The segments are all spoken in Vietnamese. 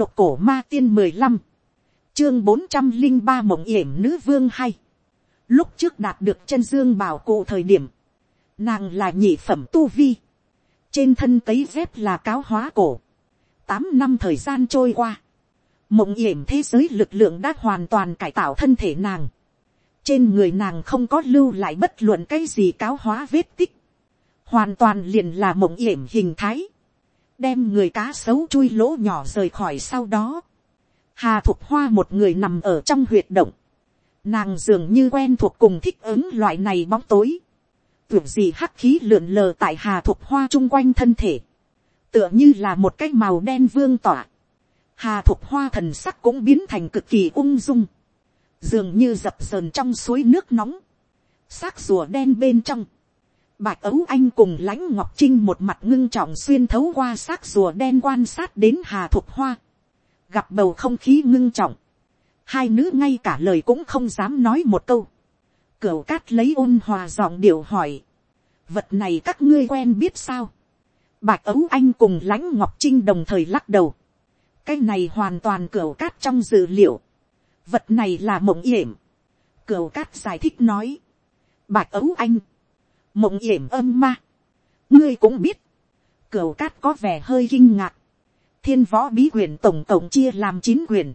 độc cổ ma tiên mười lăm, chương bốn trăm linh ba mộng yểm nữ vương hay, lúc trước đạt được chân dương bảo cụ thời điểm, nàng là nhị phẩm tu vi, trên thân cấy dép là cáo hóa cổ, tám năm thời gian trôi qua, mộng yểm thế giới lực lượng đã hoàn toàn cải tạo thân thể nàng, trên người nàng không có lưu lại bất luận cái gì cáo hóa vết tích, hoàn toàn liền là mộng yểm hình thái, đem người cá sấu chui lỗ nhỏ rời khỏi sau đó, hà thục hoa một người nằm ở trong huyệt động, nàng dường như quen thuộc cùng thích ứng loại này bóng tối, tưởng gì hắc khí lượn lờ tại hà thục hoa chung quanh thân thể, tựa như là một cái màu đen vương tỏa, hà thục hoa thần sắc cũng biến thành cực kỳ ung dung, dường như dập sờn trong suối nước nóng, xác rùa đen bên trong, bạch ấu anh cùng lãnh ngọc trinh một mặt ngưng trọng xuyên thấu qua xác rùa đen quan sát đến hà thục hoa, gặp bầu không khí ngưng trọng, hai nữ ngay cả lời cũng không dám nói một câu, cửu cát lấy ôn hòa giọng điệu hỏi, vật này các ngươi quen biết sao, bạch ấu anh cùng lãnh ngọc trinh đồng thời lắc đầu, cái này hoàn toàn cửu cát trong dữ liệu, vật này là mộng yểm, cửu cát giải thích nói, bạch ấu anh, mộng yểm âm ma, ngươi cũng biết, cửu cát có vẻ hơi kinh ngạc, thiên võ bí quyển tổng tổng chia làm chín quyển,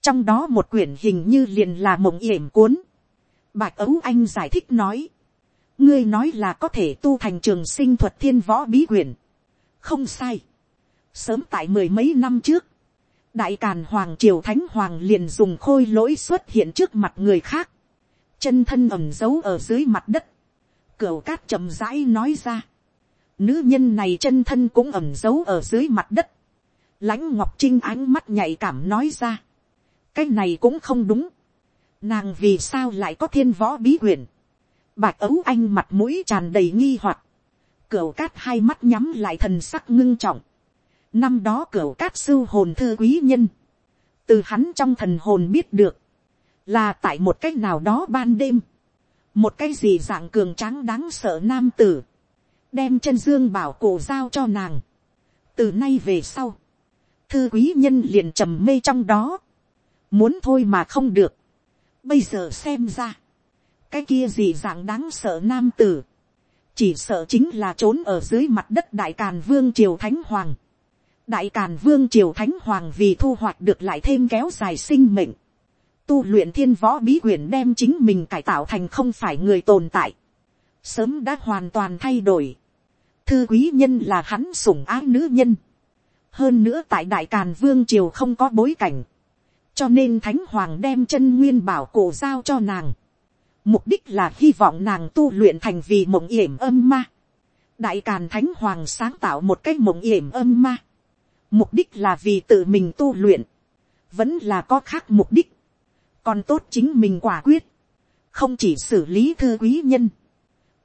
trong đó một quyển hình như liền là mộng yểm cuốn, bạch ấu anh giải thích nói, ngươi nói là có thể tu thành trường sinh thuật thiên võ bí quyển, không sai, sớm tại mười mấy năm trước, đại càn hoàng triều thánh hoàng liền dùng khôi lỗi xuất hiện trước mặt người khác, chân thân ẩm giấu ở dưới mặt đất, cửu cát chậm rãi nói ra, nữ nhân này chân thân cũng ẩm giấu ở dưới mặt đất, lãnh ngọc trinh ánh mắt nhạy cảm nói ra, cái này cũng không đúng, nàng vì sao lại có thiên võ bí quyển, bạch ấu anh mặt mũi tràn đầy nghi hoặc, cửu cát hai mắt nhắm lại thần sắc ngưng trọng, Năm đó cửu cát sưu hồn thư quý nhân. Từ hắn trong thần hồn biết được. Là tại một cách nào đó ban đêm. Một cái gì dạng cường tráng đáng sợ nam tử. Đem chân dương bảo cổ giao cho nàng. Từ nay về sau. Thư quý nhân liền trầm mê trong đó. Muốn thôi mà không được. Bây giờ xem ra. Cái kia gì dạng đáng sợ nam tử chỉ sợ chính là trốn ở dưới mặt đất đại càn vương triều thánh hoàng đại càn vương triều thánh hoàng vì thu hoạch được lại thêm kéo dài sinh mệnh, tu luyện thiên võ bí quyển đem chính mình cải tạo thành không phải người tồn tại, sớm đã hoàn toàn thay đổi, thư quý nhân là hắn sủng ái nữ nhân, hơn nữa tại đại càn vương triều không có bối cảnh, cho nên thánh hoàng đem chân nguyên bảo cổ giao cho nàng, mục đích là hy vọng nàng tu luyện thành vì mộng yểm âm ma, đại càn thánh hoàng sáng tạo một cái mộng yểm âm ma, mục đích là vì tự mình tu luyện, vẫn là có khác mục đích, còn tốt chính mình quả quyết, không chỉ xử lý thư quý nhân,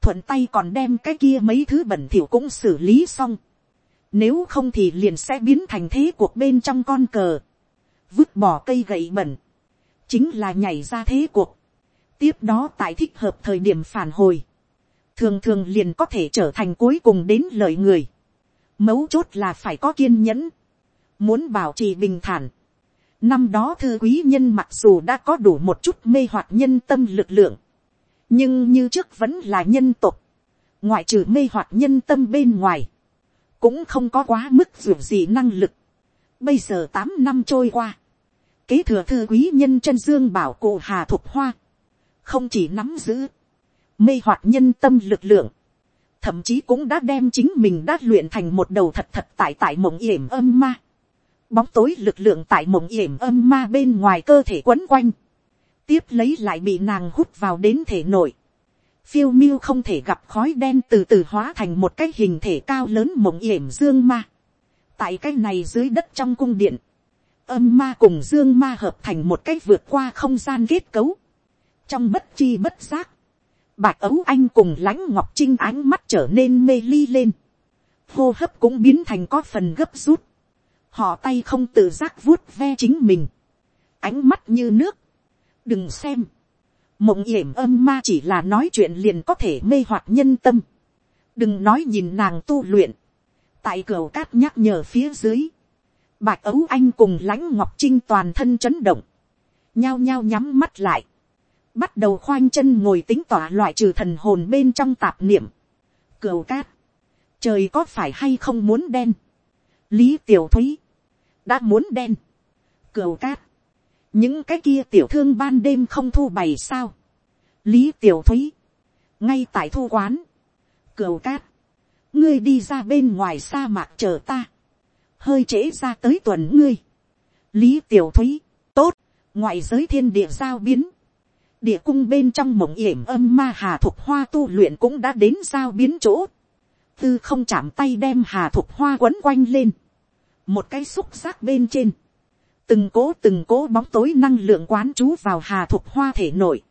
thuận tay còn đem cái kia mấy thứ bẩn thỉu cũng xử lý xong, nếu không thì liền sẽ biến thành thế cuộc bên trong con cờ, vứt bỏ cây gậy bẩn, chính là nhảy ra thế cuộc, tiếp đó tại thích hợp thời điểm phản hồi, thường thường liền có thể trở thành cuối cùng đến lợi người, Mấu chốt là phải có kiên nhẫn. Muốn bảo trì bình thản. Năm đó thư quý nhân mặc dù đã có đủ một chút mê hoặc nhân tâm lực lượng. Nhưng như trước vẫn là nhân tục. Ngoại trừ mê hoặc nhân tâm bên ngoài. Cũng không có quá mức dù gì năng lực. Bây giờ tám năm trôi qua. Kế thừa thư quý nhân chân dương bảo cụ hà thục hoa. Không chỉ nắm giữ. Mê hoặc nhân tâm lực lượng, thậm chí cũng đã đem chính mình đã luyện thành một đầu thật thật tại tại mộng yểm âm ma. Bóng tối lực lượng tại mộng yểm âm ma bên ngoài cơ thể quấn quanh. Tiếp lấy lại bị nàng hút vào đến thể nội. Phiêu miêu không thể gặp khói đen từ từ hóa thành một cái hình thể cao lớn mộng yểm dương ma. Tại cái này dưới đất trong cung điện. Âm ma cùng dương ma hợp thành một cái vượt qua không gian kết cấu. Trong bất chi bất giác, bạc ấu anh cùng lãnh ngọc trinh ánh mắt trở nên mê ly lên. Hô hấp cũng biến thành có phần gấp rút. Họ tay không tự giác vuốt ve chính mình. Ánh mắt như nước. Đừng xem. Mộng yểm âm ma chỉ là nói chuyện liền có thể mê hoặc nhân tâm. Đừng nói nhìn nàng tu luyện. Tại cửa cát nhắc nhở phía dưới. bạch ấu anh cùng lãnh ngọc trinh toàn thân chấn động, nhao nhao nhắm mắt lại, bắt đầu khoanh chân ngồi tính tỏa loại trừ thần hồn bên trong tạp niệm, cửa cát, trời có phải hay không muốn đen, lý tiểu thúy, đã muốn đen, cửu cát, những cái kia tiểu thương ban đêm không thu bày sao, lý tiểu thúy, ngay tại thu quán, cửu cát, ngươi đi ra bên ngoài sa mạc chờ ta, hơi trễ ra tới tuần ngươi, lý tiểu thúy, tốt, ngoại giới thiên địa giao biến, địa cung bên trong mộng yểm âm ma hà thục hoa tu luyện cũng đã đến giao biến chỗ, tư không chạm tay đem hà thục hoa quấn quanh lên, một cái xúc giác bên trên, từng cố từng cố bóng tối năng lượng quán trú vào hà thục hoa thể nội,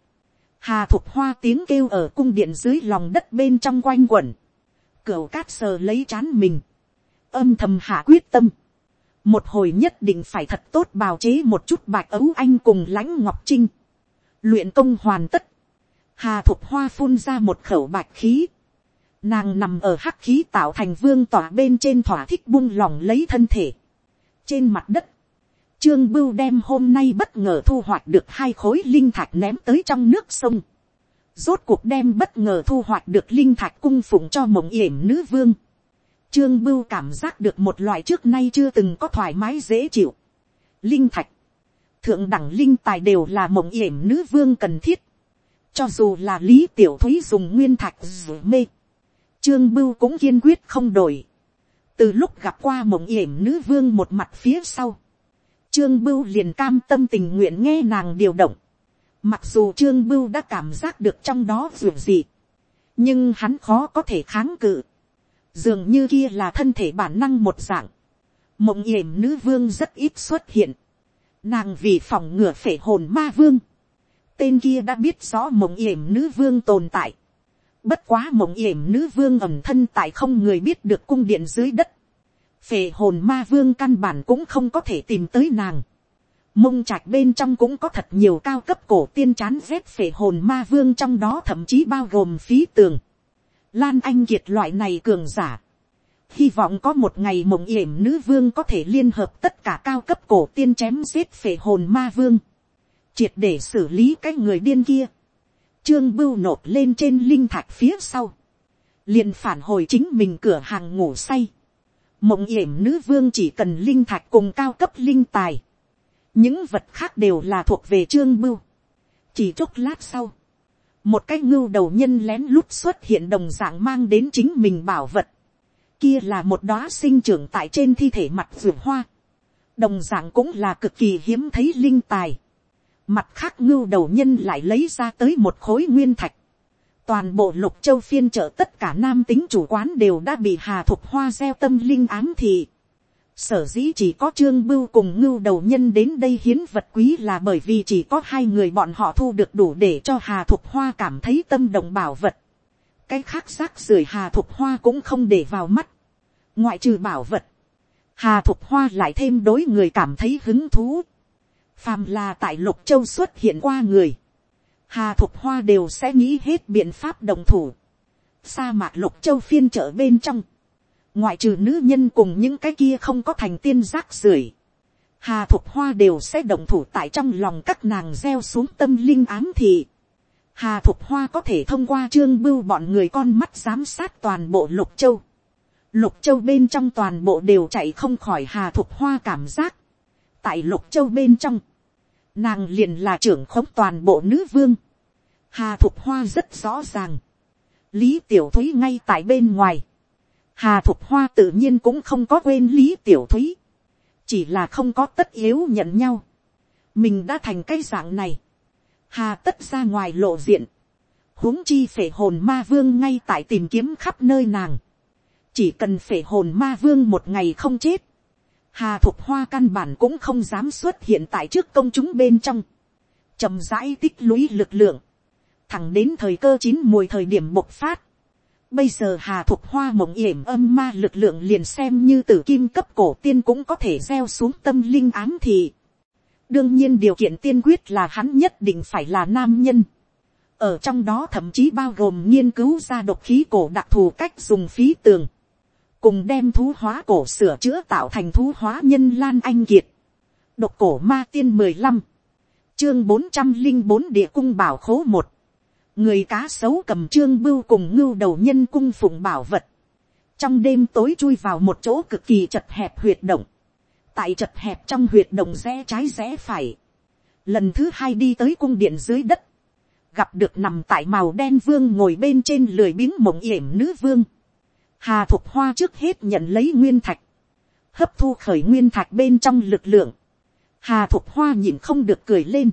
hà thục hoa tiếng kêu ở cung điện dưới lòng đất bên trong quanh quẩn, cửu cát sờ lấy chán mình, âm thầm hạ quyết tâm, một hồi nhất định phải thật tốt bào chế một chút bạch ấu anh cùng lãnh ngọc trinh, luyện công hoàn tất, hà thục hoa phun ra một khẩu bạch khí, nàng nằm ở hắc khí tạo thành vương tỏa bên trên thỏa thích buông lỏng lấy thân thể, trên mặt đất, Trương Bưu đem hôm nay bất ngờ thu hoạch được hai khối linh thạch ném tới trong nước sông. Rốt cuộc đem bất ngờ thu hoạch được linh thạch cung phụng cho mộng yểm nữ vương. Trương Bưu cảm giác được một loại trước nay chưa từng có thoải mái dễ chịu. Linh thạch. Thượng đẳng linh tài đều là mộng yểm nữ vương cần thiết. Cho dù là Lý Tiểu Thúy dùng nguyên thạch dù mê. Trương Bưu cũng kiên quyết không đổi. Từ lúc gặp qua mộng yểm nữ vương một mặt phía sau, Trương Bưu liền cam tâm tình nguyện nghe nàng điều động. Mặc dù Trương Bưu đã cảm giác được trong đó dù gì. Nhưng hắn khó có thể kháng cự. Dường như kia là thân thể bản năng một dạng. Mộng yểm nữ vương rất ít xuất hiện. Nàng vì phòng ngừa phể hồn ma vương. Tên kia đã biết rõ mộng yểm nữ vương tồn tại. Bất quá mộng yểm nữ vương ẩm thân tại không người biết được cung điện dưới đất phệ hồn ma vương căn bản cũng không có thể tìm tới nàng. Mông trạch bên trong cũng có thật nhiều cao cấp cổ tiên chán rét phệ hồn ma vương trong đó thậm chí bao gồm phí tường. Lan Anh Kiệt loại này cường giả. Hy vọng có một ngày mộng yểm nữ vương có thể liên hợp tất cả cao cấp cổ tiên chém giết phệ hồn ma vương. Triệt để xử lý cái người điên kia. Trương bưu nộp lên trên linh thạch phía sau. liền phản hồi chính mình cửa hàng ngủ say mộng yểm nữ vương chỉ cần linh thạch cùng cao cấp linh tài. những vật khác đều là thuộc về trương bưu. chỉ chốc lát sau, một cái ngưu đầu nhân lén lút xuất hiện đồng dạng mang đến chính mình bảo vật. kia là một đóa sinh trưởng tại trên thi thể mặt ruột hoa. đồng dạng cũng là cực kỳ hiếm thấy linh tài mặt khác ngưu đầu nhân lại lấy ra tới một khối nguyên thạch toàn bộ lục châu phiên chợ tất cả nam tính chủ quán đều đã bị hà thục hoa gieo tâm linh ám thị. sở dĩ chỉ có trương bưu cùng ngưu đầu nhân đến đây hiến vật quý là bởi vì chỉ có hai người bọn họ thu được đủ để cho hà thục hoa cảm thấy tâm động bảo vật. cái khác xác rưởi hà thục hoa cũng không để vào mắt. ngoại trừ bảo vật, hà thục hoa lại thêm đối người cảm thấy hứng thú phàm là tại lục châu xuất hiện qua người hà thục hoa đều sẽ nghĩ hết biện pháp đồng thủ. sa mạc lục châu phiên trở bên trong, ngoại trừ nữ nhân cùng những cái kia không có thành tiên rác rưởi, hà thục hoa đều sẽ đồng thủ tại trong lòng các nàng gieo xuống tâm linh ám thị. hà thục hoa có thể thông qua trương bưu bọn người con mắt giám sát toàn bộ lục châu. lục châu bên trong toàn bộ đều chạy không khỏi hà thục hoa cảm giác. tại lục châu bên trong, nàng liền là trưởng khống toàn bộ nữ vương. Hà Thục Hoa rất rõ ràng. Lý Tiểu Thúy ngay tại bên ngoài. Hà Thục Hoa tự nhiên cũng không có quên Lý Tiểu Thúy. Chỉ là không có tất yếu nhận nhau. Mình đã thành cái dạng này. Hà tất ra ngoài lộ diện. huống chi phể hồn ma vương ngay tại tìm kiếm khắp nơi nàng. Chỉ cần phể hồn ma vương một ngày không chết Hà Thục Hoa căn bản cũng không dám xuất hiện tại trước công chúng bên trong. chậm rãi tích lũy lực lượng. Thẳng đến thời cơ chín mùi thời điểm bộc phát. Bây giờ Hà Thục Hoa mộng yểm âm ma lực lượng liền xem như tử kim cấp cổ tiên cũng có thể gieo xuống tâm linh ám thị. Đương nhiên điều kiện tiên quyết là hắn nhất định phải là nam nhân. Ở trong đó thậm chí bao gồm nghiên cứu ra độc khí cổ đặc thù cách dùng phí tường cùng đem thú hóa cổ sửa chữa tạo thành thú hóa nhân lan anh kiệt, độc cổ ma tiên mười lăm, chương bốn trăm linh bốn địa cung bảo khố một, người cá sấu cầm trương bưu cùng ngưu đầu nhân cung phụng bảo vật, trong đêm tối chui vào một chỗ cực kỳ chật hẹp huyệt động, tại chật hẹp trong huyệt động rẽ trái rẽ phải, lần thứ hai đi tới cung điện dưới đất, gặp được nằm tại màu đen vương ngồi bên trên lười biếng mộng yểm nữ vương, hà thục hoa trước hết nhận lấy nguyên thạch, hấp thu khởi nguyên thạch bên trong lực lượng, hà thục hoa nhìn không được cười lên,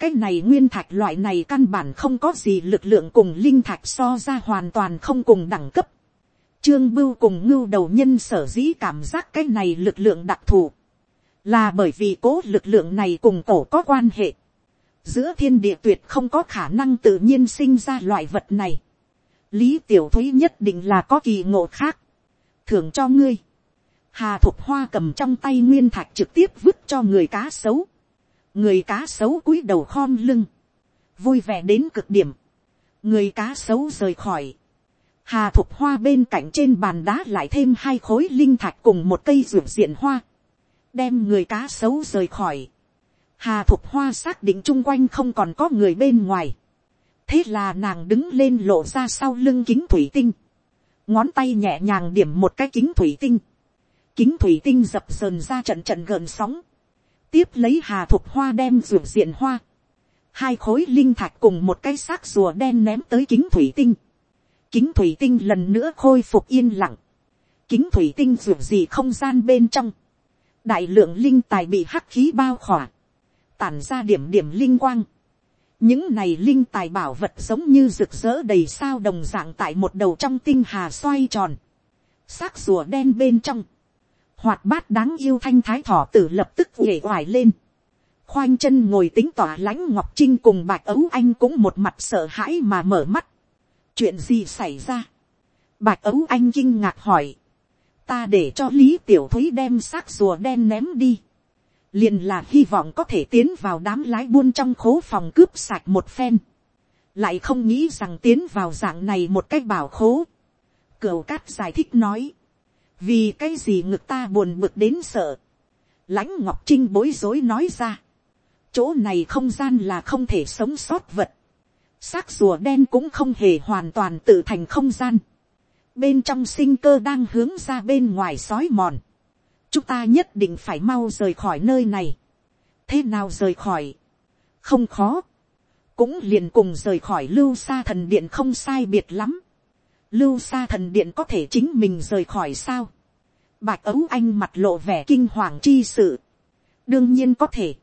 cái này nguyên thạch loại này căn bản không có gì lực lượng cùng linh thạch so ra hoàn toàn không cùng đẳng cấp. Trương Bưu cùng ngưu đầu nhân sở dĩ cảm giác cái này lực lượng đặc thù. Là bởi vì cố lực lượng này cùng cổ có quan hệ. Giữa thiên địa tuyệt không có khả năng tự nhiên sinh ra loại vật này. Lý Tiểu Thúy nhất định là có kỳ ngộ khác. Thưởng cho ngươi. Hà Thục Hoa cầm trong tay nguyên thạch trực tiếp vứt cho người cá sấu. người cá sấu cúi đầu khom lưng, vui vẻ đến cực điểm, người cá sấu rời khỏi, hà thục hoa bên cạnh trên bàn đá lại thêm hai khối linh thạch cùng một cây ruộng diện hoa, đem người cá sấu rời khỏi, hà thục hoa xác định chung quanh không còn có người bên ngoài, thế là nàng đứng lên lộ ra sau lưng kính thủy tinh, ngón tay nhẹ nhàng điểm một cái kính thủy tinh, kính thủy tinh dập sờn ra trận trận gợn sóng, tiếp lấy hà thục hoa đem ruộng diện hoa, hai khối linh thạch cùng một cái xác rùa đen ném tới kính thủy tinh, kính thủy tinh lần nữa khôi phục yên lặng, kính thủy tinh ruộng gì không gian bên trong, đại lượng linh tài bị hắc khí bao khỏa, tản ra điểm điểm linh quang, những này linh tài bảo vật giống như rực rỡ đầy sao đồng dạng tại một đầu trong tinh hà xoay tròn, xác rùa đen bên trong, hoạt bát đáng yêu thanh thái thỏ tử lập tức uể oải lên. khoanh chân ngồi tính tỏa lãnh ngọc trinh cùng bạch ấu anh cũng một mặt sợ hãi mà mở mắt. chuyện gì xảy ra. bạch ấu anh kinh ngạc hỏi. ta để cho lý tiểu thúy đem xác rùa đen ném đi liền là hy vọng có thể tiến vào đám lái buôn trong khố phòng cướp sạch một phen. lại không nghĩ rằng tiến vào dạng này một cách bảo khố. cửu cát giải thích nói, vì cái gì ngực ta buồn bực đến sợ. lãnh ngọc trinh bối rối nói ra. chỗ này không gian là không thể sống sót vật. xác rùa đen cũng không hề hoàn toàn tự thành không gian. bên trong sinh cơ đang hướng ra bên ngoài sói mòn chúng ta nhất định phải mau rời khỏi nơi này. thế nào rời khỏi. không khó. cũng liền cùng rời khỏi lưu xa thần điện không sai biệt lắm lưu xa thần điện có thể chính mình rời khỏi sao. bạch ấu anh mặt lộ vẻ kinh hoàng chi sự. đương nhiên có thể.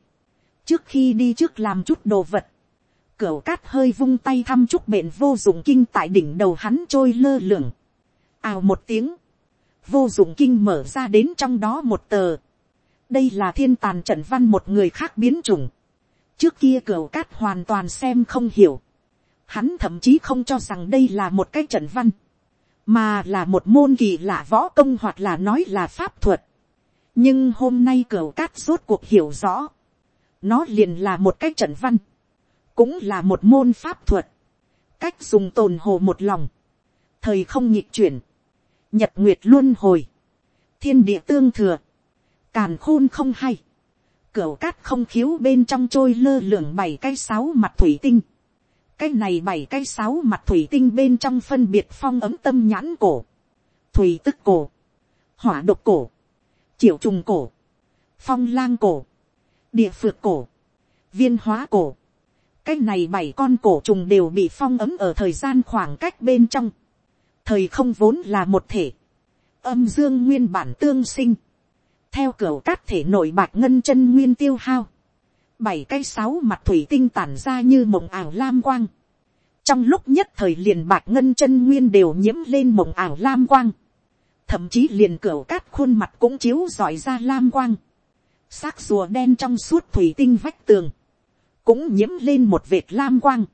trước khi đi trước làm chút đồ vật, cửu cát hơi vung tay thăm chút bệnh vô dụng kinh tại đỉnh đầu hắn trôi lơ lửng. ào một tiếng, vô dụng kinh mở ra đến trong đó một tờ. đây là thiên tàn trận văn một người khác biến chủng. trước kia cửa cát hoàn toàn xem không hiểu. Hắn thậm chí không cho rằng đây là một cái trận văn. Mà là một môn kỳ lạ võ công hoặc là nói là pháp thuật. nhưng hôm nay cửa cát rốt cuộc hiểu rõ, nó liền là một cái trận văn, cũng là một môn pháp thuật, cách dùng tồn hồ một lòng, thời không nhịp chuyển, nhật nguyệt luôn hồi, thiên địa tương thừa, càn khôn không hay, cửa cát không khiếu bên trong trôi lơ lửng bảy cái sáu mặt thủy tinh, cái này bảy cái sáu mặt thủy tinh bên trong phân biệt phong ấm tâm nhãn cổ, thủy tức cổ, hỏa độc cổ, triệu trùng cổ, phong lang cổ, địa phược cổ, viên hóa cổ. cái này bảy con cổ trùng đều bị phong ấm ở thời gian khoảng cách bên trong thời không vốn là một thể. âm dương nguyên bản tương sinh. theo cửa cát thể nội bạc ngân chân nguyên tiêu hao bảy cây sáu mặt thủy tinh tản ra như mộng ảo lam quang. trong lúc nhất thời liền bạc ngân chân nguyên đều nhiễm lên mộng ảo lam quang. thậm chí liền cửa cát khuôn mặt cũng chiếu dọi ra lam quang. xác rùa đen trong suốt thủy tinh vách tường. cũng nhiễm lên một vệt lam quang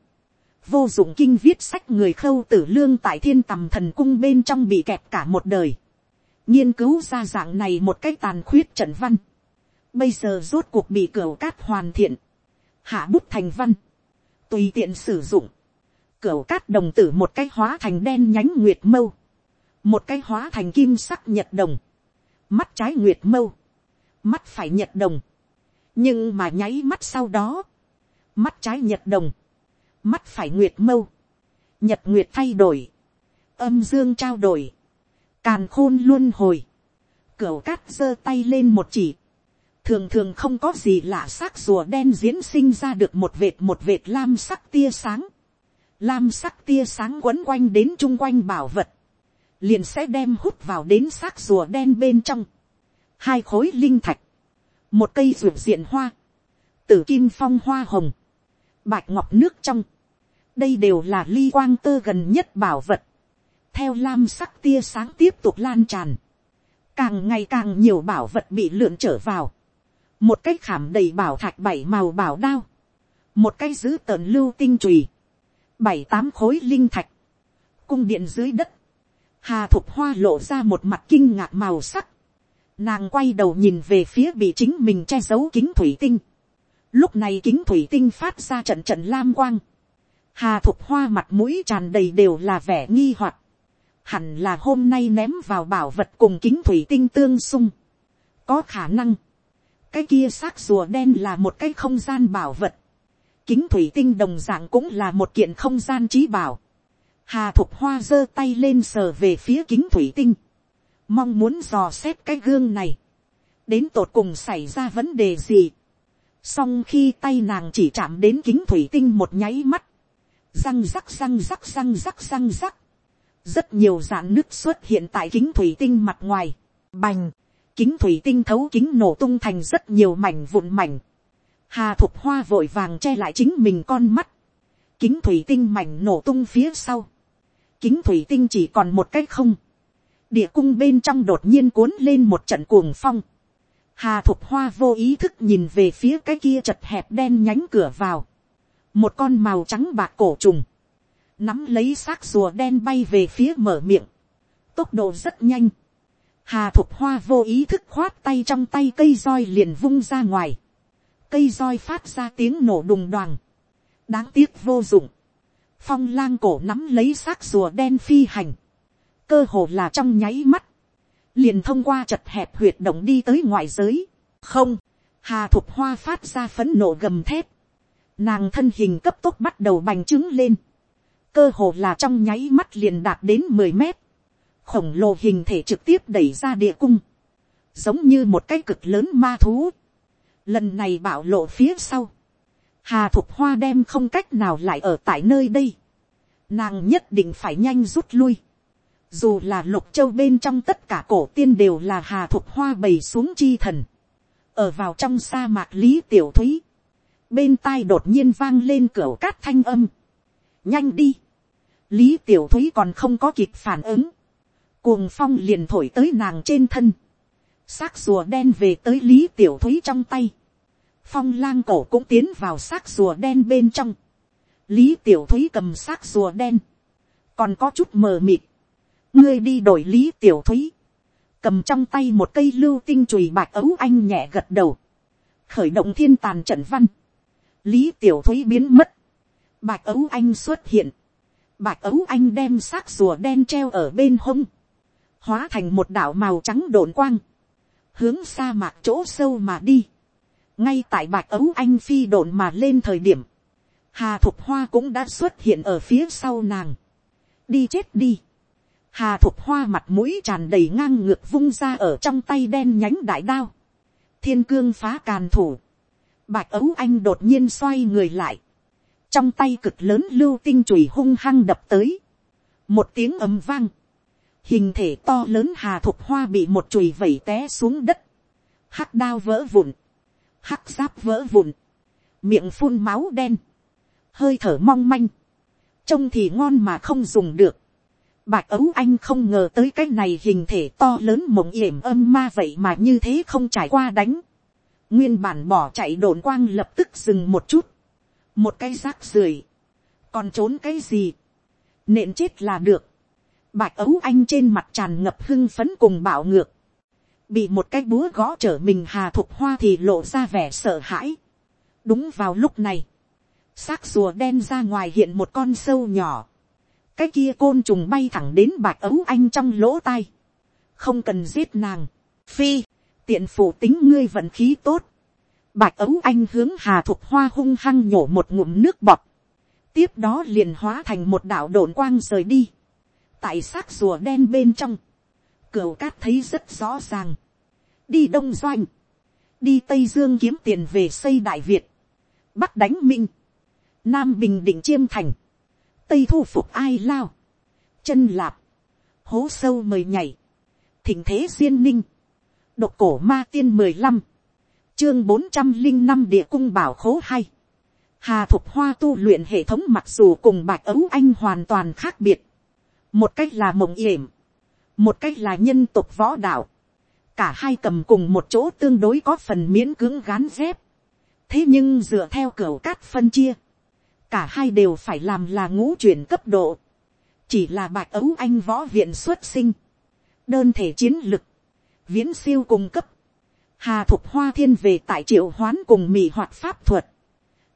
vô dụng kinh viết sách người khâu tử lương tại thiên tầm thần cung bên trong bị kẹp cả một đời. nghiên cứu ra dạng này một cách tàn khuyết trận văn. Bây giờ rốt cuộc bị cửa cát hoàn thiện, hạ bút thành văn, tùy tiện sử dụng, cửa cát đồng tử một cách hóa thành đen nhánh nguyệt mâu, một cái hóa thành kim sắc nhật đồng, mắt trái nguyệt mâu, mắt phải nhật đồng, nhưng mà nháy mắt sau đó, mắt trái nhật đồng, mắt phải nguyệt mâu, nhật nguyệt thay đổi, âm dương trao đổi, càn khôn luôn hồi, cửu cát giơ tay lên một chỉ, thường thường không có gì lạ xác rùa đen diễn sinh ra được một vệt một vệt lam sắc tia sáng, lam sắc tia sáng quấn quanh đến chung quanh bảo vật, liền sẽ đem hút vào đến xác rùa đen bên trong, hai khối linh thạch, một cây ruột diện hoa, tử kim phong hoa hồng, bạch ngọc nước trong, đây đều là ly quang tơ gần nhất bảo vật, theo lam sắc tia sáng tiếp tục lan tràn, càng ngày càng nhiều bảo vật bị lượn trở vào, một cái khảm đầy bảo thạch bảy màu bảo đao, một cái giữ tợn lưu tinh trùy, bảy tám khối linh thạch, cung điện dưới đất, hà thục hoa lộ ra một mặt kinh ngạc màu sắc, nàng quay đầu nhìn về phía bị chính mình che giấu kính thủy tinh, lúc này kính thủy tinh phát ra trận trận lam quang, hà thục hoa mặt mũi tràn đầy đều là vẻ nghi hoặc, hẳn là hôm nay ném vào bảo vật cùng kính thủy tinh tương xung, có khả năng, cái kia xác rùa đen là một cái không gian bảo vật, kính thủy tinh đồng dạng cũng là một kiện không gian trí bảo, hà thục hoa giơ tay lên sờ về phía kính thủy tinh, mong muốn dò xét cái gương này, đến tột cùng xảy ra vấn đề gì, song khi tay nàng chỉ chạm đến kính thủy tinh một nháy mắt, răng rắc răng rắc răng rắc răng rắc, rất nhiều dạn nước xuất hiện tại kính thủy tinh mặt ngoài, bành, kính thủy tinh thấu kính nổ tung thành rất nhiều mảnh vụn mảnh, hà thục hoa vội vàng che lại chính mình con mắt, kính thủy tinh mảnh nổ tung phía sau, kính thủy tinh chỉ còn một cái không, địa cung bên trong đột nhiên cuốn lên một trận cuồng phong, hà thục hoa vô ý thức nhìn về phía cái kia chật hẹp đen nhánh cửa vào, một con màu trắng bạc cổ trùng, nắm lấy xác rùa đen bay về phía mở miệng, tốc độ rất nhanh, hà thục hoa vô ý thức khoát tay trong tay cây roi liền vung ra ngoài, cây roi phát ra tiếng nổ đùng đoàng, đáng tiếc vô dụng, phong lang cổ nắm lấy xác rùa đen phi hành, cơ hồ là trong nháy mắt, liền thông qua chật hẹp huyệt động đi tới ngoại giới, không, hà thục hoa phát ra phấn nộ gầm thép, nàng thân hình cấp tốc bắt đầu bành trướng lên, cơ hồ là trong nháy mắt liền đạt đến mười mét, khổng lồ hình thể trực tiếp đẩy ra địa cung, giống như một cái cực lớn ma thú. Lần này bảo lộ phía sau, hà thục hoa đem không cách nào lại ở tại nơi đây, nàng nhất định phải nhanh rút lui, dù là lục châu bên trong tất cả cổ tiên đều là hà thục hoa bày xuống chi thần, ở vào trong sa mạc lý tiểu thúy, bên tai đột nhiên vang lên cửa cát thanh âm, nhanh đi, lý tiểu thúy còn không có kịp phản ứng, cuồng phong liền thổi tới nàng trên thân, xác rùa đen về tới lý tiểu thúy trong tay, phong lang cổ cũng tiến vào xác rùa đen bên trong, lý tiểu thúy cầm xác rùa đen, còn có chút mờ mịt, ngươi đi đổi lý tiểu thúy, cầm trong tay một cây lưu tinh chùy bạc ấu anh nhẹ gật đầu, khởi động thiên tàn trận văn, lý tiểu thúy biến mất, Bạch ấu anh xuất hiện, Bạch ấu anh đem xác rùa đen treo ở bên hông, hóa thành một đảo màu trắng đồn quang, hướng sa mạc chỗ sâu mà đi, ngay tại Bạch ấu anh phi đồn mà lên thời điểm, hà thục hoa cũng đã xuất hiện ở phía sau nàng, đi chết đi, hà thục hoa mặt mũi tràn đầy ngang ngược vung ra ở trong tay đen nhánh đại đao, thiên cương phá càn thủ, bạch ấu anh đột nhiên xoay người lại, trong tay cực lớn lưu tinh chùy hung hăng đập tới, một tiếng ầm vang, hình thể to lớn hà thục hoa bị một chùy vẩy té xuống đất, hắc đao vỡ vụn, hắc giáp vỡ vụn, miệng phun máu đen, hơi thở mong manh, trông thì ngon mà không dùng được, Bạch ấu anh không ngờ tới cái này hình thể to lớn mộng yểm âm ma vậy mà như thế không trải qua đánh. Nguyên bản bỏ chạy đồn quang lập tức dừng một chút. Một cái rác rưởi Còn trốn cái gì? Nện chết là được. Bạch ấu anh trên mặt tràn ngập hưng phấn cùng bạo ngược. Bị một cái búa gõ trở mình hà thục hoa thì lộ ra vẻ sợ hãi. Đúng vào lúc này. Xác rùa đen ra ngoài hiện một con sâu nhỏ cái kia côn trùng bay thẳng đến bạch ấu anh trong lỗ tai, không cần giết nàng, phi, tiện phụ tính ngươi vận khí tốt, bạch ấu anh hướng hà thục hoa hung hăng nhổ một ngụm nước bọt, tiếp đó liền hóa thành một đạo đồn quang rời đi, tại xác rùa đen bên trong, cửu cát thấy rất rõ ràng, đi đông doanh, đi tây dương kiếm tiền về xây đại việt, bắc đánh minh, nam bình định chiêm thành, tây thu phục ai lao, chân lạp, hố sâu mời nhảy, thỉnh thế duyên ninh, độc cổ ma tiên mười lăm, chương bốn trăm linh năm địa cung bảo khố hay, hà thục hoa tu luyện hệ thống mặc dù cùng bạch ấu anh hoàn toàn khác biệt, một cách là mộng yểm, một cách là nhân tục võ đạo, cả hai cầm cùng một chỗ tương đối có phần miễn cưỡng gán dép, thế nhưng dựa theo cửa cát phân chia, cả hai đều phải làm là ngũ chuyển cấp độ, chỉ là bạch ấu anh võ viện xuất sinh, đơn thể chiến lực, viễn siêu cung cấp, hà thục hoa thiên về tại triệu hoán cùng mỹ hoạt pháp thuật,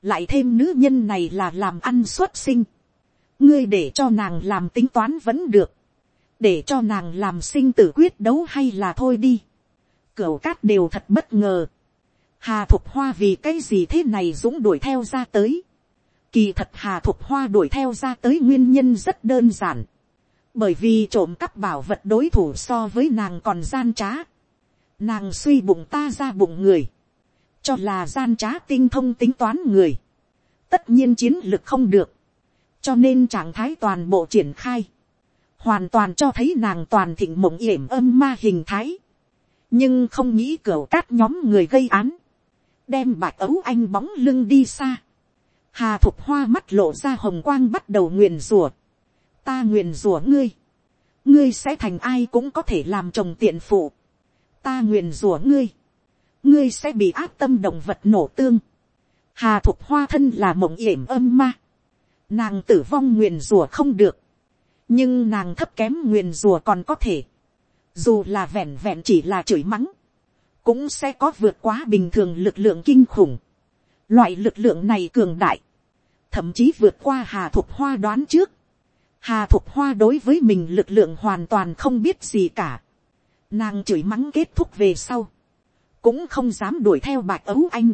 lại thêm nữ nhân này là làm ăn xuất sinh, ngươi để cho nàng làm tính toán vẫn được, để cho nàng làm sinh tử quyết đấu hay là thôi đi, cửu cát đều thật bất ngờ, hà thục hoa vì cái gì thế này dũng đuổi theo ra tới, Kỳ thật Hà Thục Hoa đuổi theo ra tới nguyên nhân rất đơn giản. Bởi vì trộm cắp bảo vật đối thủ so với nàng còn gian trá. Nàng suy bụng ta ra bụng người. Cho là gian trá tinh thông tính toán người. Tất nhiên chiến lực không được. Cho nên trạng thái toàn bộ triển khai. Hoàn toàn cho thấy nàng toàn thịnh mộng yểm âm ma hình thái. Nhưng không nghĩ cửa các nhóm người gây án. Đem bạch ấu anh bóng lưng đi xa Hà thục hoa mắt lộ ra hồng quang bắt đầu nguyền rủa. Ta nguyện rủa ngươi. Ngươi sẽ thành ai cũng có thể làm chồng tiện phụ. Ta nguyện rủa ngươi. Ngươi sẽ bị ác tâm động vật nổ tương. Hà thục hoa thân là mộng yểm âm ma. Nàng tử vong nguyện rủa không được. Nhưng nàng thấp kém nguyện rủa còn có thể. Dù là vẹn vẹn chỉ là chửi mắng. Cũng sẽ có vượt quá bình thường lực lượng kinh khủng. Loại lực lượng này cường đại, thậm chí vượt qua hà thục hoa đoán trước hà thục hoa đối với mình lực lượng hoàn toàn không biết gì cả. nàng chửi mắng kết thúc về sau. cũng không dám đuổi theo bạch ấu anh.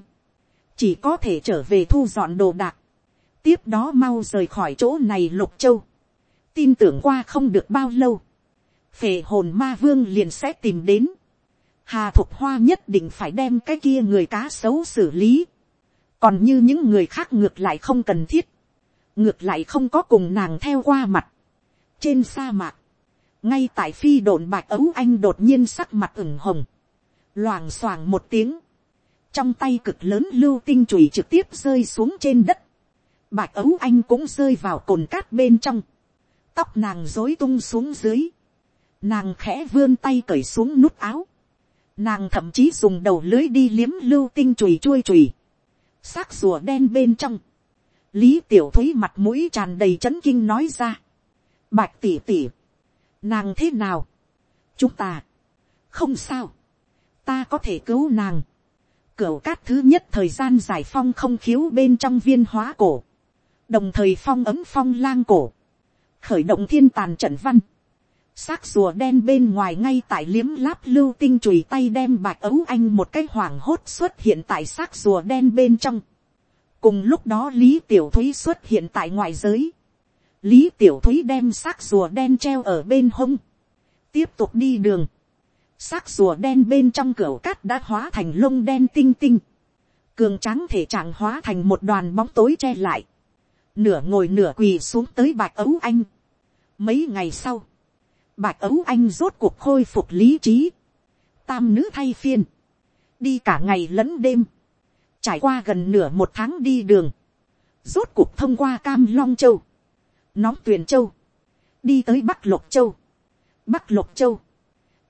chỉ có thể trở về thu dọn đồ đạc. tiếp đó mau rời khỏi chỗ này lục châu. tin tưởng qua không được bao lâu. phệ hồn ma vương liền sẽ tìm đến. Hà Thục Hoa nhất định phải đem cái kia người cá xấu xử lý còn như những người khác ngược lại không cần thiết, ngược lại không có cùng nàng theo qua mặt. trên sa mạc, ngay tại phi đồn bạch ấu anh đột nhiên sắc mặt ửng hồng, loàng xoàng một tiếng, trong tay cực lớn lưu tinh chùy trực tiếp rơi xuống trên đất, bạch ấu anh cũng rơi vào cồn cát bên trong, tóc nàng dối tung xuống dưới, nàng khẽ vươn tay cởi xuống nút áo, nàng thậm chí dùng đầu lưới đi liếm lưu tinh chùy chui chùy, xác rùa đen bên trong, lý tiểu thúy mặt mũi tràn đầy c h ấ n kinh nói ra, bạch tỉ tỉ, nàng thế nào, chúng ta, không sao, ta có thể cứu nàng, cửu cát thứ nhất thời gian giải phong không khiếu bên trong viên hóa cổ, đồng thời phong ấm phong lang cổ, khởi động thiên tàn trận văn, xác rùa đen bên ngoài ngay tại liếm láp lưu tinh chùi tay đem bạch ấu anh một cái hoảng hốt xuất hiện tại xác rùa đen bên trong cùng lúc đó lý tiểu thúy xuất hiện tại ngoại giới. lý tiểu thúy đem xác rùa đen treo ở bên hông. tiếp tục đi đường. xác rùa đen bên trong cửa cát đã hóa thành lông đen tinh tinh. cường trắng thể trạng hóa thành một đoàn bóng tối che lại. nửa ngồi nửa quỳ xuống tới bạch ấu anh. mấy ngày sau, bạch ấu anh rốt cuộc khôi phục lý trí. tam nữ thay phiên. đi cả ngày lẫn đêm trải qua gần nửa một tháng đi đường, rốt cuộc thông qua cam long châu, nóng tuyền châu, đi tới bắc lục châu, bắc lục châu,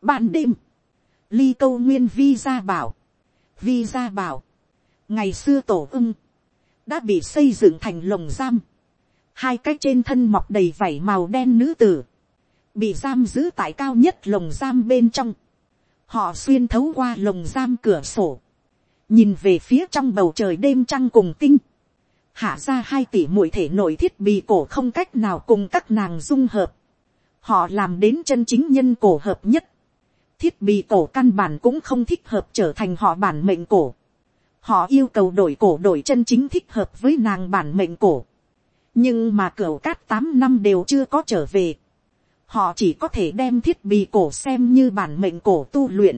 ban đêm, ly câu nguyên vi gia bảo, vi gia bảo, ngày xưa tổ ưng, đã bị xây dựng thành lồng giam, hai cái trên thân mọc đầy vảy màu đen nữ tử, bị giam giữ tại cao nhất lồng giam bên trong, họ xuyên thấu qua lồng giam cửa sổ, nhìn về phía trong bầu trời đêm trăng cùng tinh, hạ ra hai tỷ mũi thể nội thiết bị cổ không cách nào cùng các nàng dung hợp, họ làm đến chân chính nhân cổ hợp nhất, thiết bị cổ căn bản cũng không thích hợp trở thành họ bản mệnh cổ, họ yêu cầu đổi cổ đổi chân chính thích hợp với nàng bản mệnh cổ, nhưng mà cửa cát tám năm đều chưa có trở về, họ chỉ có thể đem thiết bị cổ xem như bản mệnh cổ tu luyện,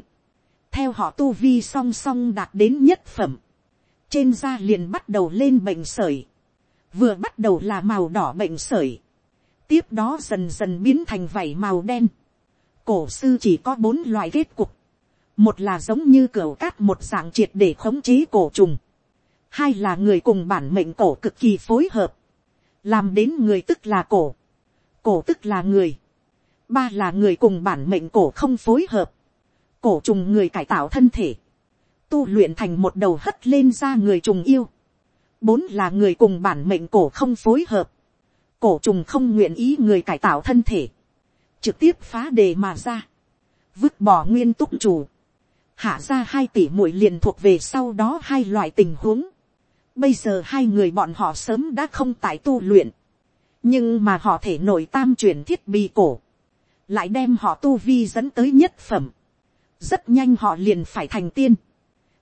theo họ tu vi song song đạt đến nhất phẩm, trên da liền bắt đầu lên bệnh sởi, vừa bắt đầu là màu đỏ bệnh sởi, tiếp đó dần dần biến thành vảy màu đen, cổ sư chỉ có bốn loại kết cục, một là giống như cửa cát một dạng triệt để khống chế cổ trùng, hai là người cùng bản mệnh cổ cực kỳ phối hợp, làm đến người tức là cổ, cổ tức là người, ba là người cùng bản mệnh cổ không phối hợp, cổ trùng người cải tạo thân thể, tu luyện thành một đầu hất lên ra người trùng yêu, bốn là người cùng bản mệnh cổ không phối hợp, cổ trùng không nguyện ý người cải tạo thân thể, trực tiếp phá đề mà ra, vứt bỏ nguyên túc chủ, hạ ra hai tỷ mũi liền thuộc về sau đó hai loại tình huống. Bây giờ hai người bọn họ sớm đã không tại tu luyện, nhưng mà họ thể nội tam chuyển thiết bị cổ, lại đem họ tu vi dẫn tới nhất phẩm rất nhanh họ liền phải thành tiên.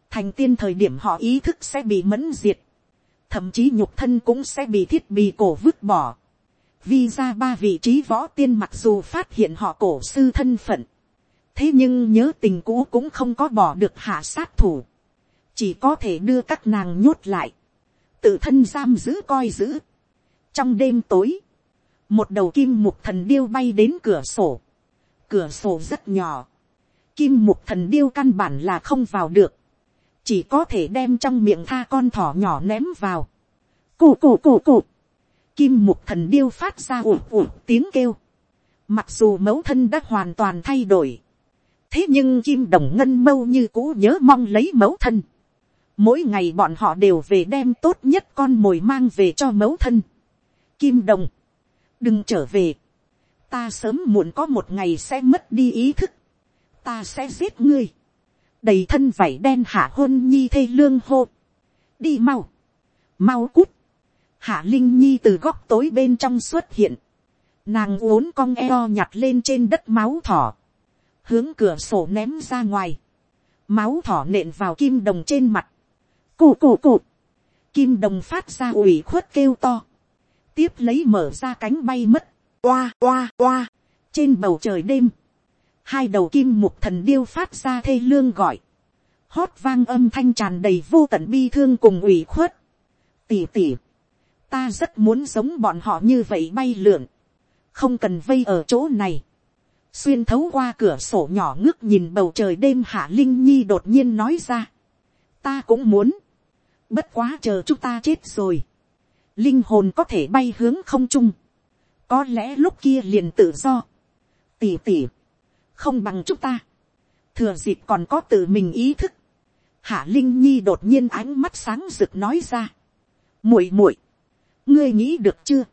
thành tiên thời điểm họ ý thức sẽ bị mẫn diệt, thậm chí nhục thân cũng sẽ bị thiết bị cổ vứt bỏ. vì ra ba vị trí võ tiên mặc dù phát hiện họ cổ sư thân phận, thế nhưng nhớ tình cũ cũng không có bỏ được hạ sát thủ, chỉ có thể đưa các nàng nhốt lại, tự thân giam giữ coi giữ. trong đêm tối, một đầu kim mục thần điêu bay đến cửa sổ, cửa sổ rất nhỏ, kim mục thần điêu căn bản là không vào được, chỉ có thể đem trong miệng tha con thỏ nhỏ ném vào, cụ cụ cụ cụ, kim mục thần điêu phát ra ủ ủ tiếng kêu, mặc dù mẫu thân đã hoàn toàn thay đổi, thế nhưng kim đồng ngân mâu như cũ nhớ mong lấy mẫu thân, mỗi ngày bọn họ đều về đem tốt nhất con mồi mang về cho mẫu thân, kim đồng, đừng trở về, ta sớm muộn có một ngày sẽ mất đi ý thức, ta sẽ giết ngươi, đầy thân vảy đen hạ hôn nhi thê lương hô, đi mau, mau cút, hạ linh nhi từ góc tối bên trong xuất hiện, nàng uốn cong eo nhặt lên trên đất máu thỏ, hướng cửa sổ ném ra ngoài, máu thỏ nện vào kim đồng trên mặt, cụ cụ cụ, kim đồng phát ra ủy khuất kêu to, tiếp lấy mở ra cánh bay mất, oa oa oa, trên bầu trời đêm, hai đầu kim mục thần điêu phát ra thê lương gọi, hót vang âm thanh tràn đầy vô tận bi thương cùng ủy khuất, tỉ tỉ, ta rất muốn giống bọn họ như vậy bay lượn, không cần vây ở chỗ này, xuyên thấu qua cửa sổ nhỏ ngước nhìn bầu trời đêm hạ linh nhi đột nhiên nói ra, ta cũng muốn, bất quá chờ chúng ta chết rồi, linh hồn có thể bay hướng không trung, có lẽ lúc kia liền tự do, tỉ tỉ, không bằng chúng ta, thừa dịp còn có tự mình ý thức, hạ linh nhi đột nhiên ánh mắt sáng rực nói ra, muội muội, ngươi nghĩ được chưa,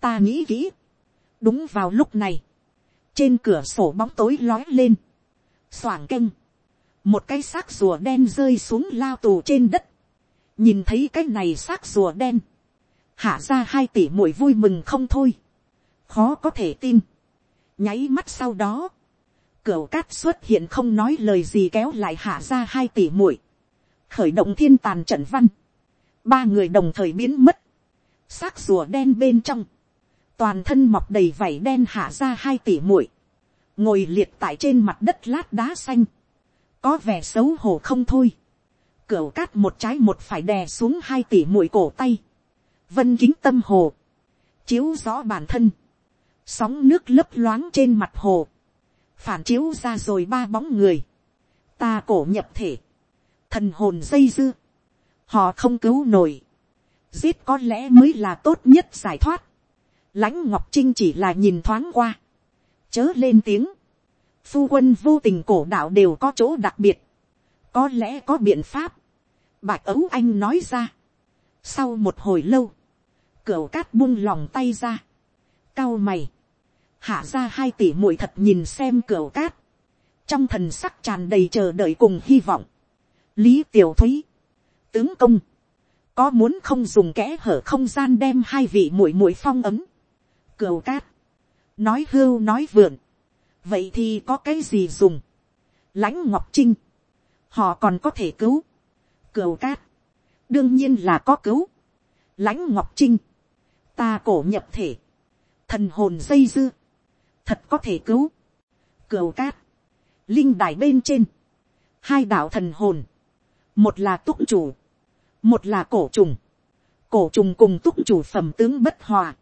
ta nghĩ kỹ, đúng vào lúc này, trên cửa sổ bóng tối lói lên, xoảng kênh, một cái xác rùa đen rơi xuống lao tù trên đất, nhìn thấy cái này xác rùa đen, hạ ra hai tỷ muội vui mừng không thôi, khó có thể tin, nháy mắt sau đó, Cửu cát xuất hiện không nói lời gì kéo lại hạ ra hai tỷ muội, khởi động thiên tàn trận văn, ba người đồng thời biến mất, xác rùa đen bên trong, toàn thân mọc đầy vảy đen hạ ra hai tỷ muội, ngồi liệt tại trên mặt đất lát đá xanh, có vẻ xấu hổ không thôi, Cửu cát một trái một phải đè xuống hai tỷ muội cổ tay, vân kính tâm hồ, chiếu rõ bản thân, sóng nước lấp loáng trên mặt hồ, phản chiếu ra rồi ba bóng người, ta cổ nhập thể, thần hồn dây dưa, họ không cứu nổi, giết có lẽ mới là tốt nhất giải thoát, lãnh ngọc trinh chỉ là nhìn thoáng qua, chớ lên tiếng, phu quân vô tình cổ đạo đều có chỗ đặc biệt, có lẽ có biện pháp, bạch ấu anh nói ra, sau một hồi lâu, cửa cát buông lòng tay ra, cao mày, hạ ra hai tỷ muội thật nhìn xem cửa cát, trong thần sắc tràn đầy chờ đợi cùng hy vọng, lý tiểu thúy, tướng công, có muốn không dùng kẽ hở không gian đem hai vị muội muội phong ấm, cửa cát, nói hưu nói vượn, vậy thì có cái gì dùng, lãnh ngọc trinh, họ còn có thể cứu, cửa cát, đương nhiên là có cứu, lãnh ngọc trinh, ta cổ nhập thể, thần hồn dây dưa, thật có thể cứu, cửu cát, linh đài bên trên, hai đạo thần hồn, một là túc chủ, một là cổ trùng, cổ trùng cùng túc chủ phẩm tướng bất hòa,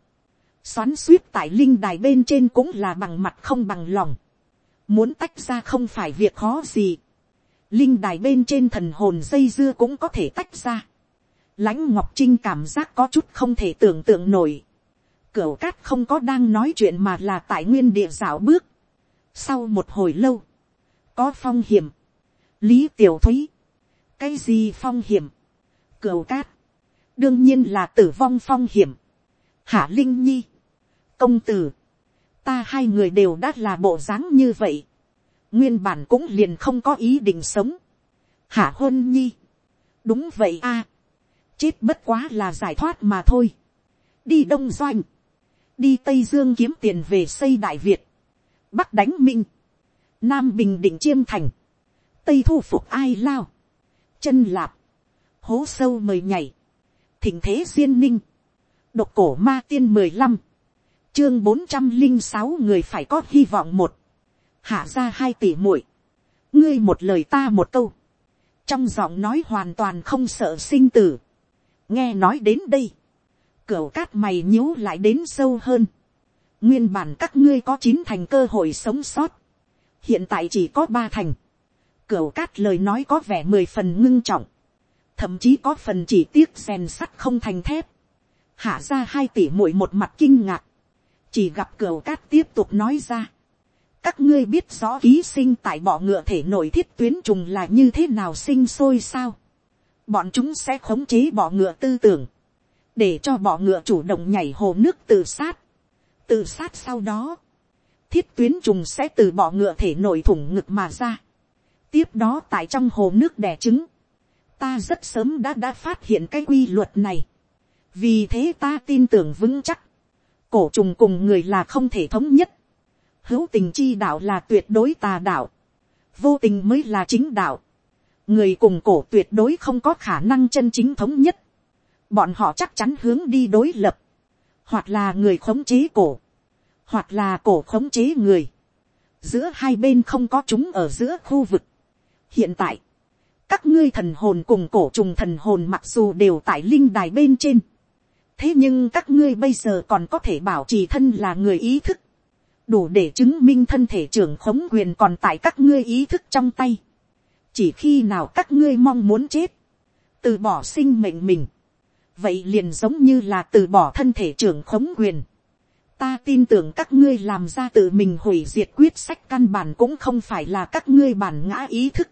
xoắn suýt tại linh đài bên trên cũng là bằng mặt không bằng lòng, muốn tách ra không phải việc khó gì, linh đài bên trên thần hồn dây dưa cũng có thể tách ra, lãnh ngọc trinh cảm giác có chút không thể tưởng tượng nổi, cửu cát không có đang nói chuyện mà là tại nguyên địa dạo bước, sau một hồi lâu, có phong hiểm, lý tiểu thúy, cái gì phong hiểm, cửu cát, đương nhiên là tử vong phong hiểm, hạ linh nhi, công tử, ta hai người đều đã là bộ dáng như vậy, nguyên bản cũng liền không có ý định sống, hạ huân nhi, đúng vậy a, chết bất quá là giải thoát mà thôi, đi đông doanh, đi tây dương kiếm tiền về xây đại việt, bắc đánh minh, nam bình định chiêm thành, tây thu phục ai lao, chân lạp, hố sâu mời nhảy, thỉnh thế duyên ninh, độc cổ ma tiên mười lăm, chương bốn trăm linh sáu người phải có hy vọng một, hạ ra hai tỷ muội, ngươi một lời ta một câu, trong giọng nói hoàn toàn không sợ sinh tử, nghe nói đến đây, cửa cát mày nhíu lại đến sâu hơn, nguyên bản các ngươi có chín thành cơ hội sống sót, hiện tại chỉ có ba thành, cửa cát lời nói có vẻ mười phần ngưng trọng, thậm chí có phần chỉ tiếc rèn sắt không thành thép, hạ ra hai tỷ mũi một mặt kinh ngạc, chỉ gặp cửa cát tiếp tục nói ra, các ngươi biết rõ ký sinh tại bọ ngựa thể nội thiết tuyến trùng là như thế nào sinh sôi sao, bọn chúng sẽ khống chế bọ ngựa tư tưởng, để cho bọ ngựa chủ động nhảy hồ nước tự sát, tự sát sau đó, thiết tuyến trùng sẽ từ bọ ngựa thể nội thủng ngực mà ra, tiếp đó tại trong hồ nước đẻ trứng, ta rất sớm đã đã phát hiện cái quy luật này. vì thế ta tin tưởng vững chắc, cổ trùng cùng người là không thể thống nhất. hữu tình chi đạo là tuyệt đối tà đạo, vô tình mới là chính đạo. người cùng cổ tuyệt đối không có khả năng chân chính thống nhất bọn họ chắc chắn hướng đi đối lập, hoặc là người khống chế cổ, hoặc là cổ khống chế người. giữa hai bên không có chúng ở giữa khu vực. hiện tại, các ngươi thần hồn cùng cổ trùng thần hồn mặc dù đều tại linh đài bên trên. thế nhưng các ngươi bây giờ còn có thể bảo trì thân là người ý thức. đủ để chứng minh thân thể trưởng khống quyền còn tại các ngươi ý thức trong tay. chỉ khi nào các ngươi mong muốn chết, từ bỏ sinh mệnh mình vậy liền giống như là từ bỏ thân thể trưởng khống quyền. ta tin tưởng các ngươi làm ra tự mình hủy diệt quyết sách căn bản cũng không phải là các ngươi bản ngã ý thức,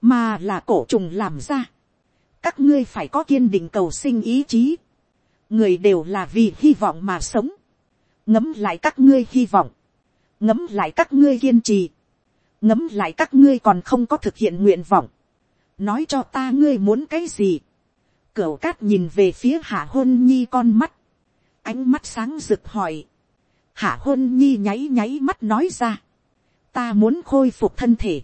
mà là cổ trùng làm ra. các ngươi phải có kiên định cầu sinh ý chí. người đều là vì hy vọng mà sống. ngấm lại các ngươi hy vọng. ngấm lại các ngươi kiên trì. ngấm lại các ngươi còn không có thực hiện nguyện vọng. nói cho ta ngươi muốn cái gì cửu cát nhìn về phía hạ hôn nhi con mắt. ánh mắt sáng rực hỏi. hạ hôn nhi nháy nháy mắt nói ra. ta muốn khôi phục thân thể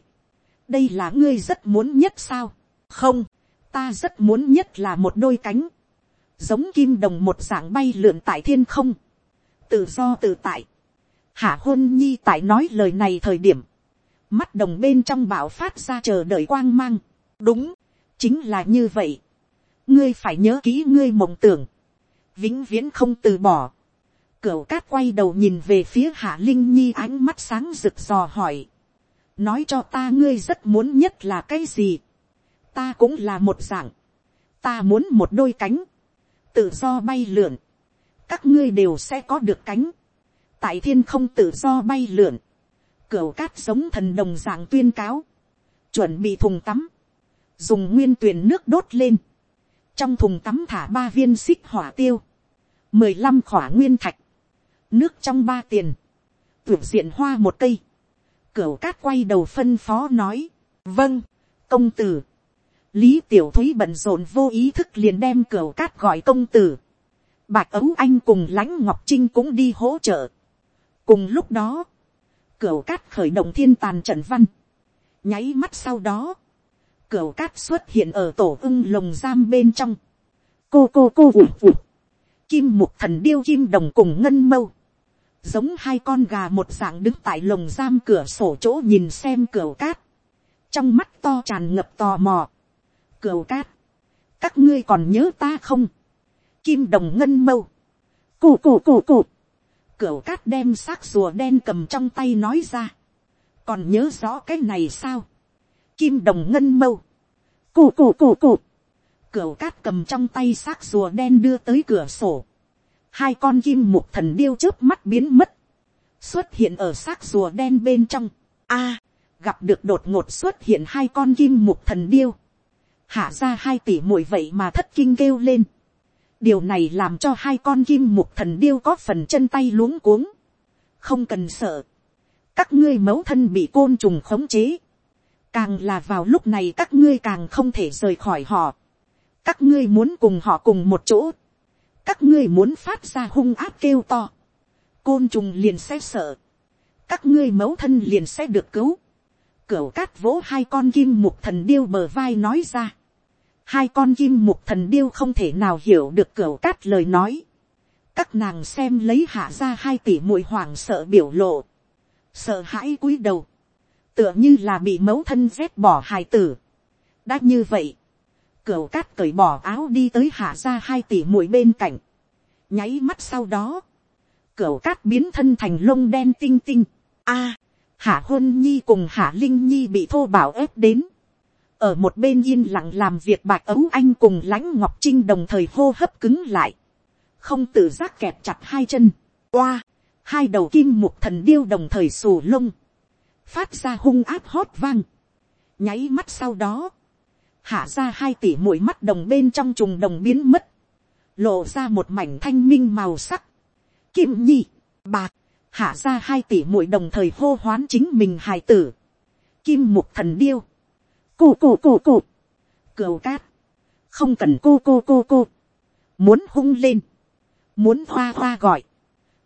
đây là ngươi rất muốn nhất sao. không, ta rất muốn nhất là một đôi cánh, giống kim đồng một dạng bay lượn tại thiên không, tự do tự tại. Hạ hôn nhi tại nói lời này thời điểm, mắt đồng bên trong bảo phát ra chờ đợi quang mang. đúng, chính là như vậy ngươi phải nhớ kỹ ngươi mộng tưởng, vĩnh viễn không từ bỏ. Cửu cát quay đầu nhìn về phía hạ linh nhi ánh mắt sáng rực dò hỏi. Nói cho ta ngươi rất muốn nhất là cái gì, ta cũng là một dạng, ta muốn một đôi cánh, tự do bay lượn, các ngươi đều sẽ có được cánh, tại thiên không tự do bay lượn, Cửu cát giống thần đồng dạng tuyên cáo, chuẩn bị thùng tắm, dùng nguyên tuyển nước đốt lên, trong thùng tắm thả ba viên xích hỏa tiêu, mười lăm khỏa nguyên thạch, nước trong ba tiền, tưởng diện hoa một cây, Cửu cát quay đầu phân phó nói. Vâng, công tử. lý tiểu thúy bận rộn vô ý thức liền đem cửa cát gọi công tử, bạch ấu anh cùng lãnh ngọc trinh cũng đi hỗ trợ. cùng lúc đó, cửa cát khởi động thiên tàn trận văn, nháy mắt sau đó, cửa cát xuất hiện ở tổ ưng lồng giam bên trong, cô cô cô ủ ủ, kim mục thần điêu kim đồng cùng ngân mâu, giống hai con gà một dạng đứng tại lồng giam cửa sổ chỗ nhìn xem cửa cát, trong mắt to tràn ngập tò mò, cửa cát, các ngươi còn nhớ ta không, kim đồng ngân mâu, cụ cụ cụ cụ, cửa cát đem xác rùa đen cầm trong tay nói ra, còn nhớ rõ cái này sao, kim đồng ngân mâu, cụ cụ cụ cụ, Cửu cát cầm trong tay xác rùa đen đưa tới cửa sổ, hai con kim mục thần điêu trước mắt biến mất, xuất hiện ở xác rùa đen bên trong. A, gặp được đột ngột xuất hiện hai con kim mục thần điêu, hạ ra hai tỷ muội vậy mà thất kinh kêu lên. điều này làm cho hai con kim mục thần điêu có phần chân tay luống cuống. không cần sợ, các ngươi mẫu thân bị côn trùng khống chế, càng là vào lúc này các ngươi càng không thể rời khỏi họ. các ngươi muốn cùng họ cùng một chỗ, các ngươi muốn phát ra hung áp kêu to, côn trùng liền sẽ sợ, các ngươi mẫu thân liền sẽ được cứu, cửa cát vỗ hai con kim mục thần điêu bờ vai nói ra, hai con kim mục thần điêu không thể nào hiểu được cửa cát lời nói, các nàng xem lấy hạ ra hai tỷ mũi hoảng sợ biểu lộ, sợ hãi cúi đầu, tựa như là bị mẫu thân rét bỏ hài tử. đã như vậy, Cửu cát cởi bỏ áo đi tới hạ ra hai tỷ mũi bên cạnh. Nháy mắt sau đó. Cửu cát biến thân thành lông đen tinh tinh. a hạ huân nhi cùng hạ linh nhi bị thô bảo ép đến. Ở một bên yên lặng làm việc bạc ấu anh cùng lãnh ngọc trinh đồng thời hô hấp cứng lại. Không tự giác kẹp chặt hai chân. Oa, hai đầu kim mục thần điêu đồng thời xù lông. Phát ra hung áp hót vang. Nháy mắt sau đó hạ ra hai tỷ mũi mắt đồng bên trong trùng đồng biến mất, lộ ra một mảnh thanh minh màu sắc, kim nhi, bạc, hạ ra hai tỷ mũi đồng thời hô hoán chính mình hài tử, kim mục thần điêu, cô cô cô cô, cừu cát, không cần cô cô cô cô, muốn hung lên, muốn hoa hoa gọi,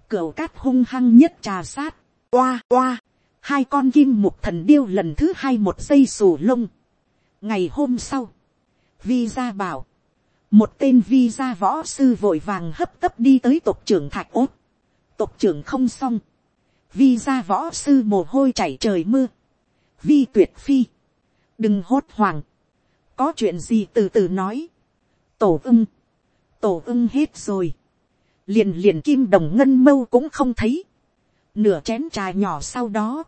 cừu cát hung hăng nhất trà sát, oa oa, hai con kim mục thần điêu lần thứ hai một giây sù lông, ngày hôm sau, vi gia bảo, một tên vi gia võ sư vội vàng hấp tấp đi tới tộc trưởng thạch ốt, tộc trưởng không xong, vi gia võ sư mồ hôi chảy trời mưa, vi tuyệt phi, đừng hốt hoàng, có chuyện gì từ từ nói, tổ ưng, tổ ưng hết rồi, liền liền kim đồng ngân mâu cũng không thấy, nửa chén trà nhỏ sau đó,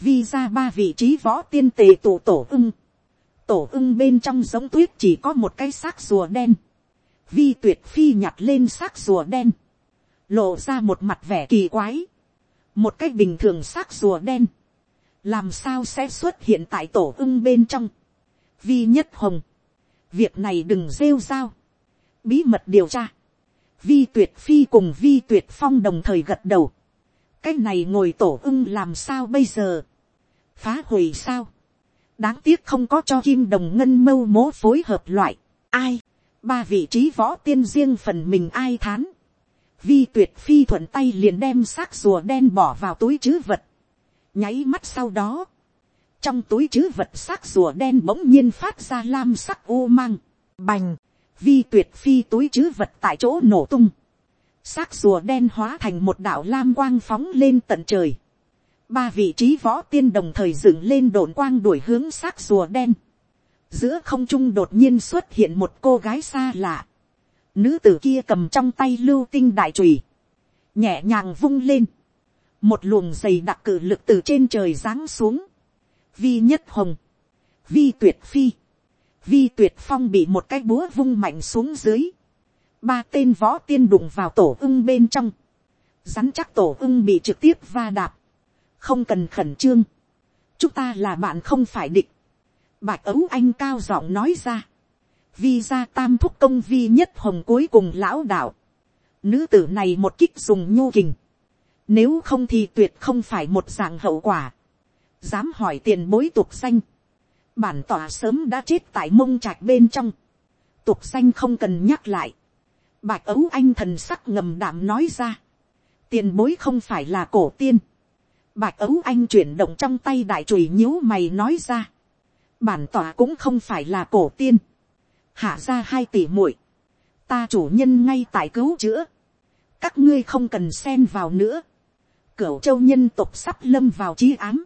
vi ra ba vị trí võ tiên tề tụ tổ ưng, tổ ưng bên trong giống tuyết chỉ có một cái xác rùa đen. Vi tuyệt phi nhặt lên xác rùa đen. Lộ ra một mặt vẻ kỳ quái. Một cái bình thường xác rùa đen. Làm sao sẽ xuất hiện tại tổ ưng bên trong. Vi nhất hồng. Việc này đừng rêu rao. Bí mật điều tra. Vi tuyệt phi cùng vi tuyệt phong đồng thời gật đầu. Cái này ngồi tổ ưng làm sao bây giờ. Phá hủy sao? Đáng tiếc không có cho kim đồng ngân mâu mố phối hợp loại, ai, ba vị trí võ tiên riêng phần mình ai thán, vi tuyệt phi thuận tay liền đem xác rùa đen bỏ vào túi chứ vật, nháy mắt sau đó, trong túi chứ vật xác rùa đen bỗng nhiên phát ra lam sắc u mang, bành, vi tuyệt phi túi chứ vật tại chỗ nổ tung, xác rùa đen hóa thành một đạo lam quang phóng lên tận trời, ba vị trí võ tiên đồng thời dựng lên đồn quang đuổi hướng xác rùa đen. giữa không trung đột nhiên xuất hiện một cô gái xa lạ. nữ tử kia cầm trong tay lưu tinh đại trùy. nhẹ nhàng vung lên. một luồng dày đặc cử lực từ trên trời giáng xuống. vi nhất hồng. vi tuyệt phi. vi tuyệt phong bị một cái búa vung mạnh xuống dưới ba tên võ tiên đụng vào tổ ưng bên trong. rắn chắc tổ ưng bị trực tiếp va đạp. Không cần khẩn trương, chúng ta là bạn không phải địch, bạch ấu anh cao giọng nói ra, vi ra tam thúc công vi nhất hồng cuối cùng lão đạo, nữ tử này một kích dùng nhô kình, nếu không thì tuyệt không phải một dạng hậu quả, dám hỏi tiền bối tục xanh, bản tỏa sớm đã chết tại mông trạch bên trong, tục xanh không cần nhắc lại, bạch ấu anh thần sắc ngầm đảm nói ra, tiền bối không phải là cổ tiên, bạch ấu anh chuyển động trong tay đại chùy nhíu mày nói ra, bản tỏa cũng không phải là cổ tiên, hạ ra hai tỷ muội, ta chủ nhân ngay tại cứu chữa, các ngươi không cần xen vào nữa, cửu châu nhân tục sắp lâm vào trí ám,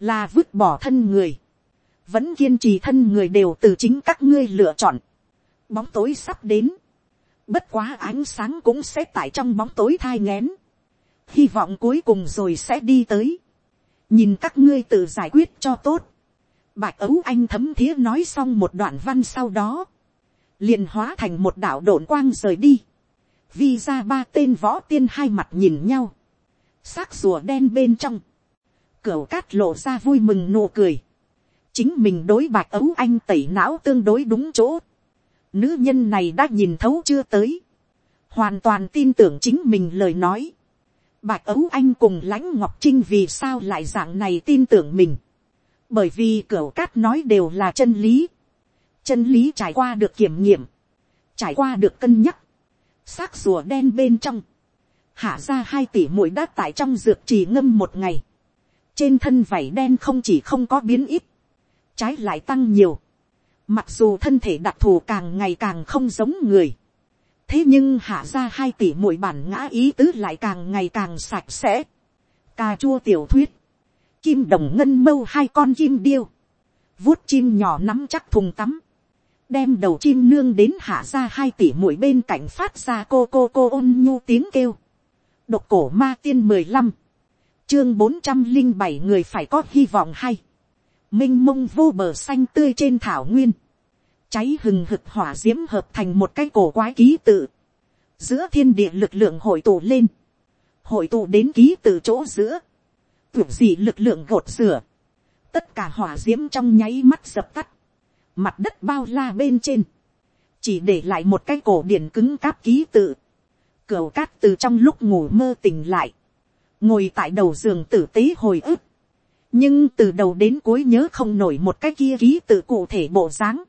là vứt bỏ thân người, vẫn kiên trì thân người đều từ chính các ngươi lựa chọn, bóng tối sắp đến, bất quá ánh sáng cũng sẽ tại trong bóng tối thai ngén, hy vọng cuối cùng rồi sẽ đi tới, nhìn các ngươi tự giải quyết cho tốt, bạch ấu anh thấm thía nói xong một đoạn văn sau đó, liền hóa thành một đạo độn quang rời đi, vi ra ba tên võ tiên hai mặt nhìn nhau, xác rùa đen bên trong, cửu cát lộ ra vui mừng nụ cười, chính mình đối bạch ấu anh tẩy não tương đối đúng chỗ, nữ nhân này đã nhìn thấu chưa tới, hoàn toàn tin tưởng chính mình lời nói, bạch ấu anh cùng lãnh ngọc trinh vì sao lại dạng này tin tưởng mình, bởi vì cửa cát nói đều là chân lý, chân lý trải qua được kiểm nghiệm, trải qua được cân nhắc, xác rùa đen bên trong, hạ ra hai tỷ mũi đã tại trong dược trì ngâm một ngày, trên thân vảy đen không chỉ không có biến ít, trái lại tăng nhiều, mặc dù thân thể đặc thù càng ngày càng không giống người, thế nhưng hạ ra hai tỷ mũi bản ngã ý tứ lại càng ngày càng sạch sẽ, cà chua tiểu thuyết, kim đồng ngân mâu hai con chim điêu, vuốt chim nhỏ nắm chắc thùng tắm, đem đầu chim nương đến hạ ra hai tỷ mũi bên cạnh phát ra cô cô cô ôn nhu tiếng kêu. độc cổ ma tiên mười lăm, chương bốn trăm linh bảy người phải có hy vọng hay m i n h mông vô bờ xanh tươi trên thảo nguyên, cháy hừng hực hỏa d i ễ m hợp thành một cái cổ quái ký tự, giữa thiên địa lực lượng hội tụ lên, hội tụ đến ký tự chỗ giữa, tưởng gì lực lượng gột rửa, tất cả hỏa d i ễ m trong nháy mắt dập tắt, mặt đất bao la bên trên, chỉ để lại một cái cổ điển cứng cáp ký tự, cửa cát từ trong lúc ngủ mơ tỉnh lại, ngồi tại đầu giường tử tế hồi ức, nhưng từ đầu đến cuối nhớ không nổi một cái kia ký tự cụ thể bộ dáng,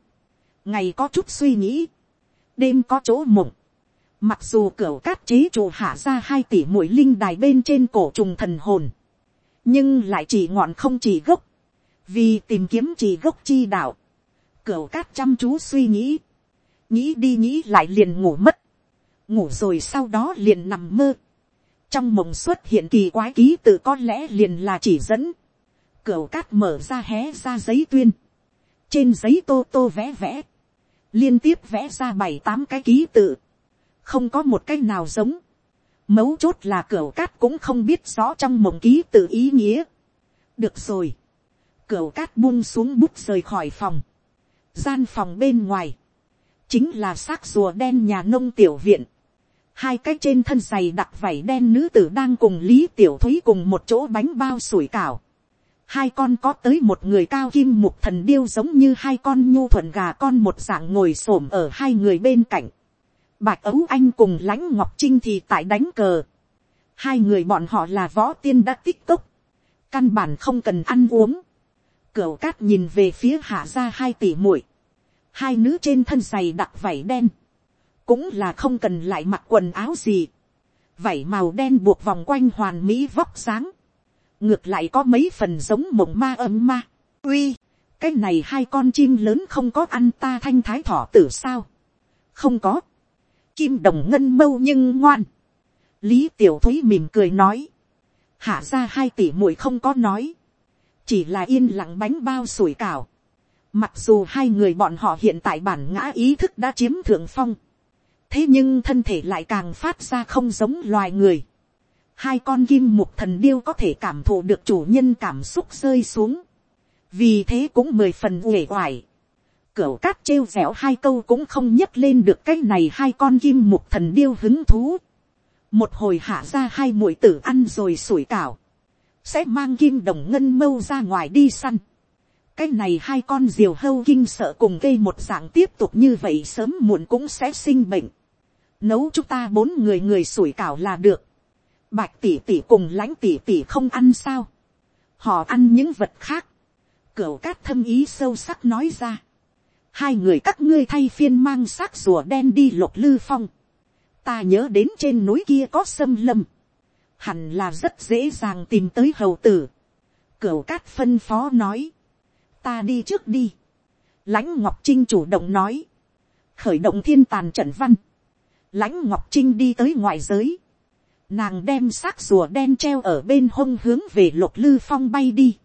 ngày có chút suy nghĩ, đêm có chỗ mộng, mặc dù cửa cát chế chủ hạ ra hai tỷ mũi linh đài bên trên cổ trùng thần hồn, nhưng lại chỉ ngọn không chỉ gốc, vì tìm kiếm chỉ gốc chi đạo, cửa cát chăm chú suy nghĩ. Nghĩ đi nghĩ lại liền ngủ mất. Ngủ rồi sau đó liền nằm mơ. Trong mộng xuất hiện kỳ quái ký tự có lẽ liền là chỉ dẫn. Cửu cát mở ra hé ra giấy tuyên. Trên giấy tô tô vẽ vẽ. Liên tiếp vẽ ra bảy tám cái ký tự. Không có một cái nào giống. Mấu chốt là cửu cát cũng không biết rõ trong mộng ký tự ý nghĩa. Được rồi. Cửu cát buông xuống bút rời khỏi phòng Gian phòng bên ngoài, chính là xác rùa đen nhà nông tiểu viện. Hai cái trên thân giày đặc vảy đen nữ tử đang cùng Lý Tiểu Thúy cùng một chỗ bánh bao sủi cảo. Hai con có tới một người cao kim mục thần điêu giống như hai con nhu thuận gà con một dạng ngồi xổm ở hai người bên cạnh. Bạch ấu anh cùng lãnh ngọc trinh thì tại đánh cờ. Hai người bọn họ là võ tiên đã tích tốc. Căn bản không cần ăn uống Cửu cát nhìn về phía hạ ra hai tỷ muội. Hai nữ trên thân giày đặc vảy đen. Cũng là không cần lại mặc quần áo gì. Vảy màu đen buộc vòng quanh hoàn mỹ vóc dáng Ngược lại có mấy phần giống mộng ma âm ma. Uy, cái này hai con chim lớn không có ăn ta thanh thái thỏ tử sao? Không có. Kim đồng ngân mâu nhưng ngoan. Lý tiểu thúy mỉm cười nói. Hạ ra hai tỷ muội không có nói chỉ là yên lặng bánh bao sủi cảo. Mặc dù hai người bọn họ hiện tại bản ngã ý thức đã chiếm thượng phong. Thế nhưng thân thể lại càng phát ra không giống loài người. Hai con kim mục thần điêu có thể cảm thụ được chủ nhân cảm xúc rơi xuống. Vì thế cũng mười phần uể oải. Cửu cát trêu dẻo hai câu cũng không nhấc lên được cái này hai con kim mục thần điêu hứng thú. Một hồi hạ ra hai mũi tử ăn rồi sủi cảo sẽ mang kim đồng ngân mâu ra ngoài đi săn. cái này hai con diều hâu kinh sợ cùng gây một dạng tiếp tục như vậy sớm muộn cũng sẽ sinh bệnh. nấu chúng ta bốn người người sủi cảo là được bạch tỷ tỷ cùng lãnh tỷ tỷ không ăn sao. họ ăn những vật khác. Cửu cát thâm ý sâu sắc nói ra. Hai người các ngươi thay phiên mang xác rùa đen đi lục lư phong. Ta nhớ đến trên núi kia có sâm lâm. Hẳn là rất dễ dàng tìm tới hầu tử. Cửu cát phân phó nói. Ta đi trước đi. Lãnh Ngọc Trinh chủ động nói. Khởi động thiên tàn trận văn. Lãnh Ngọc Trinh đi tới ngoại giới. Nàng đem xác rùa đen treo ở bên hông hướng về lục lư phong bay đi.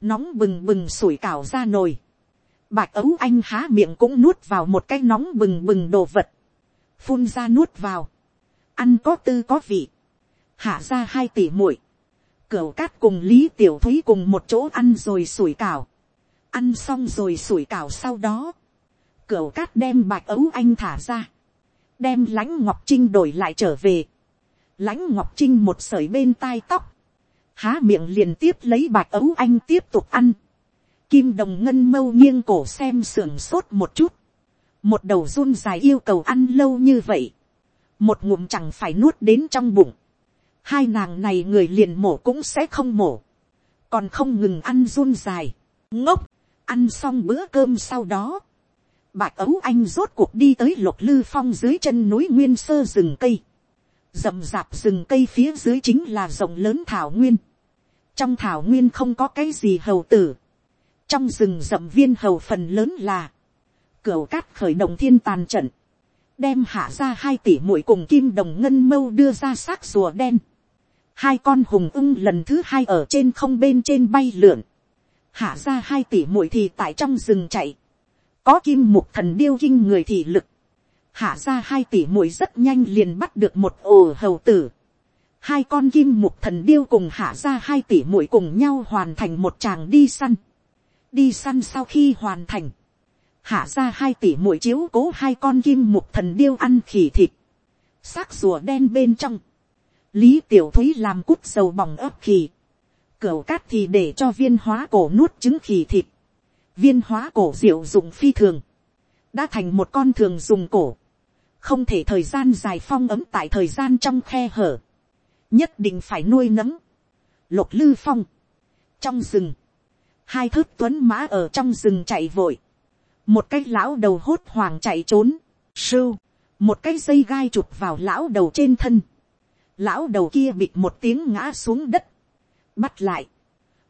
Nóng bừng bừng sủi cảo ra nồi. Bạch ấu anh há miệng cũng nuốt vào một cái nóng bừng bừng đồ vật. Phun ra nuốt vào. Ăn có tư có vị. Hạ ra hai tỷ muội cửa cát cùng Lý Tiểu Thúy cùng một chỗ ăn rồi sủi cảo. Ăn xong rồi sủi cảo sau đó. cửa cát đem bạch ấu anh thả ra. Đem lãnh ngọc trinh đổi lại trở về. Lãnh ngọc trinh một sợi bên tai tóc. Há miệng liền tiếp lấy bạch ấu anh tiếp tục ăn. Kim đồng ngân mâu nghiêng cổ xem sưởng sốt một chút. Một đầu run dài yêu cầu ăn lâu như vậy. Một ngụm chẳng phải nuốt đến trong bụng. Hai nàng này người liền mổ cũng sẽ không mổ. Còn không ngừng ăn run dài. Ngốc. Ăn xong bữa cơm sau đó. Bạch ấu anh rốt cuộc đi tới lục lư phong dưới chân núi nguyên sơ rừng cây. Rậm rạp rừng cây phía dưới chính là rộng lớn thảo nguyên. Trong thảo nguyên không có cái gì hầu tử trong rừng rậm viên hầu phần lớn là, cửa cát khởi động thiên tàn trận, đem hạ ra hai tỷ mũi cùng kim đồng ngân mâu đưa ra xác rùa đen. Hai con hùng ưng lần thứ hai ở trên không bên trên bay lượn. Hạ ra hai tỷ mũi thì tại trong rừng chạy. Có kim mục thần điêu kinh người thị lực. Hạ ra hai tỷ mũi rất nhanh liền bắt được một ổ hầu tử. Hai con kim mục thần điêu cùng hạ ra hai tỷ mũi cùng nhau hoàn thành một chàng đi săn. Đi săn sau khi hoàn thành, hạ ra hai tỷ mũi chiếu cố hai con kim mục thần điêu ăn khỉ thịt, xác rùa đen bên trong, lý tiểu thúy làm cút dầu bỏng ấp khỉ, Cửu cát thì để cho viên hóa cổ nuốt trứng khỉ thịt, viên hóa cổ diệu dụng phi thường, đã thành một con thường dùng cổ, không thể thời gian dài phong ấm tại thời gian trong khe hở, nhất định phải nuôi nấm, lục lư phong, trong rừng, hai thước tuấn mã ở trong rừng chạy vội, một cái lão đầu hốt hoàng chạy trốn, sưu, một cái dây gai chụp vào lão đầu trên thân, lão đầu kia bị một tiếng ngã xuống đất, bắt lại,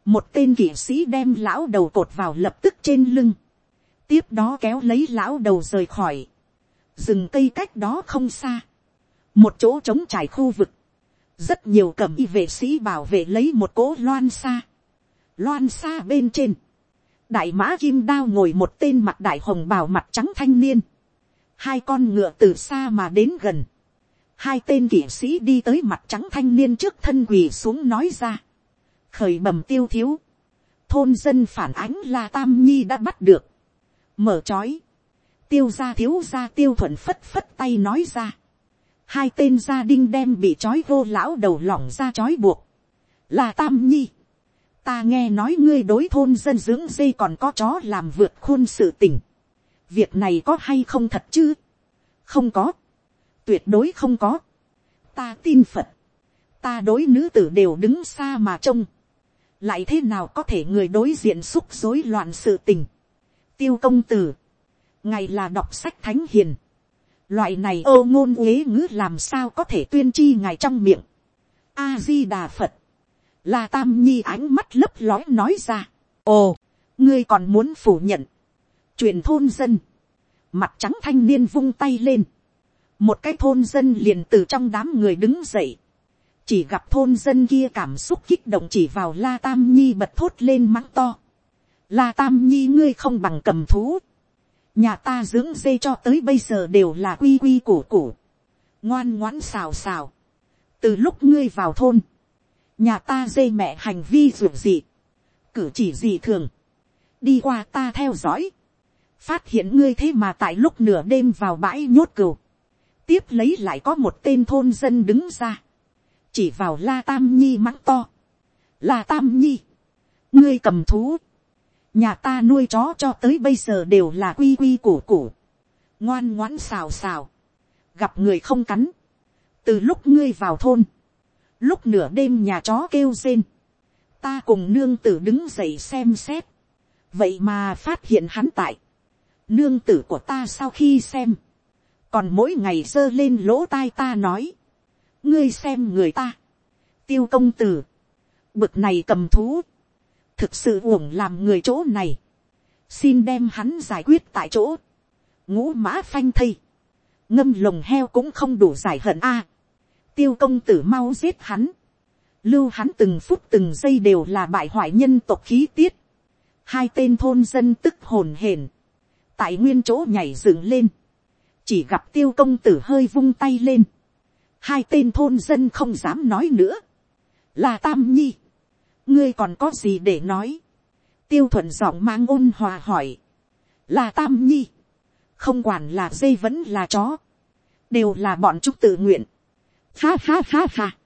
một tên kỵ sĩ đem lão đầu cột vào lập tức trên lưng, tiếp đó kéo lấy lão đầu rời khỏi, rừng cây cách đó không xa, một chỗ trống trải khu vực, rất nhiều cầm y vệ sĩ bảo vệ lấy một cỗ loan xa, loan xa bên trên, đại mã kim đao ngồi một tên mặt đại hồng bào mặt trắng thanh niên, hai con ngựa từ xa mà đến gần, hai tên kỵ sĩ đi tới mặt trắng thanh niên trước thân quỳ xuống nói ra, khởi bầm tiêu thiếu, thôn dân phản ánh là tam nhi đã bắt được, mở trói, tiêu ra thiếu ra tiêu thuận phất phất tay nói ra, hai tên gia đinh đem bị trói vô lão đầu lỏng ra trói buộc, là tam nhi, ta nghe nói ngươi đối thôn dân dưỡng dây còn có chó làm vượt khôn sự tình. việc này có hay không thật chứ. không có. tuyệt đối không có. ta tin phật. ta đối nữ tử đều đứng xa mà trông. lại thế nào có thể người đối diện xúc rối loạn sự tình. tiêu công tử ngày là đọc sách thánh hiền. loại này ô ngôn uế ngữ làm sao có thể tuyên chi ngài trong miệng. a di đà phật La Tam Nhi ánh mắt lấp lói nói ra. Ồ, ngươi còn muốn phủ nhận. Truyền thôn dân. Mặt trắng thanh niên vung tay lên. Một cái thôn dân liền từ trong đám người đứng dậy. Chỉ gặp thôn dân kia cảm xúc kích động chỉ vào La Tam Nhi bật thốt lên mắng to. La Tam Nhi ngươi không bằng cầm thú. Nhà ta dưỡng dê cho tới bây giờ đều là quy quy củ củ. Ngoan ngoãn xào xào. Từ lúc ngươi vào thôn nhà ta dê mẹ hành vi ruột gì, cử chỉ gì thường, đi qua ta theo dõi, phát hiện ngươi thế mà tại lúc nửa đêm vào bãi nhốt cừu, tiếp lấy lại có một tên thôn dân đứng ra, chỉ vào la tam nhi mắng to, la tam nhi, ngươi cầm thú, nhà ta nuôi chó cho tới bây giờ đều là quy quy củ củ, ngoan ngoãn xào xào, gặp người không cắn, từ lúc ngươi vào thôn, lúc nửa đêm nhà chó kêu rên, ta cùng nương tử đứng dậy xem xét, vậy mà phát hiện hắn tại, nương tử của ta sau khi xem, còn mỗi ngày giơ lên lỗ tai ta nói, ngươi xem người ta, tiêu công tử, bực này cầm thú, thực sự uổng làm người chỗ này, xin đem hắn giải quyết tại chỗ, ngũ mã phanh thây, ngâm lồng heo cũng không đủ giải hận a, tiêu công tử mau giết hắn, lưu hắn từng phút từng giây đều là bại hoại nhân tộc khí tiết, hai tên thôn dân tức hồn hển, tại nguyên chỗ nhảy dựng lên, chỉ gặp tiêu công tử hơi vung tay lên, hai tên thôn dân không dám nói nữa, là tam nhi, ngươi còn có gì để nói, tiêu thuận giọng mang ôn hòa hỏi, là tam nhi, không quản là dây vẫn là chó, đều là bọn chúng tự nguyện, ha ha ha ha,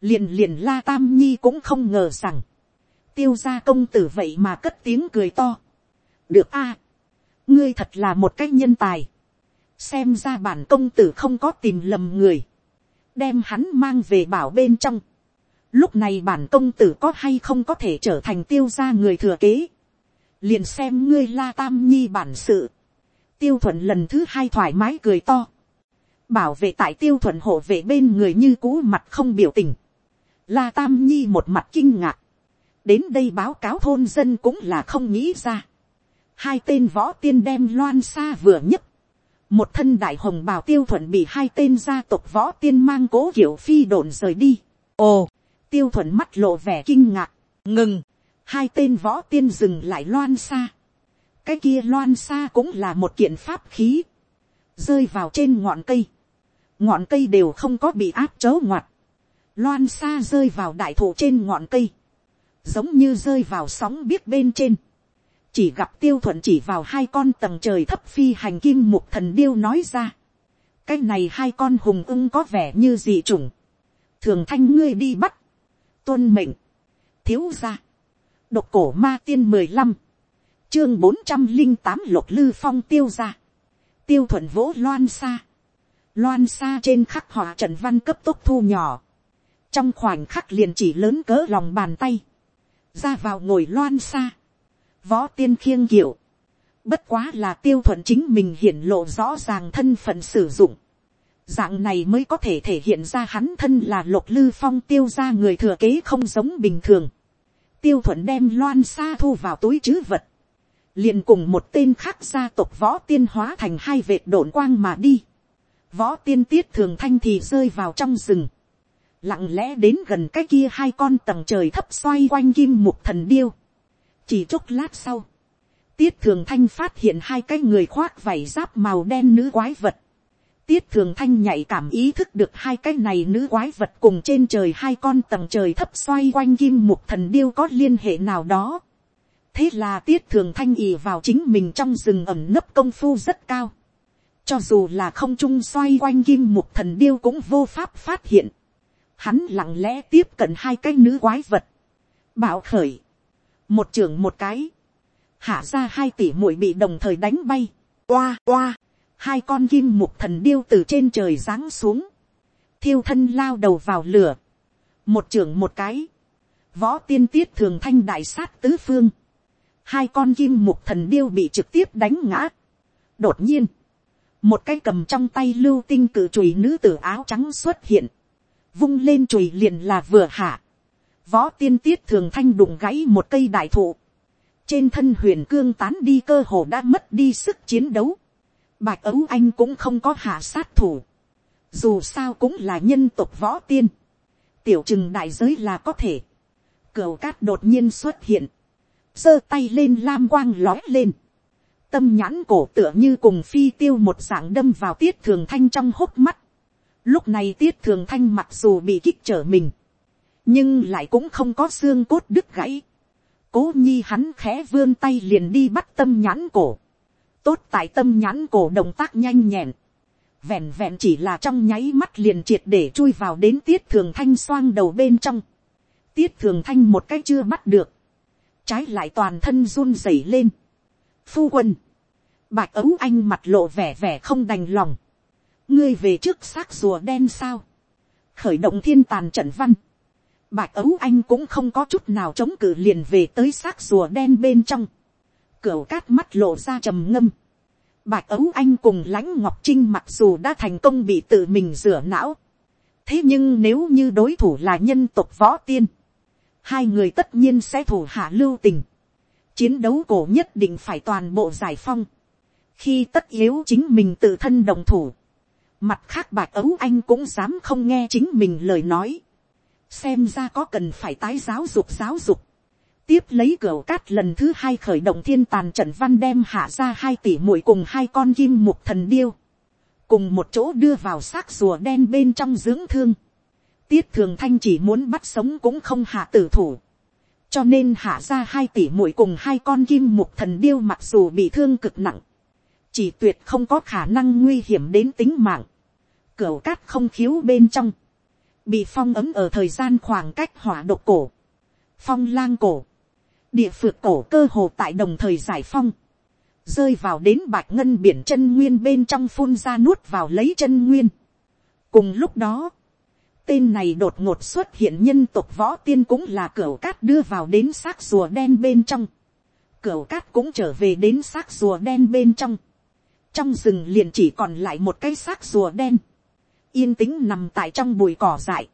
liền liền la tam nhi cũng không ngờ rằng, tiêu gia công tử vậy mà cất tiếng cười to, được a, ngươi thật là một cái nhân tài, xem ra bản công tử không có tìm lầm người, đem hắn mang về bảo bên trong, lúc này bản công tử có hay không có thể trở thành tiêu gia người thừa kế, liền xem ngươi la tam nhi bản sự, tiêu thuận lần thứ hai thoải mái cười to, bảo vệ tại tiêu thuận hộ vệ bên người như cũ mặt không biểu tình, la tam nhi một mặt kinh ngạc, đến đây báo cáo thôn dân cũng là không nghĩ ra, hai tên võ tiên đem loan xa vừa nhất. Một thân đại hồng bào tiêu thuận bị hai tên gia tộc võ tiên mang cố kiểu phi đồn rời đi. ồ, tiêu thuận mắt lộ vẻ kinh ngạc, ngừng, hai tên võ tiên dừng lại loan xa. cái kia loan xa cũng là một kiện pháp khí, rơi vào trên ngọn cây, ngọn cây đều không có bị áp chớ ngoặt, loan xa rơi vào đại thụ trên ngọn cây, giống như rơi vào sóng biết bên trên, chỉ gặp tiêu thuận chỉ vào hai con tầng trời thấp phi hành kim mục thần điêu nói ra. cái này hai con hùng ưng có vẻ như dị chủng. thường thanh ngươi đi bắt tuân mệnh. thiếu ra. độc cổ ma tiên mười lăm. chương bốn trăm linh tám lục lư phong tiêu ra. tiêu thuận vỗ loan xa. loan xa trên khắc họa trần văn cấp tốc thu nhỏ. trong khoảnh khắc liền chỉ lớn cỡ lòng bàn tay. ra vào ngồi loan xa võ tiên khiêng kiểu, bất quá là tiêu thuận chính mình hiển lộ rõ ràng thân phận sử dụng, dạng này mới có thể thể hiện ra hắn thân là lục lư phong tiêu ra người thừa kế không giống bình thường, tiêu thuận đem loan xa thu vào túi chứ vật, liền cùng một tên khác gia tộc võ tiên hóa thành hai vệt đổn quang mà đi, võ tiên tiết thường thanh thì rơi vào trong rừng, lặng lẽ đến gần cái kia hai con tầng trời thấp xoay quanh kim mục thần điêu, chỉ chốc lát sau, tiết thường thanh phát hiện hai cái người khoác vảy giáp màu đen nữ quái vật tiết thường thanh nhạy cảm ý thức được hai cái này nữ quái vật cùng trên trời hai con tầng trời thấp xoay quanh kim mục thần điêu có liên hệ nào đó. thế là tiết thường thanh ì vào chính mình trong rừng ẩm nấp công phu rất cao. cho dù là không trung xoay quanh kim mục thần điêu cũng vô pháp phát hiện. hắn lặng lẽ tiếp cận hai cái nữ quái vật. bảo khởi một trưởng một cái, hạ ra hai tỷ muội bị đồng thời đánh bay, oa oa, hai con kim mục thần điêu từ trên trời giáng xuống, thiêu thân lao đầu vào lửa, một trưởng một cái, võ tiên tiết thường thanh đại sát tứ phương, hai con kim mục thần điêu bị trực tiếp đánh ngã. đột nhiên, một cái cầm trong tay lưu tinh cự chùy nữ tử áo trắng xuất hiện, vung lên chùy liền là vừa hạ, Võ tiên tiết thường thanh đụng gãy một cây đại thụ. Trên thân huyền cương tán đi cơ hồ đã mất đi sức chiến đấu. Bạch ấu anh cũng không có hạ sát thủ. Dù sao cũng là nhân tộc võ tiên. Tiểu trừng đại giới là có thể. Cửu cát đột nhiên xuất hiện. giơ tay lên lam quang lói lên. Tâm nhãn cổ tựa như cùng phi tiêu một dạng đâm vào tiết thường thanh trong hốc mắt. Lúc này tiết thường thanh mặc dù bị kích trở mình nhưng lại cũng không có xương cốt đứt gãy. cố nhi hắn khẽ vươn tay liền đi bắt tâm nhãn cổ tốt tại tâm nhãn cổ động tác nhanh nhẹn. vẹn vẹn chỉ là trong nháy mắt liền triệt để chui vào đến tiết thường thanh xoang đầu bên trong. tiết thường thanh một cách chưa bắt được. trái lại toàn thân run rẩy lên. phu quân. bạch ấu anh mặt lộ vẻ vẻ không đành lòng. ngươi về trước xác rùa đen sao. khởi động thiên tàn trận văn Bạch ấu anh cũng không có chút nào chống cự liền về tới xác rùa đen bên trong. Cửu cát mắt lộ ra trầm ngâm. Bạch ấu anh cùng lãnh ngọc trinh mặc dù đã thành công bị tự mình rửa não. thế nhưng nếu như đối thủ là nhân tộc võ tiên, hai người tất nhiên sẽ thủ hạ lưu tình. chiến đấu cổ nhất định phải toàn bộ giải phong. khi tất yếu chính mình tự thân đồng thủ. mặt khác bạch ấu anh cũng dám không nghe chính mình lời nói. xem ra có cần phải tái giáo dục giáo dục tiếp lấy cửa cát lần thứ hai khởi động thiên tàn trận văn đem hạ ra hai tỷ muội cùng hai con kim mục thần điêu, cùng một chỗ đưa vào xác rùa đen bên trong dưỡng thương. tiết thường thanh chỉ muốn bắt sống cũng không hạ tử thủ, cho nên hạ ra hai tỷ muội cùng hai con kim mục thần điêu mặc dù bị thương cực nặng, chỉ tuyệt không có khả năng nguy hiểm đến tính mạng. cửa cát không khiếu bên trong, bị phong ấm ở thời gian khoảng cách hỏa độc cổ, phong lang cổ, địa phược cổ cơ hồ tại đồng thời giải phong, rơi vào đến bạch ngân biển chân nguyên bên trong phun ra nuốt vào lấy chân nguyên. cùng lúc đó, tên này đột ngột xuất hiện nhân tộc võ tiên cũng là cửa cát đưa vào đến xác rùa đen bên trong. cửa cát cũng trở về đến xác rùa đen bên trong. trong rừng liền chỉ còn lại một cái xác rùa đen. yên tĩnh nằm tại trong bụi cỏ dại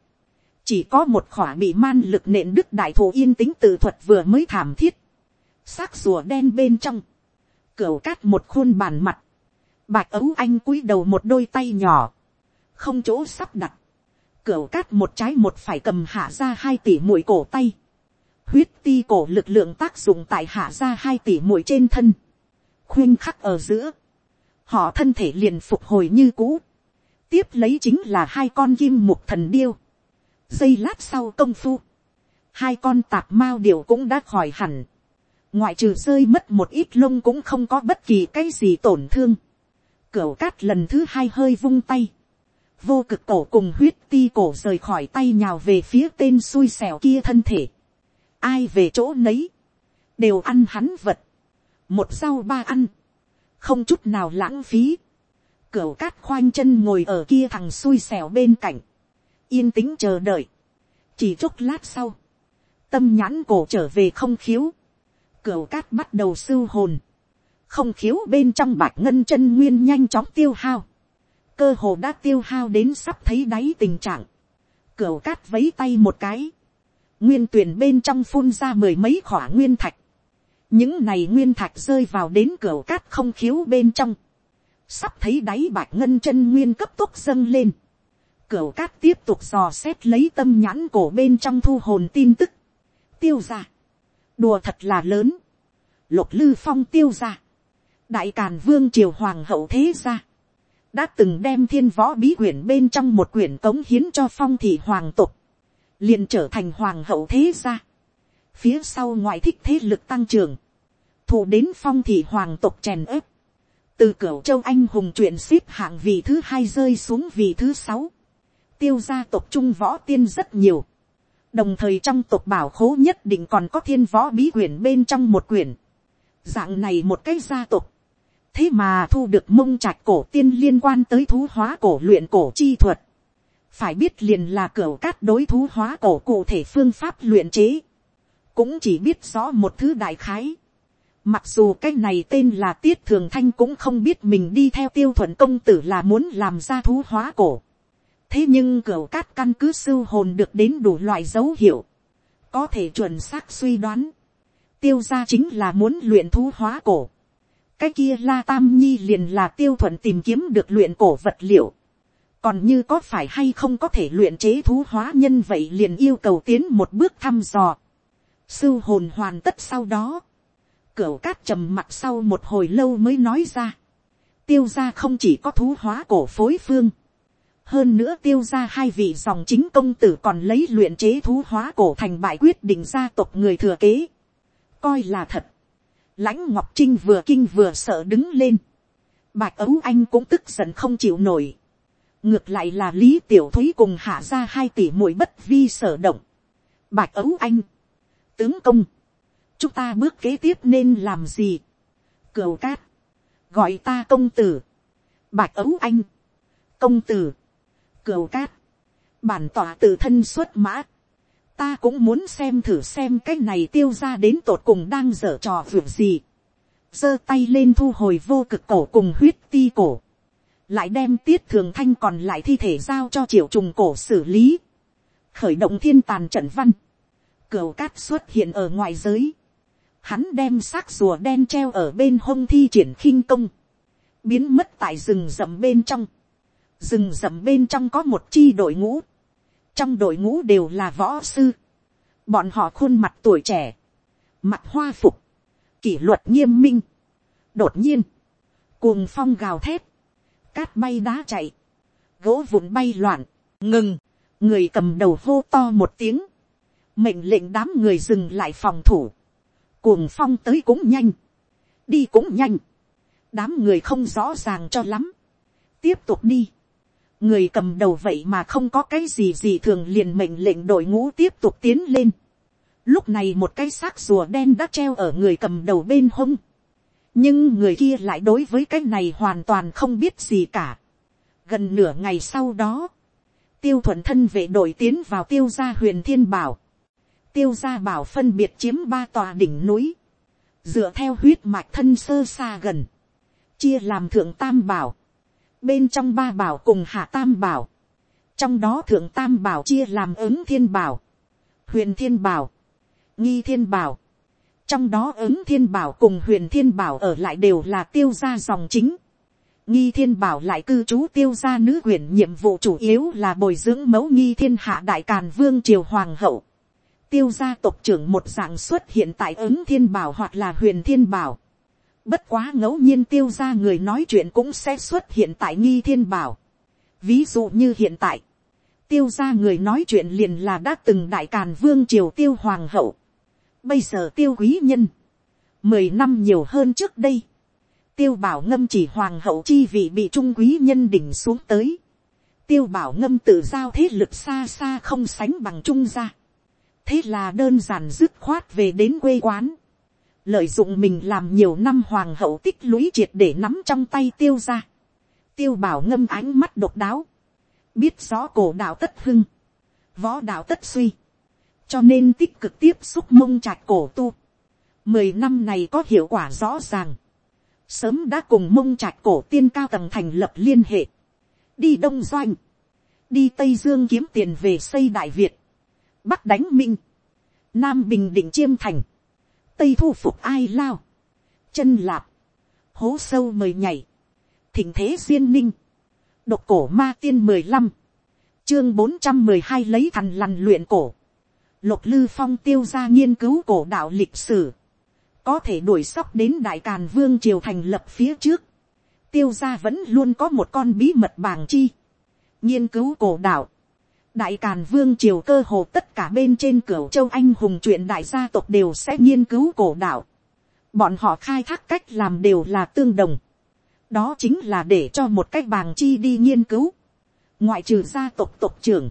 chỉ có một khỏa bị man lực nện đức đại thổ yên tĩnh tự thuật vừa mới thảm thiết, xác rùa đen bên trong, cửa cát một khuôn bàn mặt, bạch ấu anh cúi đầu một đôi tay nhỏ, không chỗ sắp đặt, cửa cát một trái một phải cầm hạ ra hai tỷ mũi cổ tay, huyết ti cổ lực lượng tác dụng tại hạ ra hai tỷ mũi trên thân, khuyên khắc ở giữa, họ thân thể liền phục hồi như cũ, tiếp lấy chính là hai con kim mục thần điêu, giây lát sau công phu, hai con tạp mao điệu cũng đã khỏi hẳn, ngoại trừ rơi mất một ít lông cũng không có bất kỳ cái gì tổn thương, cửu cát lần thứ hai hơi vung tay, vô cực cổ cùng huyết ti cổ rời khỏi tay nhào về phía tên xui xẻo kia thân thể, ai về chỗ nấy, đều ăn hắn vật, một rau ba ăn, không chút nào lãng phí, cửu cát khoanh chân ngồi ở kia thằng xui xẻo bên cạnh, yên tĩnh chờ đợi. chỉ chốc lát sau, tâm nhãn cổ trở về không khiếu, cửa cát bắt đầu sưu hồn, không khiếu bên trong bạch ngân chân nguyên nhanh chóng tiêu hao, cơ hồ đã tiêu hao đến sắp thấy đáy tình trạng, cửa cát vấy tay một cái, nguyên tuyển bên trong phun ra mười mấy khỏa nguyên thạch, những này nguyên thạch rơi vào đến cửa cát không khiếu bên trong, sắp thấy đáy bạch ngân chân nguyên cấp tốc dâng lên, Cửu cát tiếp tục dò xét lấy tâm nhãn cổ bên trong thu hồn tin tức. Tiêu ra. Đùa thật là lớn. Lục lư phong tiêu ra. Đại càn vương triều hoàng hậu thế ra. Đã từng đem thiên võ bí quyển bên trong một quyển cống hiến cho phong thị hoàng tục. liền trở thành hoàng hậu thế ra. Phía sau ngoại thích thế lực tăng trưởng. Thủ đến phong thị hoàng tục chèn ép từ cửu châu anh hùng chuyện ship hạng vị thứ hai rơi xuống vị thứ sáu tiêu gia tộc trung võ tiên rất nhiều. Đồng thời trong tộc bảo khố nhất định còn có thiên võ bí quyển bên trong một quyển. Dạng này một cái gia tộc. Thế mà thu được mông trạch cổ tiên liên quan tới thú hóa cổ luyện cổ chi thuật. Phải biết liền là cửa cát đối thú hóa cổ cụ thể phương pháp luyện chế. Cũng chỉ biết rõ một thứ đại khái. Mặc dù cái này tên là Tiết Thường Thanh cũng không biết mình đi theo tiêu thuận công tử là muốn làm ra thú hóa cổ thế nhưng cửa cát căn cứ sưu hồn được đến đủ loại dấu hiệu, có thể chuẩn xác suy đoán, tiêu ra chính là muốn luyện thú hóa cổ. cái kia la tam nhi liền là tiêu thuận tìm kiếm được luyện cổ vật liệu, còn như có phải hay không có thể luyện chế thú hóa nhân vậy liền yêu cầu tiến một bước thăm dò, sưu hồn hoàn tất sau đó, Cửu cát trầm mặt sau một hồi lâu mới nói ra, tiêu ra không chỉ có thú hóa cổ phối phương, hơn nữa tiêu ra hai vị dòng chính công tử còn lấy luyện chế thú hóa cổ thành bại quyết định gia tộc người thừa kế. coi là thật. lãnh ngọc trinh vừa kinh vừa sợ đứng lên. bạch ấu anh cũng tức giận không chịu nổi. ngược lại là lý tiểu thúy cùng hạ ra hai tỷ mũi bất vi sở động. bạch ấu anh. tướng công. chúng ta bước kế tiếp nên làm gì. cửu cát. gọi ta công tử. bạch ấu anh. công tử cửu cát, bản tỏa tự thân xuất mã, ta cũng muốn xem thử xem cái này tiêu ra đến tột cùng đang dở trò việc gì. giơ tay lên thu hồi vô cực cổ cùng huyết ti cổ, lại đem tiết thường thanh còn lại thi thể giao cho triệu trùng cổ xử lý, khởi động thiên tàn trận văn, cửu cát xuất hiện ở ngoài giới, hắn đem xác rùa đen treo ở bên hông thi triển khinh công, biến mất tại rừng rậm bên trong, rừng rậm bên trong có một chi đội ngũ, trong đội ngũ đều là võ sư, bọn họ khuôn mặt tuổi trẻ, mặt hoa phục, kỷ luật nghiêm minh, đột nhiên, cuồng phong gào thét, cát bay đá chạy, gỗ vụn bay loạn, ngừng, người cầm đầu hô to một tiếng, mệnh lệnh đám người dừng lại phòng thủ, cuồng phong tới cũng nhanh, đi cũng nhanh, đám người không rõ ràng cho lắm, tiếp tục đi, người cầm đầu vậy mà không có cái gì gì thường liền mệnh lệnh đội ngũ tiếp tục tiến lên, lúc này một cái xác rùa đen đã treo ở người cầm đầu bên hông, nhưng người kia lại đối với cái này hoàn toàn không biết gì cả. gần nửa ngày sau đó, tiêu thuận thân vệ đội tiến vào tiêu gia huyền thiên bảo, tiêu gia bảo phân biệt chiếm ba tòa đỉnh núi, dựa theo huyết mạch thân sơ xa gần, chia làm thượng tam bảo, bên trong ba bảo cùng hạ tam bảo, trong đó thượng tam bảo chia làm ứng thiên bảo, huyền thiên bảo, nghi thiên bảo, trong đó ứng thiên bảo cùng huyền thiên bảo ở lại đều là tiêu gia dòng chính, nghi thiên bảo lại cư trú tiêu gia nữ quyền nhiệm vụ chủ yếu là bồi dưỡng mẫu nghi thiên hạ đại càn vương triều hoàng hậu, tiêu gia tộc trưởng một dạng xuất hiện tại ứng thiên bảo hoặc là huyền thiên bảo, bất quá ngẫu nhiên tiêu gia người nói chuyện cũng sẽ xuất hiện tại nghi thiên bảo, ví dụ như hiện tại, tiêu gia người nói chuyện liền là đã từng đại càn vương triều tiêu hoàng hậu, Bây giờ tiêu quý nhân. Mười năm nhiều hơn trước đây. Tiêu bảo ngâm chỉ hoàng hậu chi vị bị trung quý nhân đỉnh xuống tới. Tiêu bảo ngâm tự giao thế lực xa xa không sánh bằng trung gia. Thế là đơn giản dứt khoát về đến quê quán. Lợi dụng mình làm nhiều năm hoàng hậu tích lũy triệt để nắm trong tay tiêu ra. Tiêu bảo ngâm ánh mắt độc đáo. Biết rõ cổ đạo tất hưng. Võ đạo tất suy cho nên tích cực tiếp xúc mông trạch cổ tu. Mười năm này có hiệu quả rõ ràng. Sớm đã cùng mông trạch cổ tiên cao tầng thành lập liên hệ. Đi Đông Doanh. Đi Tây Dương kiếm tiền về xây Đại Việt. Bắc đánh Minh. Nam Bình Định Chiêm Thành. Tây thu phục ai lao. Chân lạp. Hố sâu mời nhảy. Thỉnh thế duyên ninh. Độc cổ ma tiên mười lăm chương bốn trăm mười hai lấy thần lằn luyện cổ lục lư phong tiêu ra nghiên cứu cổ đạo lịch sử, có thể đuổi sóc đến đại càn vương triều thành lập phía trước, tiêu gia vẫn luôn có một con bí mật bảng chi, nghiên cứu cổ đạo, đại càn vương triều cơ hồ tất cả bên trên cửa châu anh hùng chuyện đại gia tộc đều sẽ nghiên cứu cổ đạo, bọn họ khai thác cách làm đều là tương đồng, đó chính là để cho một cách bàng chi đi nghiên cứu, ngoại trừ gia tộc tộc trưởng,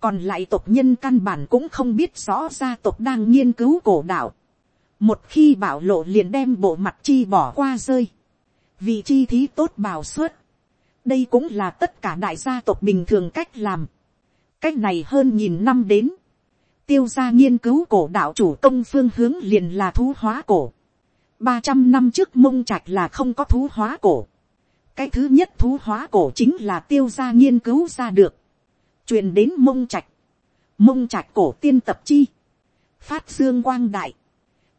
còn lại tộc nhân căn bản cũng không biết rõ gia tộc đang nghiên cứu cổ đạo. một khi bảo lộ liền đem bộ mặt chi bỏ qua rơi. vì chi thí tốt bảo suất. đây cũng là tất cả đại gia tộc bình thường cách làm cách này hơn nghìn năm đến. tiêu gia nghiên cứu cổ đạo chủ công phương hướng liền là thú hóa cổ. ba trăm năm trước mông trạch là không có thú hóa cổ. cái thứ nhất thú hóa cổ chính là tiêu gia nghiên cứu ra được truyền đến mông trạch, mông trạch cổ tiên tập chi, phát dương quang đại,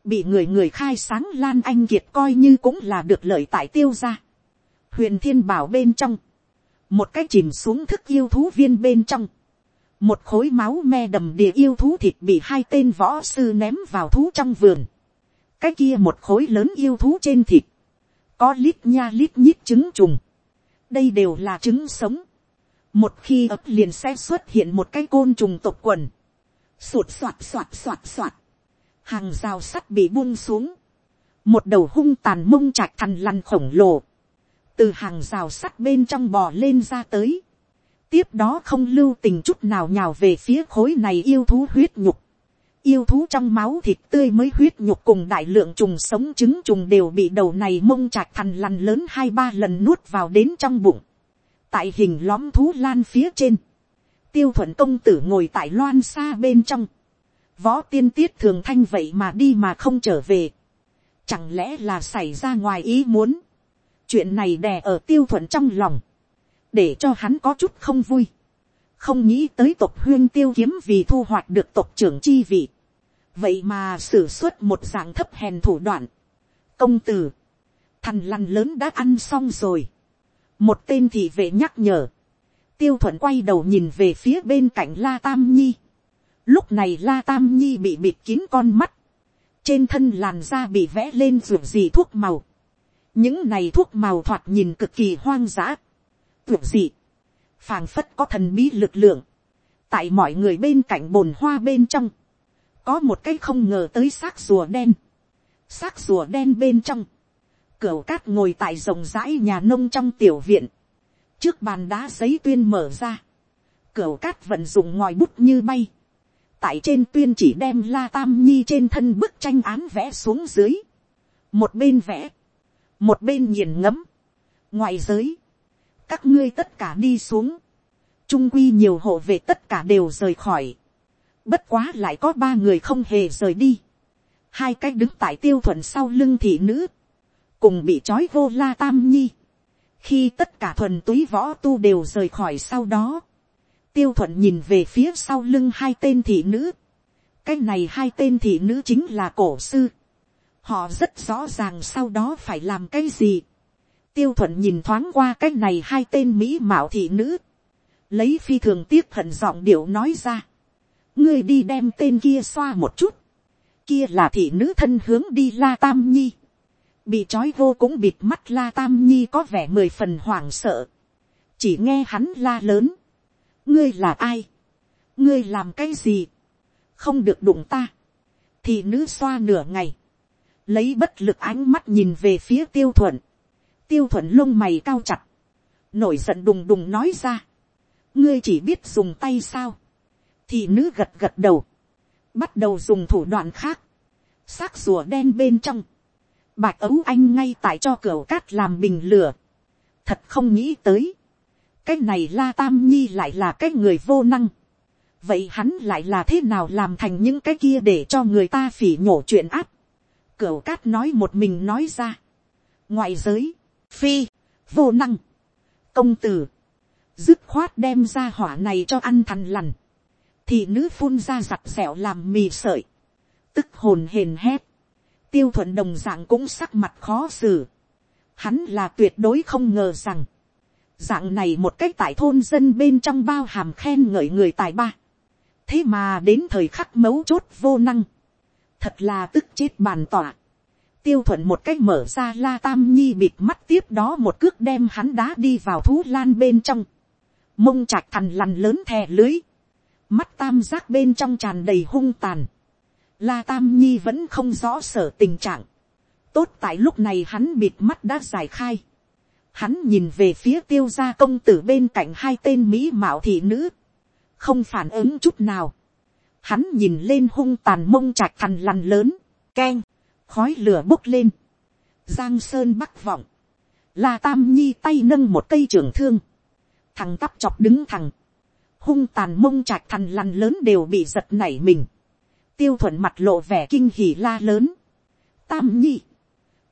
bị người người khai sáng lan anh kiệt coi như cũng là được lợi tại tiêu ra. huyền thiên bảo bên trong, một cái chìm xuống thức yêu thú viên bên trong, một khối máu me đầm địa yêu thú thịt bị hai tên võ sư ném vào thú trong vườn, cái kia một khối lớn yêu thú trên thịt, có lít nha lít nhít trứng trùng, đây đều là trứng sống, một khi ấp liền sẽ xuất hiện một cái côn trùng tộc quần, sụt soạt soạt soạt soạt, hàng rào sắt bị buông xuống, một đầu hung tàn mông chạc thằn lằn khổng lồ, từ hàng rào sắt bên trong bò lên ra tới, tiếp đó không lưu tình chút nào nhào về phía khối này yêu thú huyết nhục, yêu thú trong máu thịt tươi mới huyết nhục cùng đại lượng trùng sống trứng trùng đều bị đầu này mông chạc thằn lằn lớn hai ba lần nuốt vào đến trong bụng. Tại hình lõm thú lan phía trên, tiêu thuận công tử ngồi tại loan xa bên trong, võ tiên tiết thường thanh vậy mà đi mà không trở về, Chẳng lẽ là xảy ra ngoài ý muốn. Chuyện này đè ở tiêu thuận trong lòng. Để cho hắn có chút không vui. Không nghĩ tới tộc huyên tiêu kiếm vì thu hoạch được tộc trưởng chi vị. Vậy mà sử suất một dạng thấp hèn thủ đoạn. Công tử. Thằn lằn lớn đã ăn xong rồi. Một tên thị vệ nhắc nhở. Tiêu thuận quay đầu nhìn về phía bên cạnh La Tam Nhi. Lúc này La Tam Nhi bị bịt kín con mắt trên thân làn da bị vẽ lên ruột gì thuốc màu. những này thuốc màu thoạt nhìn cực kỳ hoang dã tuyệt gì, phàng phất có thần bí lực lượng. tại mọi người bên cạnh bồn hoa bên trong, có một cái không ngờ tới xác rùa đen. xác rùa đen bên trong, cửa cát ngồi tại rồng rãi nhà nông trong tiểu viện, trước bàn đá giấy tuyên mở ra, cửa cát vận dụng ngòi bút như bay, tại trên tuyên chỉ đem la tam nhi trên thân bức tranh án vẽ xuống dưới, một bên vẽ, một bên nhìn ngấm, ngoài giới, các ngươi tất cả đi xuống, trung quy nhiều hộ về tất cả đều rời khỏi, bất quá lại có ba người không hề rời đi, hai cách đứng tại tiêu thuần sau lưng thị nữ, cùng bị trói vô la tam nhi, khi tất cả thuần túy võ tu đều rời khỏi sau đó, tiêu thuận nhìn về phía sau lưng hai tên thị nữ. cái này hai tên thị nữ chính là cổ sư. họ rất rõ ràng sau đó phải làm cái gì tiêu thuận nhìn thoáng qua cái này hai tên mỹ mạo thị nữ. lấy phi thường tiếc hận giọng điệu nói ra. ngươi đi đem tên kia xoa một chút. kia là thị nữ thân hướng đi la tam nhi. bị trói vô cũng bịt mắt la tam nhi có vẻ mười phần hoảng sợ. chỉ nghe hắn la lớn ngươi là ai, ngươi làm cái gì, không được đụng ta, thì nữ xoa nửa ngày, lấy bất lực ánh mắt nhìn về phía tiêu thuận, tiêu thuận lông mày cao chặt, nổi giận đùng đùng nói ra, ngươi chỉ biết dùng tay sao, thì nữ gật gật đầu, bắt đầu dùng thủ đoạn khác, xác rùa đen bên trong, bạch ấu anh ngay tại cho cửa cát làm bình lửa, thật không nghĩ tới, cái này la tam nhi lại là cái người vô năng. vậy hắn lại là thế nào làm thành những cái kia để cho người ta phỉ nhổ chuyện áp. cửa cát nói một mình nói ra. ngoại giới, phi, vô năng, công tử, dứt khoát đem ra hỏa này cho ăn thằn lằn. thì nữ phun ra giặt xẻo làm mì sợi, tức hồn hền hét. tiêu thuận đồng dạng cũng sắc mặt khó xử. hắn là tuyệt đối không ngờ rằng, dạng này một cách tại thôn dân bên trong bao hàm khen ngợi người tài ba. thế mà đến thời khắc mấu chốt vô năng, thật là tức chết bàn tỏa tiêu thuận một cách mở ra la tam nhi bịt mắt tiếp đó một cước đem hắn đá đi vào thú lan bên trong. mông chạc thằn lằn lớn thè lưới. mắt tam giác bên trong tràn đầy hung tàn. la tam nhi vẫn không rõ sở tình trạng. tốt tại lúc này hắn bịt mắt đã giải khai Hắn nhìn về phía tiêu gia công tử bên cạnh hai tên mỹ mạo thị nữ. Không phản ứng chút nào. Hắn nhìn lên hung tàn mông trạch thằn lằn lớn. Keng. Khói lửa bốc lên. Giang sơn bắc vọng. La Tam Nhi tay nâng một cây trường thương. Thằng tắp chọc đứng thẳng. Hung tàn mông trạch thằn lằn lớn đều bị giật nảy mình. Tiêu thuận mặt lộ vẻ kinh hỉ la lớn. Tam Nhi.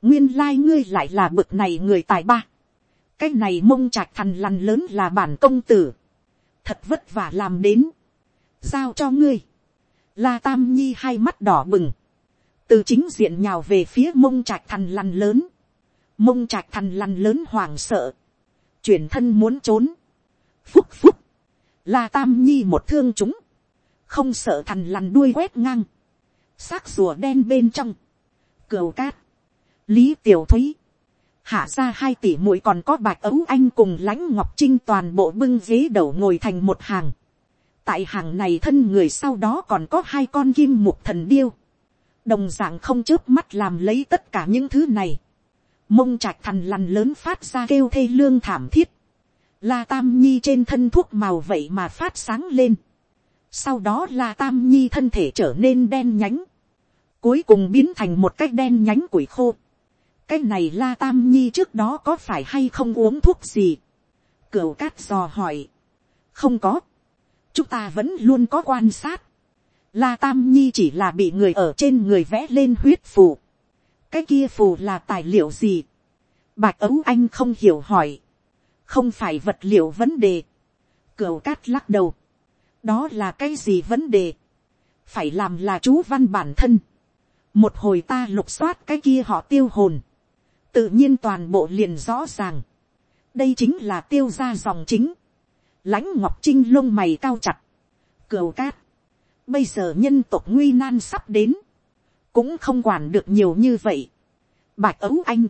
Nguyên lai ngươi lại là bực này người tài ba cái này mông trạch thằn lằn lớn là bản công tử, thật vất vả làm đến, giao cho ngươi, la tam nhi hai mắt đỏ bừng, từ chính diện nhào về phía mông trạch thằn lằn lớn, mông trạch thằn lằn lớn hoảng sợ, chuyển thân muốn trốn, phúc phúc, la tam nhi một thương chúng, không sợ thằn lằn đuôi quét ngang, xác rùa đen bên trong, cừu cát, lý tiểu thúy, hạ ra hai tỷ mũi còn có bạch ấu anh cùng lãnh ngọc trinh toàn bộ bưng dế đầu ngồi thành một hàng. tại hàng này thân người sau đó còn có hai con kim mục thần điêu đồng dạng không chớp mắt làm lấy tất cả những thứ này. mông trạch thằn lằn lớn phát ra kêu thê lương thảm thiết. la tam nhi trên thân thuốc màu vậy mà phát sáng lên. sau đó la tam nhi thân thể trở nên đen nhánh. cuối cùng biến thành một cái đen nhánh củi khô cái này la tam nhi trước đó có phải hay không uống thuốc gì. cửu cát dò hỏi. không có. chúng ta vẫn luôn có quan sát la tam nhi chỉ là bị người ở trên người vẽ lên huyết phù. cái kia phù là tài liệu gì, bạch ấu anh không hiểu hỏi, không phải vật liệu vấn đề, cửu cát lắc đầu, đó là cái gì vấn đề, phải làm là chú văn bản thân, một hồi ta lục soát cái kia họ tiêu hồn, tự nhiên toàn bộ liền rõ ràng, đây chính là tiêu ra dòng chính, lãnh ngọc trinh lông mày cao chặt, cửu cát, bây giờ nhân tộc nguy nan sắp đến, cũng không quản được nhiều như vậy. Bạch ấu anh,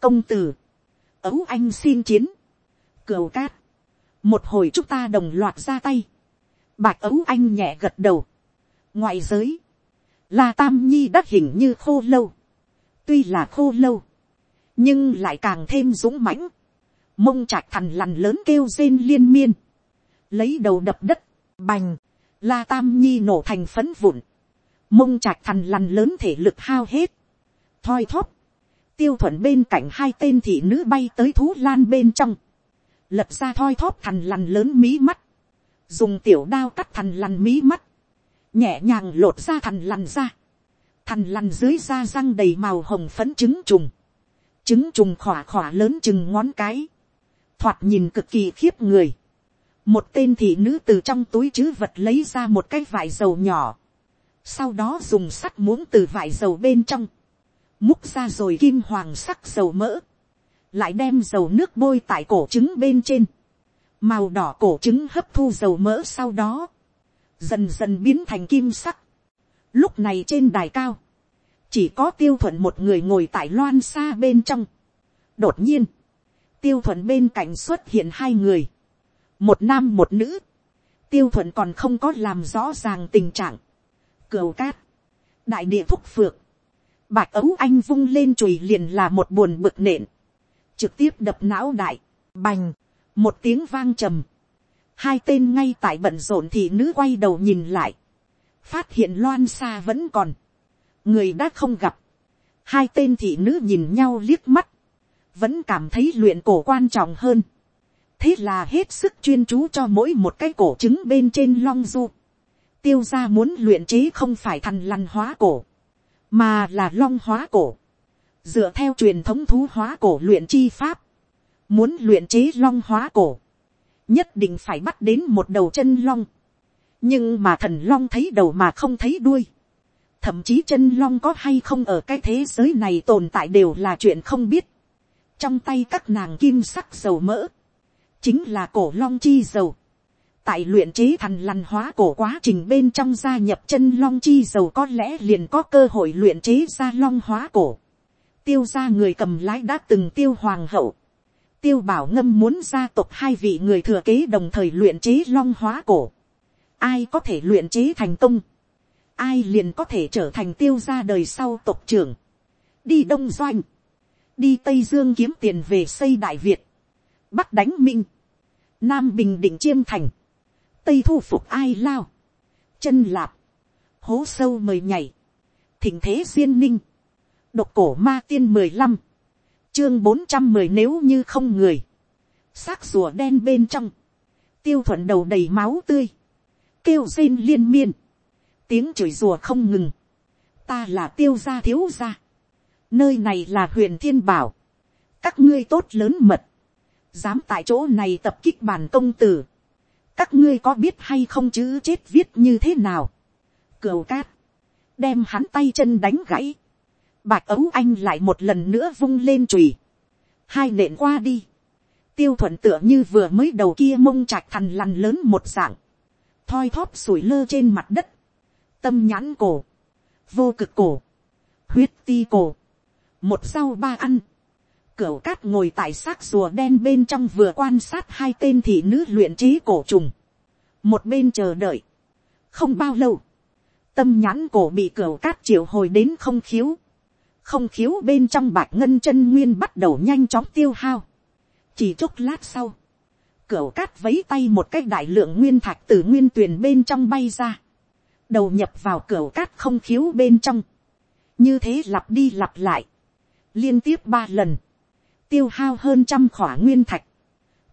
công tử, ấu anh xin chiến, cửu cát, một hồi chúng ta đồng loạt ra tay, bạch ấu anh nhẹ gật đầu, ngoại giới, là tam nhi đắc hình như khô lâu, tuy là khô lâu, nhưng lại càng thêm dũng mãnh, mông trạch thằn lằn lớn kêu rên liên miên, lấy đầu đập đất, bành, la tam nhi nổ thành phấn vụn, mông trạch thằn lằn lớn thể lực hao hết, thoi thóp, tiêu thuận bên cạnh hai tên thị nữ bay tới thú lan bên trong, lật ra thoi thóp thằn lằn lớn mí mắt, dùng tiểu đao cắt thằn lằn mí mắt, nhẹ nhàng lột ra thằn lằn ra, thằn lằn dưới da răng đầy màu hồng phấn trứng trùng, trứng trùng khỏa khỏa lớn chừng ngón cái, thoạt nhìn cực kỳ khiếp người, một tên thị nữ từ trong túi chứ vật lấy ra một cái vải dầu nhỏ, sau đó dùng sắt muỗng từ vải dầu bên trong, múc ra rồi kim hoàng sắc dầu mỡ, lại đem dầu nước bôi tại cổ trứng bên trên, màu đỏ cổ trứng hấp thu dầu mỡ sau đó, dần dần biến thành kim sắc. Lúc này trên đài cao, chỉ có tiêu thuận một người ngồi tại loan xa bên trong. đột nhiên, tiêu thuận bên cạnh xuất hiện hai người, một nam một nữ, tiêu thuận còn không có làm rõ ràng tình trạng, cửu cát, đại địa thúc phược, bạch ấu anh vung lên chùi liền là một buồn bực nện, trực tiếp đập não đại, bành, một tiếng vang trầm, hai tên ngay tại bận rộn thì nữ quay đầu nhìn lại, phát hiện loan xa vẫn còn, người đã không gặp, hai tên thị nữ nhìn nhau liếc mắt, vẫn cảm thấy luyện cổ quan trọng hơn, thế là hết sức chuyên chú cho mỗi một cái cổ trứng bên trên long du, tiêu ra muốn luyện chế không phải thằn lằn hóa cổ, mà là long hóa cổ, dựa theo truyền thống thú hóa cổ luyện chi pháp, muốn luyện chế long hóa cổ, nhất định phải bắt đến một đầu chân long, nhưng mà thần long thấy đầu mà không thấy đuôi, thậm chí chân long có hay không ở cái thế giới này tồn tại đều là chuyện không biết, trong tay các nàng kim sắc dầu mỡ, chính là cổ long chi dầu, tại luyện chế thần lằn hóa cổ quá trình bên trong gia nhập chân long chi dầu có lẽ liền có cơ hội luyện chế ra long hóa cổ. tiêu ra người cầm lái đã từng tiêu hoàng hậu. tiêu bảo ngâm muốn gia tộc hai vị người thừa kế đồng thời luyện chế long hóa cổ. ai có thể luyện chế thành công. ai liền có thể trở thành tiêu ra đời sau tộc trưởng. đi đông doanh. đi tây dương kiếm tiền về xây đại việt bắc đánh minh. nam bình định chiêm thành tây thu phục ai lao, chân lạp, hố sâu mời nhảy, thỉnh thế duyên ninh, độc cổ ma tiên mười lăm, chương bốn trăm mười nếu như không người, xác rùa đen bên trong, tiêu thuận đầu đầy máu tươi, kêu rên liên miên, tiếng chửi rùa không ngừng, ta là tiêu gia thiếu gia, nơi này là huyện thiên bảo, các ngươi tốt lớn mật, dám tại chỗ này tập kích bản công tử, các ngươi có biết hay không chữ chết viết như thế nào. cửu cát, đem hắn tay chân đánh gãy. bạch ấu anh lại một lần nữa vung lên chùy. hai nện qua đi. tiêu thuận tựa như vừa mới đầu kia mông trạch thằn lằn lớn một dạng. thoi thóp sủi lơ trên mặt đất. tâm nhãn cổ. vô cực cổ. huyết ti cổ. một sau ba ăn Cửu cát ngồi tại xác rùa đen bên trong vừa quan sát hai tên thị nữ luyện trí cổ trùng. Một bên chờ đợi. Không bao lâu. Tâm nhãn cổ bị cửu cát triệu hồi đến không khiếu. Không khiếu bên trong bạch ngân chân nguyên bắt đầu nhanh chóng tiêu hao. Chỉ chốc lát sau. Cửu cát vấy tay một cách đại lượng nguyên thạch từ nguyên tuyển bên trong bay ra. Đầu nhập vào cửu cát không khiếu bên trong. Như thế lặp đi lặp lại. Liên tiếp ba lần tiêu hao hơn trăm khỏa nguyên thạch,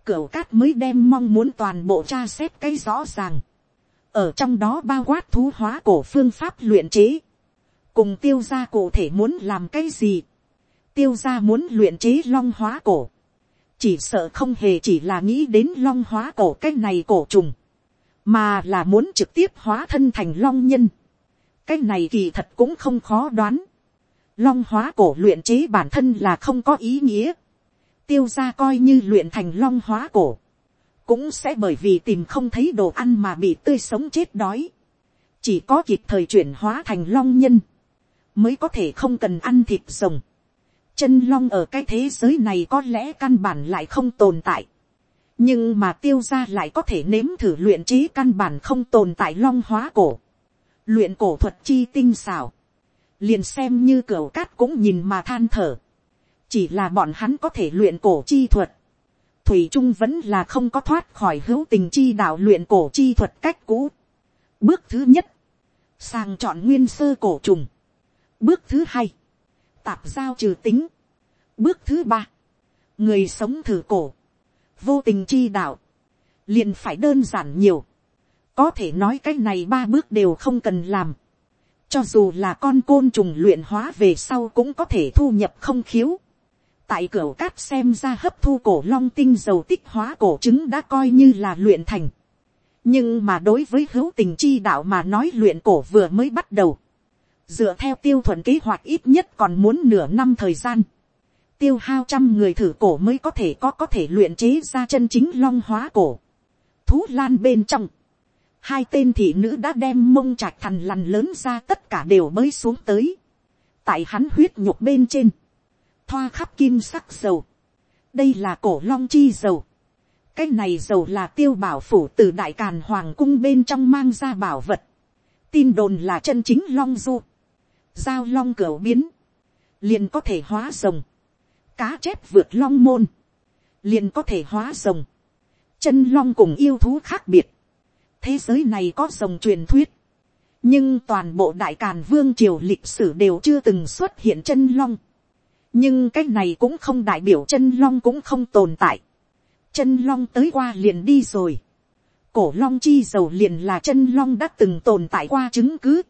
cửu cát mới đem mong muốn toàn bộ tra xét cái rõ ràng, ở trong đó bao quát thú hóa cổ phương pháp luyện chế, cùng tiêu gia cụ thể muốn làm cái gì, tiêu gia muốn luyện chế long hóa cổ, chỉ sợ không hề chỉ là nghĩ đến long hóa cổ cái này cổ trùng, mà là muốn trực tiếp hóa thân thành long nhân. cái này kỳ thật cũng không khó đoán. long hóa cổ luyện chế bản thân là không có ý nghĩa tiêu ra coi như luyện thành long hóa cổ. cũng sẽ bởi vì tìm không thấy đồ ăn mà bị tươi sống chết đói. chỉ có kịp thời chuyển hóa thành long nhân, mới có thể không cần ăn thịt rồng. chân long ở cái thế giới này có lẽ căn bản lại không tồn tại nhưng mà tiêu ra lại có thể nếm thử luyện trí căn bản không tồn tại long hóa cổ, luyện cổ thuật chi tinh xảo, liền xem như cửa cát cũng nhìn mà than thở, chỉ là bọn hắn có thể luyện cổ chi thuật, thủy trung vẫn là không có thoát khỏi hữu tình chi đạo luyện cổ chi thuật cách cũ. bước thứ nhất, sàng chọn nguyên sơ cổ trùng. bước thứ hai, tạp giao trừ tính. bước thứ ba, người sống thử cổ. Vô tình chi đạo, liền phải đơn giản nhiều, có thể nói cái này ba bước đều không cần làm, cho dù là con côn trùng luyện hóa về sau cũng có thể thu nhập không khiếu, tại cửa cát xem ra hấp thu cổ long tinh dầu tích hóa cổ trứng đã coi như là luyện thành, nhưng mà đối với hữu tình chi đạo mà nói luyện cổ vừa mới bắt đầu, dựa theo tiêu thuận kế hoạch ít nhất còn muốn nửa năm thời gian, tiêu hao trăm người thử cổ mới có thể có có thể luyện chế ra chân chính long hóa cổ. Thú lan bên trong. Hai tên thị nữ đã đem mông trạch thành lằn lớn ra tất cả đều mới xuống tới. Tại hắn huyết nhục bên trên. Thoa khắp kim sắc dầu. Đây là cổ long chi dầu. Cái này dầu là tiêu bảo phủ từ đại càn hoàng cung bên trong mang ra bảo vật. Tin đồn là chân chính long du. Giao long cửa biến. Liền có thể hóa rồng cá chép vượt long môn, liền có thể hóa rồng. Chân long cùng yêu thú khác biệt. Thế giới này có rồng truyền thuyết. Nhưng toàn bộ đại càn vương triều lịch sử đều chưa từng xuất hiện chân long. Nhưng cái này cũng không đại biểu chân long cũng không tồn tại. Chân long tới qua liền đi rồi. Cổ long chi dầu liền là chân long đã từng tồn tại qua chứng cứ.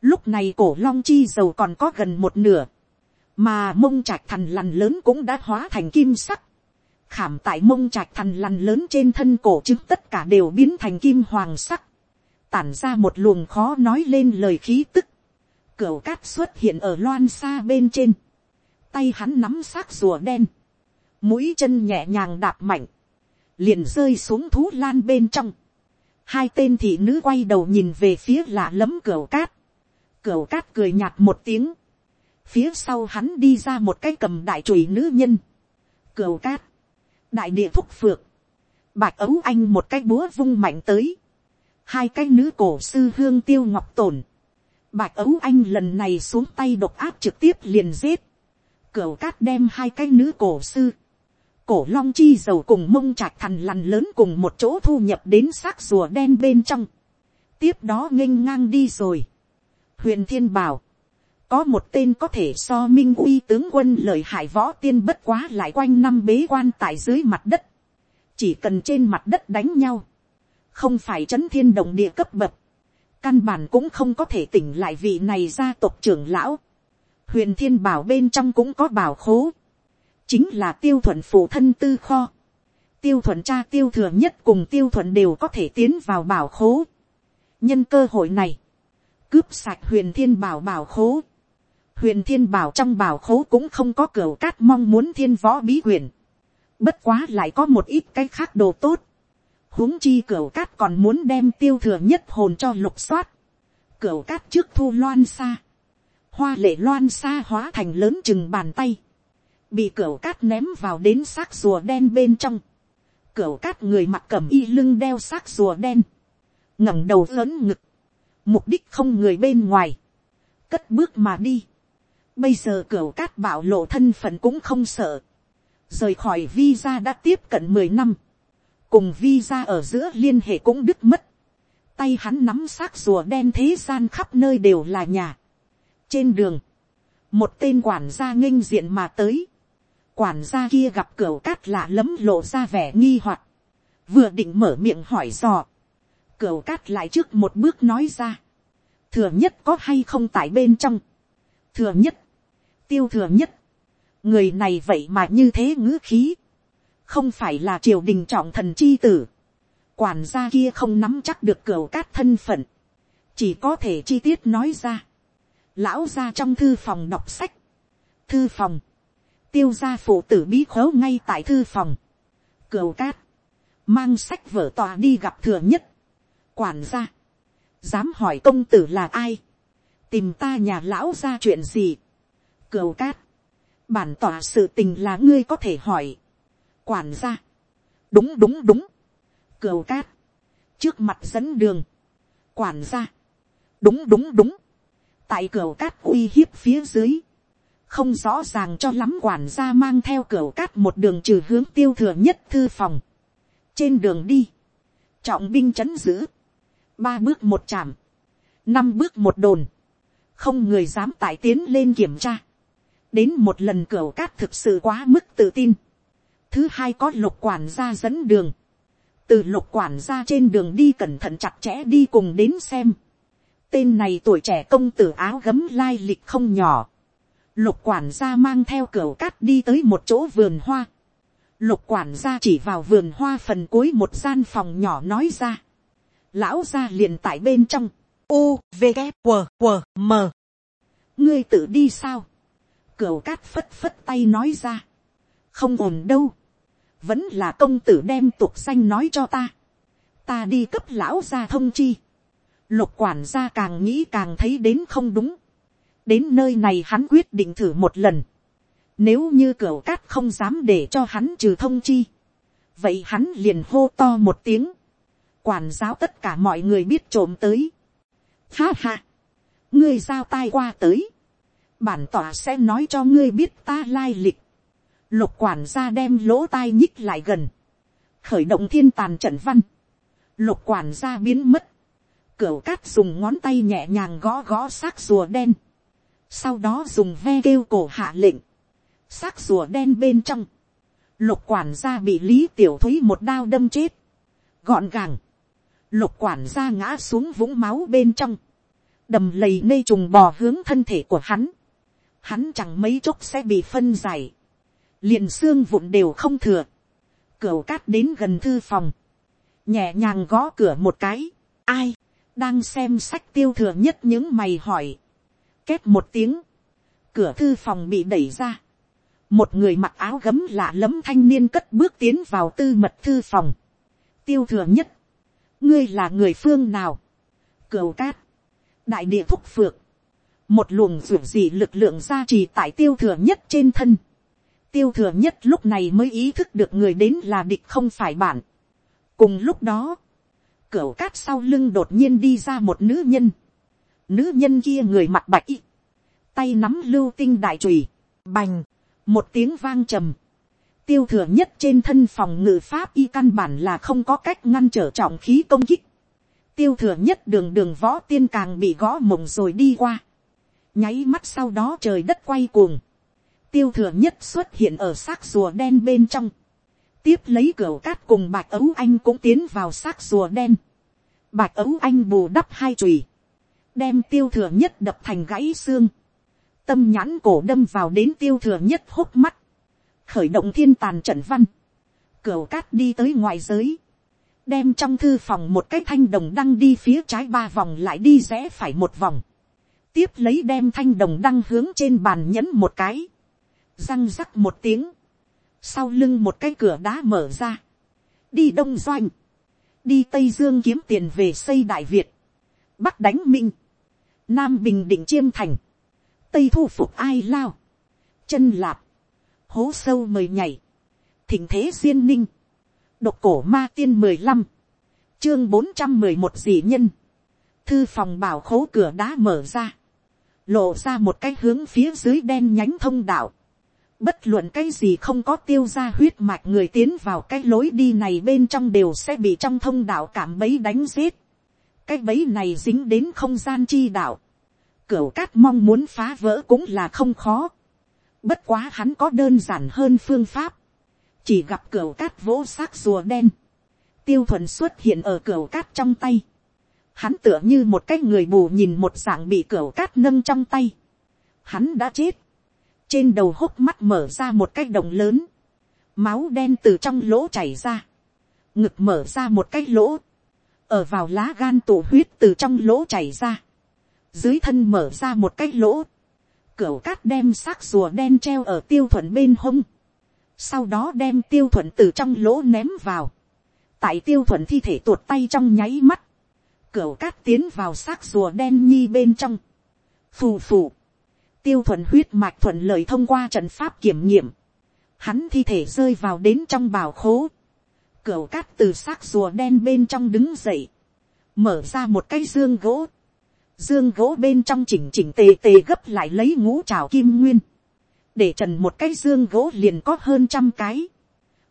Lúc này cổ long chi dầu còn có gần một nửa mà mông trạch thần lằn lớn cũng đã hóa thành kim sắc, khảm tại mông trạch thần lằn lớn trên thân cổ chứng tất cả đều biến thành kim hoàng sắc, tản ra một luồng khó nói lên lời khí tức, cửa cát xuất hiện ở loan xa bên trên, tay hắn nắm xác rùa đen, mũi chân nhẹ nhàng đạp mạnh, liền rơi xuống thú lan bên trong, hai tên thị nữ quay đầu nhìn về phía lạ lẫm cửa cát, cửa cát cười nhạt một tiếng, phía sau hắn đi ra một cái cầm đại chùy nữ nhân, Cửa cát, đại địa thúc phược, bạch ấu anh một cái búa vung mạnh tới, hai cái nữ cổ sư hương tiêu ngọc tổn, bạch ấu anh lần này xuống tay độc áp trực tiếp liền giết, cửu cát đem hai cái nữ cổ sư, cổ long chi dầu cùng mông trạch thành lằn lớn cùng một chỗ thu nhập đến xác rùa đen bên trong, tiếp đó nghênh ngang đi rồi, huyền thiên bảo, có một tên có thể so minh uy tướng quân lợi hại võ tiên bất quá lại quanh năm bế quan tại dưới mặt đất, chỉ cần trên mặt đất đánh nhau, không phải chấn thiên đồng địa cấp bậc, căn bản cũng không có thể tỉnh lại vị này gia tộc trưởng lão, huyền thiên bảo bên trong cũng có bảo khố, chính là tiêu thuận phụ thân tư kho, tiêu thuận cha tiêu thừa nhất cùng tiêu thuận đều có thể tiến vào bảo khố, nhân cơ hội này, cướp sạch huyền thiên bảo bảo khố, huyền thiên bảo trong bảo khố cũng không có cửa cát mong muốn thiên võ bí quyền. bất quá lại có một ít cái khác đồ tốt. huống chi cửa cát còn muốn đem tiêu thừa nhất hồn cho lục soát. cửa cát trước thu loan xa hoa lệ loan xa hóa thành lớn chừng bàn tay. bị cửa cát ném vào đến xác rùa đen bên trong. cửa cát người mặc cẩm y lưng đeo xác rùa đen. ngẩng đầu lớn ngực. mục đích không người bên ngoài. cất bước mà đi Bây giờ cửa cát bảo lộ thân phận cũng không sợ. Rời khỏi visa đã tiếp cận mười năm. Cùng visa ở giữa liên hệ cũng đứt mất. Tay hắn nắm xác rùa đen thế gian khắp nơi đều là nhà. Trên đường. Một tên quản gia nghênh diện mà tới. Quản gia kia gặp cửa cát lạ lấm lộ ra vẻ nghi hoặc. Vừa định mở miệng hỏi dò. Cửa cát lại trước một bước nói ra. Thừa nhất có hay không tại bên trong, thừa nhất, tiêu thừa nhất, người này vậy mà như thế ngữ khí, không phải là triều đình trọng thần chi tử, quản gia kia không nắm chắc được cửa cát thân phận, chỉ có thể chi tiết nói ra, lão ra trong thư phòng đọc sách, thư phòng, tiêu gia phụ tử bí khố ngay tại thư phòng, cửu cát, mang sách vở tòa đi gặp thừa nhất, quản gia, dám hỏi công tử là ai, tìm ta nhà lão ra chuyện gì, cửu cát, bản tỏa sự tình là ngươi có thể hỏi, quản gia, đúng đúng đúng, cửu cát, trước mặt dẫn đường, quản gia, đúng đúng đúng, tại cửa cát uy hiếp phía dưới, không rõ ràng cho lắm quản gia mang theo cửa cát một đường trừ hướng tiêu thừa nhất thư phòng. trên đường đi, trọng binh c h ấ n giữ, ba bước một chạm, năm bước một đồn, không người dám tải tiến lên kiểm tra, đến một lần cửa cát thực sự quá mức tự tin, thứ hai có lục quản gia dẫn đường, từ lục quản gia trên đường đi cẩn thận chặt chẽ đi cùng đến xem, tên này tuổi trẻ công tử áo gấm lai lịch không nhỏ. Lục quản gia mang theo cửa cát đi tới một chỗ vườn hoa. Lục quản gia chỉ vào vườn hoa phần cuối một gian phòng nhỏ nói ra. Lão gia liền tại bên trong. U, V, K, W, W, M. Ngươi tự đi sao? Cửu cát phất phất tay nói ra. Không ổn đâu. Vẫn là công tử đem tục xanh nói cho ta. Ta đi cấp lão gia thông chi Lục quản gia càng nghĩ càng thấy đến không đúng. Đến nơi này hắn quyết định thử một lần. Nếu như cửa cát không dám để cho hắn trừ thông chi. Vậy hắn liền hô to một tiếng. Quản giáo tất cả mọi người biết trộm tới. Ha ha. Ngươi giao tai qua tới. Bản tỏa sẽ nói cho ngươi biết ta lai lịch. Lục quản gia đem lỗ tai nhích lại gần. Khởi động thiên tàn trận văn. Lục quản gia biến mất Cửu cát dùng ngón tay nhẹ nhàng gõ gõ xác rùa đen. Sau đó dùng ve kêu cổ hạ lệnh. Xác rùa đen bên trong. Lục quản gia bị Lý Tiểu Thúy một đao đâm chết. Gọn gàng. Lục quản gia ngã xuống vũng máu bên trong. Đầm lầy nê trùng bò hướng thân thể của hắn. Hắn chẳng mấy chốc sẽ bị phân giải. Liền xương vụn đều không thừa. Cửu cát đến gần thư phòng. Nhẹ nhàng gõ cửa một cái. Ai? Đang xem sách tiêu thừa nhất những mày hỏi, két một tiếng, cửa thư phòng bị đẩy ra, một người mặc áo gấm lạ lẫm thanh niên cất bước tiến vào tư mật thư phòng, tiêu thừa nhất, ngươi là người phương nào, cửu cát, đại địa thúc phược, một luồng ruột gì lực lượng gia trì tại tiêu thừa nhất trên thân, tiêu thừa nhất lúc này mới ý thức được người đến là địch không phải bạn. cùng lúc đó, cửa cát sau lưng đột nhiên đi ra một nữ nhân. Nữ nhân kia người mặt bạch. Tay nắm lưu tinh đại trùy. Bành. Một tiếng vang trầm. Tiêu thừa nhất trên thân phòng ngự pháp y căn bản là không có cách ngăn trở trọng khí công kích. Tiêu thừa nhất đường đường võ tiên càng bị gõ mộng rồi đi qua. Nháy mắt sau đó trời đất quay cuồng. Tiêu thừa nhất xuất hiện ở xác rùa đen bên trong tiếp lấy cửa cát cùng bạch ấu anh cũng tiến vào xác rùa đen. Bạch ấu anh bù đắp hai chùy. Đem tiêu thừa nhất đập thành gãy xương. Tâm nhãn cổ đâm vào đến tiêu thừa nhất hốc mắt. Khởi động thiên tàn trận văn. Cửa cát đi tới ngoài giới. Đem trong thư phòng một cái thanh đồng đăng đi phía trái ba vòng lại đi rẽ phải một vòng. Tiếp lấy đem thanh đồng đăng hướng trên bàn nhấn một cái. Răng rắc một tiếng sau lưng một cái cửa đá mở ra, đi đông doanh, đi tây dương kiếm tiền về xây đại việt, bắc đánh minh, nam bình định chiêm thành, tây thu phục ai lao, chân lạp, hố sâu mời nhảy, thỉnh thế duyên ninh, độc cổ ma tiên mười lăm, chương bốn trăm mười một dị nhân, thư phòng bảo khố cửa đá mở ra, lộ ra một cái hướng phía dưới đen nhánh thông đạo, Bất luận cái gì không có tiêu ra huyết mạch người tiến vào cái lối đi này bên trong đều sẽ bị trong thông đạo cảm bấy đánh giết. Cái bấy này dính đến không gian chi đạo. Cửu cát mong muốn phá vỡ cũng là không khó. Bất quá hắn có đơn giản hơn phương pháp. Chỉ gặp cửu cát vỗ xác rùa đen. Tiêu thuần xuất hiện ở cửu cát trong tay. hắn tựa như một cái người bù nhìn một dạng bị cửu cát nâng trong tay, hắn đã chết, trên đầu hốc mắt mở ra một cái đồng lớn, máu đen từ trong lỗ chảy ra, ngực mở ra một cái lỗ, ở vào lá gan tổ huyết từ trong lỗ chảy ra, dưới thân mở ra một cái lỗ, cửa cát đem xác rùa đen treo ở tiêu thuận bên hông, sau đó đem tiêu thuận từ trong lỗ ném vào, tại tiêu thuận thi thể tuột tay trong nháy mắt, cửa cát tiến vào xác rùa đen nhi bên trong, phù phù, tiêu thuận huyết mạch thuận lợi thông qua trận pháp kiểm nghiệm, hắn thi thể rơi vào đến trong bào khố, cửa cát từ xác rùa đen bên trong đứng dậy, mở ra một cái dương gỗ, dương gỗ bên trong chỉnh chỉnh tề tề gấp lại lấy ngũ trào kim nguyên, để trần một cái dương gỗ liền có hơn trăm cái,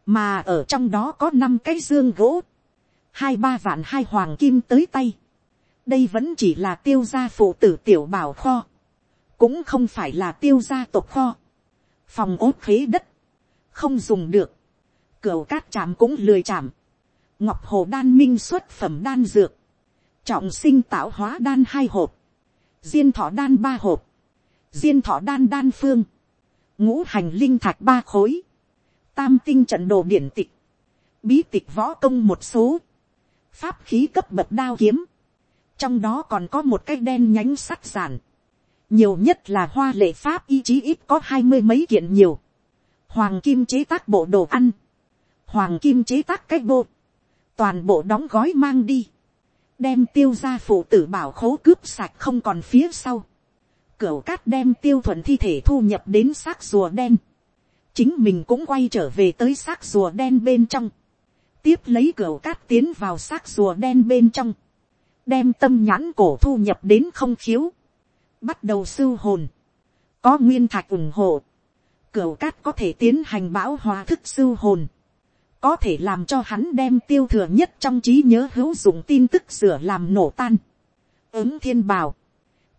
mà ở trong đó có năm cái dương gỗ, hai ba vạn hai hoàng kim tới tay, đây vẫn chỉ là tiêu gia phụ tử tiểu bảo kho, cũng không phải là tiêu gia tộc kho, phòng ốt khế đất, không dùng được, cửa cát chạm cũng lười chạm, ngọc hồ đan minh xuất phẩm đan dược, trọng sinh tạo hóa đan hai hộp, diên thọ đan ba hộp, diên thọ đan đan phương, ngũ hành linh thạch ba khối, tam tinh trận đồ điển tịch, bí tịch võ công một số, pháp khí cấp bậc đao kiếm, trong đó còn có một cái đen nhánh sắt giản, nhiều nhất là hoa lệ pháp y chí ít có hai mươi mấy kiện nhiều, hoàng kim chế tác bộ đồ ăn, hoàng kim chế tác cái bộ, toàn bộ đóng gói mang đi, đem tiêu ra phụ tử bảo khố cướp sạch không còn phía sau, cửu cát đem tiêu thuận thi thể thu nhập đến xác rùa đen, chính mình cũng quay trở về tới xác rùa đen bên trong, tiếp lấy cửa cát tiến vào xác rùa đen bên trong, đem tâm nhãn cổ thu nhập đến không khiếu, bắt đầu sưu hồn, có nguyên thạch ủng hộ, cửa cát có thể tiến hành bão hòa thức sưu hồn, có thể làm cho hắn đem tiêu thừa nhất trong trí nhớ hữu dụng tin tức sửa làm nổ tan. ứng thiên bảo,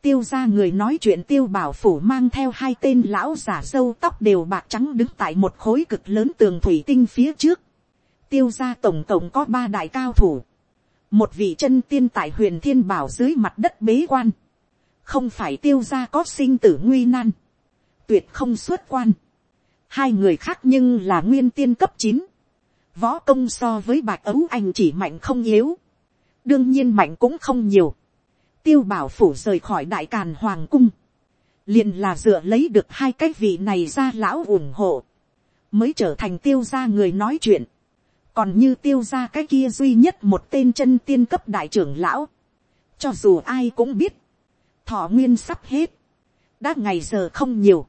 tiêu ra người nói chuyện tiêu bảo phủ mang theo hai tên lão giả sâu tóc đều bạc trắng đứng tại một khối cực lớn tường thủy tinh phía trước. tiêu ra tổng cộng có ba đại cao thủ. một vị chân tiên tại huyền thiên bảo dưới mặt đất bế quan không phải tiêu ra có sinh tử nguy nan. tuyệt không xuất quan. hai người khác nhưng là nguyên tiên cấp chín. võ công so với bạch ấu anh chỉ mạnh không yếu. đương nhiên mạnh cũng không nhiều tiêu bảo phủ rời khỏi đại càn hoàng cung, liền là dựa lấy được hai cái vị này ra lão ủng hộ, mới trở thành tiêu gia người nói chuyện, còn như tiêu gia cái kia duy nhất một tên chân tiên cấp đại trưởng lão, cho dù ai cũng biết, thọ nguyên sắp hết, đã ngày giờ không nhiều,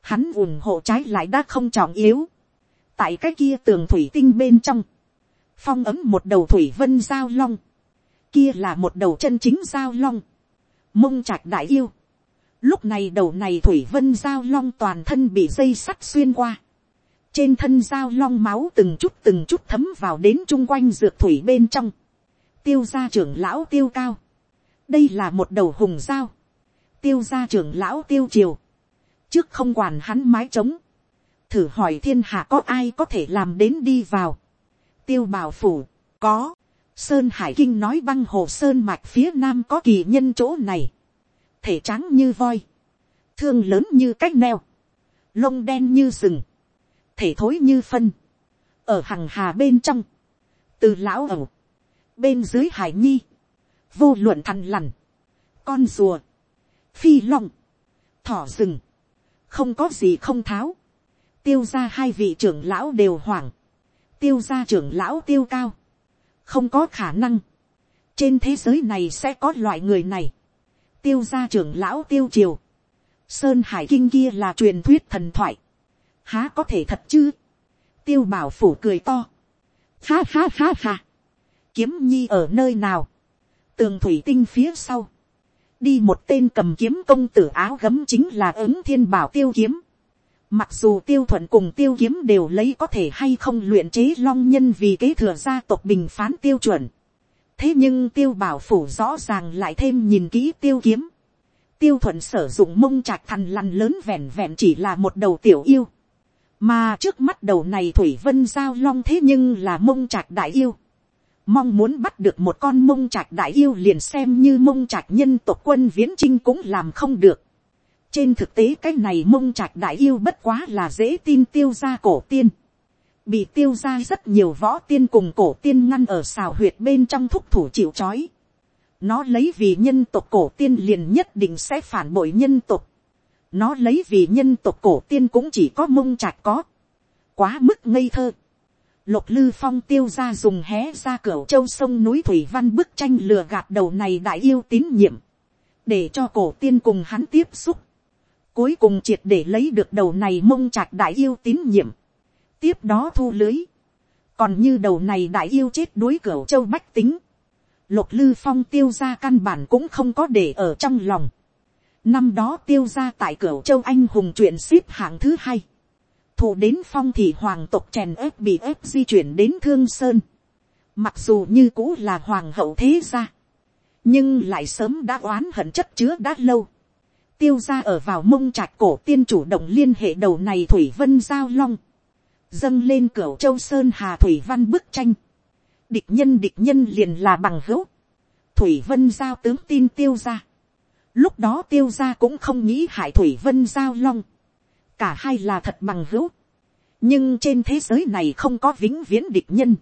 hắn ủng hộ trái lại đã không trọng yếu, tại cái kia tường thủy tinh bên trong, phong ấm một đầu thủy vân giao long, kia là một đầu chân chính giao long, mông trạch đại yêu. Lúc này đầu này thủy vân giao long toàn thân bị dây sắt xuyên qua. Trên thân giao long máu từng chút từng chút thấm vào đến chung quanh dược thủy bên trong. Tiêu gia trưởng lão tiêu cao. Đây là một đầu hùng giao. Tiêu gia trưởng lão tiêu triều. Trước không quản hắn mái trống. Thử hỏi thiên hạ có ai có thể làm đến đi vào. Tiêu bảo phủ, có Sơn Hải Kinh nói băng hồ Sơn mạch phía nam có kỳ nhân chỗ này. Thể trắng như voi. Thương lớn như cách neo. Lông đen như rừng. Thể thối như phân. Ở hằng hà bên trong. Từ lão ẩu. Bên dưới hải nhi. Vô luận thằn lằn. Con rùa. Phi long. Thỏ rừng. Không có gì không tháo. Tiêu ra hai vị trưởng lão đều hoảng. Tiêu ra trưởng lão tiêu cao không có khả năng, trên thế giới này sẽ có loại người này, tiêu gia trưởng lão tiêu triều, sơn hải kinh kia là truyền thuyết thần thoại, há có thể thật chứ, tiêu bảo phủ cười to, ha ha ha ha, kiếm nhi ở nơi nào, tường thủy tinh phía sau, đi một tên cầm kiếm công tử áo gấm chính là ứng thiên bảo tiêu kiếm, Mặc dù tiêu thuận cùng tiêu kiếm đều lấy có thể hay không luyện chế long nhân vì kế thừa gia tộc bình phán tiêu chuẩn. Thế nhưng tiêu bảo phủ rõ ràng lại thêm nhìn kỹ tiêu kiếm. Tiêu thuận sử dụng mông trạch thằn lằn lớn vẹn vẹn chỉ là một đầu tiểu yêu. Mà trước mắt đầu này Thủy Vân Giao Long thế nhưng là mông trạch đại yêu mong muốn bắt được một con mông trạch đại yêu liền xem như mông trạch nhân tộc quân viễn trinh cũng làm không được. trên thực tế cái này mông trạch đại yêu bất quá là dễ tin tiêu ra cổ tiên. bị tiêu ra rất nhiều võ tiên cùng cổ tiên ngăn ở xào huyệt bên trong thúc thủ chịu c h ó i nó lấy vì nhân tộc cổ tiên liền nhất định sẽ phản bội nhân tộc. nó lấy vì nhân tộc cổ tiên cũng chỉ có mông trạch có. quá mức ngây thơ Lục lư phong tiêu ra dùng hé ra cửa châu sông núi thủy văn bức tranh lừa gạt đầu này đại yêu tín nhiệm. Để cho cổ tiên cùng hắn tiếp xúc. Cuối cùng triệt để lấy được đầu này mông chặt đại yêu tín nhiệm. Tiếp đó thu lưới. Còn như đầu này đại yêu chết đuối cửa châu bách tính. Lục lư phong tiêu ra căn bản cũng không có để ở trong lòng. Năm đó tiêu ra tại cửa châu anh hùng chuyện xếp hạng thứ hai thụ đến phong thì hoàng tộc chèn ép bị ép di chuyển đến thương sơn. Mặc dù như cũ là hoàng hậu thế gia. Nhưng lại sớm đã oán hận chất chứa đã lâu. Tiêu gia ở vào mông trạch cổ tiên chủ động liên hệ đầu này Thủy Vân Giao Long. Dâng lên cửa châu Sơn Hà Thủy Văn bức tranh. Địch nhân địch nhân liền là bằng hữu. Thủy Vân Giao tướng tin tiêu gia Lúc đó tiêu gia cũng không nghĩ hại Thủy Vân Giao Long cả hai là thật bằng hữu. nhưng trên thế giới này không có vĩnh viễn địch nhân,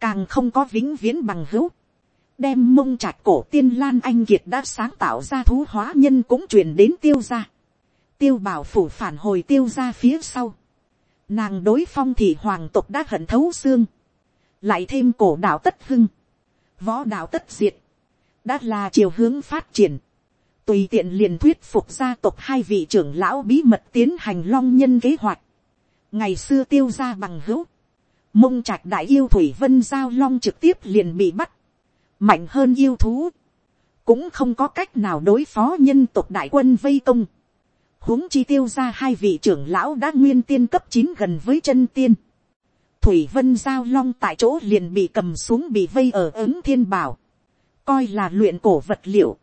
càng không có vĩnh viễn bằng hữu. đem mông trạch cổ tiên lan anh kiệt đã sáng tạo ra thú hóa nhân cũng truyền đến tiêu gia tiêu bảo phủ phản hồi tiêu gia phía sau. nàng đối phong thì hoàng tục đã hận thấu xương. lại thêm cổ đạo tất hưng, võ đạo tất diệt, đã là chiều hướng phát triển tùy tiện liền thuyết phục gia tộc hai vị trưởng lão bí mật tiến hành long nhân kế hoạch. ngày xưa tiêu ra bằng hữu, mông trạch đại yêu thủy vân giao long trực tiếp liền bị bắt, mạnh hơn yêu thú, cũng không có cách nào đối phó nhân tộc đại quân vây công. huống chi tiêu ra hai vị trưởng lão đã nguyên tiên cấp chín gần với chân tiên. Thủy vân giao long tại chỗ liền bị cầm xuống bị vây ở ứng thiên bảo, coi là luyện cổ vật liệu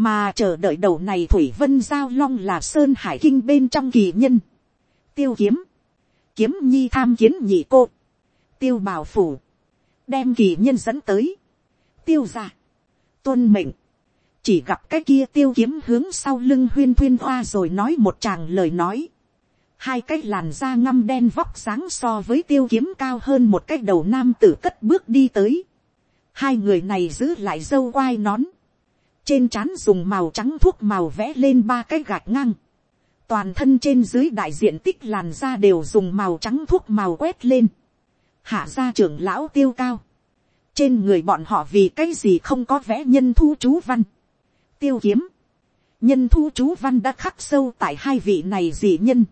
mà chờ đợi đầu này thủy vân giao long là sơn hải kinh bên trong kỳ nhân, tiêu kiếm, kiếm nhi tham kiến nhị cô, tiêu bảo phủ, đem kỳ nhân dẫn tới, tiêu ra, tuân mệnh, chỉ gặp cái kia tiêu kiếm hướng sau lưng huyên thuyên hoa rồi nói một tràng lời nói, hai cái làn da ngăm đen vóc dáng so với tiêu kiếm cao hơn một cái đầu nam tử cất bước đi tới, hai người này giữ lại dâu quai nón, trên trán dùng màu trắng thuốc màu vẽ lên ba cái gạch ngang, toàn thân trên dưới đại diện tích làn da đều dùng màu trắng thuốc màu quét lên, hạ gia trưởng lão tiêu cao, trên người bọn họ vì cái gì không có vẽ nhân thu chú văn, tiêu kiếm, nhân thu chú văn đã khắc sâu tại hai vị này dị nhân,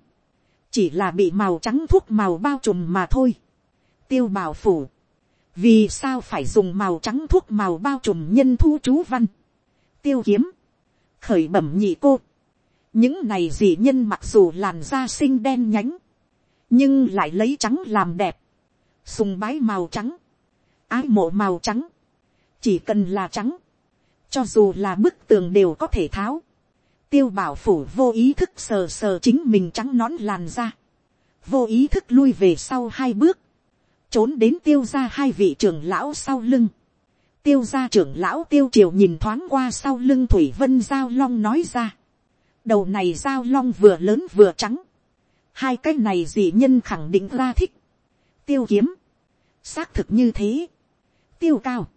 chỉ là bị màu trắng thuốc màu bao trùm mà thôi, tiêu bảo phủ, vì sao phải dùng màu trắng thuốc màu bao trùm nhân thu chú văn, tiêu kiếm, khởi bẩm nhị cô. những này dị nhân mặc dù làn da xinh đen nhánh, nhưng lại lấy trắng làm đẹp, sùng bái màu trắng, ái mộ màu trắng, chỉ cần là trắng, cho dù là bức tường đều có thể tháo, tiêu bảo phủ vô ý thức sờ sờ chính mình trắng nón làn da, vô ý thức lui về sau hai bước, trốn đến tiêu ra hai vị trưởng lão sau lưng, tiêu gia trưởng lão tiêu triều nhìn thoáng qua sau lưng thủy vân giao long nói ra. đầu này giao long vừa lớn vừa trắng. hai cái này dị nhân khẳng định ra thích. tiêu kiếm. xác thực như thế. tiêu cao.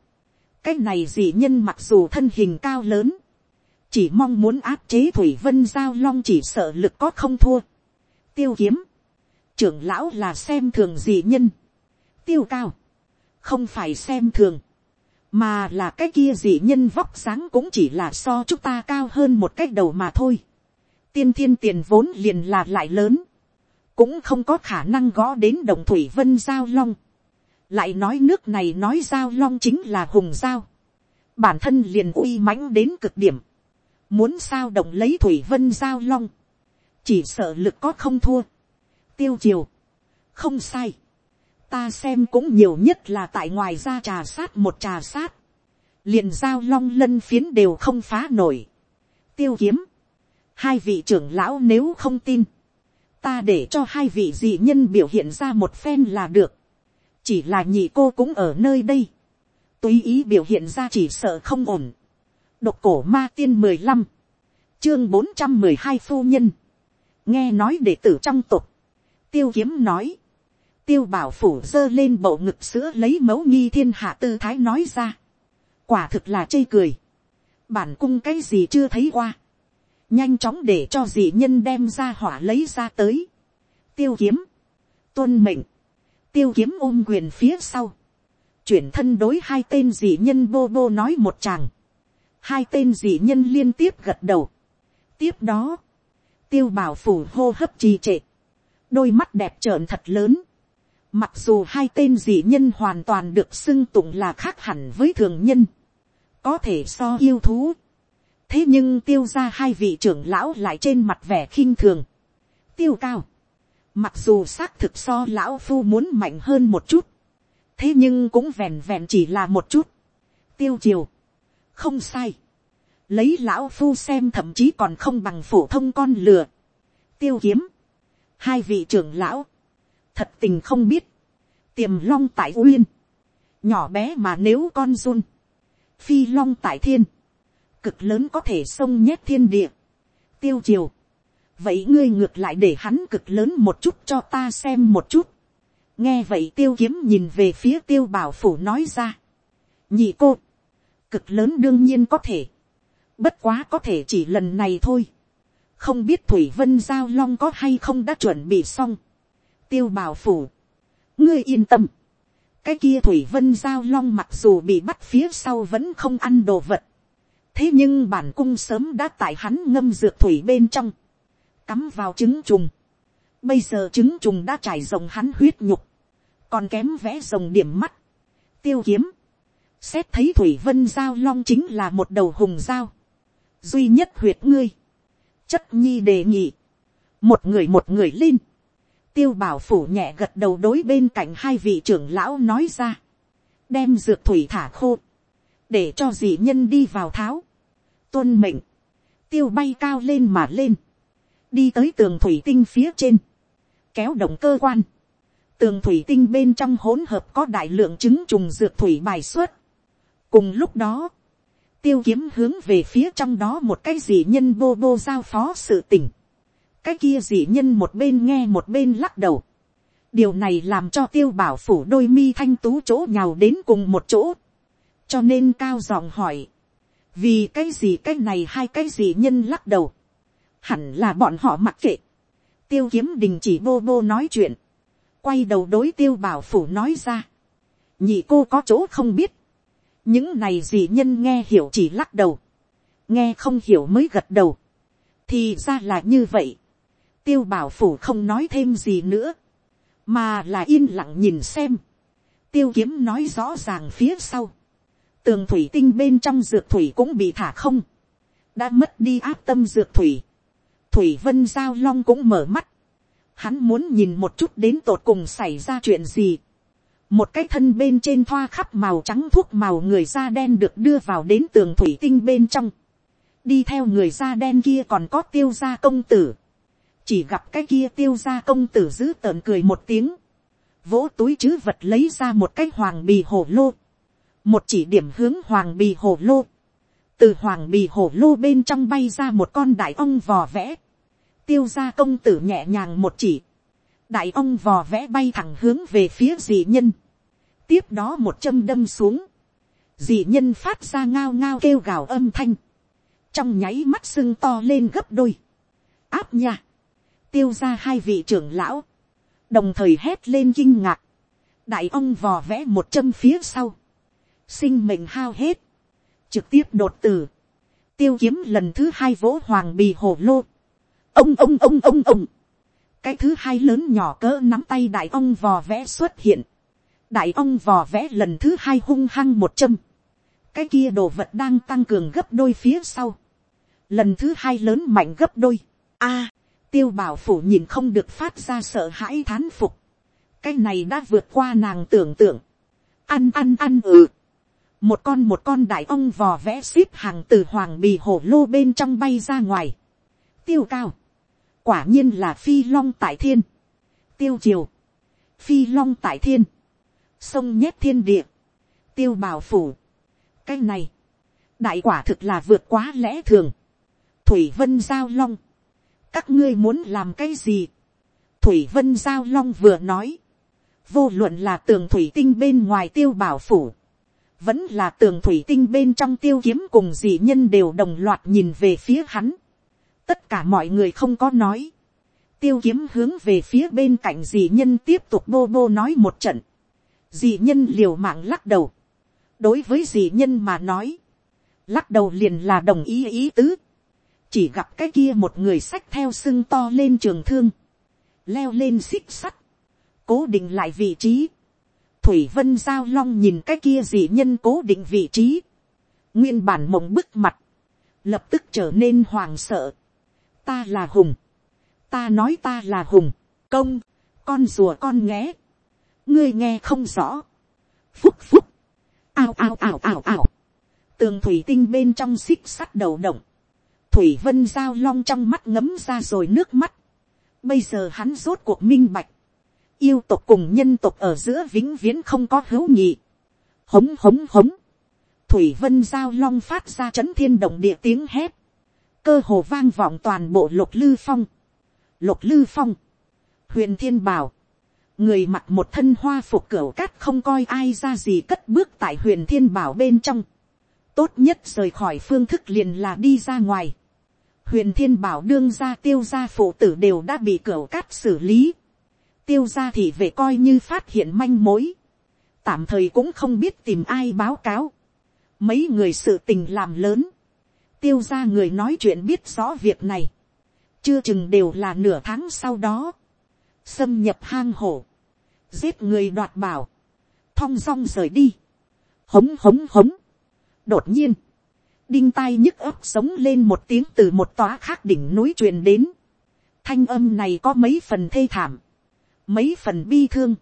cái này dị nhân mặc dù thân hình cao lớn. chỉ mong muốn áp chế thủy vân giao long chỉ sợ lực có không thua. tiêu kiếm. trưởng lão là xem thường dị nhân. tiêu cao. không phải xem thường mà là cái kia dị nhân vóc dáng cũng chỉ là so chúng ta cao hơn một cái đầu mà thôi. tiên thiên tiền vốn liền là lại lớn, cũng không có khả năng gõ đến đồng thủy vân giao long. lại nói nước này nói giao long chính là hùng giao, bản thân liền uy mãnh đến cực điểm, muốn sao động lấy thủy vân giao long, chỉ sợ lực có không thua, tiêu chiều, không sai, ta xem cũng nhiều nhất là tại ngoài ra trà sát một trà sát, liền giao long lân phiến đều không phá nổi. tiêu kiếm, hai vị trưởng lão nếu không tin, ta để cho hai vị dị nhân biểu hiện ra một phen là được, chỉ là nhị cô cũng ở nơi đây, tùy ý biểu hiện ra chỉ sợ không ổn, độc cổ ma tiên mười lăm, chương bốn trăm mười hai phu nhân, nghe nói đệ tử trong tục, tiêu kiếm nói, tiêu bảo phủ giơ lên bộ ngực sữa lấy mẫu nghi thiên hạ tư thái nói ra, quả thực là chê cười, bản cung cái gì chưa thấy qua, nhanh chóng để cho dị nhân đem ra hỏa lấy ra tới, tiêu kiếm, tuân mệnh, tiêu kiếm ôm quyền phía sau, chuyển thân đối hai tên dị nhân bô bô nói một chàng, hai tên dị nhân liên tiếp gật đầu, tiếp đó, tiêu bảo phủ hô hấp trì trệ, đôi mắt đẹp trợn thật lớn, mặc dù hai tên dị nhân hoàn toàn được xưng tụng là khác hẳn với thường nhân, có thể so yêu thú, thế nhưng tiêu ra hai vị trưởng lão lại trên mặt vẻ khinh thường, tiêu cao, mặc dù xác thực so lão phu muốn mạnh hơn một chút, thế nhưng cũng vẹn vẹn chỉ là một chút, tiêu chiều, không sai, lấy lão phu xem thậm chí còn không bằng phổ thông con lừa, tiêu kiếm, hai vị trưởng lão, thật tình không biết, tiềm long tại uyên, nhỏ bé mà nếu con run, phi long tại thiên, cực lớn có thể sông nhét thiên địa, tiêu chiều, vậy ngươi ngược lại để hắn cực lớn một chút cho ta xem một chút, nghe vậy tiêu kiếm nhìn về phía tiêu bảo phủ nói ra, nhị cô, cực lớn đương nhiên có thể, bất quá có thể chỉ lần này thôi, không biết thủy vân giao long có hay không đã chuẩn bị xong, tiêu bào phủ, ngươi yên tâm, cái kia thủy vân giao long mặc dù bị bắt phía sau vẫn không ăn đồ vật, thế nhưng bản cung sớm đã tại hắn ngâm dược thủy bên trong, cắm vào trứng trùng, bây giờ trứng trùng đã trải rồng hắn huyết nhục, còn kém vẽ rồng điểm mắt, tiêu kiếm, xét thấy thủy vân giao long chính là một đầu hùng giao, duy nhất huyệt ngươi, chất nhi đề nghị, một người một người lên, tiêu bảo phủ nhẹ gật đầu đối bên cạnh hai vị trưởng lão nói ra, đem dược thủy thả khô, để cho dị nhân đi vào tháo, tuân mệnh, tiêu bay cao lên mà lên, đi tới tường thủy tinh phía trên, kéo động cơ quan, tường thủy tinh bên trong hỗn hợp có đại lượng trứng trùng dược thủy bài xuất. cùng lúc đó, tiêu kiếm hướng về phía trong đó một cái dị nhân bô bô giao phó sự tỉnh cái kia dị nhân một bên nghe một bên lắc đầu. điều này làm cho tiêu bảo phủ đôi mi thanh tú chỗ nhào đến cùng một chỗ. cho nên cao giọng hỏi. vì cái gì cái này hai cái dị nhân lắc đầu. hẳn là bọn họ mặc kệ. tiêu kiếm đình chỉ bô bô nói chuyện. quay đầu đối tiêu bảo phủ nói ra. nhị cô có chỗ không biết những này dị nhân nghe hiểu chỉ lắc đầu, nghe không hiểu mới gật đầu, thì ra là như vậy, tiêu bảo phủ không nói thêm gì nữa, mà là yên lặng nhìn xem, tiêu kiếm nói rõ ràng phía sau, tường thủy tinh bên trong dược thủy cũng bị thả không, đã mất đi áp tâm dược thủy, thủy vân giao long cũng mở mắt, hắn muốn nhìn một chút đến tột cùng xảy ra chuyện gì, một cái thân bên trên thoa khắp màu trắng thuốc màu người da đen được đưa vào đến tường thủy tinh bên trong. đi theo người da đen kia còn có tiêu gia công tử chỉ gặp cái kia tiêu gia công tử giữ tợn cười một tiếng. vỗ túi chứ vật lấy ra một cái hoàng bì hổ lô. một chỉ điểm hướng hoàng bì hổ lô. từ hoàng bì hổ lô bên trong bay ra một con đại ong vò vẽ. tiêu gia công tử nhẹ nhàng một chỉ đại ong vò vẽ bay thẳng hướng về phía dị nhân. tiếp đó một châm đâm xuống. dị nhân phát ra ngao ngao kêu gào âm thanh. trong nháy mắt sưng to lên gấp đôi. áp nha tiêu ra hai vị trưởng lão. đồng thời hét lên kinh ngạc. đại ông vò vẽ một châm phía sau. sinh mệnh hao hết. trực tiếp đột tử. tiêu kiếm lần thứ hai vỗ hoàng bì hồ lô. ông ông ông ông ông cái thứ hai lớn nhỏ cỡ nắm tay đại ông vò vẽ xuất hiện. đại ông vò vẽ lần thứ hai hung hăng một châm. cái kia đồ vật đang tăng cường gấp đôi phía sau. lần thứ hai lớn mạnh gấp đôi. a, tiêu bảo phủ nhìn không được phát ra sợ hãi thán phục. cái này đã vượt qua nàng tưởng tượng. ăn ăn ăn ừ. một con một con đại ong vò vẽ xếp hàng từ hoàng bì hổ lô bên trong bay ra ngoài. tiêu cao quả nhiên là phi long tại thiên, tiêu triều, phi long tại thiên, sông nhét thiên địa, tiêu bảo phủ. cái này, đại quả thực là vượt quá lẽ thường. thủy vân giao long, các ngươi muốn làm cái gì. thủy vân giao long vừa nói, vô luận là tường thủy tinh bên ngoài tiêu bảo phủ, vẫn là tường thủy tinh bên trong tiêu kiếm cùng dị nhân đều đồng loạt nhìn về phía hắn. tất cả mọi người không có nói. tiêu kiếm hướng về phía bên cạnh dị nhân tiếp tục bô bô nói một trận. dị nhân liều mạng lắc đầu. đối với dị nhân mà nói, lắc đầu liền là đồng ý ý tứ chỉ gặp cái kia một người sách theo sưng to lên trường thương, leo lên xích sắt, cố định lại vị trí Thủy Vân Giao Long nhìn cái kia dị nhân cố định vị trí. Nguyên bản mộng bức mặt. Lập tức trở nên hoàng sợ. Ta là Hùng. Ta nói ta là Hùng. Công. Con rùa con nghé. Ngươi nghe không rõ. Phúc phúc. Ao ao ao ao ao. Tường thủy tinh bên trong xích sắt đầu động. Thủy Vân Giao Long trong mắt ngấm ra rồi nước mắt. Bây giờ hắn rốt cuộc minh bạch yêu tộc cùng nhân tộc ở giữa vĩnh viễn không có hữu nhị. Hống hống hống. Thủy vân giao long phát ra chấn thiên động địa tiếng hét. Cơ hồ vang vọng toàn bộ lục lư phong. Lục lư phong. Huyền thiên bảo. Người mặc một thân hoa phục cửa cát không coi ai ra gì cất bước tại huyền thiên bảo bên trong. Tốt nhất rời khỏi phương thức liền là đi ra ngoài. Huyền thiên bảo đương ra tiêu gia phụ tử đều đã bị cửa cát xử lý. Tiêu Gia thì về coi như phát hiện manh mối, tạm thời cũng không biết tìm ai báo cáo, mấy người sự tình làm lớn, tiêu Gia người nói chuyện biết rõ việc này, chưa chừng đều là nửa tháng sau đó, xâm nhập hang hổ, giết người đoạt bảo, thong dong rời đi, hống hống hống, đột nhiên, đinh tai nhức ấp sống lên một tiếng từ một tóa khác đỉnh núi truyền đến, thanh âm này có mấy phần thê thảm, mấy phần bi thương,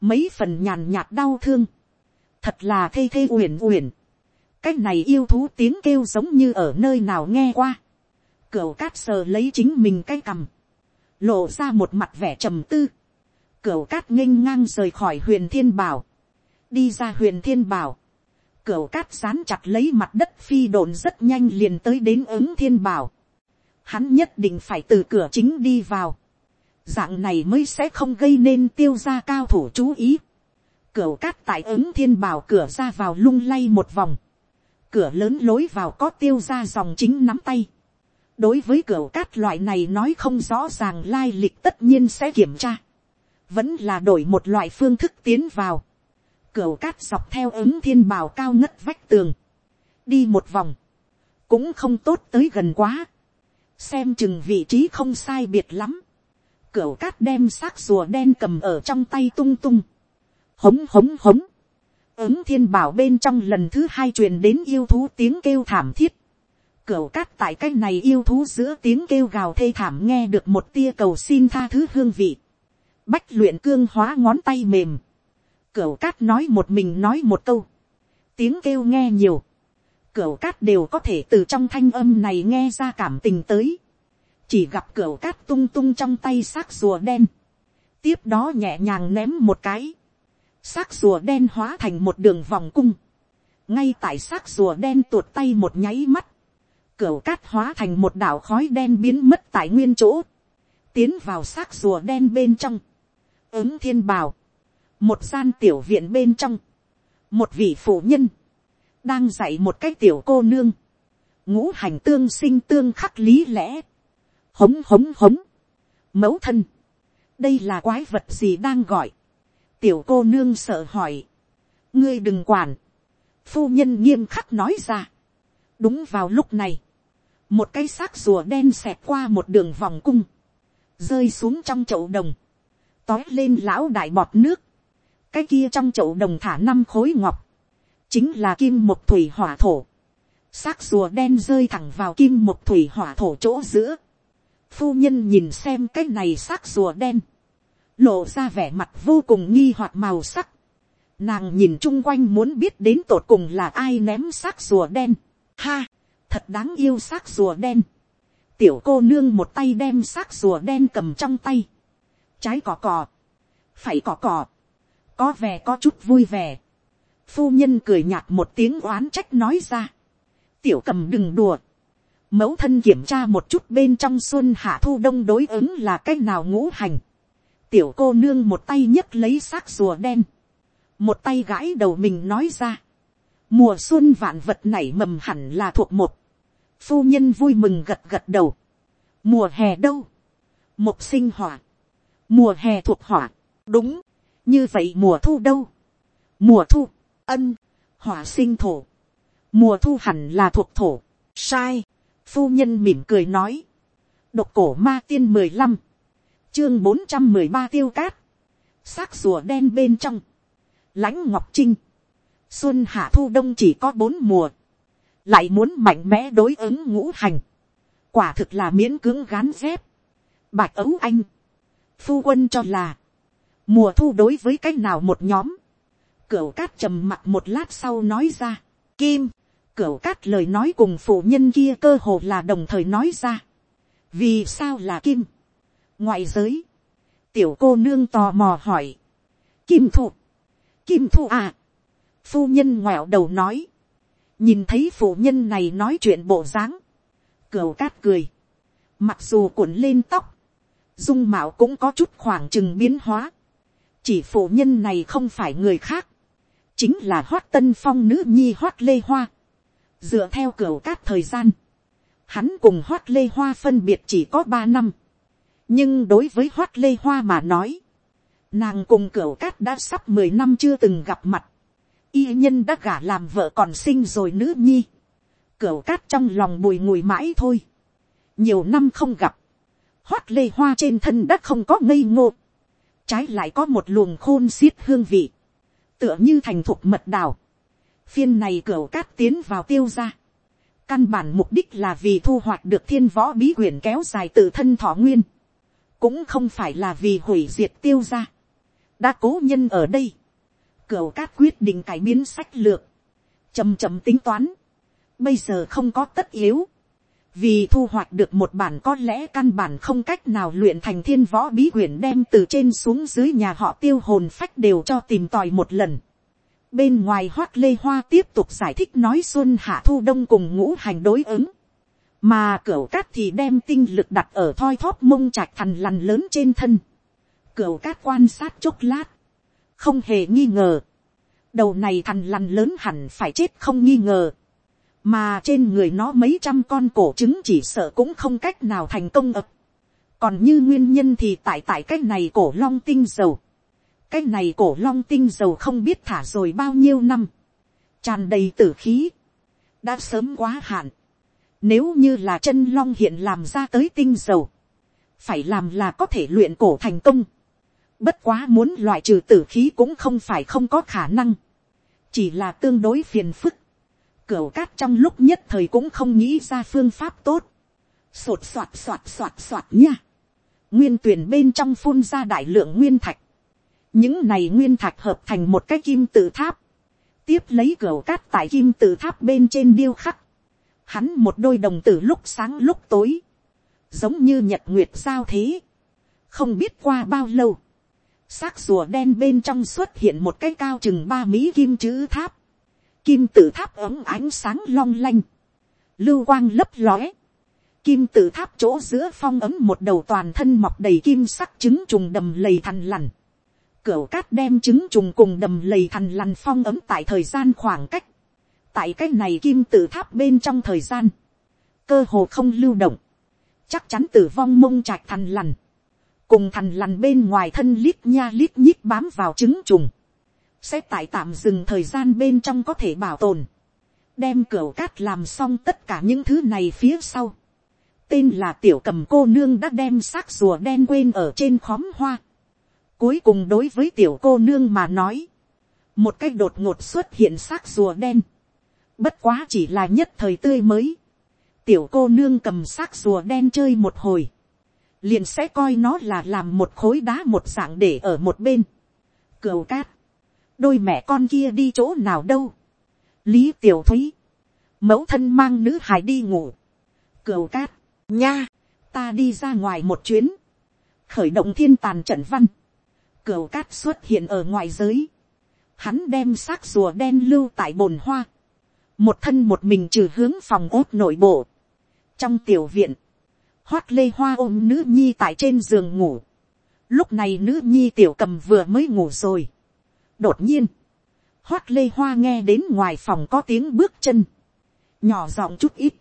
mấy phần nhàn nhạt đau thương, thật là thê thê uyển uyển, cái này yêu thú tiếng kêu giống như ở nơi nào nghe qua, cửu cát sờ lấy chính mình cái cằm, lộ ra một mặt vẻ trầm tư, cửu cát nghênh ngang rời khỏi huyền thiên bảo, đi ra huyền thiên bảo, cửu cát dán chặt lấy mặt đất phi đồn rất nhanh liền tới đến ứng thiên bảo, hắn nhất định phải từ cửa chính đi vào, dạng này mới sẽ không gây nên tiêu gia cao thủ chú ý. Cửa cát tại ứng thiên bảo cửa ra vào lung lay một vòng. Cửa lớn lối vào có tiêu gia dòng chính nắm tay. Đối với cửa cát loại này nói không rõ ràng lai lịch tất nhiên sẽ kiểm tra. Vẫn là đổi một loại phương thức tiến vào cửu cát dọc theo ứng thiên bảo cao ngất vách tường. Đi một vòng. Cũng không tốt tới gần quá. Xem chừng vị trí không sai biệt lắm Cửu cát đem xác rùa đen cầm ở trong tay tung tung. Hống hống hống. Ứng thiên bảo bên trong lần thứ hai truyền đến yêu thú tiếng kêu thảm thiết. Cửu cát tại cái này yêu thú giữa tiếng kêu gào thê thảm nghe được một tia cầu xin tha thứ hương vị. Bách luyện cương hóa ngón tay mềm. Cửu cát nói một mình nói một câu. Tiếng kêu nghe nhiều. Cửu cát đều có thể từ trong thanh âm này nghe ra cảm tình tới. Chỉ gặp cửu cát tung tung trong tay xác rùa đen, tiếp đó nhẹ nhàng ném một cái, xác rùa đen hóa thành một đường vòng cung, ngay tại xác rùa đen tuột tay một nháy mắt, Cửu cát hóa thành một đảo khói đen biến mất tại nguyên chỗ, tiến vào xác rùa đen bên trong, ứng thiên bào, một gian tiểu viện bên trong, một vị phụ nhân, đang dạy một cái tiểu cô nương, ngũ hành tương sinh tương khắc lý lẽ, hống hống hống, mẫu thân, đây là quái vật gì đang gọi, tiểu cô nương sợ hỏi, ngươi đừng quản, phu nhân nghiêm khắc nói ra, đúng vào lúc này, một cái xác rùa đen xẹt qua một đường vòng cung, rơi xuống trong chậu đồng, tói lên lão đại bọt nước, cái kia trong chậu đồng thả năm khối ngọc, chính là kim một thủy hỏa thổ, xác rùa đen rơi thẳng vào kim một thủy hỏa thổ chỗ giữa, Phu nhân nhìn xem cái này xác rùa đen. Lộ ra vẻ mặt vô cùng nghi hoặc màu sắc. Nàng nhìn chung quanh muốn biết đến tột cùng là ai ném xác rùa đen. Ha! Thật đáng yêu xác rùa đen. Tiểu cô nương một tay đem xác rùa đen cầm trong tay. Trái cỏ cỏ. Phải cỏ cỏ. Có vẻ có chút vui vẻ. phu nhân cười nhạt một tiếng oán trách nói ra, tiểu cầm đừng đùa, mẫu thân kiểm tra một chút bên trong xuân hạ thu đông đối ứng là cách nào ngũ hành, tiểu cô nương một tay nhấc lấy xác rùa đen, một tay gãi đầu mình nói ra, mùa xuân vạn vật nảy mầm hẳn là thuộc một, phu nhân vui mừng gật gật đầu, mùa hè đâu, một sinh hỏa, mùa hè thuộc hỏa, đúng, như vậy mùa thu đâu, mùa thu, ân, hỏa sinh thổ, mùa thu hẳn là thuộc thổ, sai, phu nhân mỉm cười nói, độc cổ ma tiên mười lăm, chương bốn trăm mười ba tiêu cát, xác rùa đen bên trong, lãnh ngọc trinh, xuân hạ thu đông chỉ có bốn mùa, lại muốn mạnh mẽ đối ứng ngũ hành, quả thực là miễn cưỡng gán dép, bạch ấu anh, phu quân cho là, mùa thu đối với cái nào một nhóm, cửu cát trầm mặt một lát sau nói ra, kim, cửu cát lời nói cùng phụ nhân kia cơ hồ là đồng thời nói ra, vì sao là kim, ngoại giới, tiểu cô nương tò mò hỏi, kim thụ, kim thụ à, phu nhân ngoẹo đầu nói, nhìn thấy phụ nhân này nói chuyện bộ dáng, cửu cát cười, mặc dù cuộn lên tóc, dung mạo cũng có chút khoảng chừng biến hóa, chỉ phụ nhân này không phải người khác, chính là hoát tân phong nữ nhi hoát lê hoa, dựa theo cửa cát thời gian, hắn cùng hoát lê hoa phân biệt chỉ có ba năm, nhưng đối với hoát lê hoa mà nói, nàng cùng cửa cát đã sắp mười năm chưa từng gặp mặt, y nhân đã gả làm vợ còn sinh rồi nữ nhi, cửa cát trong lòng bùi ngùi mãi thôi, nhiều năm không gặp, hoát lê hoa trên thân đã không có ngây ngô, trái lại có một luồng khôn xiết hương vị, tựa như thành thục mật đào. Phiên này cửa cát tiến vào tiêu ra. Căn bản mục đích là vì thu hoạch được thiên võ bí quyển kéo dài từ thân thọ nguyên. Cũng không phải là vì hủy diệt tiêu ra. Đã cố nhân ở đây. Cửa cát quyết định cải biến sách lược. chầm chầm tính toán. Bây giờ không có tất yếu vì thu hoạch được một bản có lẽ căn bản không cách nào luyện thành thiên võ bí quyển đem từ trên xuống dưới nhà họ tiêu hồn phách đều cho tìm tòi một lần. Bên ngoài hoác lê hoa tiếp tục giải thích nói xuân hạ thu đông cùng ngũ hành đối ứng. Mà cửu cát thì đem tinh lực đặt ở thoi thóp mông trạch thành lằn lớn trên thân. Cửu cát quan sát chốc lát. Không hề nghi ngờ. Đầu này thành lằn lớn hẳn phải chết không nghi ngờ mà trên người nó mấy trăm con cổ trứng chỉ sợ cũng không cách nào thành công ập. còn như nguyên nhân thì tại tại cái này cổ long tinh dầu. cái này cổ long tinh dầu không biết thả rồi bao nhiêu năm. tràn đầy tử khí. đã sớm quá hạn. nếu như là chân long hiện làm ra tới tinh dầu. phải làm là có thể luyện cổ thành công. bất quá muốn loại trừ tử khí cũng không phải không có khả năng. chỉ là tương đối phiền phức Cửu cát trong lúc nhất thời cũng không nghĩ ra phương pháp tốt. Sột soạt soạt soạt soạt nha. Nguyên tuyển bên trong phun ra đại lượng nguyên thạch. Những này nguyên thạch hợp thành một cái kim tự tháp. Tiếp lấy cửu cát tại kim tự tháp bên trên điêu khắc. Hắn một đôi đồng tử lúc sáng lúc tối. Giống như nhật nguyệt sao thế. Không biết qua bao lâu. Xác rùa đen bên trong xuất hiện một cái cao chừng ba mỹ kim chữ tháp Kim tự tháp ấm ánh sáng long lanh. Lưu quang lấp lóe. Kim tự tháp chỗ giữa phong ấm một đầu toàn thân mọc đầy kim sắc trứng trùng đầm lầy thằn lằn. Cửu cát đem trứng trùng cùng đầm lầy thằn lằn phong ấm tại thời gian khoảng cách. Tại cái này kim tự tháp bên trong thời gian. Cơ hồ không lưu động. Chắc chắn tử vong mông trạch thằn lằn. Cùng thằn lằn bên ngoài thân lít nha lít nhít bám vào trứng trùng sẽ tại tạm dừng thời gian bên trong có thể bảo tồn, đem cửa cát làm xong tất cả những thứ này phía sau. tên là tiểu cầm cô nương đã đem xác rùa đen quên ở trên khóm hoa. cuối cùng đối với tiểu cô nương mà nói, một cách đột ngột xuất hiện xác rùa đen, bất quá chỉ là nhất thời tươi mới. tiểu cô nương cầm xác rùa đen chơi một hồi, liền sẽ coi nó là làm một khối đá một dạng để ở một bên. Cửu cát, đôi mẹ con kia đi chỗ nào đâu. lý tiểu thúy, mẫu thân mang nữ hài đi ngủ. cửu cát, nha, ta đi ra ngoài một chuyến, khởi động thiên tàn trận văn, cửu cát xuất hiện ở ngoài giới, hắn đem xác rùa đen lưu tại bồn hoa, một thân một mình trừ hướng phòng ốt nội bộ. trong tiểu viện, hoát lê hoa ôm nữ nhi tại trên giường ngủ. lúc này nữ nhi tiểu cầm vừa mới ngủ rồi đột nhiên, hoát lê hoa nghe đến ngoài phòng có tiếng bước chân, nhỏ giọng chút ít,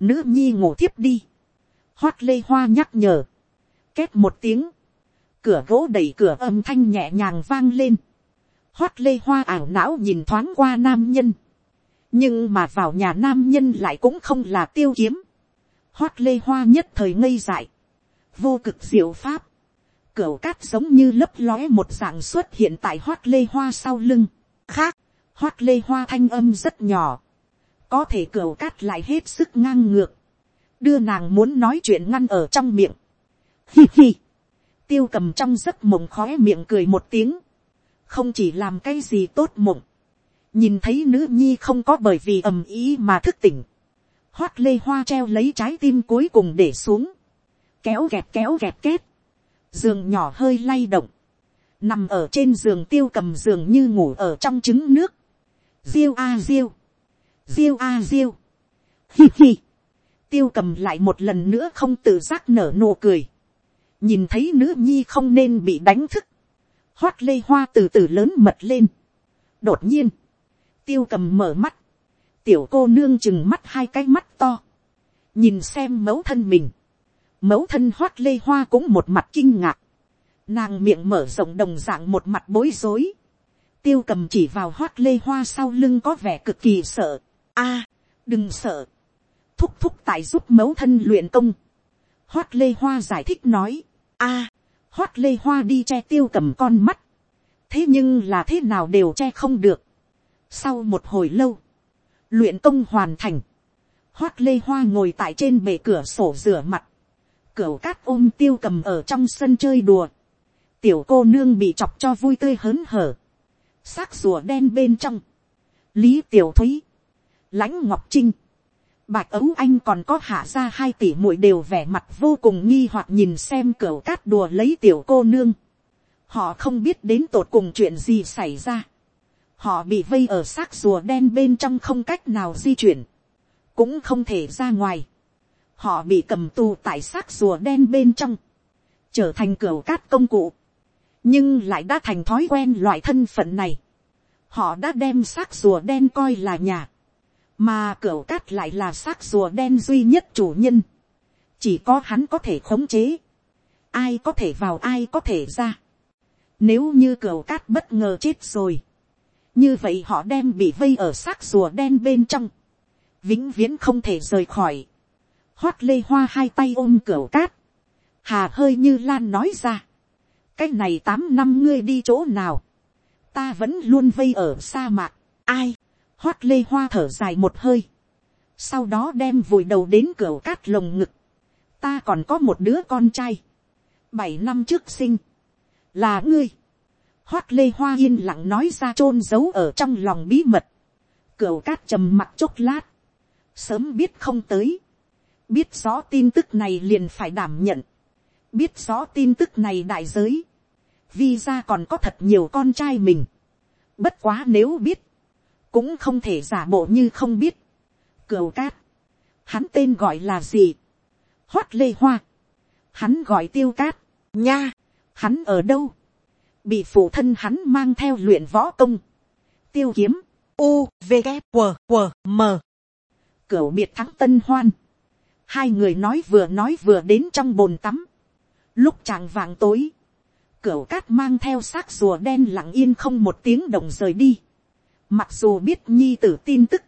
nữ nhi ngủ thiếp đi, hoát lê hoa nhắc nhở, két một tiếng, cửa gỗ đẩy cửa âm thanh nhẹ nhàng vang lên, hoát lê hoa ảo não nhìn thoáng qua nam nhân, nhưng mà vào nhà nam nhân lại cũng không là tiêu kiếm, hoát lê hoa nhất thời ngây dại, vô cực diệu pháp, cửa cát giống như lấp lóe một dạng xuất hiện tại hoát lê hoa sau lưng, khác, hoát lê hoa thanh âm rất nhỏ, có thể cửa cát lại hết sức ngang ngược, đưa nàng muốn nói chuyện ngăn ở trong miệng. Hi hi, tiêu cầm trong giấc mộng khói miệng cười một tiếng, không chỉ làm cái gì tốt mộng, nhìn thấy nữ nhi không có bởi vì ầm ý mà thức tỉnh, hoát lê hoa treo lấy trái tim cuối cùng để xuống, kéo gẹt kéo gẹt kết, giường nhỏ hơi lay động, nằm ở trên giường tiêu cầm giường như ngủ ở trong trứng nước, diêu a diêu, diêu a diêu, hi hi, tiêu cầm lại một lần nữa không tự giác nở nụ cười, nhìn thấy nữ nhi không nên bị đánh thức, hoát lê hoa từ từ lớn mật lên. đột nhiên, tiêu cầm mở mắt, tiểu cô nương chừng mắt hai cái mắt to, nhìn xem mẫu thân mình, mẫu thân hoát lê hoa cũng một mặt kinh ngạc, nàng miệng mở rộng đồng dạng một mặt bối rối, tiêu cầm chỉ vào hoát lê hoa sau lưng có vẻ cực kỳ sợ, a, đừng sợ, thúc thúc tại giúp mẫu thân luyện công, hoát lê hoa giải thích nói, a, hoát lê hoa đi che tiêu cầm con mắt, thế nhưng là thế nào đều che không được. sau một hồi lâu, luyện công hoàn thành, hoát lê hoa ngồi tại trên bể cửa sổ rửa mặt, cửa cát ôm tiêu cầm ở trong sân chơi đùa, tiểu cô nương bị chọc cho vui tươi hớn hở, xác rùa đen bên trong, lý tiểu thúy, lãnh ngọc trinh, Bạch ấu anh còn có hạ ra hai tỷ muội đều vẻ mặt vô cùng nghi hoặc nhìn xem cửa cát đùa lấy tiểu cô nương. Họ không biết đến tột cùng chuyện gì xảy ra. Họ bị vây ở xác rùa đen bên trong không cách nào di chuyển. Cũng không thể ra ngoài. Họ bị cầm tù tại xác rùa đen bên trong. Trở thành cửa cát công cụ. Nhưng lại đã thành thói quen loại thân phận này. Họ đã đem xác rùa đen coi là nhà mà cửa cát lại là xác rùa đen duy nhất chủ nhân, chỉ có hắn có thể khống chế, ai có thể vào ai có thể ra. Nếu như cửa cát bất ngờ chết rồi, như vậy họ đem bị vây ở xác rùa đen bên trong, vĩnh viễn không thể rời khỏi. Hoát lê hoa hai tay ôm cửa cát, hà hơi như lan nói ra, cái này tám năm ngươi đi chỗ nào, ta vẫn luôn vây ở sa mạc, ai, Hoát lê hoa thở dài một hơi. Sau đó đem vùi đầu đến cửa cát lồng ngực. Ta còn có một đứa con trai. Bảy năm trước sinh. Là ngươi. Hoát lê hoa yên lặng nói ra chôn giấu ở trong lòng bí mật. Cửa cát trầm mặt chốc lát. Sớm biết không tới. Biết rõ tin tức này liền phải đảm nhận. Biết rõ tin tức này đại giới. Vì ra còn có thật nhiều con trai mình. Bất quá nếu biết cũng không thể giả bộ như không biết. Cửu cát, hắn tên gọi là gì? Hoát lê hoa, hắn gọi tiêu cát, nha, hắn ở đâu? Bị phụ thân hắn mang theo luyện võ công. Tiêu kiếm, u, v, g, q q m. Cửu biệt thắng tân hoan. Hai người nói vừa nói vừa đến trong bồn tắm. Lúc chàng vàng tối, cửu cát mang theo xác rùa đen lặng yên không một tiếng động rời đi Mặc dù biết nhi tử tin tức.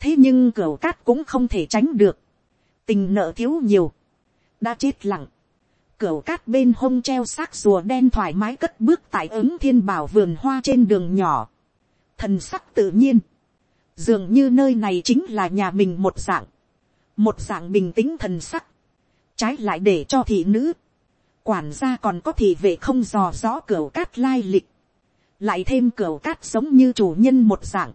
Thế nhưng cửa cát cũng không thể tránh được. Tình nợ thiếu nhiều. Đã chết lặng. Cửa cát bên hông treo xác rùa đen thoải mái cất bước tại ứng thiên bảo vườn hoa trên đường nhỏ. Thần sắc tự nhiên. Dường như nơi này chính là nhà mình một dạng. Một dạng bình tĩnh thần sắc. Trái lại để cho thị nữ. Quản gia còn có thị vệ không dò rõ cửa cát lai lịch lại thêm cửa cát giống như chủ nhân một dạng,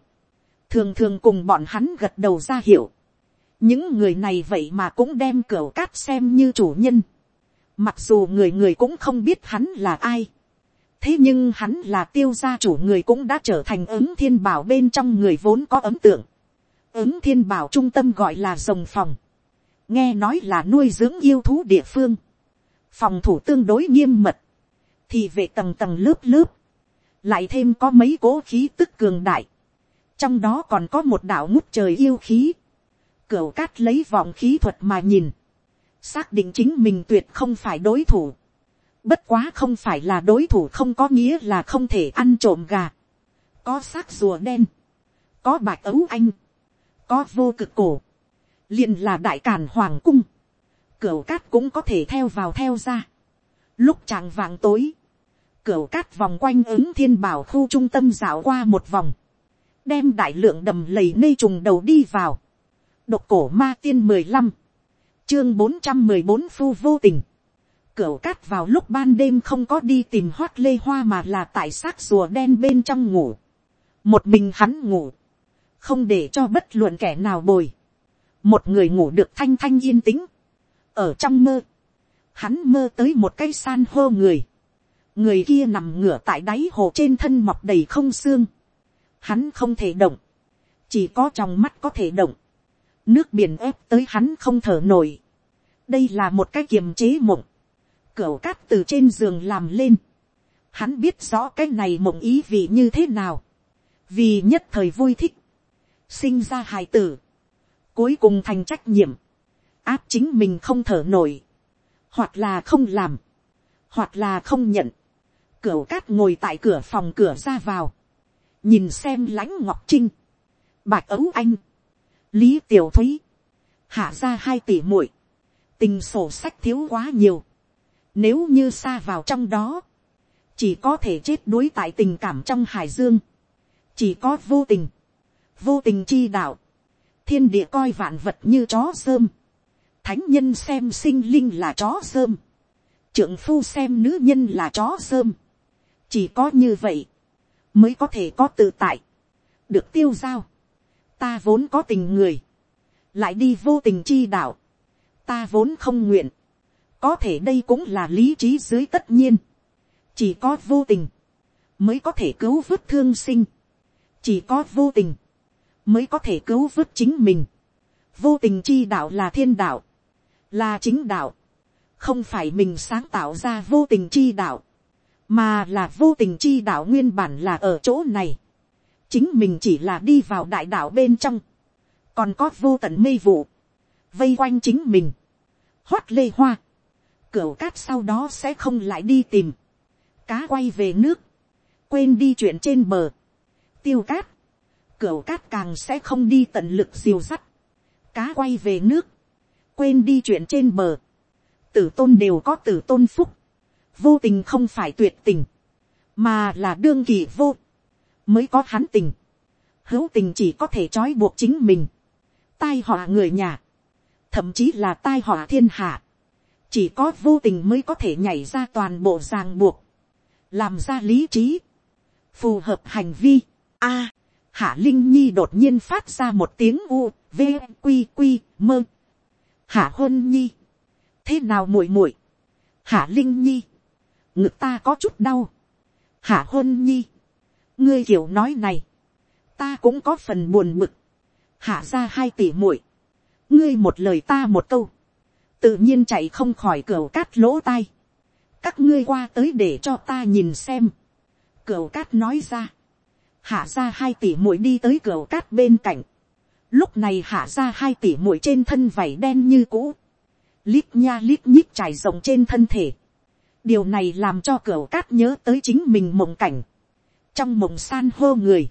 thường thường cùng bọn hắn gật đầu ra hiểu. những người này vậy mà cũng đem cửa cát xem như chủ nhân, mặc dù người người cũng không biết hắn là ai, thế nhưng hắn là tiêu gia chủ người cũng đã trở thành ứng thiên bảo bên trong người vốn có ấm tượng ứng thiên bảo trung tâm gọi là rồng phòng. nghe nói là nuôi dưỡng yêu thú địa phương. phòng thủ tương đối nghiêm mật. thì về tầng tầng lớp lớp. lại thêm có mấy cố khí tức cường đại. trong đó còn có một đạo ngút trời yêu khí. cửu cát lấy vọng khí thuật mà nhìn. xác định chính mình tuyệt không phải đối thủ Bất quá không phải là đối thủ không có nghĩa là không thể ăn trộm gà. Có xác rùa đen. Có bạch ấu anh. Có vô cực cổ. liền là đại càn hoàng cung. Cửu cát cũng có thể theo vào theo ra. Lúc chàng vàng tối. Cửu cát vòng quanh ứng thiên bảo khu trung tâm dạo qua một vòng. Đem đại lượng đầm lầy nê trùng đầu đi vào. Độc cổ ma tiên mười lăm, Chương bốn trăm mười bốn phu vô tình Cửu cát vào lúc ban đêm không có đi tìm hoát lê hoa mà là tại xác rùa đen bên trong ngủ. Một mình hắn ngủ. Không để cho bất luận kẻ nào bồi. Một người ngủ được thanh thanh yên tĩnh. Ở trong mơ. Hắn mơ tới một cây san hô người. Người kia nằm ngửa tại đáy hồ trên thân mọc đầy không xương. Hắn không thể động. Chỉ có trong mắt có thể động. Nước biển ép tới hắn không thở nổi. Đây là một cái kiềm chế mộng cửa cát từ trên giường làm lên. Hắn biết rõ cái này mộng ý vị như thế nào. Vì nhất thời vui thích. Sinh ra hài tử. Cuối cùng thành trách nhiệm. Áp chính mình không thở nổi. Hoặc là không làm. Hoặc là không nhận. cửa cát ngồi tại cửa phòng cửa ra vào. Nhìn xem lãnh ngọc trinh. Bạch ấu anh. Lý tiểu thúy. Hạ ra hai tỷ muội Tình sổ sách thiếu quá nhiều nếu như xa vào trong đó, chỉ có thể chết đuối tại tình cảm trong hải dương. Chỉ có vô tình, vô tình chi đạo. Thiên địa coi vạn vật như chó sơm. Thánh nhân xem sinh linh là chó sơm. trưởng phu xem nữ nhân là chó sơm. Chỉ có như vậy, mới có thể có tự tại. Được tiêu giao. Ta vốn có tình người. Lại đi vô tình chi đạo. Ta vốn không nguyện có thể đây cũng là lý trí dưới tất nhiên. chỉ có vô tình, mới có thể cứu vớt thương sinh. chỉ có vô tình, mới có thể cứu vớt chính mình. vô tình chi đạo là thiên đạo, là chính đạo, không phải mình sáng tạo ra vô tình chi đạo, mà là vô tình chi đạo nguyên bản là ở chỗ này. chính mình chỉ là đi vào đại đạo bên trong, còn có vô tận mê vụ, vây quanh chính mình, hoát lê hoa, Cửu cát sau đó sẽ không lại đi tìm. Cá quay về nước. Quên đi chuyện trên bờ. Tiêu cát. Cửu cát càng sẽ không đi tận lực diều sắt. Cá quay về nước. Quên đi chuyện trên bờ. Tử tôn đều có tử tôn phúc. Vô tình không phải tuyệt tình. Mà là đương kỳ vô. Mới có hắn tình. Hữu tình chỉ có thể trói buộc chính mình. Tai họa người nhà. Thậm chí là tai họa thiên hạ chỉ có vô tình mới có thể nhảy ra toàn bộ ràng buộc, làm ra lý trí, phù hợp hành vi. A, hạ linh nhi đột nhiên phát ra một tiếng u, v, quy quy, mơ. hạ huân nhi, thế nào muội muội, hạ linh nhi, ngực ta có chút đau, hạ huân nhi, ngươi kiểu nói này, ta cũng có phần buồn bực, hạ ra hai tỷ muội, ngươi một lời ta một câu, tự nhiên chạy không khỏi cửa cát lỗ tai. các ngươi qua tới để cho ta nhìn xem. cửa cát nói ra hạ ra hai tỷ muội đi tới cửa cát bên cạnh. lúc này hạ ra hai tỷ muội trên thân vảy đen như cũ. lít nha lít nhít trải rộng trên thân thể. điều này làm cho cửa cát nhớ tới chính mình mộng cảnh. trong mộng san hô người.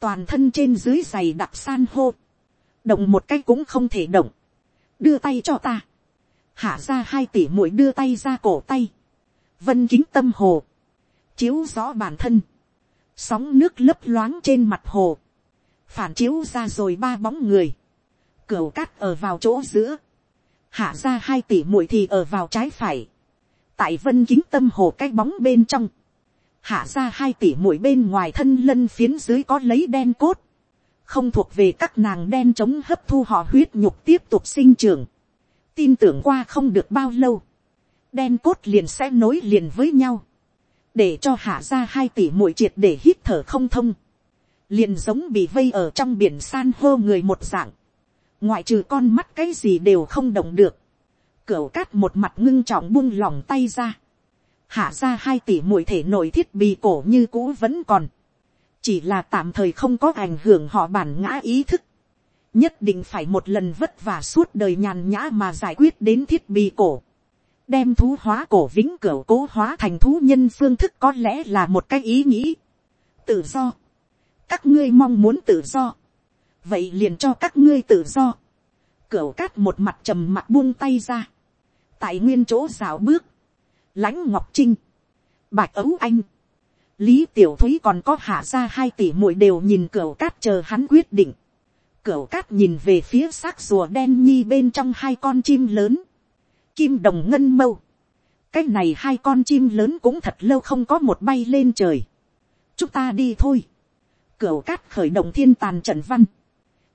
toàn thân trên dưới giày đặc san hô. động một cách cũng không thể động. đưa tay cho ta hạ ra hai tỷ muội đưa tay ra cổ tay, vân kính tâm hồ, chiếu rõ bản thân, sóng nước lấp loáng trên mặt hồ, phản chiếu ra rồi ba bóng người, cửa cát ở vào chỗ giữa, hạ ra hai tỷ muội thì ở vào trái phải, tại vân kính tâm hồ cái bóng bên trong, hạ ra hai tỷ muội bên ngoài thân lân phiến dưới có lấy đen cốt, không thuộc về các nàng đen chống hấp thu họ huyết nhục tiếp tục sinh trưởng, tin tưởng qua không được bao lâu, đen cốt liền sẽ nối liền với nhau, để cho hạ ra hai tỷ mũi triệt để hít thở không thông, liền giống bị vây ở trong biển san hô người một dạng, ngoại trừ con mắt cái gì đều không động được, cửa cát một mặt ngưng trọng buông lỏng tay ra, hạ ra hai tỷ mũi thể nội thiết bị cổ như cũ vẫn còn, chỉ là tạm thời không có ảnh hưởng họ bản ngã ý thức, nhất định phải một lần vất vả suốt đời nhàn nhã mà giải quyết đến thiết bị cổ, đem thú hóa cổ vĩnh cửu cố hóa thành thú nhân phương thức có lẽ là một cái ý nghĩ. tự do. các ngươi mong muốn tự do. vậy liền cho các ngươi tự do. cửu cát một mặt trầm mặt buông tay ra. tại nguyên chỗ rào bước. lãnh ngọc trinh. bạch ấu anh. lý tiểu thúy còn có hạ ra hai tỷ muội đều nhìn cửu cát chờ hắn quyết định. cửu cát nhìn về phía xác rùa đen nhi bên trong hai con chim lớn kim đồng ngân mâu. cái này hai con chim lớn cũng thật lâu không có một bay lên trời. chúng ta đi thôi. cửu cát khởi động thiên tàn trận văn.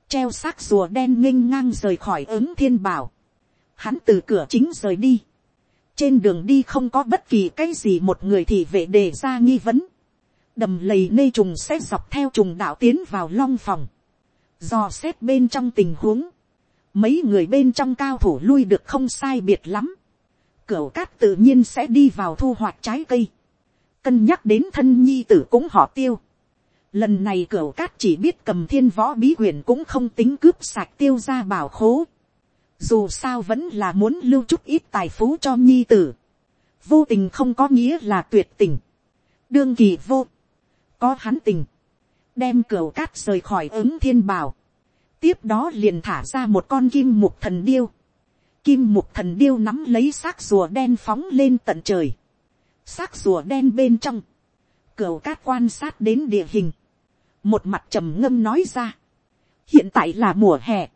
treo xác rùa đen nghênh ngang rời khỏi ứng thiên bảo. hắn từ cửa chính rời đi. trên đường đi không có bất kỳ cái gì một người thì vệ đề ra nghi vấn. đầm lầy nê trùng sẽ dọc theo trùng đạo tiến vào long phòng. dò xét bên trong tình huống mấy người bên trong cao thủ lui được không sai biệt lắm, cửu cát tự nhiên sẽ đi vào thu hoạch trái cây, cân nhắc đến thân nhi tử cũng họ tiêu, lần này cửu cát chỉ biết cầm thiên võ bí quyền cũng không tính cướp sạch tiêu ra bảo khố, dù sao vẫn là muốn lưu chút ít tài phú cho nhi tử, vô tình không có nghĩa là tuyệt tình, đương kỳ vô, có hắn tình, đem cửu cát rời khỏi ứng thiên bảo, tiếp đó liền thả ra một con kim mục thần điêu. Kim mục thần điêu nắm lấy xác rùa đen phóng lên tận trời. xác rùa đen bên trong. Cửu cát quan sát đến địa hình. Một mặt trầm ngâm nói ra. Hiện tại là mùa hè.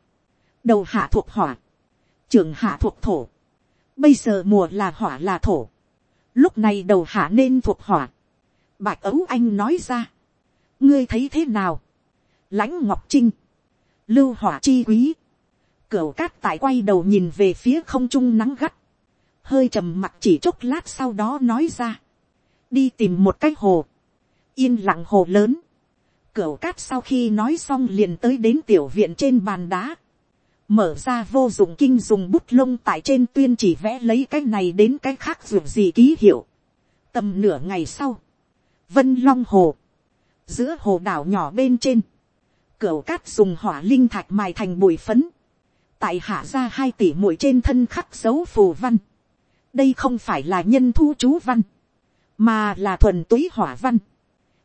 Đầu hạ thuộc hỏa. Trường hạ thuộc thổ. Bây giờ mùa là hỏa là thổ. Lúc này đầu hạ nên thuộc hỏa. Bạch ấu anh nói ra. Ngươi thấy thế nào? Lãnh Ngọc Trinh lưu hỏa chi quý, cửu cát tại quay đầu nhìn về phía không trung nắng gắt, hơi trầm mặt chỉ chốc lát sau đó nói ra, đi tìm một cái hồ, yên lặng hồ lớn, cửu cát sau khi nói xong liền tới đến tiểu viện trên bàn đá, mở ra vô dụng kinh dùng bút lông tại trên tuyên chỉ vẽ lấy cái này đến cái khác dù gì ký hiệu. tầm nửa ngày sau, vân long hồ, giữa hồ đảo nhỏ bên trên, Cửu cát dùng hỏa linh thạch mài thành bụi phấn. Tại hạ ra hai tỷ mũi trên thân khắc dấu phù văn. Đây không phải là nhân thu chú văn. Mà là thuần túy hỏa văn.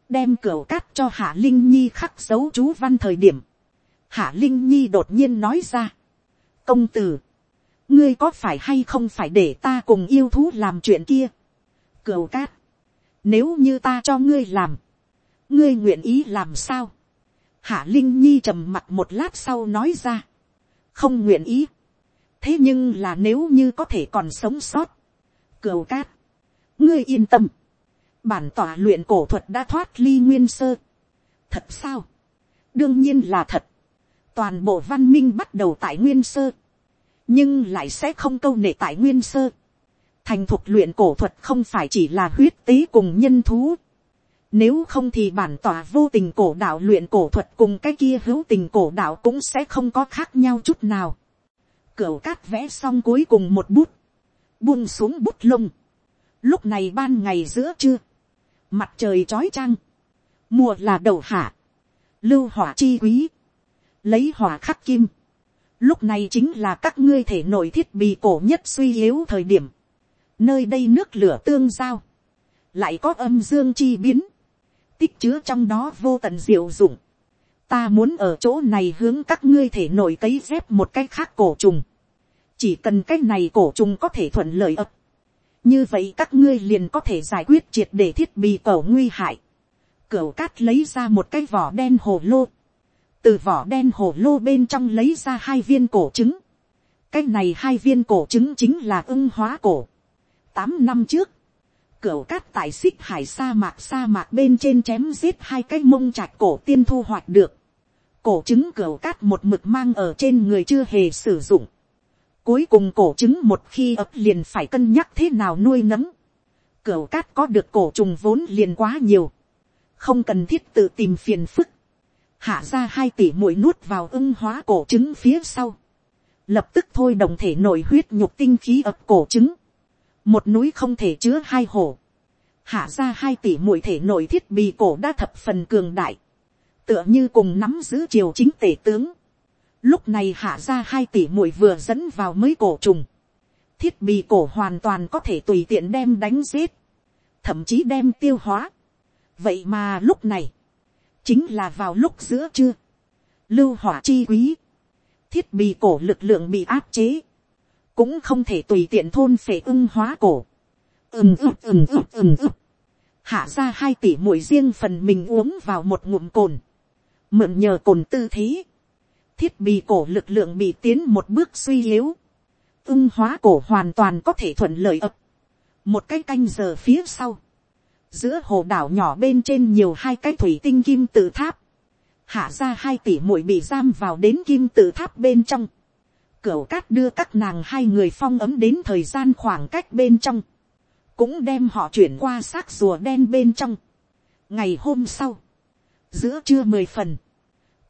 Đem cửu cát cho hạ linh nhi khắc dấu chú văn thời điểm. Hạ linh nhi đột nhiên nói ra. Công tử. Ngươi có phải hay không phải để ta cùng yêu thú làm chuyện kia. Cửu cát. Nếu như ta cho ngươi làm. Ngươi nguyện ý làm sao Hạ Linh Nhi trầm mặt một lát sau nói ra. Không nguyện ý. Thế nhưng là nếu như có thể còn sống sót. Cửu cát. Ngươi yên tâm. Bản tỏa luyện cổ thuật đã thoát ly nguyên sơ. Thật sao? Đương nhiên là thật. Toàn bộ văn minh bắt đầu tại nguyên sơ. Nhưng lại sẽ không câu nệ tại nguyên sơ. Thành thuộc luyện cổ thuật không phải chỉ là huyết tế cùng nhân thú nếu không thì bản tỏa vô tình cổ đạo luyện cổ thuật cùng cái kia hữu tình cổ đạo cũng sẽ không có khác nhau chút nào. Cửu cát vẽ xong cuối cùng một bút. Buông xuống bút lông. Lúc này ban ngày giữa trưa. Mặt trời trói trăng. Mùa là đầu hạ. Lưu hỏa chi quý. Lấy hỏa khắc kim. Lúc này chính là các ngươi thể nội thiết bị cổ nhất suy yếu thời điểm. Nơi đây nước lửa tương giao. Lại có âm dương chi biến tích chứa trong đó vô tận diệu dụng. Ta muốn ở chỗ này hướng các ngươi thể nổi cấy dép một cái khác cổ trùng. Chỉ cần cái này cổ trùng có thể thuận lợi ập. Như vậy các ngươi liền có thể giải quyết triệt để thiết bị cổ nguy hại. Cửu cát lấy ra một cái vỏ đen hồ lô. Từ vỏ đen hồ lô bên trong lấy ra hai viên cổ trứng. Cái này hai viên cổ trứng chính là ưng hóa cổ. Tám năm trước Cửu cát tại xích hải sa mạc sa mạc bên trên chém giết hai cái mông trạch cổ tiên thu hoạch được. Cổ trứng cửu cát một mực mang ở trên người chưa hề sử dụng. Cuối cùng cổ trứng một khi ấp liền phải cân nhắc thế nào nuôi nấng. Cửu cát có được cổ trùng vốn liền quá nhiều. Không cần thiết tự tìm phiền phức. Hạ ra hai tỷ mũi nuốt vào ưng hóa cổ trứng phía sau. Lập tức thôi đồng thể nội huyết nhục tinh khí ập cổ trứng. Một núi không thể chứa hai hồ. Hạ ra hai tỷ mũi thể nội thiết bị cổ đã thập phần cường đại. Tựa như cùng nắm giữ triều chính tể tướng. Lúc này hạ ra hai tỷ mũi vừa dẫn vào mới cổ trùng thiết bị cổ hoàn toàn có thể tùy tiện đem đánh giết, thậm chí đem tiêu hóa. vậy mà lúc này, chính là vào lúc giữa trưa, lưu hỏa chi quý, thiết bị cổ lực lượng bị áp chế, cũng không thể tùy tiện thôn phệ ưng hóa cổ. ừm ức ừm ức ừm ức, hạ ra hai tỷ mũi riêng phần mình uống vào một ngụm cồn, mượn nhờ cồn tư thế, thiết bị cổ lực lượng bị tiến một bước suy yếu, ưng hóa cổ hoàn toàn có thể thuận lợi ập. một cái canh giờ phía sau, giữa hồ đảo nhỏ bên trên nhiều hai cái thủy tinh kim tự tháp, hạ ra hai tỷ mũi bị giam vào đến kim tự tháp bên trong, cửu cát đưa các nàng hai người phong ấm đến thời gian khoảng cách bên trong, cũng đem họ chuyển qua xác rùa đen bên trong. ngày hôm sau, giữa trưa mười phần,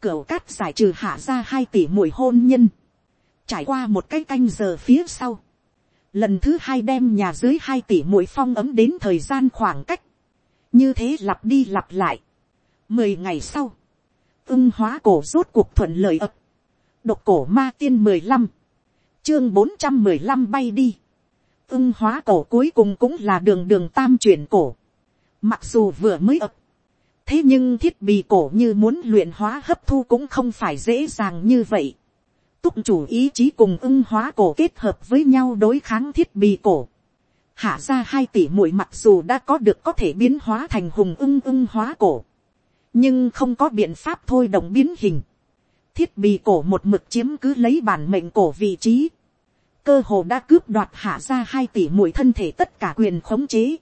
cửu cát giải trừ hạ ra hai tỷ mùi hôn nhân, trải qua một cái canh giờ phía sau, lần thứ hai đem nhà dưới hai tỷ mũi phong ấm đến thời gian khoảng cách, như thế lặp đi lặp lại. mười ngày sau, ưng hóa cổ rốt cuộc thuận lợi ập, độc cổ ma tiên mười lăm, chương bốn trăm mười lăm bay đi, ưng hóa cổ cuối cùng cũng là đường đường tam chuyển cổ, mặc dù vừa mới ập, thế nhưng thiết bị cổ như muốn luyện hóa hấp thu cũng không phải dễ dàng như vậy túc chủ ý chí cùng ưng hóa cổ kết hợp với nhau đối kháng thiết bị cổ. Hạ ra hai tỷ muội mặc dù đã có được có thể biến hóa thành hùng ưng ưng hóa cổ. Nhưng không có biện pháp thôi động biến hình. Thiết bị cổ một mực chiếm cứ lấy bản mệnh cổ vị trí. Cơ hồ đã cướp đoạt hạ ra hai tỷ mũi thân thể tất cả quyền khống chế.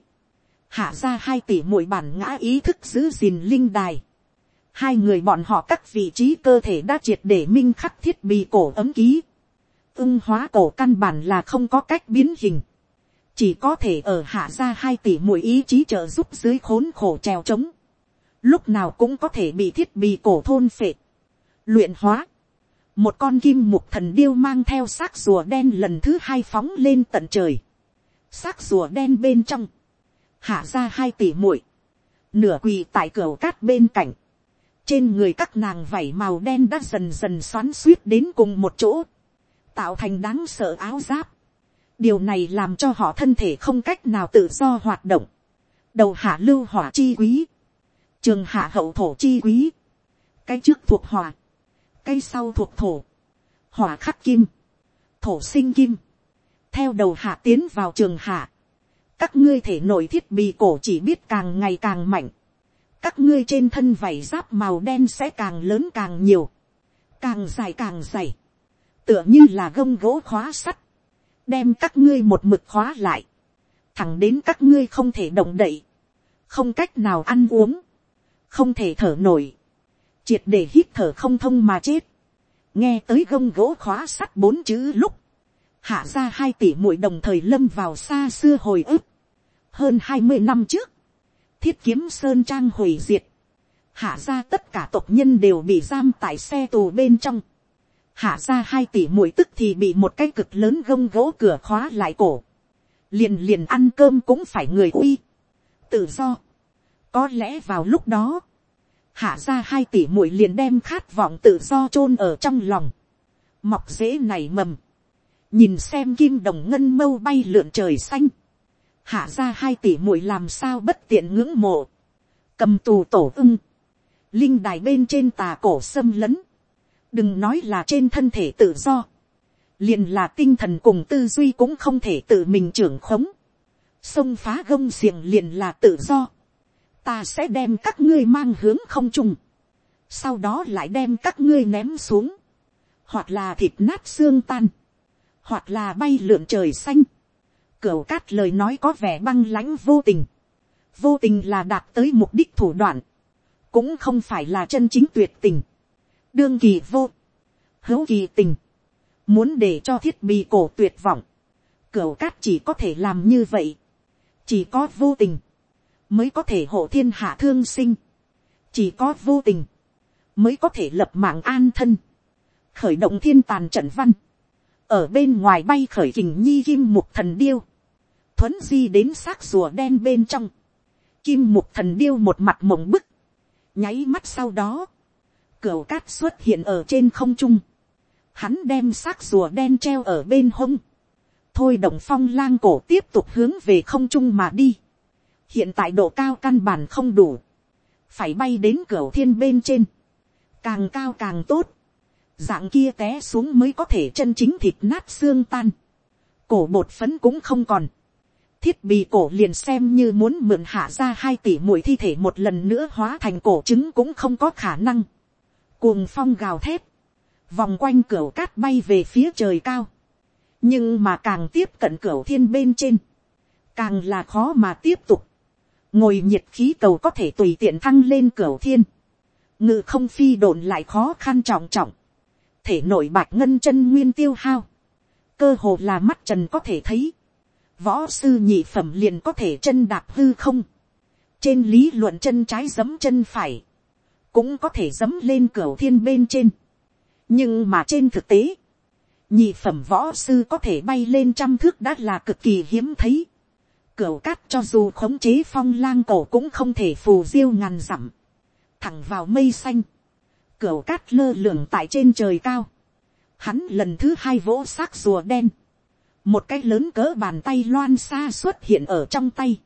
Hạ ra hai tỷ mũi bản ngã ý thức giữ gìn linh đài hai người bọn họ các vị trí cơ thể đã triệt để minh khắc thiết bị cổ ấm ký. ưng hóa cổ căn bản là không có cách biến hình. chỉ có thể ở hạ ra hai tỷ mũi ý chí trợ giúp dưới khốn khổ trèo trống. lúc nào cũng có thể bị thiết bị cổ thôn phệ luyện hóa. một con kim mục thần điêu mang theo xác rùa đen lần thứ hai phóng lên tận trời. xác rùa đen bên trong. hạ ra hai tỷ mũi. nửa quỳ tại cửa cát bên cạnh trên người các nàng vảy màu đen đã dần dần xoắn suýt đến cùng một chỗ, tạo thành đáng sợ áo giáp. điều này làm cho họ thân thể không cách nào tự do hoạt động. đầu hạ lưu hỏa chi quý, trường hạ hậu thổ chi quý, cái trước thuộc hòa, cái sau thuộc thổ, hỏa khắc kim, thổ sinh kim, theo đầu hạ tiến vào trường hạ, các ngươi thể nội thiết bị cổ chỉ biết càng ngày càng mạnh, các ngươi trên thân vảy giáp màu đen sẽ càng lớn càng nhiều, càng dài càng dày, tựa như là gông gỗ khóa sắt, đem các ngươi một mực khóa lại, thẳng đến các ngươi không thể động đậy, không cách nào ăn uống, không thể thở nổi, triệt để hít thở không thông mà chết, nghe tới gông gỗ khóa sắt bốn chữ lúc, hạ ra hai tỷ mũi đồng thời lâm vào xa xưa hồi ức, hơn hai mươi năm trước, thiết kiếm sơn trang hủy diệt, hạ ra tất cả tộc nhân đều bị giam tại xe tù bên trong, hạ ra hai tỷ mũi tức thì bị một cái cực lớn gông gỗ cửa khóa lại cổ, liền liền ăn cơm cũng phải người uy, tự do, có lẽ vào lúc đó, hạ ra hai tỷ mũi liền đem khát vọng tự do chôn ở trong lòng, mọc dễ này mầm, nhìn xem kim đồng ngân mâu bay lượn trời xanh, hạ ra hai tỷ muội làm sao bất tiện ngưỡng mộ, cầm tù tổ ưng, linh đài bên trên tà cổ xâm lấn, đừng nói là trên thân thể tự do, liền là tinh thần cùng tư duy cũng không thể tự mình trưởng khống, sông phá gông xiềng liền là tự do, ta sẽ đem các ngươi mang hướng không trung, sau đó lại đem các ngươi ném xuống, hoặc là thịt nát xương tan, hoặc là bay lượn trời xanh, Cửu cát lời nói có vẻ băng lãnh vô tình. Vô tình là đạt tới mục đích thủ đoạn. Cũng không phải là chân chính tuyệt tình. Đương kỳ vô. Hữu kỳ tình. Muốn để cho thiết bị cổ tuyệt vọng. Cửu cát chỉ có thể làm như vậy. chỉ có vô tình, mới có thể hộ thiên hạ thương sinh, chỉ có vô tình, mới có thể lập mạng an thân, khởi động thiên tàn trận văn, ở bên ngoài bay khởi kình nhi kim mục thần điêu, thuấn di đến xác rùa đen bên trong, kim mục thần điêu một mặt mộng bức, nháy mắt sau đó, cửa cát xuất hiện ở trên không trung, hắn đem xác rùa đen treo ở bên hông, thôi động phong lang cổ tiếp tục hướng về không trung mà đi, hiện tại độ cao căn bản không đủ, phải bay đến cửa thiên bên trên, càng cao càng tốt, dạng kia té xuống mới có thể chân chính thịt nát xương tan, cổ bột phấn cũng không còn, thiết bị cổ liền xem như muốn mượn hạ ra hai tỷ mũi thi thể một lần nữa hóa thành cổ trứng cũng không có khả năng. cuồng phong gào thét, vòng quanh cửa cát bay về phía trời cao, nhưng mà càng tiếp cận cửa thiên bên trên, càng là khó mà tiếp tục, ngồi nhiệt khí cầu có thể tùy tiện thăng lên cửa thiên, ngự không phi đồn lại khó khăn trọng trọng, thể nội bạch ngân chân nguyên tiêu hao, cơ hồ là mắt trần có thể thấy, võ sư nhị phẩm liền có thể chân đạp hư không, trên lý luận chân trái giấm chân phải, cũng có thể giấm lên cửa thiên bên trên, nhưng mà trên thực tế, nhị phẩm võ sư có thể bay lên trăm thước đã là cực kỳ hiếm thấy, Cửu cát cho dù khống chế phong lang cổ cũng không thể phù diêu ngàn dặm, thẳng vào mây xanh, Cửu cát lơ lửng tại trên trời cao, hắn lần thứ hai vỗ xác rùa đen, một cái lớn cỡ bàn tay loan xa xuất hiện ở trong tay,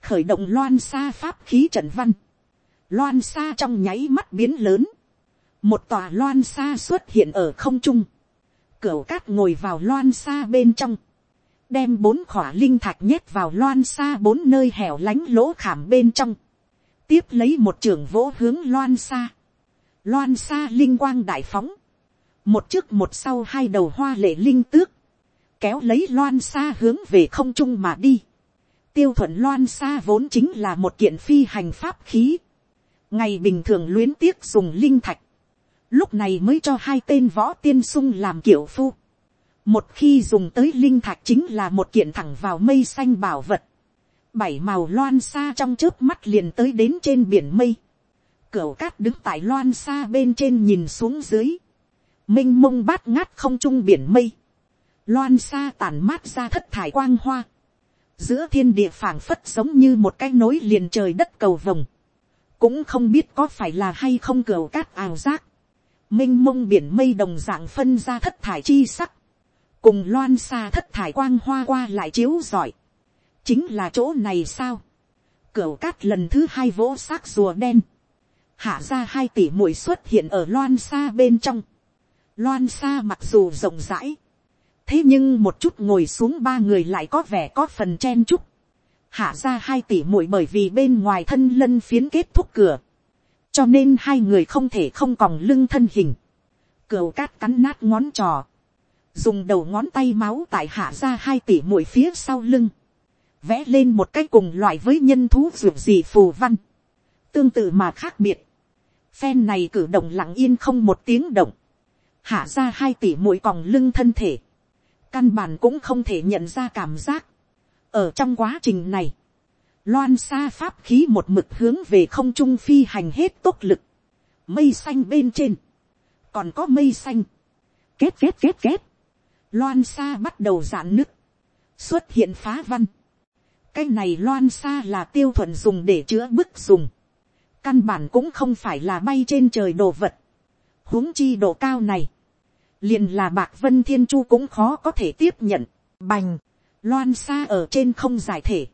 khởi động loan xa pháp khí trận văn, loan xa trong nháy mắt biến lớn, một tòa loan xa xuất hiện ở không trung, Cửu cát ngồi vào loan xa bên trong, đem bốn khỏa linh thạch nhét vào loan xa bốn nơi hẻo lánh lỗ khảm bên trong, tiếp lấy một trường vỗ hướng loan xa, loan xa linh quang đại phóng, một trước một sau hai đầu hoa lệ linh tước, kéo lấy loan xa hướng về không trung mà đi. tiêu thuận loan xa vốn chính là một kiện phi hành pháp khí. ngày bình thường luyến tiếc dùng linh thạch. lúc này mới cho hai tên võ tiên sung làm kiểu phu một khi dùng tới linh thạch chính là một kiện thẳng vào mây xanh bảo vật. bảy màu loan xa trong trước mắt liền tới đến trên biển mây. Cửu cát đứng tại loan xa bên trên nhìn xuống dưới. minh mông bát ngát không trung biển mây loan xa tàn mát ra thất thải quang hoa, giữa thiên địa phảng phất giống như một cái nối liền trời đất cầu vồng, cũng không biết có phải là hay không cửu cát ảo giác, minh mông biển mây đồng dạng phân ra thất thải chi sắc, cùng loan xa thất thải quang hoa qua lại chiếu giỏi, chính là chỗ này sao, cửa cát lần thứ hai vỗ xác rùa đen, hạ ra hai tỷ mũi xuất hiện ở loan xa bên trong, loan xa mặc dù rộng rãi, thế nhưng một chút ngồi xuống ba người lại có vẻ có phần chen chúc. hạ ra hai tỷ mũi bởi vì bên ngoài thân lân phiến kết thúc cửa. cho nên hai người không thể không còng lưng thân hình. cửu cát cắn nát ngón trò dùng đầu ngón tay máu tại hạ ra hai tỷ mũi phía sau lưng. vẽ lên một cái cùng loại với nhân thú ruột gì phù văn. tương tự mà khác biệt. phen này cử động lặng yên không một tiếng động. hạ ra hai tỷ mũi còng lưng thân thể căn bản cũng không thể nhận ra cảm giác. ở trong quá trình này, loan xa pháp khí một mực hướng về không trung phi hành hết tốc lực, mây xanh bên trên, còn có mây xanh, kết kết kết kết, loan xa bắt đầu giãn nứt, xuất hiện phá văn, cái này loan xa là tiêu thuận dùng để chữa bức dùng, căn bản cũng không phải là bay trên trời đồ vật, huống chi độ cao này, liền là bạc vân thiên chu cũng khó có thể tiếp nhận, bành, loan xa ở trên không giải thể,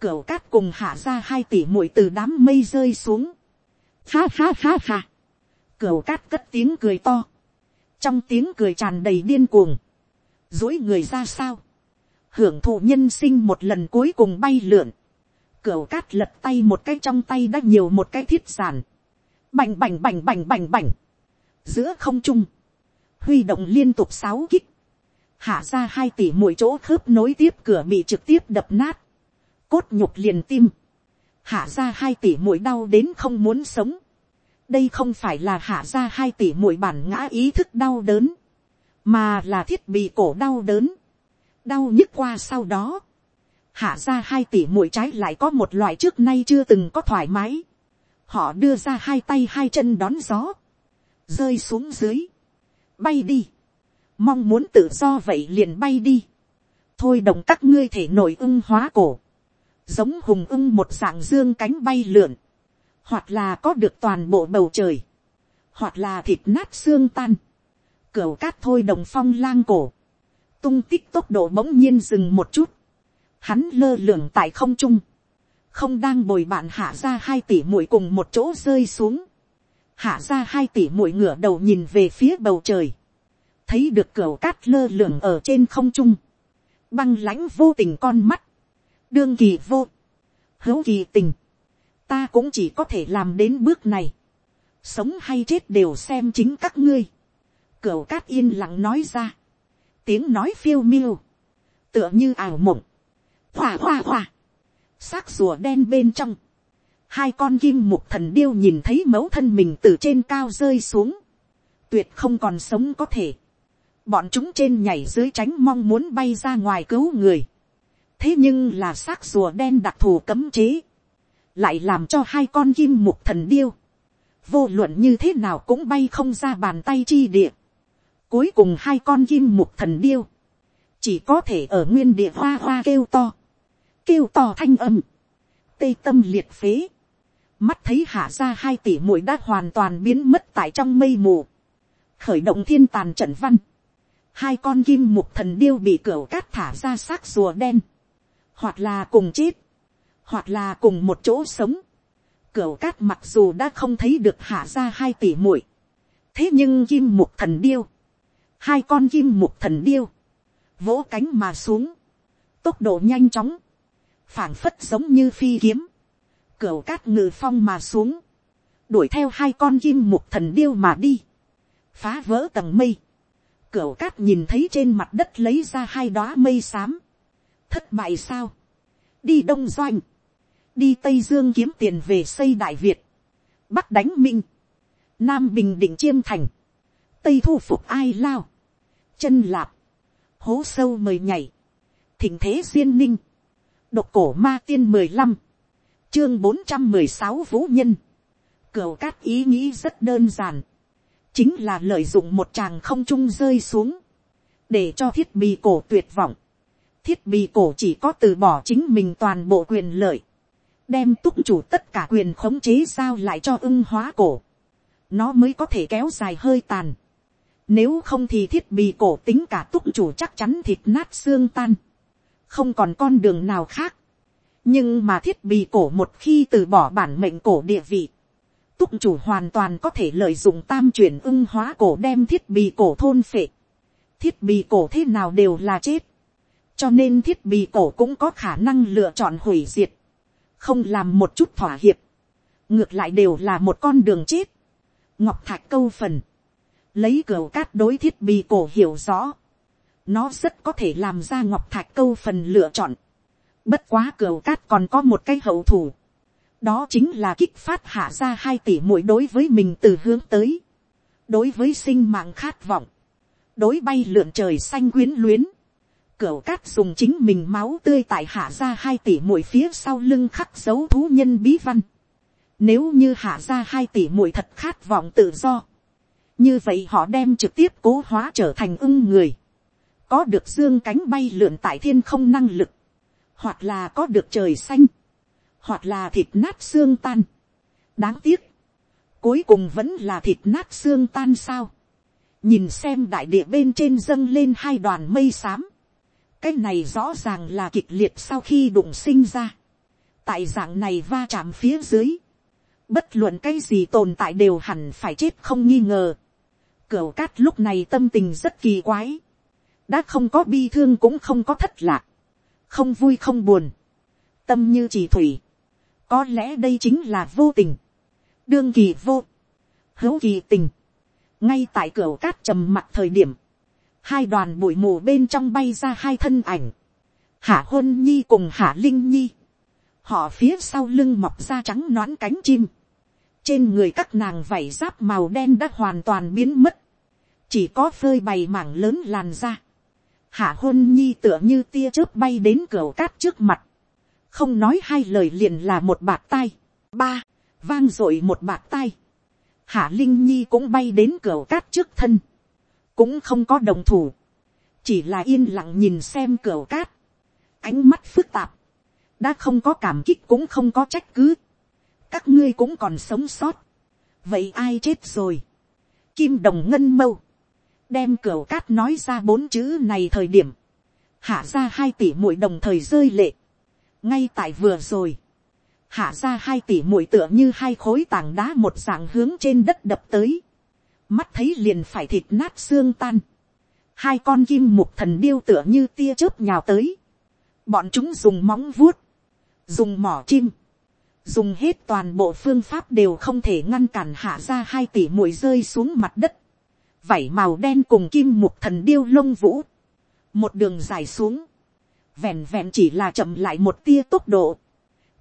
cửu cát cùng hạ ra hai tỷ muội từ đám mây rơi xuống, ha ha ha ha, cửu cát cất tiếng cười to, trong tiếng cười tràn đầy điên cuồng, dối người ra sao, hưởng thụ nhân sinh một lần cuối cùng bay lượn, cửa cát lật tay một cái trong tay đã nhiều một cái thiết giản, bành bành bành bành bành bành, giữa không trung, huy động liên tục sáu kích, hạ ra hai tỷ mỗi chỗ khớp nối tiếp cửa bị trực tiếp đập nát, cốt nhục liền tim, hạ ra hai tỷ mỗi đau đến không muốn sống, đây không phải là hạ ra hai tỷ mỗi bản ngã ý thức đau đớn, mà là thiết bị cổ đau đớn, đau nhức qua sau đó, hạ ra hai tỷ mũi trái lại có một loại trước nay chưa từng có thoải mái. họ đưa ra hai tay hai chân đón gió, rơi xuống dưới, bay đi, mong muốn tự do vậy liền bay đi, thôi đồng các ngươi thể nổi ưng hóa cổ, giống hùng ưng một dạng dương cánh bay lượn, hoặc là có được toàn bộ bầu trời, hoặc là thịt nát xương tan, cửa cát thôi đồng phong lang cổ, tung tích tốc độ bỗng nhiên dừng một chút, hắn lơ lửng tại không trung, không đang bồi bạn hạ ra hai tỷ mũi cùng một chỗ rơi xuống, hạ ra hai tỷ mũi ngửa đầu nhìn về phía bầu trời, thấy được cửa cát lơ lửng ở trên không trung, băng lãnh vô tình con mắt, đương kỳ vô, hữu kỳ tình, ta cũng chỉ có thể làm đến bước này, sống hay chết đều xem chính các ngươi, cửa cát yên lặng nói ra, tiếng nói phiêu miêu, tựa như ảo mộng, hòa hòa hòa, xác rùa đen bên trong, hai con kim mục thần điêu nhìn thấy mẫu thân mình từ trên cao rơi xuống, tuyệt không còn sống có thể, bọn chúng trên nhảy dưới tránh mong muốn bay ra ngoài cứu người, thế nhưng là xác rùa đen đặc thù cấm chế, lại làm cho hai con kim mục thần điêu, vô luận như thế nào cũng bay không ra bàn tay chi địa, cuối cùng hai con kim mục thần điêu, chỉ có thể ở nguyên địa hoa hoa kêu to, kêu to thanh âm, tê tâm liệt phế, mắt thấy hạ ra hai tỷ mũi đã hoàn toàn biến mất tại trong mây mù, khởi động thiên tàn trận văn, hai con kim mục thần điêu bị cửa cát thả ra xác rùa đen, hoặc là cùng chết, hoặc là cùng một chỗ sống. Cửu cát mặc dù đã không thấy được hạ ra hai tỷ muội, thế nhưng kim mục thần điêu, hai con kim mục thần điêu, vỗ cánh mà xuống, tốc độ nhanh chóng, phảng phất giống như phi kiếm, cửa cát ngự phong mà xuống, đuổi theo hai con kim mục thần điêu mà đi, phá vỡ tầng mây, cửa cát nhìn thấy trên mặt đất lấy ra hai đoá mây xám, thất bại sao, đi đông doanh, đi tây dương kiếm tiền về xây đại việt, bắc đánh minh, nam bình định chiêm thành, tây thu phục ai lao, chân lạp, hố sâu mời nhảy, thỉnh thế duyên ninh, độc cổ ma tiên mười lăm, chương bốn trăm mười sáu vũ nhân, cửu cát ý nghĩ rất đơn giản, chính là lợi dụng một chàng không trung rơi xuống, để cho thiết bị cổ tuyệt vọng, thiết bị cổ chỉ có từ bỏ chính mình toàn bộ quyền lợi, đem túc chủ tất cả quyền khống chế giao lại cho ưng hóa cổ, nó mới có thể kéo dài hơi tàn. Nếu không thì thiết bị cổ tính cả túc chủ chắc chắn thịt nát xương tan, không còn con đường nào khác. nhưng mà thiết bị cổ một khi từ bỏ bản mệnh cổ địa vị, túc chủ hoàn toàn có thể lợi dụng tam chuyển ưng hóa cổ đem thiết bị cổ thôn phệ. thiết bị cổ thế nào đều là chết. cho nên thiết bị cổ cũng có khả năng lựa chọn hủy diệt không làm một chút thỏa hiệp, ngược lại đều là một con đường chết. ngọc thạch câu phần, lấy cửa cát đối thiết bị cổ hiểu rõ, nó rất có thể làm ra ngọc thạch câu phần lựa chọn. bất quá cửa cát còn có một cái hậu thủ, đó chính là kích phát hạ ra hai tỷ mũi đối với mình từ hướng tới, đối với sinh mạng khát vọng, đối bay lượn trời xanh quyến luyến, cửa cát dùng chính mình máu tươi tại hạ ra hai tỷ mũi phía sau lưng khắc dấu thú nhân bí văn. Nếu như hạ ra hai tỷ mũi thật khát vọng tự do. Như vậy họ đem trực tiếp cố hóa trở thành ưng người. Có được dương cánh bay lượn tại thiên không năng lực. Hoặc là có được trời xanh. Hoặc là thịt nát xương tan. Đáng tiếc. Cuối cùng vẫn là thịt nát xương tan sao. Nhìn xem đại địa bên trên dâng lên hai đoàn mây xám cái này rõ ràng là kịch liệt sau khi đụng sinh ra. tại dạng này va chạm phía dưới. bất luận cái gì tồn tại đều hẳn phải chết không nghi ngờ cửu cát lúc này tâm tình rất kỳ quái. đã không có bi thương cũng không có thất lạc. không vui không buồn. tâm như chỉ thủy. có lẽ đây chính là vô tình. đương kỳ vô. hữu kỳ tình. ngay tại cửa cát trầm mặt thời điểm hai đoàn bụi mù bên trong bay ra hai thân ảnh, hạ hôn nhi cùng hạ linh nhi, họ phía sau lưng mọc ra trắng nón cánh chim, trên người các nàng vảy giáp màu đen đã hoàn toàn biến mất, chỉ có phơi bày mảng lớn làn ra, hạ hôn nhi tựa như tia chớp bay đến cửa cát trước mặt, không nói hai lời liền là một bạt tai, ba, vang r ộ i một bạt tai, hạ linh nhi cũng bay đến cửa cát trước thân, cũng không có đồng thủ, chỉ là yên lặng nhìn xem cửa cát, ánh mắt phức tạp, đã không có cảm kích cũng không có trách cứ, các ngươi cũng còn sống sót, vậy ai chết rồi, kim đồng ngân mâu, đem cửa cát nói ra bốn chữ này thời điểm, hạ ra hai tỷ mũi đồng thời rơi lệ, ngay tại vừa rồi, hạ ra hai tỷ mũi tựa như hai khối tảng đá một dạng hướng trên đất đập tới, mắt thấy liền phải thịt nát xương tan, hai con kim mục thần điêu tựa như tia chớp nhào tới, bọn chúng dùng móng vuốt, dùng mỏ chim, dùng hết toàn bộ phương pháp đều không thể ngăn cản hạ ra hai tỷ mũi rơi xuống mặt đất, vảy màu đen cùng kim mục thần điêu lông vũ, một đường dài xuống, vẹn vẹn chỉ là chậm lại một tia tốc độ,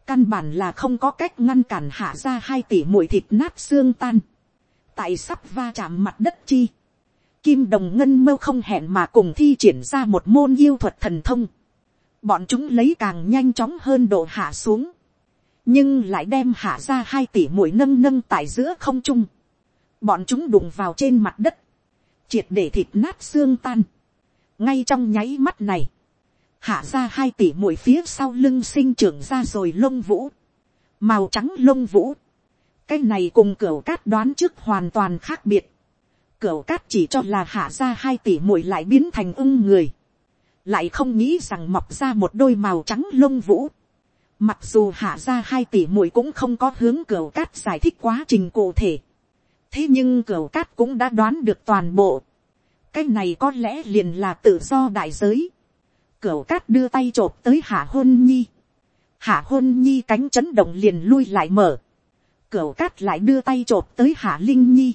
căn bản là không có cách ngăn cản hạ ra hai tỷ mũi thịt nát xương tan, tại sắp va chạm mặt đất chi, kim đồng ngân mâu không hẹn mà cùng thi triển ra một môn yêu thuật thần thông, bọn chúng lấy càng nhanh chóng hơn độ hạ xuống, nhưng lại đem hạ ra hai tỷ mũi nâng nâng tại giữa không trung, bọn chúng đụng vào trên mặt đất, triệt để thịt nát xương tan, ngay trong nháy mắt này, hạ ra hai tỷ mũi phía sau lưng sinh trưởng ra rồi lông vũ, màu trắng lông vũ, cái này cùng cửa cát đoán trước hoàn toàn khác biệt, cửa cát chỉ cho là hạ ra hai tỷ mũi lại biến thành ưng người, lại không nghĩ rằng mọc ra một đôi màu trắng lông vũ, mặc dù hạ ra hai tỷ muội cũng không có hướng cửa cát giải thích quá trình cụ thể, thế nhưng cửa cát cũng đã đoán được toàn bộ, cái này có lẽ liền là tự do đại giới, Cửa cát đưa tay chộp tới hạ hôn nhi. Hạ hôn nhi cánh chấn động liền lui lại mở. Cửa cát lại đưa tay chộp tới hạ linh nhi.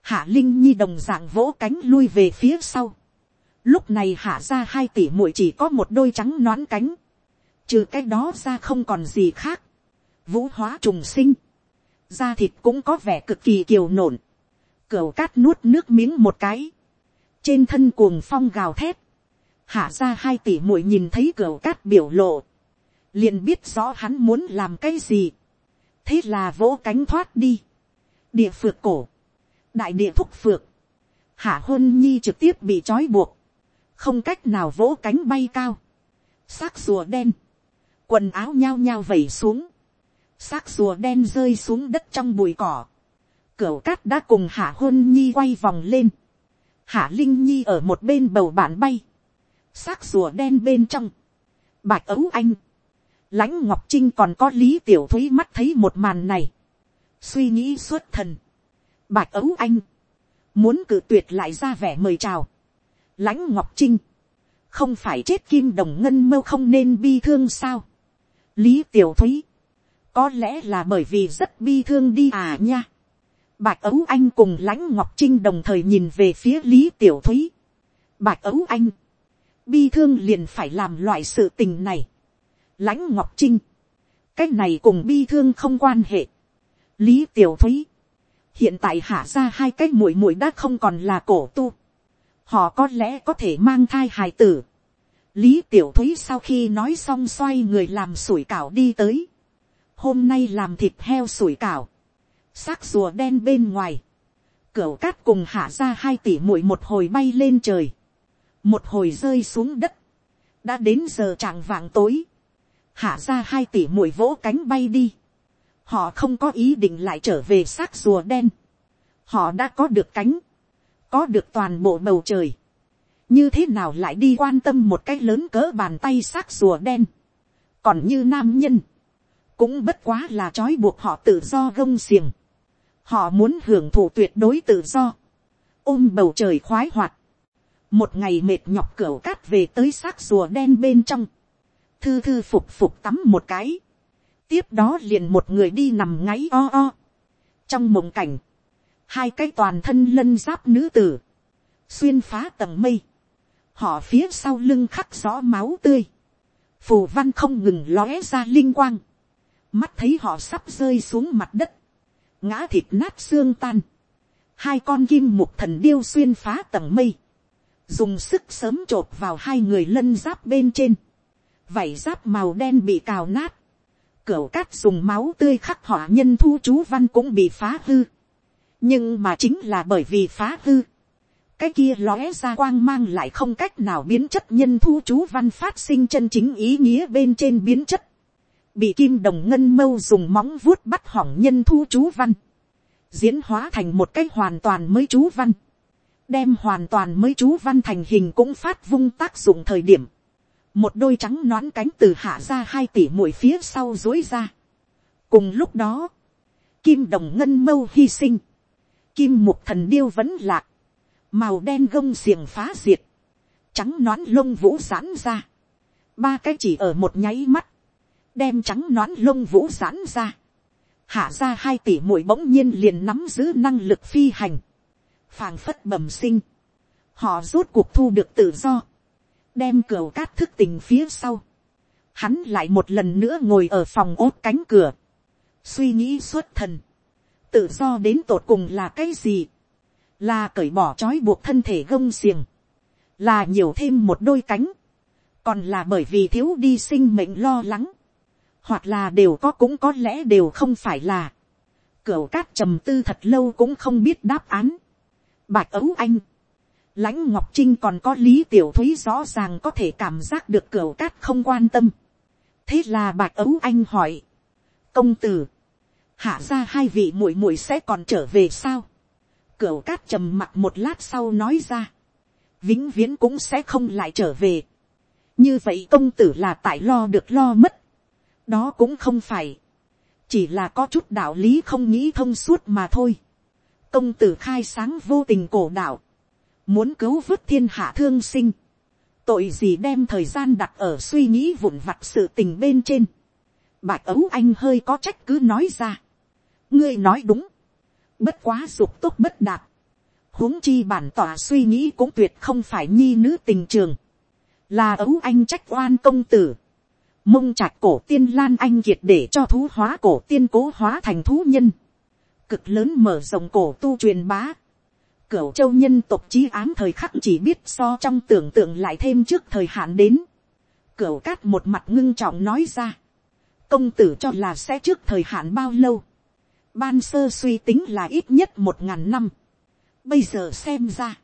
Hạ linh nhi đồng dạng vỗ cánh lui về phía sau. Lúc này hạ ra hai tỷ muội chỉ có một đôi trắng nón cánh. Trừ cái đó ra không còn gì khác. Vũ hóa trùng sinh. Da thịt cũng có vẻ cực kỳ kiều nổn. Cửu cát nuốt nước miếng một cái. Trên thân cuồng phong gào thét. Hạ ra hai tỷ muội nhìn thấy cửa cát biểu lộ, liền biết rõ hắn muốn làm cái gì, thế là vỗ cánh thoát đi, địa phược cổ, đại địa thúc phược, hạ hôn nhi trực tiếp bị trói buộc, không cách nào vỗ cánh bay cao, xác rùa đen, quần áo nhao nhao vẩy xuống, xác rùa đen rơi xuống đất trong bụi cỏ, cửu cát đã cùng hạ hôn nhi quay vòng lên, hạ linh nhi ở một bên bầu bạn bay, xác rùa đen bên trong, bạch ấu anh, lãnh ngọc trinh còn có lý tiểu thúy mắt thấy một màn này, suy nghĩ suốt thần, bạch ấu anh, muốn cự tuyệt lại ra vẻ mời chào, lãnh ngọc trinh, không phải chết kim đồng ngân mâu không nên bi thương sao, lý tiểu thúy, có lẽ là bởi vì rất bi thương đi à nha, bạch ấu anh cùng lãnh ngọc trinh đồng thời nhìn về phía lý tiểu thúy, bạch ấu anh, bi thương liền phải làm loại sự tình này. lãnh ngọc trinh, cái này cùng bi thương không quan hệ. lý tiểu thúy, hiện tại hạ ra hai cái mũi mũi đã không còn là cổ tu. họ có lẽ có thể mang thai hài tử lý tiểu thúy sau khi nói xong xoay người làm sủi cảo đi tới. hôm nay làm thịt heo sủi cảo. xác rùa đen bên ngoài. cửu cát cùng hạ ra hai tỷ mũi một hồi bay lên trời. Một hồi rơi xuống đất, đã đến giờ trạng vàng tối, hạ ra hai tỷ mũi vỗ cánh bay đi, họ không có ý định lại trở về xác rùa đen, họ đã có được cánh, có được toàn bộ bầu trời, như thế nào lại đi quan tâm một cái lớn cỡ bàn tay xác rùa đen, còn như nam nhân, cũng bất quá là trói buộc họ tự do gông xiềng, họ muốn hưởng thụ tuyệt đối tự do, ôm bầu trời khoái hoạt, một ngày mệt nhọc cửa cát về tới xác rùa đen bên trong, thư thư phục phục tắm một cái, tiếp đó liền một người đi nằm ngáy o o. trong mộng cảnh, hai cái toàn thân lân giáp nữ tử, xuyên phá tầng mây, họ phía sau lưng khắc rõ máu tươi, phù văn không ngừng lóe ra linh quang, mắt thấy họ sắp rơi xuống mặt đất, ngã thịt nát xương tan, hai con kim mục thần điêu xuyên phá tầng mây, dùng sức sớm t vào hai người lân giáp bên trên, vảy giáp màu đen bị cào nát, cửu cát dùng máu tươi khắc họa nhân thu chú văn cũng bị phá hư, nhưng mà chính là bởi vì phá hư, cái kia lóe ra quang mang lại không cách nào biến chất nhân thu chú văn phát sinh chân chính ý nghĩa bên trên biến chất, bị kim đồng ngân mâu dùng móng vuốt bắt hỏng nhân thu chú văn, diễn hóa thành một cái hoàn toàn mới chú văn, đem hoàn toàn mới chú văn thành hình cũng phát vung tác dụng thời điểm, một đôi trắng nón cánh từ hạ ra hai tỷ mũi phía sau dối ra. cùng lúc đó, kim đồng ngân mâu hy sinh, kim mục thần điêu vẫn lạc, màu đen gông xiềng phá diệt, trắng nón lông vũ giãn ra, ba cái chỉ ở một nháy mắt, đem trắng nón lông vũ giãn ra, hạ ra hai tỷ mũi bỗng nhiên liền nắm giữ năng lực phi hành, phàng phất bẩm sinh, họ rút cuộc thu được tự do, đem cửa cát thức tình phía sau, hắn lại một lần nữa ngồi ở phòng ốt cánh cửa, suy nghĩ suốt thần, tự do đến tột cùng là cái gì, là cởi bỏ trói buộc thân thể gông xiềng, là nhiều thêm một đôi cánh, còn là bởi vì thiếu đi sinh mệnh lo lắng, hoặc là đều có cũng có lẽ đều không phải là, cửu cát trầm tư thật lâu cũng không biết đáp án, bạch ấu anh, lãnh ngọc trinh còn có lý tiểu thúy rõ ràng có thể cảm giác được cửa cát không quan tâm. thế là bạch ấu anh hỏi, công tử, hạ ra hai vị muội muội sẽ còn trở về sao cửa cát trầm mặt một lát sau nói ra, vĩnh viễn cũng sẽ không lại trở về. như vậy công tử là tại lo được lo mất. đó cũng không phải, chỉ là có chút đạo lý không nghĩ thông suốt mà thôi. công tử khai sáng vô tình cổ đạo, muốn cứu vớt thiên hạ thương sinh, tội gì đem thời gian đặt ở suy nghĩ vụn vặt sự tình bên trên. Bạch ấu anh hơi có trách cứ nói ra. ngươi nói đúng, bất quá dục tốt bất đạt, huống chi bản tỏa suy nghĩ cũng tuyệt không phải nhi nữ tình trường, là ấu anh trách oan công tử, mông chặt cổ tiên lan anh kiệt để cho thú hóa cổ tiên cố hóa thành thú nhân, cực lớn mở rộng cổ tu truyền bá, cửu châu nhân tộc chí ám thời khắc chỉ biết so trong tưởng tượng lại thêm trước thời hạn đến. Cửu cát một mặt ngưng trọng nói ra. Công tử cho là sẽ trước thời hạn bao lâu. Ban sơ suy tính là ít nhất một ngàn năm. Bây giờ xem ra.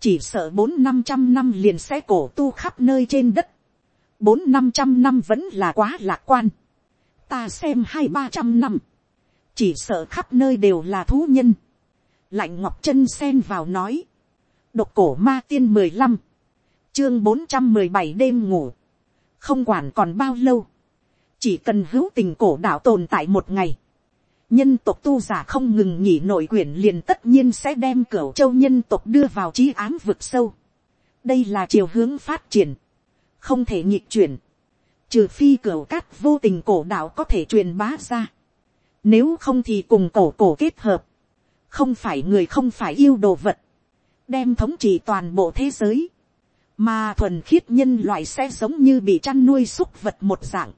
Chỉ sợ bốn năm trăm năm liền sẽ cổ tu khắp nơi trên đất. Bốn năm trăm năm vẫn là quá lạc quan. Ta xem hai ba trăm năm. Chỉ sợ khắp nơi đều là thú nhân lạnh ngọc chân sen vào nói, độc cổ ma tiên mười lăm, chương bốn trăm mười bảy đêm ngủ, không quản còn bao lâu, chỉ cần hữu tình cổ đạo tồn tại một ngày, nhân tộc tu giả không ngừng nghỉ nội quyển liền tất nhiên sẽ đem cửa châu nhân tộc đưa vào trí ám vực sâu. đây là chiều hướng phát triển, không thể nhịp chuyển, trừ phi cửa cát vô tình cổ đạo có thể truyền bá ra. Nếu không thì cùng cổ cổ kết hợp, không phải người không phải yêu đồ vật, đem thống trị toàn bộ thế giới, mà thuần khiết nhân loại sẽ giống như bị chăn nuôi súc vật một dạng,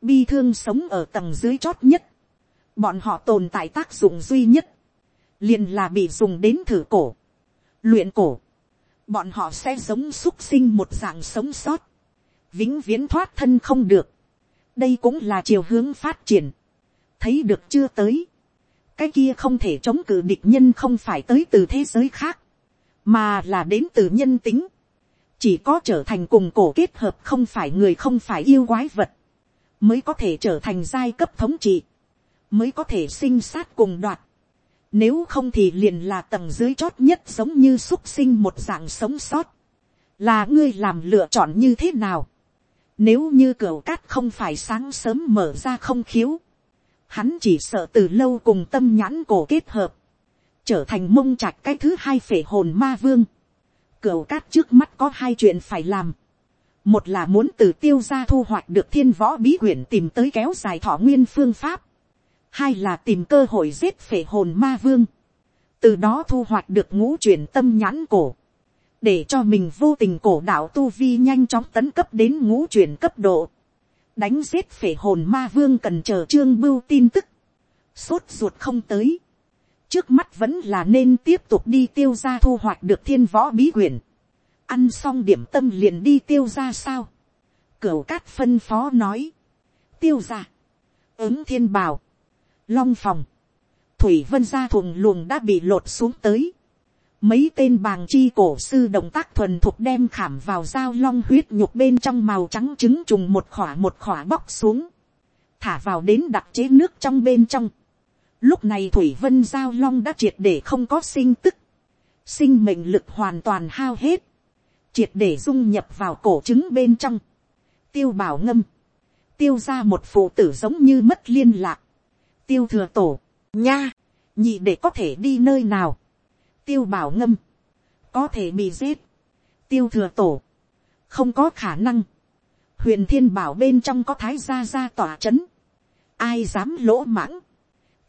bi thương sống ở tầng dưới chót nhất, bọn họ tồn tại tác dụng duy nhất, liền là bị dùng đến thử cổ, luyện cổ, bọn họ sẽ giống t sinh một dạng sống sót, vĩnh viễn thoát thân không được, đây cũng là chiều hướng phát triển, thấy được chưa tới, cái kia không thể chống cự địch nhân không phải tới từ thế giới khác, mà là đến từ nhân tính. chỉ có trở thành cùng cổ kết hợp không phải người không phải yêu quái vật, mới có thể trở thành giai cấp thống trị, mới có thể sinh sát cùng đoạt. Nếu không thì liền là tầng dưới chót nhất giống như xúc sinh một dạng sống sót. Là ngươi làm lựa chọn như thế nào? Nếu như cửa cát không phải sáng sớm mở ra không khiếu hắn chỉ sợ từ lâu cùng tâm nhãn cổ kết hợp, trở thành mông trạch cái thứ hai phể hồn ma vương. Cửa cát trước mắt có hai chuyện phải làm. Một là muốn từ tiêu ra thu hoạch được thiên võ bí quyển tìm tới kéo dài thọ nguyên phương pháp. Hai là tìm cơ hội giết phể hồn ma vương. Từ đó thu hoạch được ngũ chuyển tâm nhãn cổ. Để cho mình vô tình cổ đạo tu vi nhanh chóng tấn cấp đến ngũ chuyển cấp độ. Đánh giết phể hồn ma vương cần chờ trương bưu tin tức, sốt ruột không tới, trước mắt vẫn là nên tiếp tục đi tiêu ra thu hoạch được thiên võ bí quyển, ăn xong điểm tâm liền đi tiêu ra sao, cửu cát phân phó nói, tiêu ra, ứng thiên bảo long phòng, thủy vân gia thùng luồng đã bị lột xuống tới, mấy tên bàng chi cổ sư động tác thuần thục đem khảm vào dao long huyết nhục bên trong màu trắng trứng trùng một khỏa một khỏa bóc xuống, thả vào đến đặc chế nước trong bên trong. Lúc này thủy vân giao long đã triệt để không có sinh tức, sinh mệnh lực hoàn toàn hao hết, triệt để dung nhập vào cổ trứng bên trong, tiêu bảo ngâm, tiêu ra một phụ tử giống như mất liên lạc, tiêu thừa tổ, nha, nhị để có thể đi nơi nào, tiêu bảo ngâm, có thể bị giết, tiêu thừa tổ, không có khả năng, huyền thiên bảo bên trong có thái gia gia tỏa c h ấ n ai dám lỗ mãng,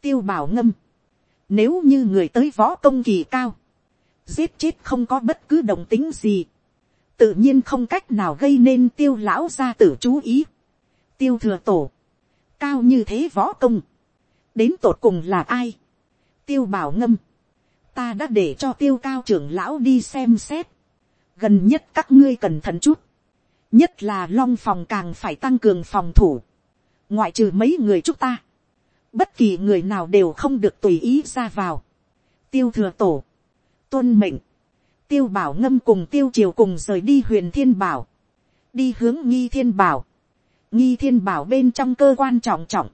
tiêu bảo ngâm, nếu như người tới võ công kỳ cao, giết chết không có bất cứ đồng tính gì, tự nhiên không cách nào gây nên tiêu lão gia tử chú ý, tiêu thừa tổ, cao như thế võ công, đến tột cùng là ai, tiêu bảo ngâm, ta đã để cho tiêu cao trưởng lão đi xem xét. gần nhất các ngươi cẩn thận chút. nhất là long phòng càng phải tăng cường phòng thủ. ngoại trừ mấy người chúng ta. bất kỳ người nào đều không được tùy ý ra vào. tiêu thừa tổ. tuân mệnh. tiêu bảo ngâm cùng tiêu triều cùng rời đi huyền thiên bảo. đi hướng nghi thiên bảo. nghi thiên bảo bên trong cơ quan trọng trọng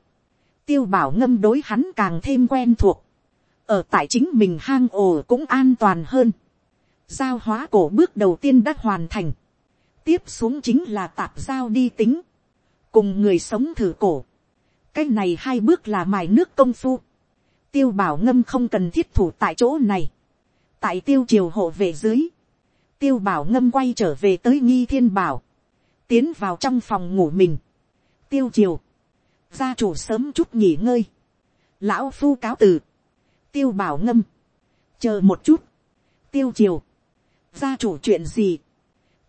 tiêu bảo ngâm đối hắn càng thêm quen thuộc ở tại chính mình hang ổ cũng an toàn hơn. giao hóa cổ bước đầu tiên đã hoàn thành. tiếp xuống chính là tạp giao đi tính. cùng người sống thử cổ. cái này hai bước là mài nước công phu. tiêu bảo ngâm không cần thiết thủ tại chỗ này. tại tiêu triều hộ về dưới. tiêu bảo ngâm quay trở về tới nghi thiên bảo. tiến vào trong phòng ngủ mình. tiêu triều gia chủ sớm chút nghỉ ngơi. lão phu cáo từ. Tiêu bảo ngâm, chờ một chút, tiêu triều, gia chủ chuyện gì,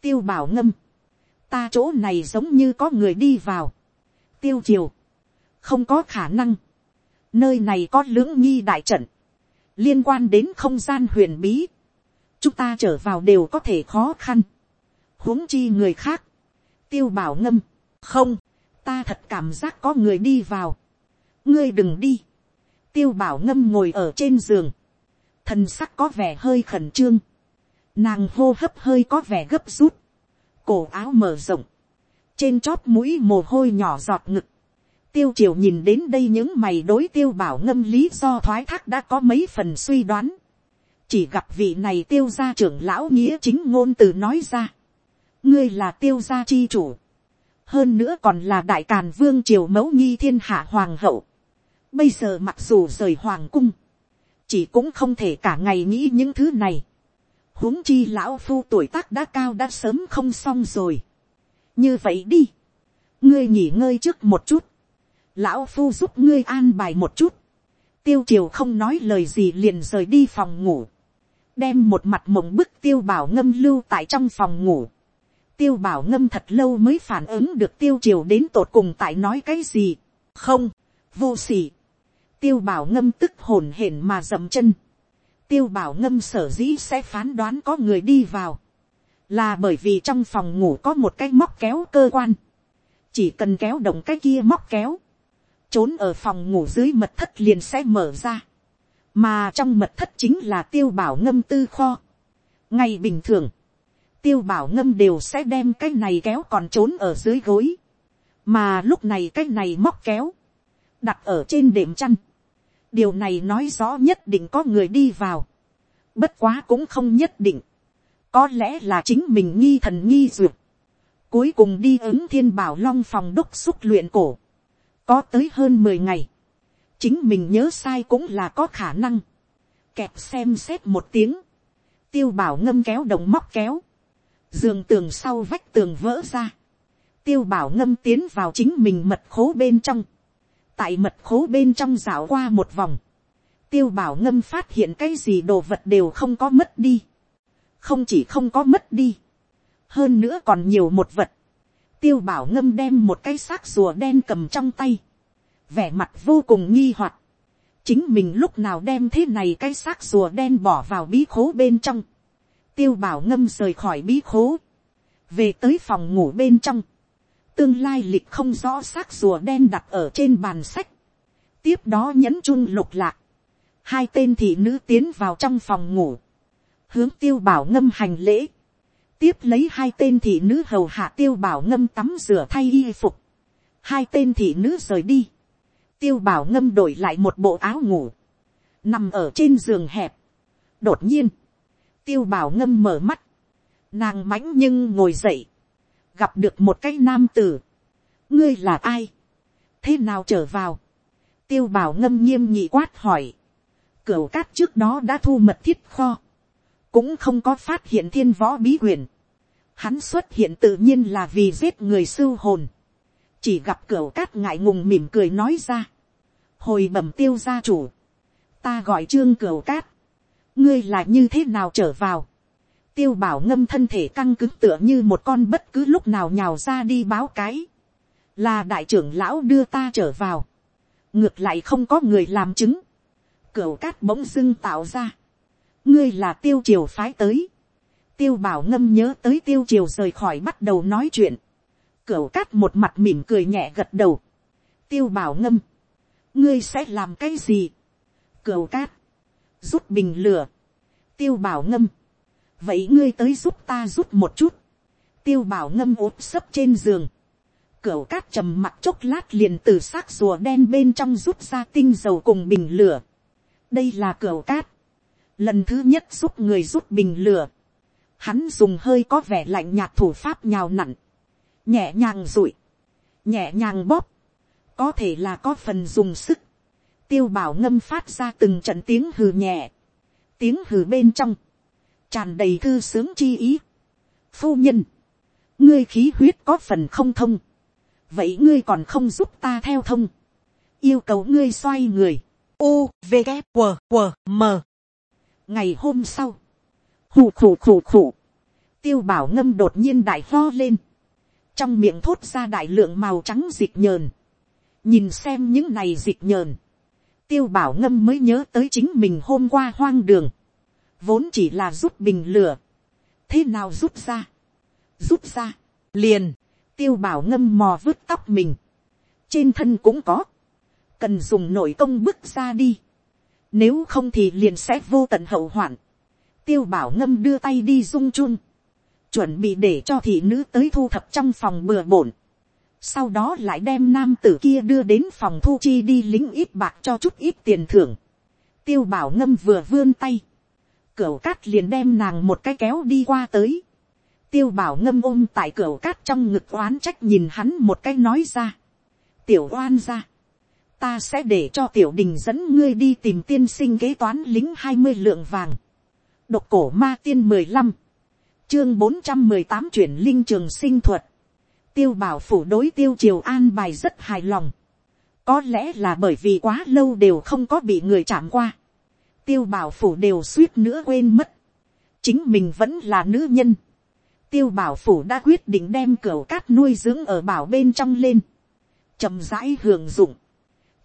tiêu bảo ngâm, ta chỗ này giống như có người đi vào, tiêu triều, không có khả năng, nơi này có lưỡng nghi đại trận, liên quan đến không gian huyền bí, chúng ta trở vào đều có thể khó khăn, huống chi người khác, tiêu bảo ngâm, không, ta thật cảm giác có người đi vào, ngươi đừng đi, tiêu bảo ngâm ngồi ở trên giường, thần sắc có vẻ hơi khẩn trương, nàng hô hấp hơi có vẻ gấp rút, cổ áo mở rộng, trên chót mũi mồ hôi nhỏ giọt ngực, tiêu triều nhìn đến đây những mày đối tiêu bảo ngâm lý do thoái thác đã có mấy phần suy đoán, chỉ gặp vị này tiêu gia trưởng lão nghĩa chính ngôn từ nói ra, ngươi là tiêu gia chi chủ, hơn nữa còn là đại càn vương triều mẫu nghi thiên hạ hoàng hậu, Bây giờ mặc dù rời hoàng cung, chỉ cũng không thể cả ngày nghĩ những thứ này. huống chi lão phu tuổi tác đã cao đã sớm không xong rồi. như vậy đi, ngươi nghỉ ngơi trước một chút, lão phu giúp ngươi an bài một chút. tiêu triều không nói lời gì liền rời đi phòng ngủ, đem một mặt mộng bức tiêu bảo ngâm lưu tại trong phòng ngủ tiêu bảo ngâm thật lâu mới phản ứng được tiêu triều đến tột cùng tại nói cái gì. không, vô s ỉ tiêu bảo ngâm tức hồn hển mà dậm chân. tiêu bảo ngâm sở dĩ sẽ phán đoán có người đi vào. là bởi vì trong phòng ngủ có một cái móc kéo cơ quan. chỉ cần kéo động cái kia móc kéo. trốn ở phòng ngủ dưới mật thất liền sẽ mở ra. mà trong mật thất chính là tiêu bảo ngâm tư kho. ngày bình thường, tiêu bảo ngâm đều sẽ đem cái này kéo còn trốn ở dưới gối. mà lúc này cái này móc kéo, đặt ở trên đệm chăn điều này nói rõ nhất định có người đi vào. bất quá cũng không nhất định. có lẽ là chính mình nghi thần nghi duyệt. cuối cùng đi ứng thiên bảo long phòng đúc xúc luyện cổ. có tới hơn mười ngày. chính mình nhớ sai cũng là có khả năng. kẹp xem xét một tiếng. tiêu bảo ngâm kéo đồng móc kéo giường tường sau vách tường vỡ ra. tiêu bảo ngâm tiến vào chính mình mật khố bên trong. Tại mật khố bên trong dạo qua một vòng, tiêu bảo ngâm phát hiện cái gì đồ vật đều không có mất đi, không chỉ không có mất đi, hơn nữa còn nhiều một vật, tiêu bảo ngâm đem một cái xác rùa đen cầm trong tay, vẻ mặt vô cùng nghi hoặc, chính mình lúc nào đem thế này cái xác rùa đen bỏ vào bí khố bên trong, tiêu bảo ngâm rời khỏi bí khố, về tới phòng ngủ bên trong, tương lai lịch không rõ xác rùa đen đặt ở trên bàn sách, tiếp đó nhẫn chun lục lạc, hai tên thị nữ tiến vào trong phòng ngủ, hướng tiêu bảo ngâm hành lễ, tiếp lấy hai tên thị nữ hầu hạ tiêu bảo ngâm tắm rửa thay y phục, hai tên thị nữ rời đi, tiêu bảo ngâm đổi lại một bộ áo ngủ, nằm ở trên giường hẹp. đột nhiên, tiêu bảo ngâm mở mắt, nàng mãnh nhưng ngồi dậy, gặp được một cái nam tử, ngươi là ai, thế nào trở vào, tiêu bảo ngâm nghiêm nhị quát hỏi, cửa cát trước đó đã thu mật thiết kho, cũng không có phát hiện thiên võ bí quyền, hắn xuất hiện tự nhiên là vì giết người sưu hồn, chỉ gặp cửa cát ngại ngùng mỉm cười nói ra, hồi bẩm tiêu gia chủ, ta gọi trương cửa cát, ngươi là như thế nào trở vào, tiêu bảo ngâm thân thể căng cứng tựa như một con bất cứ lúc nào nhào ra đi báo cái, là đại trưởng lão đưa ta trở vào, ngược lại không có người làm chứng, cửu cát bỗng dưng tạo ra, ngươi là tiêu triều phái tới, tiêu bảo ngâm nhớ tới tiêu triều rời khỏi bắt đầu nói chuyện, cửu cát một mặt mỉm cười nhẹ gật đầu, tiêu bảo ngâm, ngươi sẽ làm cái gì, cửu cát, rút bình lửa, tiêu bảo ngâm, vậy ngươi tới giúp ta rút một chút, tiêu bảo ngâm ốp sấp trên giường, cửa cát trầm mặt chốc lát liền từ xác rùa đen bên trong rút ra tinh dầu cùng bình lửa. đây là cửa cát, lần thứ nhất giúp người rút bình lửa, hắn dùng hơi có vẻ lạnh nhạt thủ pháp nhào nặn, nhẹ nhàng rụi, nhẹ nhàng bóp, có thể là có phần dùng sức, tiêu bảo ngâm phát ra từng trận tiếng hừ nhẹ, tiếng hừ bên trong, tràn đầy thư sướng chi ý. Phu nhân, ngươi khí huyết có phần không thông, vậy ngươi còn không giúp ta theo thông, yêu cầu ngươi xoay người, u v g q q m. Ngày hôm sau, hù khủ khủ khủ, tiêu bảo ngâm đột nhiên đại ho lên, trong miệng thốt ra đại lượng màu trắng dịch nhờn, nhìn xem những này dịch nhờn, tiêu bảo ngâm mới nhớ tới chính mình hôm qua hoang đường, vốn chỉ là rút bình lửa, thế nào rút ra, rút ra, liền, tiêu bảo ngâm mò vứt tóc mình, trên thân cũng có, cần dùng nội công bước ra đi, nếu không thì liền sẽ vô tận hậu hoạn, tiêu bảo ngâm đưa tay đi rung chun, chuẩn bị để cho thị nữ tới thu thập trong phòng bừa bổn, sau đó lại đem nam tử kia đưa đến phòng thu chi đi lính ít bạc cho chút ít tiền thưởng, tiêu bảo ngâm vừa vươn tay, cửa cát liền đem nàng một cái kéo đi qua tới. Tiêu bảo ngâm ôm tại cửa cát trong ngực oán trách nhìn hắn một cái nói ra. Tiểu oan ra. Ta sẽ để cho tiểu đình dẫn ngươi đi tìm tiên sinh kế toán lính hai mươi lượng vàng. Độc cổ ma tiên mười lăm Chương bốn trăm mười tám chuyển linh trường sinh thuật. Tiêu bảo phủ đối tiêu triều an bài rất hài lòng. Có lẽ là bởi vì quá lâu đều không có bị người chạm qua tiêu bảo phủ đều suýt nữa quên mất. chính mình vẫn là nữ nhân. tiêu bảo phủ đã quyết định đem cửa cát nuôi dưỡng ở bảo bên trong lên. chậm rãi hưởng dụng.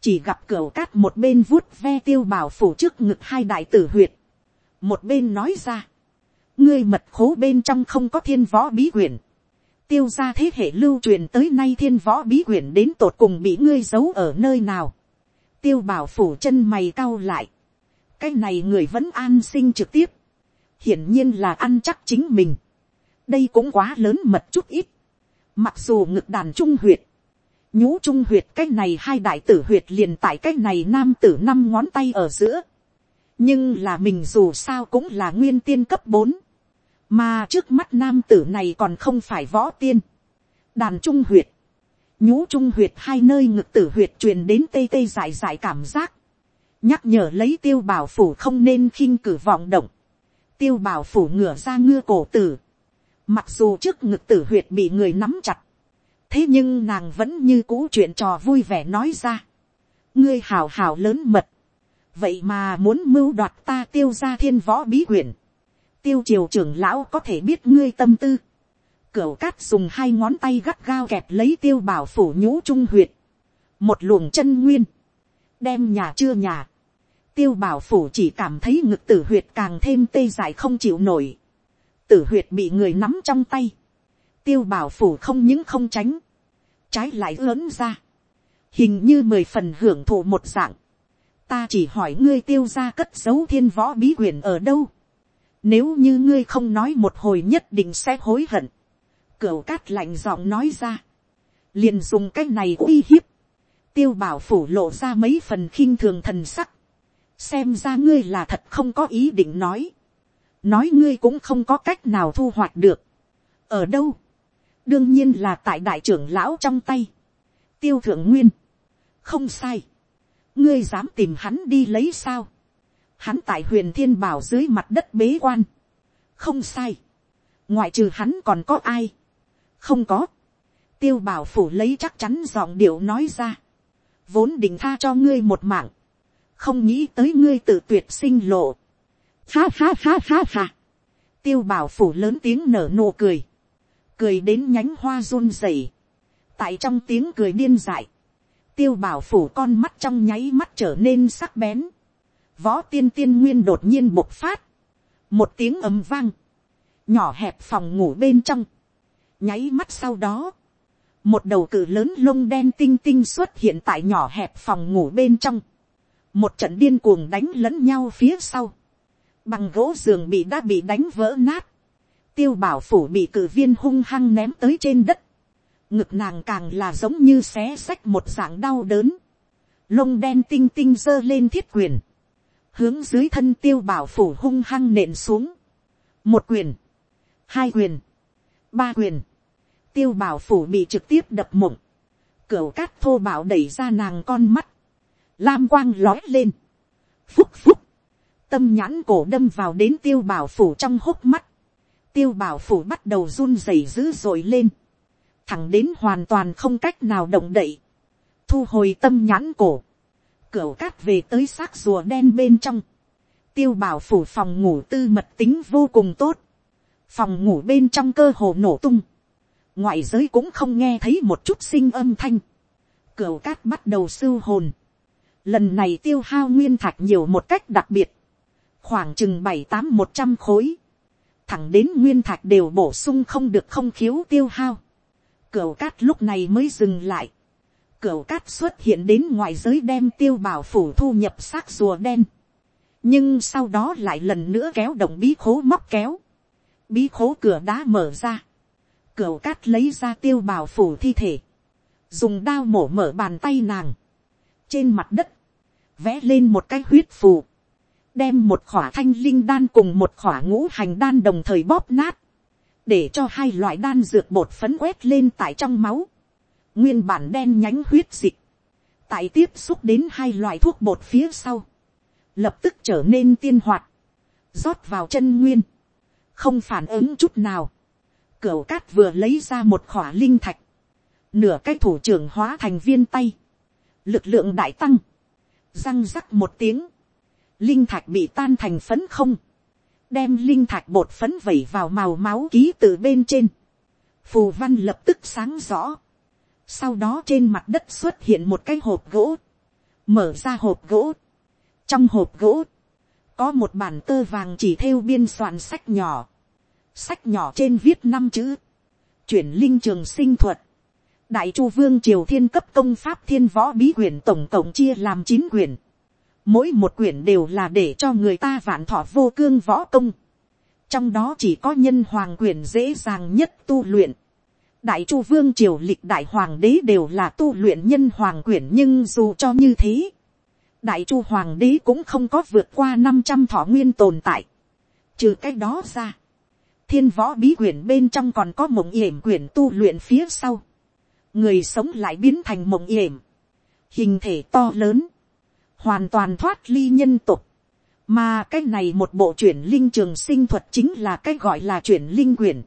chỉ gặp cửa cát một bên vuốt ve tiêu bảo phủ trước ngực hai đại tử huyệt. một bên nói ra. ngươi mật khố bên trong không có thiên võ bí quyển tiêu ra thế hệ lưu truyền tới nay thiên võ bí quyển đến tột cùng bị ngươi giấu ở nơi nào. tiêu bảo phủ chân mày cau lại. Cái này người vẫn an sinh trực tiếp, hiển nhiên là ăn chắc chính mình, đây cũng quá lớn mật chút ít, mặc dù ngực đàn trung huyệt, nhũ trung huyệt cái này hai đại tử huyệt liền tại cái này nam tử năm ngón tay ở giữa, nhưng là mình dù sao cũng là nguyên tiên cấp bốn, mà trước mắt nam tử này còn không phải võ tiên, đàn trung huyệt, nhũ trung huyệt hai nơi ngực tử huyệt truyền đến tê tê dài dài cảm giác, nhắc nhở lấy tiêu bảo phủ không nên khinh cử vọng động, tiêu bảo phủ ngửa ra ngưa cổ tử, mặc dù trước ngực tử huyệt bị người nắm chặt, thế nhưng nàng vẫn như cũ chuyện trò vui vẻ nói ra, ngươi hào hào lớn mật, vậy mà muốn mưu đoạt ta tiêu ra thiên võ bí quyển, tiêu triều trưởng lão có thể biết ngươi tâm tư, cửu cát dùng hai ngón tay gắt gao kẹp lấy tiêu bảo phủ nhũ trung huyệt, một luồng chân nguyên, đem nhà chưa nhà, tiêu bảo phủ chỉ cảm thấy ngực tử huyệt càng thêm tê dại không chịu nổi. tử huyệt bị người nắm trong tay. tiêu bảo phủ không những không tránh, trái lại lớn ra, hình như mười phần hưởng thụ một dạng, ta chỉ hỏi ngươi tiêu ra cất giấu thiên võ bí quyển ở đâu, nếu như ngươi không nói một hồi nhất định sẽ hối hận, cửu cát lạnh giọng nói ra, liền dùng cái này uy hiếp, tiêu bảo phủ lộ ra mấy phần khinh thường thần sắc, xem ra ngươi là thật không có ý định nói, nói ngươi cũng không có cách nào thu hoạch được, ở đâu, đương nhiên là tại đại trưởng lão trong tay, tiêu thượng nguyên, không sai, ngươi dám tìm hắn đi lấy sao, hắn tại huyền thiên bảo dưới mặt đất bế quan, không sai, ngoại trừ hắn còn có ai, không có, tiêu bảo phủ lấy chắc chắn giọng điệu nói ra, vốn định tha cho ngươi một mạng, không nghĩ tới ngươi tự tuyệt sinh lộ, pha ha ha ha ha, tiêu bảo phủ lớn tiếng nở nụ cười, cười đến nhánh hoa run rẩy, tại trong tiếng cười điên dại, tiêu bảo phủ con mắt trong nháy mắt trở nên sắc bén, võ tiên tiên nguyên đột nhiên bộc phát, một tiếng ầm vang, nhỏ hẹp phòng ngủ bên trong, nháy mắt sau đó, một đầu cự lớn lông đen tinh tinh xuất hiện tại nhỏ hẹp phòng ngủ bên trong, một trận điên cuồng đánh lẫn nhau phía sau, bằng gỗ giường bị đã bị đánh vỡ nát, tiêu bảo phủ bị cử viên hung hăng ném tới trên đất, ngực nàng càng là giống như xé xách một dạng đau đớn, lông đen tinh tinh giơ lên thiết quyền, hướng dưới thân tiêu bảo phủ hung hăng nện xuống, một quyền, hai quyền, ba quyền, tiêu bảo phủ bị trực tiếp đập mộng, cửa cát thô bảo đẩy ra nàng con mắt, lam quang lói lên, phúc phúc, tâm nhãn cổ đâm vào đến tiêu bảo phủ trong hốc mắt, tiêu bảo phủ bắt đầu run rẩy dữ dội lên, thẳng đến hoàn toàn không cách nào động đậy, thu hồi tâm nhãn cổ, cửa cát về tới xác rùa đen bên trong, tiêu bảo phủ phòng ngủ tư mật tính vô cùng tốt, phòng ngủ bên trong cơ hồ nổ tung, ngoại giới cũng không nghe thấy một chút sinh âm thanh, cửa cát bắt đầu sưu hồn, lần này tiêu hao nguyên thạch nhiều một cách đặc biệt, khoảng chừng bảy tám một trăm khối, thẳng đến nguyên thạch đều bổ sung không được không khiếu tiêu hao, cửa cát lúc này mới dừng lại, cửa cát xuất hiện đến ngoài giới đem tiêu bảo phủ thu nhập xác rùa đen, nhưng sau đó lại lần nữa kéo động bí khố móc kéo, bí khố cửa đá mở ra, cửa cát lấy ra tiêu bảo phủ thi thể, dùng đao mổ mở bàn tay nàng, trên mặt đất, vẽ lên một cái huyết phù, đem một khỏa thanh linh đan cùng một khỏa ngũ hành đan đồng thời bóp nát, để cho hai loại đan dược bột phấn quét lên tại trong máu, nguyên bản đen nhánh huyết dịch, tại tiếp xúc đến hai loại thuốc bột phía sau, lập tức trở nên tiên hoạt, rót vào chân nguyên, không phản ứng chút nào, Cửu cát vừa lấy ra một khỏa linh thạch. Nửa cái thủ trưởng hóa thành viên tay. Lực lượng đại tăng. Răng rắc một tiếng. Linh thạch bị tan thành phấn không. Đem linh thạch bột phấn vẩy vào màu máu ký từ bên trên. Phù văn lập tức sáng rõ. Sau đó trên mặt đất xuất hiện một cái hộp gỗ. Mở ra hộp gỗ. Trong hộp gỗ. Có một bản tơ vàng chỉ theo biên soạn sách nhỏ sách nhỏ trên viết năm chữ, chuyển linh trường sinh thuật, đại chu vương triều thiên cấp công pháp thiên võ bí quyển tổng cộng chia làm chín quyển, mỗi một quyển đều là để cho người ta vạn thọ vô cương võ công, trong đó chỉ có nhân hoàng quyển dễ dàng nhất tu luyện, đại chu vương triều lịch đại hoàng đế đều là tu luyện nhân hoàng quyển nhưng dù cho như thế, đại chu hoàng đế cũng không có vượt qua năm trăm thọ nguyên tồn tại. Trừ cái đó ra, thiên võ bí quyển bên trong còn có mộng yểm quyển tu luyện phía sau. người sống lại biến thành mộng yểm. hình thể to lớn. hoàn toàn thoát ly nhân tục. mà cái này một bộ chuyển linh trường sinh thuật chính là cái gọi là chuyển linh quyển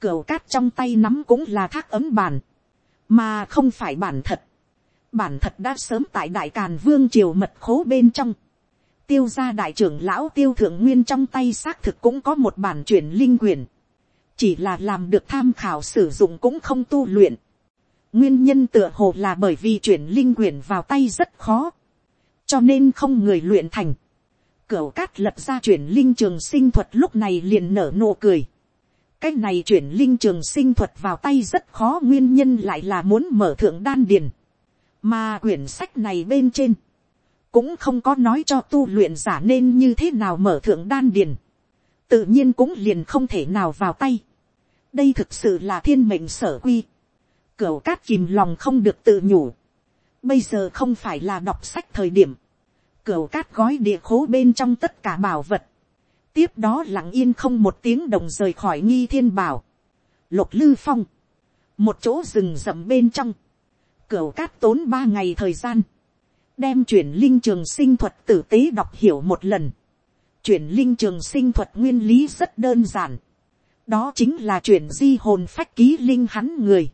cửu cát trong tay nắm cũng là thác ấm bản. mà không phải bản thật. bản thật đã sớm tại đại càn vương triều mật khố bên trong tiêu gia đại trưởng lão tiêu thượng nguyên trong tay xác thực cũng có một bản chuyển linh quyền. Chỉ là làm được tham khảo sử dụng cũng không tu luyện. Nguyên nhân tựa hồ là bởi vì chuyển linh quyền vào tay rất khó. Cho nên không người luyện thành. Cửu cát lập ra chuyển linh trường sinh thuật lúc này liền nở nụ cười cái này chuyển linh trường sinh thuật vào tay rất khó nguyên nhân lại là muốn mở thượng đan điền. mà quyển sách này bên trên, cũng không có nói cho tu luyện giả nên như thế nào mở thượng đan điền. tự nhiên cũng liền không thể nào vào tay. đây thực sự là thiên mệnh sở quy. cửu cát kìm lòng không được tự nhủ. bây giờ không phải là đọc sách thời điểm. cửu cát gói địa khố bên trong tất cả bảo vật tiếp đó lặng yên không một tiếng đồng rời khỏi nghi thiên bảo, lục lư phong, một chỗ rừng rậm bên trong, cửa cát tốn ba ngày thời gian, đem chuyển linh trường sinh thuật tử tế đọc hiểu một lần, chuyển linh trường sinh thuật nguyên lý rất đơn giản, đó chính là chuyển di hồn phách ký linh hắn người,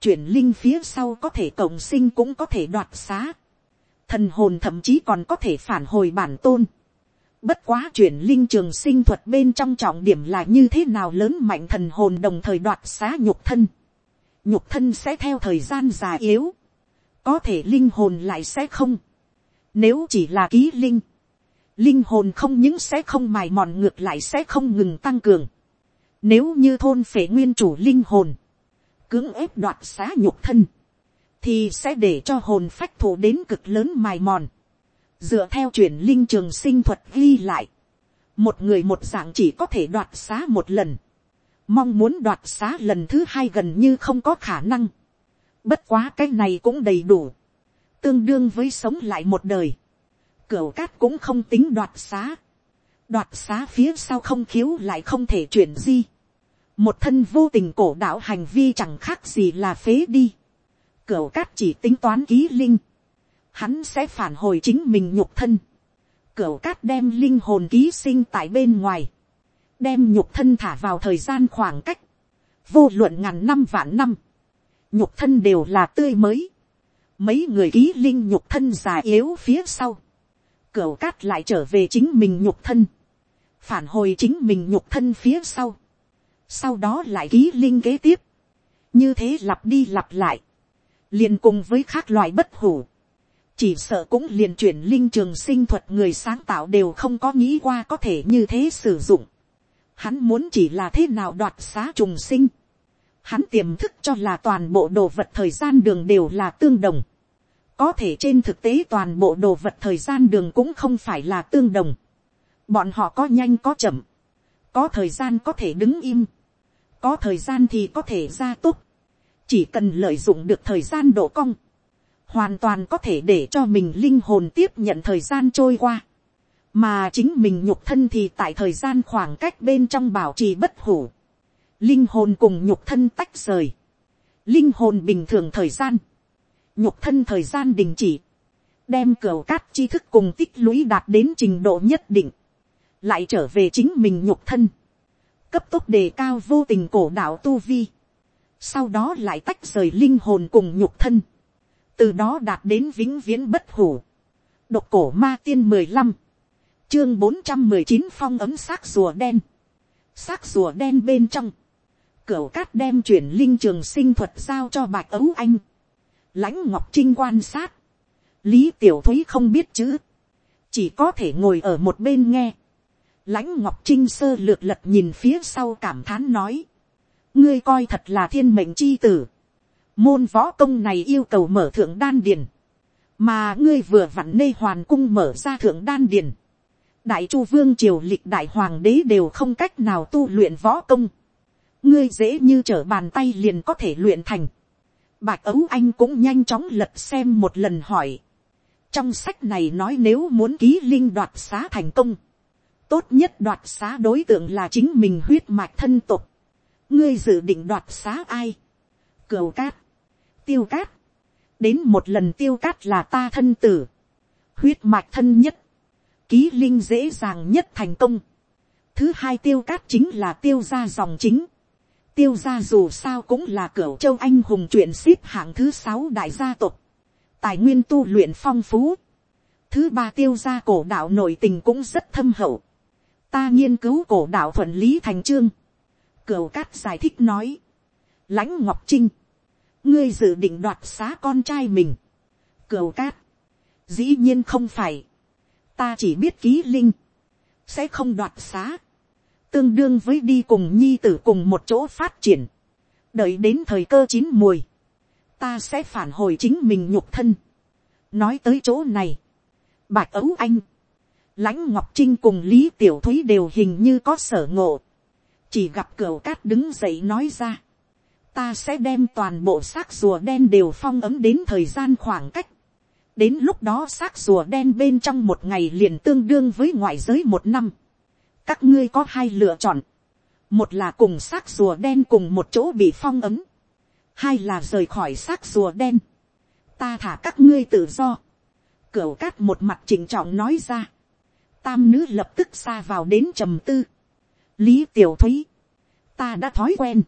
chuyển linh phía sau có thể cộng sinh cũng có thể đoạt xá, thần hồn thậm chí còn có thể phản hồi bản tôn, Bất quá chuyển linh trường sinh thuật bên trong trọng điểm là như thế nào lớn mạnh thần hồn đồng thời đoạt xá nhục thân. Nhục thân sẽ theo thời gian già yếu. Có thể linh hồn lại sẽ không. Nếu chỉ là ký linh. Linh hồn không những sẽ không mài mòn ngược lại sẽ không ngừng tăng cường. Nếu như thôn phể nguyên chủ linh hồn. Cưỡng ép đoạt xá nhục thân. Thì sẽ để cho hồn phách thủ đến cực lớn mài mòn dựa theo truyền linh trường sinh thuật ghi lại, một người một dạng chỉ có thể đoạt xá một lần, mong muốn đoạt xá lần thứ hai gần như không có khả năng, bất quá cái này cũng đầy đủ, tương đương với sống lại một đời, cửu cát cũng không tính đoạt xá, đoạt xá phía sau không khiếu lại không thể chuyển di, một thân vô tình cổ đạo hành vi chẳng khác gì là phế đi, cửu cát chỉ tính toán ký linh, hắn sẽ phản hồi chính mình nhục thân. Cửu cát đem linh hồn ký sinh tại bên ngoài. Đem nhục thân thả vào thời gian khoảng cách. Vô luận ngàn năm vạn năm. Nhục thân đều là tươi mới. Mấy người ký linh nhục thân già yếu phía sau. Cửu cát lại trở về chính mình nhục thân. Phản hồi chính mình nhục thân phía sau. Sau đó lại ký linh kế tiếp. Như thế lặp đi lặp lại. liền cùng với các loại bất hủ chỉ sợ cũng liền chuyển linh trường sinh thuật người sáng tạo đều không có nghĩ qua có thể như thế sử dụng. Hắn muốn chỉ là thế nào đoạt xá trùng sinh. Hắn tiềm thức cho là toàn bộ đồ vật thời gian đường đều là tương đồng. Có thể trên thực tế toàn bộ đồ vật thời gian đường cũng không phải là tương đồng. Bọn họ có nhanh có chậm. Có thời gian có thể đứng im. Có thời gian thì có thể ra túc. Chỉ cần lợi dụng được thời gian độ cong hoàn toàn có thể để cho mình linh hồn tiếp nhận thời gian trôi qua, mà chính mình nhục thân thì tại thời gian khoảng cách bên trong bảo trì bất hủ, linh hồn cùng nhục thân tách rời, linh hồn bình thường thời gian, nhục thân thời gian đình chỉ, đem cửa cát tri thức cùng tích lũy đạt đến trình độ nhất định, lại trở về chính mình nhục thân, cấp tốc đề cao vô tình cổ đạo tu vi, sau đó lại tách rời linh hồn cùng nhục thân, từ đó đạt đến vĩnh viễn bất hủ. độc cổ ma tiên mười lăm, chương bốn trăm mười chín phong ấm xác rùa đen, xác rùa đen bên trong, cửa cát đem chuyển linh trường sinh thuật giao cho bạch ấu anh, lãnh ngọc trinh quan sát, lý tiểu thúy không biết chữ, chỉ có thể ngồi ở một bên nghe, lãnh ngọc trinh sơ lược lật nhìn phía sau cảm thán nói, ngươi coi thật là thiên mệnh c h i tử, môn võ công này yêu cầu mở thượng đan điền, mà ngươi vừa vặn nê hoàn cung mở ra thượng đan điền. đại chu vương triều lịch đại hoàng đế đều không cách nào tu luyện võ công, ngươi dễ như trở bàn tay liền có thể luyện thành. bạch ấu anh cũng nhanh chóng lật xem một lần hỏi. trong sách này nói nếu muốn ký linh đoạt xá thành công, tốt nhất đoạt xá đối tượng là chính mình huyết mạch thân tục. ngươi dự định đoạt xá ai. cửu cát tiêu cát. Đến một lần tiêu cát là ta thân tử. Huyết mạch thân nhất. Ký linh dễ dàng nhất thành công. Thứ hai tiêu cát chính là tiêu gia dòng chính. Tiêu gia dù sao cũng là cửa châu anh hùng chuyện xếp hạng thứ sáu đại gia tộc. Tài nguyên tu luyện phong phú. Thứ ba tiêu gia cổ đạo nội tình cũng rất thâm hậu. Ta nghiên cứu cổ đạo thuận lý thành trương. Cửu cát giải thích nói. Lãnh Ngọc Trinh ngươi dự định đoạt xá con trai mình, cửu cát, dĩ nhiên không phải, ta chỉ biết ký linh, sẽ không đoạt xá, tương đương với đi cùng nhi tử cùng một chỗ phát triển, đợi đến thời cơ chín mùi, ta sẽ phản hồi chính mình nhục thân. nói tới chỗ này, bạch ấu anh, lãnh ngọc trinh cùng lý tiểu thúy đều hình như có sở ngộ, chỉ gặp cửa cát đứng dậy nói ra, ta sẽ đem toàn bộ xác rùa đen đều phong ấm đến thời gian khoảng cách, đến lúc đó xác rùa đen bên trong một ngày liền tương đương với ngoại giới một năm, các ngươi có hai lựa chọn, một là cùng xác rùa đen cùng một chỗ bị phong ấm, hai là rời khỏi xác rùa đen, ta thả các ngươi tự do, cửu cát một mặt chỉnh trọng nói ra, tam nữ lập tức xa vào đến trầm tư, lý tiểu thúy, ta đã thói quen,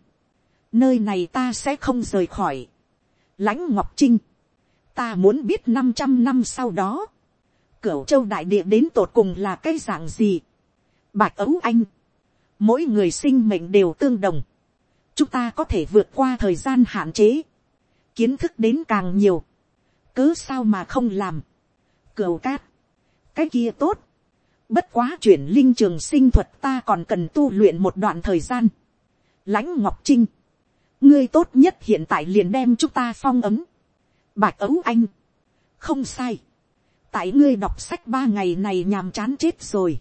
nơi này ta sẽ không rời khỏi, lãnh ngọc trinh, ta muốn biết năm trăm năm sau đó, cửu châu đại địa đến tột cùng là cái dạng gì, bạch ấu anh, mỗi người sinh mệnh đều tương đồng, chúng ta có thể vượt qua thời gian hạn chế, kiến thức đến càng nhiều, cứ sao mà không làm, cửu cát, cái kia tốt, bất quá chuyển linh trường sinh thuật ta còn cần tu luyện một đoạn thời gian, lãnh ngọc trinh, ngươi tốt nhất hiện tại liền đem chúng ta phong ấm, bạch ấu anh, không sai, tại ngươi đọc sách ba ngày này nhàm chán chết rồi,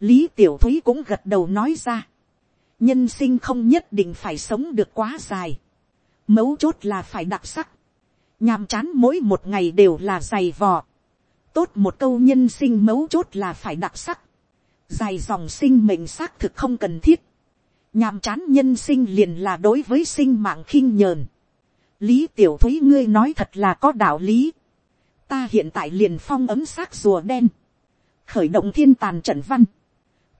lý tiểu thúy cũng gật đầu nói ra, nhân sinh không nhất định phải sống được quá dài, mấu chốt là phải đặc sắc, nhàm chán mỗi một ngày đều là dày vò, tốt một câu nhân sinh mấu chốt là phải đặc sắc, dài dòng sinh mệnh xác thực không cần thiết, nhàm chán nhân sinh liền là đối với sinh mạng khinh nhờn, lý tiểu thúy ngươi nói thật là có đạo lý, ta hiện tại liền phong ấm xác rùa đen, khởi động thiên tàn trận văn,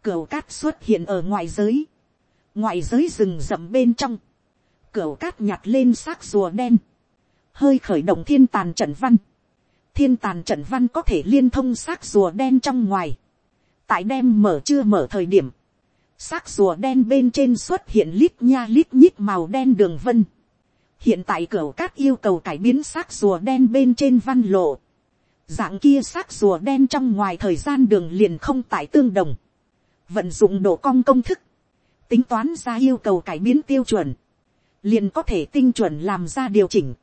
Cửu cát xuất hiện ở ngoài giới. Ngoài giới rừng rậm bên trong. Cửu cát nhặt lên xác rùa đen. Hơi khởi động thiên tàn trận văn. Thiên tàn trận văn có thể liên thông xác rùa đen trong ngoài. Tại đem mở chưa mở thời điểm. Xác rùa đen bên trên xuất hiện lít nha lít nhít màu đen đường vân. Hiện tại cửa cát yêu cầu cải biến xác rùa đen bên trên văn lộ. Dạng kia xác rùa đen trong ngoài thời gian đường liền không tại tương đồng. Vận dụng độ cong công thức, tính toán ra yêu cầu cải biến tiêu chuẩn, liền có thể tinh chuẩn làm ra điều chỉnh,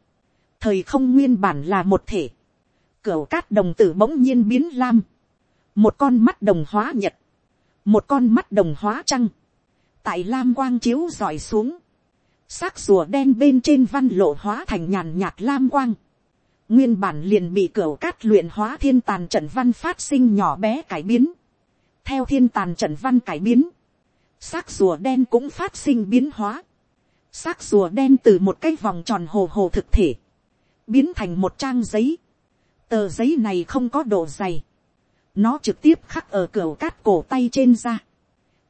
thời không nguyên bản là một thể, cửa cát đồng tử bỗng nhiên biến lam, một con mắt đồng hóa nhật, một con mắt đồng hóa trăng, tại lam quang chiếu dọi xuống, xác rùa đen bên trên văn lộ hóa thành nhàn nhạt lam quang, nguyên bản liền bị cửa cát luyện hóa thiên tàn trận văn phát sinh nhỏ bé cải biến, theo thiên tàn trận văn cải biến, xác rùa đen cũng phát sinh biến hóa. xác rùa đen từ một cái vòng tròn hồ hồ thực thể, biến thành một trang giấy. tờ giấy này không có độ dày nó trực tiếp khắc ở cửa cát cổ tay trên ra.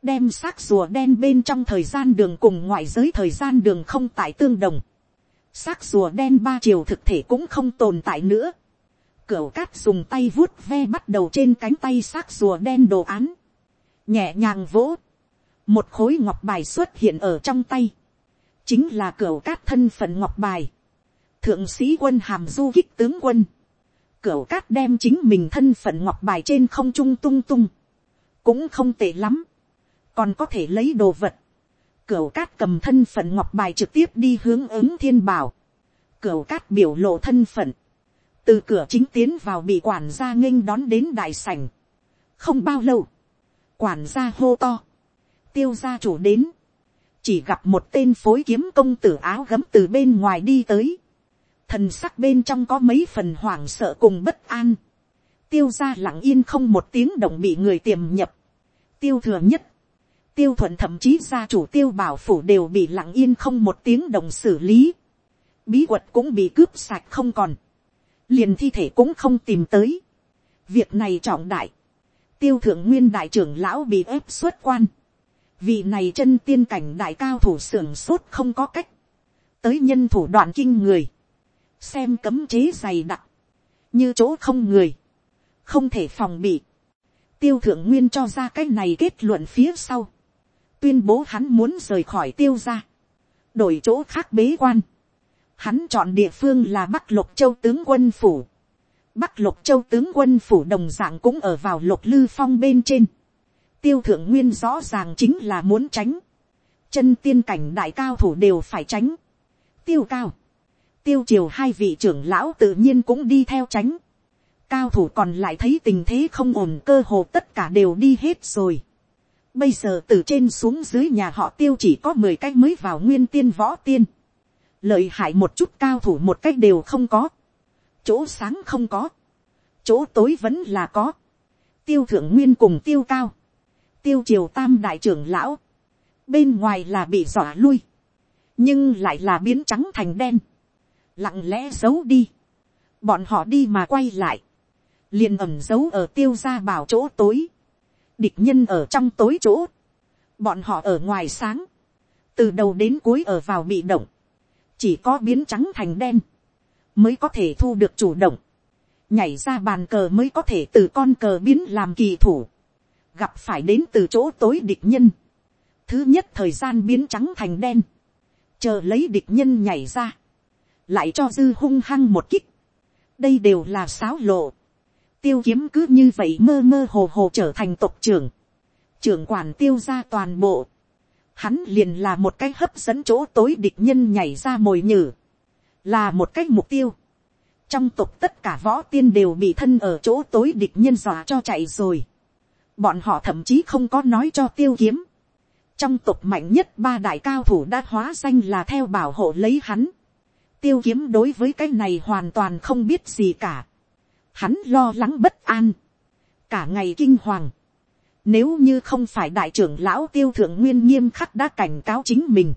đem xác rùa đen bên trong thời gian đường cùng ngoại giới thời gian đường không tại tương đồng. xác rùa đen ba chiều thực thể cũng không tồn tại nữa Cửu cát dùng tay vuốt ve bắt đầu trên cánh tay xác rùa đen đồ án. Nhẹ nhàng vỗ. Một khối ngọc bài xuất hiện ở trong tay. Chính là cửu cát thân phận ngọc bài. Thượng sĩ quân hàm du kích tướng quân. Cửu cát đem chính mình thân phận ngọc bài trên không trung tung tung. Cũng không tệ lắm. Còn có thể lấy đồ vật. Cửu cát cầm thân phận ngọc bài trực tiếp đi hướng ứng thiên bảo. Cửu cát biểu lộ thân phận từ cửa chính tiến vào bị quản gia nghênh đón đến đại sảnh. không bao lâu, quản gia hô to, tiêu gia chủ đến, chỉ gặp một tên phối kiếm công tử áo gấm từ bên ngoài đi tới, thần sắc bên trong có mấy phần hoảng sợ cùng bất an, tiêu gia lặng yên không một tiếng động bị người tiềm nhập, tiêu thừa nhất, tiêu thuận thậm chí gia chủ tiêu bảo phủ đều bị lặng yên không một tiếng động xử lý, bí quật cũng bị cướp sạch không còn, liền thi thể cũng không tìm tới. việc này trọng đại, tiêu thượng nguyên đại trưởng lão bị ép xuất quan, vị này chân tiên cảnh đại cao thủ sưởng sốt không có cách, tới nhân thủ đoạn kinh người, xem cấm chế dày đặc, như chỗ không người, không thể phòng bị, tiêu thượng nguyên cho ra cái này kết luận phía sau, tuyên bố hắn muốn rời khỏi tiêu ra, đổi chỗ khác bế quan, Hắn chọn địa phương là Bắc Lục Châu tướng quân phủ. Bắc Lục Châu tướng quân phủ đồng dạng cũng ở vào Lục Lư Phong bên trên. tiêu thượng nguyên rõ ràng chính là muốn tránh, chân tiên cảnh đại cao thủ đều phải tránh, tiêu cao, tiêu triều hai vị trưởng lão tự nhiên cũng đi theo tránh, cao thủ còn lại thấy tình thế không ổn cơ hồ tất cả đều đi hết rồi. Bây giờ từ trên xuống dưới nhà họ tiêu chỉ có mười cách mới vào nguyên tiên võ tiên. Lợi hại một chút cao thủ một cách đều không có. Chỗ sáng không có. Chỗ tối vẫn là có. Tiêu thượng nguyên cùng tiêu cao. Tiêu triều tam đại trưởng lão. Bên ngoài là bị dọa lui. Nhưng lại là biến trắng thành đen. Lặng lẽ giấu đi. Bọn họ đi mà quay lại. Liền ẩm giấu ở tiêu gia bảo chỗ tối. Địch nhân ở trong tối chỗ, bọn họ ở ngoài sáng, từ đầu đến cuối ở vào bị động, chỉ có biến trắng thành đen, mới có thể thu được chủ động, nhảy ra bàn cờ mới có thể từ con cờ biến làm kỳ thủ, gặp phải đến từ chỗ tối địch nhân, thứ nhất thời gian biến trắng thành đen, chờ lấy địch nhân nhảy ra, lại cho dư hung hăng một kích, đây đều là sáo lộ, tiêu kiếm cứ như vậy mơ mơ hồ hồ trở thành tộc trưởng, trưởng quản tiêu ra toàn bộ, hắn liền là một cái hấp dẫn chỗ tối địch nhân nhảy ra mồi nhử, là một cái mục tiêu. trong tộc tất cả võ tiên đều bị thân ở chỗ tối địch nhân dọa cho chạy rồi. bọn họ thậm chí không có nói cho tiêu kiếm. trong tộc mạnh nhất ba đại cao thủ đã hóa danh là theo bảo hộ lấy hắn tiêu kiếm đối với cái này hoàn toàn không biết gì cả hắn lo lắng bất an, cả ngày kinh hoàng. Nếu như không phải đại trưởng lão tiêu thượng nguyên nghiêm khắc đã cảnh cáo chính mình,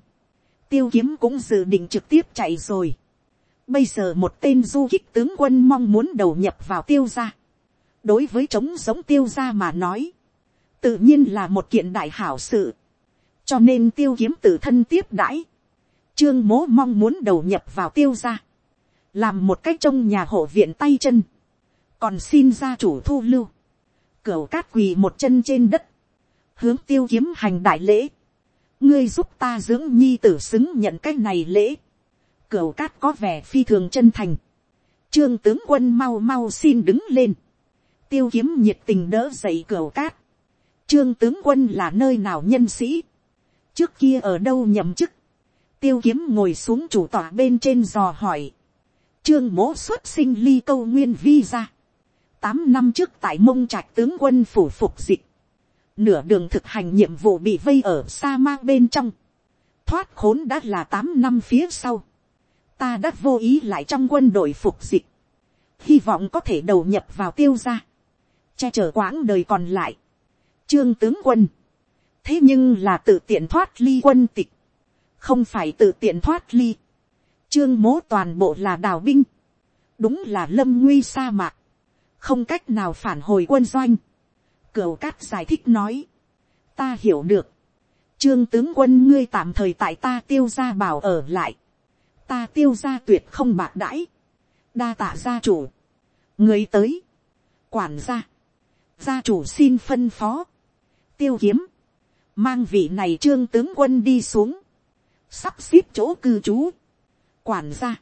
tiêu kiếm cũng dự định trực tiếp chạy rồi. Bây giờ một tên du kích tướng quân mong muốn đầu nhập vào tiêu gia. Đối với chống giống tiêu gia mà nói, tự nhiên là một kiện đại hảo sự. Cho nên tiêu kiếm tự thân tiếp đãi. Trương mố mong muốn đầu nhập vào tiêu gia. Làm một cách trong nhà hộ viện tay chân. Còn xin gia chủ thu lưu, cửu cát quỳ một chân trên đất, hướng tiêu kiếm hành đại lễ, ngươi giúp ta dưỡng nhi tử xứng nhận cái này lễ, cửu cát có vẻ phi thường chân thành, trương tướng quân mau mau xin đứng lên, tiêu kiếm nhiệt tình đỡ dậy cửu cát, trương tướng quân là nơi nào nhân sĩ, trước kia ở đâu nhậm chức, tiêu kiếm ngồi xuống chủ tọa bên trên dò hỏi, trương mố xuất sinh ly câu nguyên vi ra, tám năm trước tại mông trạch tướng quân phủ phục dịch, nửa đường thực hành nhiệm vụ bị vây ở sa mang bên trong, thoát khốn đã là tám năm phía sau, ta đã vô ý lại trong quân đội phục dịch, hy vọng có thể đầu nhập vào tiêu gia, che chở quãng đời còn lại, trương tướng quân, thế nhưng là tự tiện thoát ly quân tịch, không phải tự tiện thoát ly, trương mố toàn bộ là đào binh, đúng là lâm nguy sa mạc, không cách nào phản hồi quân doanh. Cửu cát giải thích nói, ta hiểu được, trương tướng quân ngươi tạm thời tại ta tiêu gia bảo ở lại, ta tiêu gia tuyệt không bạc đãi, đa tạ gia chủ, người tới, quản gia, gia chủ xin phân phó, tiêu kiếm, mang vị này trương tướng quân đi xuống, sắp xếp chỗ cư trú, quản gia,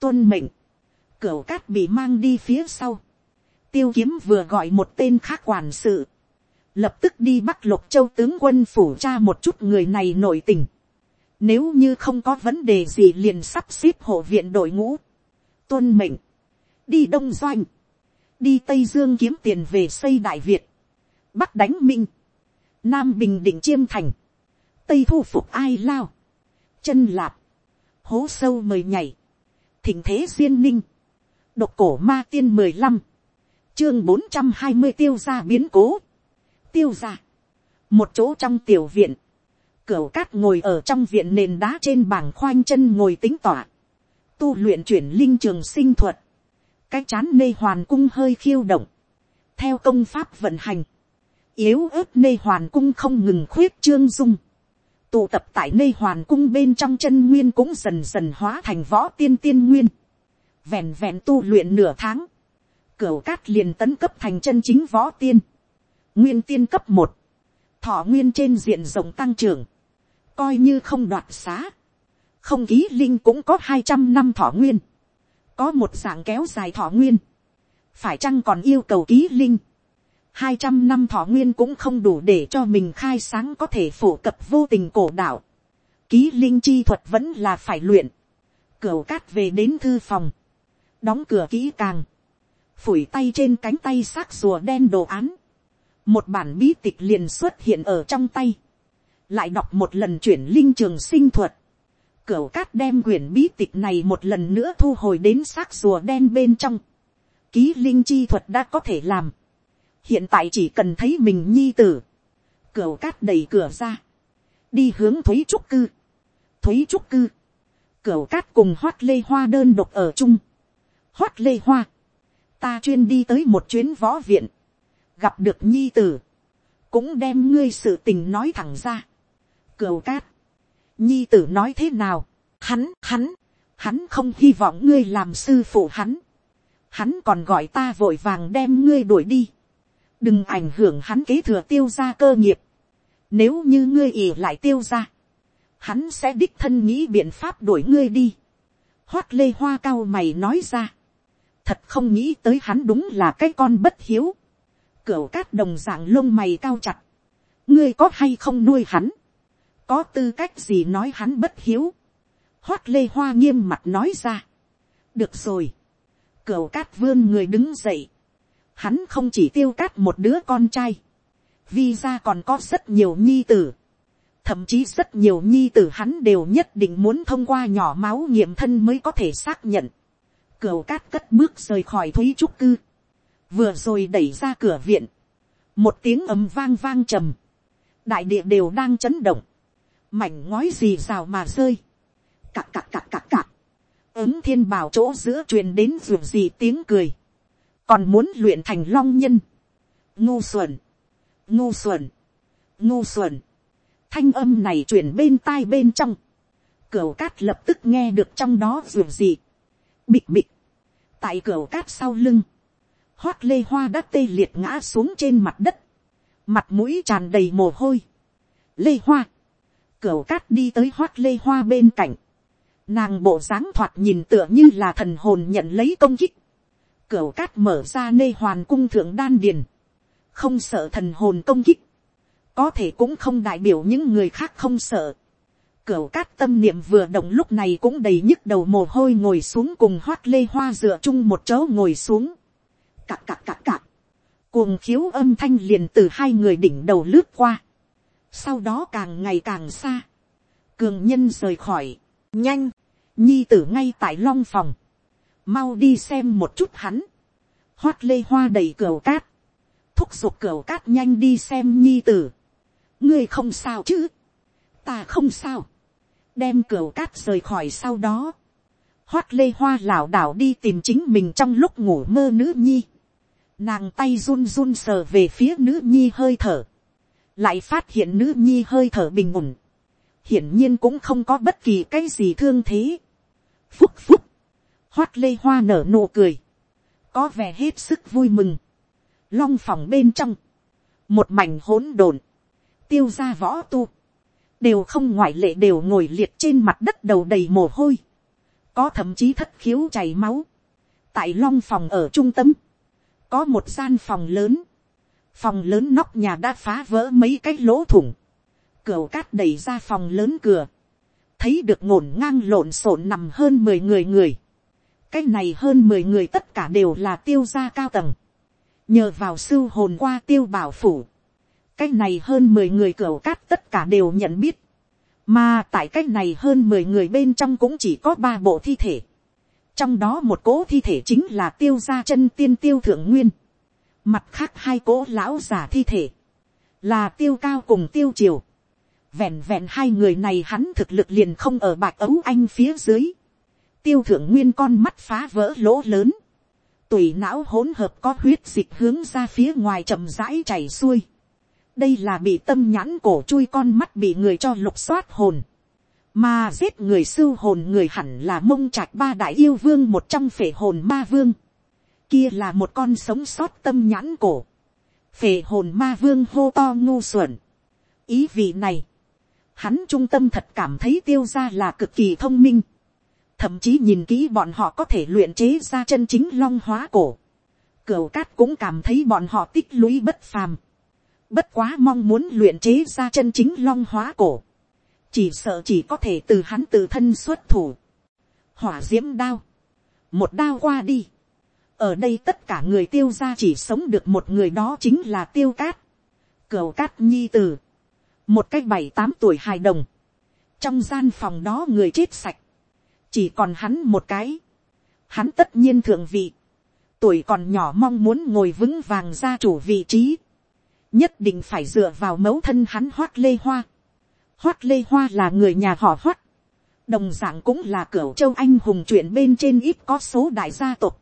tuân mệnh, cửu cát bị mang đi phía sau, tiêu kiếm vừa gọi một tên khác quản sự, lập tức đi bắt lục châu tướng quân phủ tra một chút người này nổi tình. Nếu như không có vấn đề gì liền sắp xếp hộ viện đội ngũ. Tuân mệnh. Đi Đông Doanh. Đi Tây Dương kiếm tiền về xây Đại Việt. Bắc đánh Minh. Nam Bình Định Chiêm Thành. Tây thu phục ai lao. Chân lạp. Hố sâu mời nhảy. Thỉnh thế duyên ninh. Độc cổ ma tiên mười lăm, chương bốn trăm hai mươi tiêu ra biến cố. tiêu ra. một chỗ trong tiểu viện. cửa cát ngồi ở trong viện nền đá trên bảng khoanh chân ngồi tính tỏa. tu luyện chuyển linh trường sinh thuật. cái chán nê hoàn cung hơi khiêu động. theo công pháp vận hành. yếu ớt nê hoàn cung không ngừng khuyết trương dung tụ tập tại nơi hoàn cung bên trong chân nguyên cũng dần dần hóa thành võ tiên tiên nguyên. vẹn vẹn tu luyện nửa tháng, Cửu cát liền tấn cấp thành chân chính võ tiên. Nguyên tiên cấp một, Thọ nguyên trên diện rộng tăng trưởng. Coi như không đoạt xá. Không ký linh cũng có hai trăm năm thọ nguyên. Có một dạng kéo dài thọ nguyên. Phải chăng còn yêu cầu ký linh hai trăm năm thọ nguyên cũng không đủ để cho mình khai sáng có thể phổ cập vô tình cổ đạo. Ký linh chi thuật vẫn là phải luyện. Cửu cát về đến thư phòng. Đóng cửa kỹ càng. Phủi tay trên cánh tay xác rùa đen đồ án. Một bản bí tịch liền xuất hiện ở trong tay. Lại đọc một lần chuyển linh trường sinh thuật. Cửu cát đem quyển bí tịch này một lần nữa thu hồi đến xác rùa đen bên trong. Ký linh chi thuật đã có thể làm hiện tại chỉ cần thấy mình nhi tử, cửa cát đẩy cửa ra, đi hướng thúy trúc cư, thúy trúc cư, cửa cát cùng hoát lê hoa đơn độc ở chung, hoát lê hoa, ta chuyên đi tới một chuyến võ viện, gặp được nhi tử, cũng đem ngươi sự tình nói thẳng ra, cửa cát, nhi tử nói thế nào, hắn, hắn, hắn không hy vọng ngươi làm sư phụ hắn, hắn còn gọi ta vội vàng đem ngươi đuổi đi, đừng ảnh hưởng hắn kế thừa tiêu gia cơ nghiệp. Nếu như ngươi ỉ lại tiêu gia, hắn sẽ đích thân nghĩ biện pháp đuổi ngươi đi. Hoát lê hoa cao mày nói ra. Thật không nghĩ tới hắn đúng là cái con bất hiếu. Cửu cát đồng dạng lông mày cao chặt. Ngươi có hay không nuôi hắn? Có tư cách gì nói hắn bất hiếu? Hoát lê hoa nghiêm mặt nói ra. Được rồi. Cửu cát vươn người đứng dậy hắn không chỉ tiêu cát một đứa con trai, vì ra còn có rất nhiều nhi tử, thậm chí rất nhiều nhi tử hắn đều nhất định muốn thông qua nhỏ máu nghiệm thân mới có thể xác nhận. Cửu cát cất bước rời khỏi thúy trúc cư, vừa rồi đẩy ra cửa viện, một tiếng ầm vang vang trầm, đại địa đều đang chấn động, mảnh ngói gì rào mà rơi, cạc cạc cạc cạc cạc, ứng thiên bảo chỗ giữa truyền đến ruộng gì tiếng cười, còn muốn luyện thành long nhân, ngu xuẩn, ngu xuẩn, ngu xuẩn, thanh âm này chuyển bên tai bên trong, cửa cát lập tức nghe được trong đó ruột gì, bịch bịch, tại cửa cát sau lưng, hoát lê hoa đã tê liệt ngã xuống trên mặt đất, mặt mũi tràn đầy mồ hôi, lê hoa, cửa cát đi tới hoát lê hoa bên cạnh, nàng bộ dáng thoạt nhìn tựa như là thần hồn nhận lấy công kích, Cửu cát mở ra nê hoàn cung thượng đan điền. Không sợ thần hồn công kích. Có thể cũng không đại biểu những người khác không sợ. Cửu cát tâm niệm vừa động lúc này cũng đầy nhức đầu mồ hôi ngồi xuống cùng hoát lê hoa dựa chung một chỗ ngồi xuống. Cạc cạc cạc cạc. Cuồng khiếu âm thanh liền từ hai người đỉnh đầu lướt qua. Sau đó càng ngày càng xa. Cường nhân rời khỏi. Nhanh. Nhi tử ngay tại long phòng mau đi xem một chút hắn, hoát lê hoa đầy cửa cát, thúc giục cửa cát nhanh đi xem nhi tử, ngươi không sao chứ, ta không sao, đem cửa cát rời khỏi sau đó, hoát lê hoa lảo đảo đi tìm chính mình trong lúc ngủ mơ nữ nhi, nàng tay run run sờ về phía nữ nhi hơi thở, lại phát hiện nữ nhi hơi thở bình ổn, hiển nhiên cũng không có bất kỳ cái gì thương thế. Phúc phúc, Hoát lê hoa nở nụ cười. Có vẻ hết sức vui mừng. Long phòng bên trong. Một mảnh hỗn độn. Tiêu ra võ tu. Đều không ngoại lệ đều ngồi liệt trên mặt đất đầu đầy mồ hôi. Có thậm chí thất khiếu chảy máu. Tại long phòng ở trung tâm. Có một gian phòng lớn. Phòng lớn nóc nhà đã phá vỡ mấy cái lỗ thủng. Cửa cát đẩy ra phòng lớn cửa thấy được ngổn ngang lộn xộn nằm hơn mười người người cái này hơn mười người tất cả đều là tiêu gia cao tầng, nhờ vào sưu hồn qua tiêu bảo phủ, cái này hơn mười người cửa cát tất cả đều nhận biết, mà tại cái này hơn mười người bên trong cũng chỉ có ba bộ thi thể, trong đó một cố thi thể chính là tiêu gia chân tiên tiêu thượng nguyên, mặt khác hai cố lão giả thi thể, là tiêu cao cùng tiêu triều, vẹn vẹn hai người này hắn thực lực liền không ở bạc ấu anh phía dưới, tiêu thượng nguyên con mắt phá vỡ lỗ lớn, tùy não hỗn hợp có huyết dịch hướng ra phía ngoài chậm rãi chảy xuôi. đây là bị tâm nhãn cổ chui con mắt bị người cho lục xoát hồn, mà giết người sưu hồn người hẳn là mông trạch ba đại yêu vương một trong phể hồn ma vương, kia là một con sống sót tâm nhãn cổ, phể hồn ma vương hô to ngu xuẩn. ý vị này, hắn trung tâm thật cảm thấy tiêu ra là cực kỳ thông minh, thậm chí nhìn kỹ bọn họ có thể luyện chế ra chân chính long hóa cổ, Cửu cát cũng cảm thấy bọn họ tích lũy bất phàm. Bất quá mong muốn luyện chế ra chân chính long hóa cổ. Chỉ sợ chỉ có thể từ hắn tự thân xuất thủ. Hỏa diễm đao. Một đao qua đi. Ở đây tất cả người tiêu ra chỉ sống được một người đó chính là tiêu cát. Cửu cát nhi tử. Một cách bảy tám tuổi hài đồng. Trong gian phòng đó người chết sạch. Chỉ còn hắn một cái. Hắn tất nhiên thượng vị tuổi còn nhỏ mong muốn ngồi vững vàng gia chủ vị trí, nhất định phải dựa vào mẫu thân hắn hoát lê hoa. hoát lê hoa là người nhà họ hoát, đồng d ạ n g cũng là cửa châu anh hùng chuyện bên trên ít có số đại gia tộc.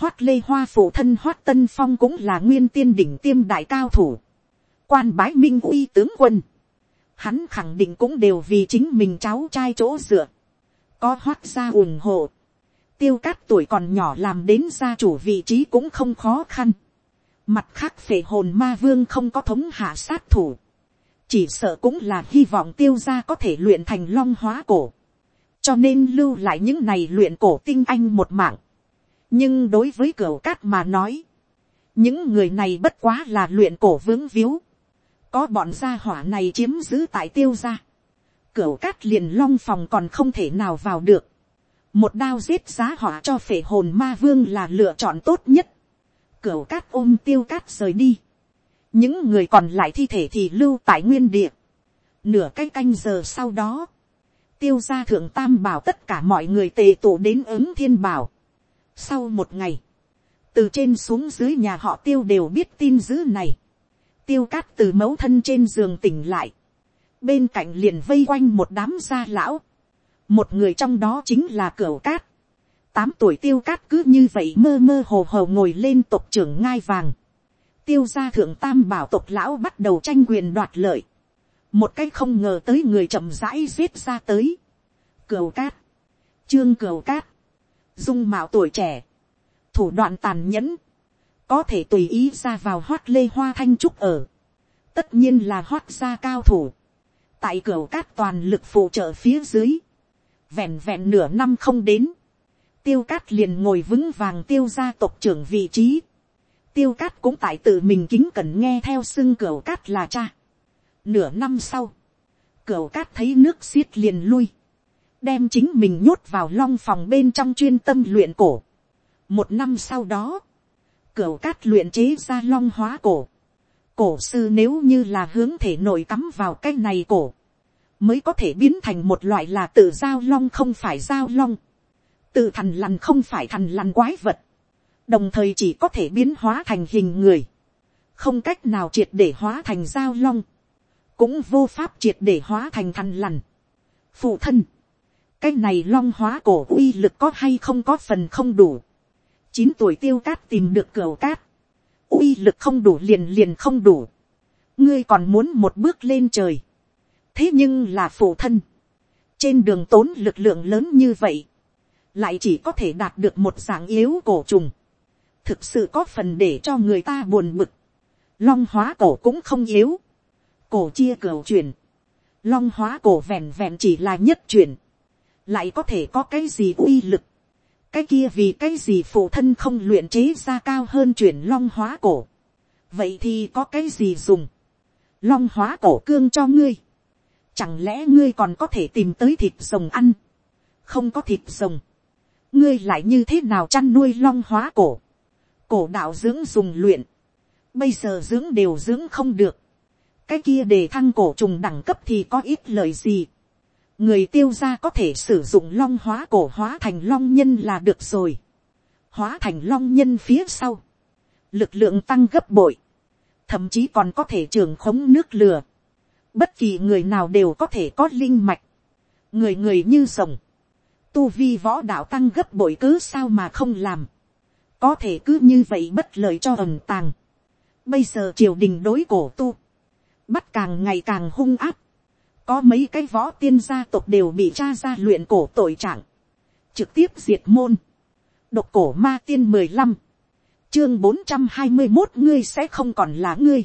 hoát lê hoa phụ thân hoát tân phong cũng là nguyên tiên đỉnh tiêm đại cao thủ, quan bái minh uy tướng quân. Hắn khẳng định cũng đều vì chính mình cháu trai chỗ dựa, có hoác ra ủng hộ tiêu cát tuổi còn nhỏ làm đến gia chủ vị trí cũng không khó khăn. Mặt khác phệ hồn ma vương không có thống hạ sát thủ. Chỉ sợ cũng là hy vọng tiêu gia có thể luyện thành long hóa cổ. Cho nên lưu lại những này luyện cổ tinh anh một mạng. Nhưng đối với cửa cát mà nói. Những người này bất quá là luyện cổ vướng víu. Có bọn gia hỏa này chiếm giữ tại tiêu gia. Cửa cát liền long phòng còn không thể nào vào được một đao giết giá họa cho phể hồn ma vương là lựa chọn tốt nhất. Cửu cát ôm tiêu cát rời đi. những người còn lại thi thể thì lưu tại nguyên địa. nửa cái canh giờ sau đó, tiêu gia thượng tam bảo tất cả mọi người tề tụ đến ứng thiên bảo. sau một ngày, từ trên xuống dưới nhà họ tiêu đều biết tin dữ này. tiêu cát từ mẫu thân trên giường tỉnh lại bên cạnh liền vây quanh một đám gia lão một người trong đó chính là cửa cát. tám tuổi tiêu cát cứ như vậy mơ mơ hồ hồ ngồi lên tộc trưởng ngai vàng. tiêu gia thượng tam bảo tộc lão bắt đầu tranh quyền đoạt lợi. một cách không ngờ tới người chậm rãi giết ra tới. cửa cát, trương cửa cát, dung mạo tuổi trẻ, thủ đoạn tàn nhẫn, có thể tùy ý ra vào hoát lê hoa thanh trúc ở. tất nhiên là hoát gia cao thủ tại cửa cát toàn lực phụ trợ phía dưới, vẹn vẹn nửa năm không đến, tiêu cát liền ngồi vững vàng tiêu gia tộc trưởng vị trí, tiêu cát cũng tại tự mình kính cần nghe theo xưng cửa cát là cha. nửa năm sau, cửa cát thấy nước xiết liền lui, đem chính mình nhốt vào long phòng bên trong chuyên tâm luyện cổ. một năm sau đó, cửa cát luyện chế ra long hóa cổ cổ sư nếu như là hướng thể nội cắm vào cái này cổ, mới có thể biến thành một loại là tự giao long không phải giao long, tự thằn lằn không phải thằn lằn quái vật, đồng thời chỉ có thể biến hóa thành hình người, không cách nào triệt để hóa thành giao long, cũng vô pháp triệt để hóa thành thằn lằn. phụ thân, cái này long hóa cổ uy lực có hay không có phần không đủ, chín tuổi tiêu cát tìm được cửa cát, uy lực không đủ liền liền không đủ, ngươi còn muốn một bước lên trời, thế nhưng là phụ thân, trên đường tốn lực lượng lớn như vậy, lại chỉ có thể đạt được một dạng yếu cổ trùng, thực sự có phần để cho người ta buồn bực, long hóa cổ cũng không yếu, cổ chia cửa chuyển, long hóa cổ vẹn vẹn chỉ là nhất chuyển, lại có thể có cái gì uy lực, cái kia vì cái gì phụ thân không luyện chế ra cao hơn chuyển long hóa cổ, vậy thì có cái gì dùng, long hóa cổ cương cho ngươi, Chẳng lẽ ngươi còn có thể tìm tới thịt rồng ăn? Không có thịt rồng. Ngươi lại như thế nào chăn nuôi long hóa cổ? Cổ đạo dưỡng dùng luyện. Bây giờ dưỡng đều dưỡng không được. Cái kia để thăng cổ trùng đẳng cấp thì có ít lời gì. Người tiêu gia có thể sử dụng long hóa cổ hóa thành long nhân là được rồi. Hóa thành long nhân phía sau. Lực lượng tăng gấp bội. Thậm chí còn có thể trường khống nước lừa bất kỳ người nào đều có thể có linh mạch, người người như rồng, tu vi võ đạo tăng gấp bội cứ sao mà không làm, có thể cứ như vậy bất lợi cho ẩm tàng. Bây giờ triều đình đối cổ tu, bắt càng ngày càng hung áp, có mấy cái võ tiên gia tộc đều bị cha ra luyện cổ tội trạng, trực tiếp diệt môn, độc cổ ma tiên mười lăm, chương bốn trăm hai mươi một ngươi sẽ không còn là ngươi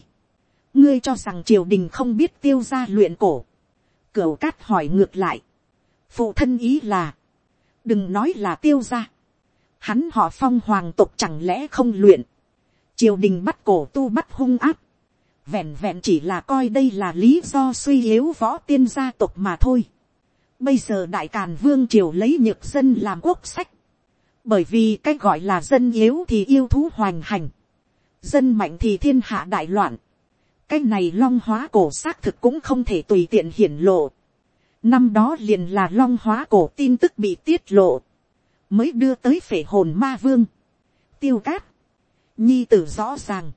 ngươi cho rằng triều đình không biết tiêu gia luyện cổ. Cửu cát hỏi ngược lại. Phụ thân ý là, đừng nói là tiêu gia. Hắn họ phong hoàng tộc chẳng lẽ không luyện. triều đình bắt cổ tu bắt hung áp, vẹn vẹn chỉ là coi đây là lý do suy yếu võ tiên gia tộc mà thôi. Bây giờ đại càn vương triều lấy nhược dân làm quốc sách, bởi vì cái gọi là dân yếu thì yêu thú hoành hành, dân mạnh thì thiên hạ đại loạn, cái này long hóa cổ xác thực cũng không thể tùy tiện hiển lộ. Năm đó liền là long hóa cổ tin tức bị tiết lộ, mới đưa tới phể hồn ma vương, tiêu cát, nhi tử rõ ràng,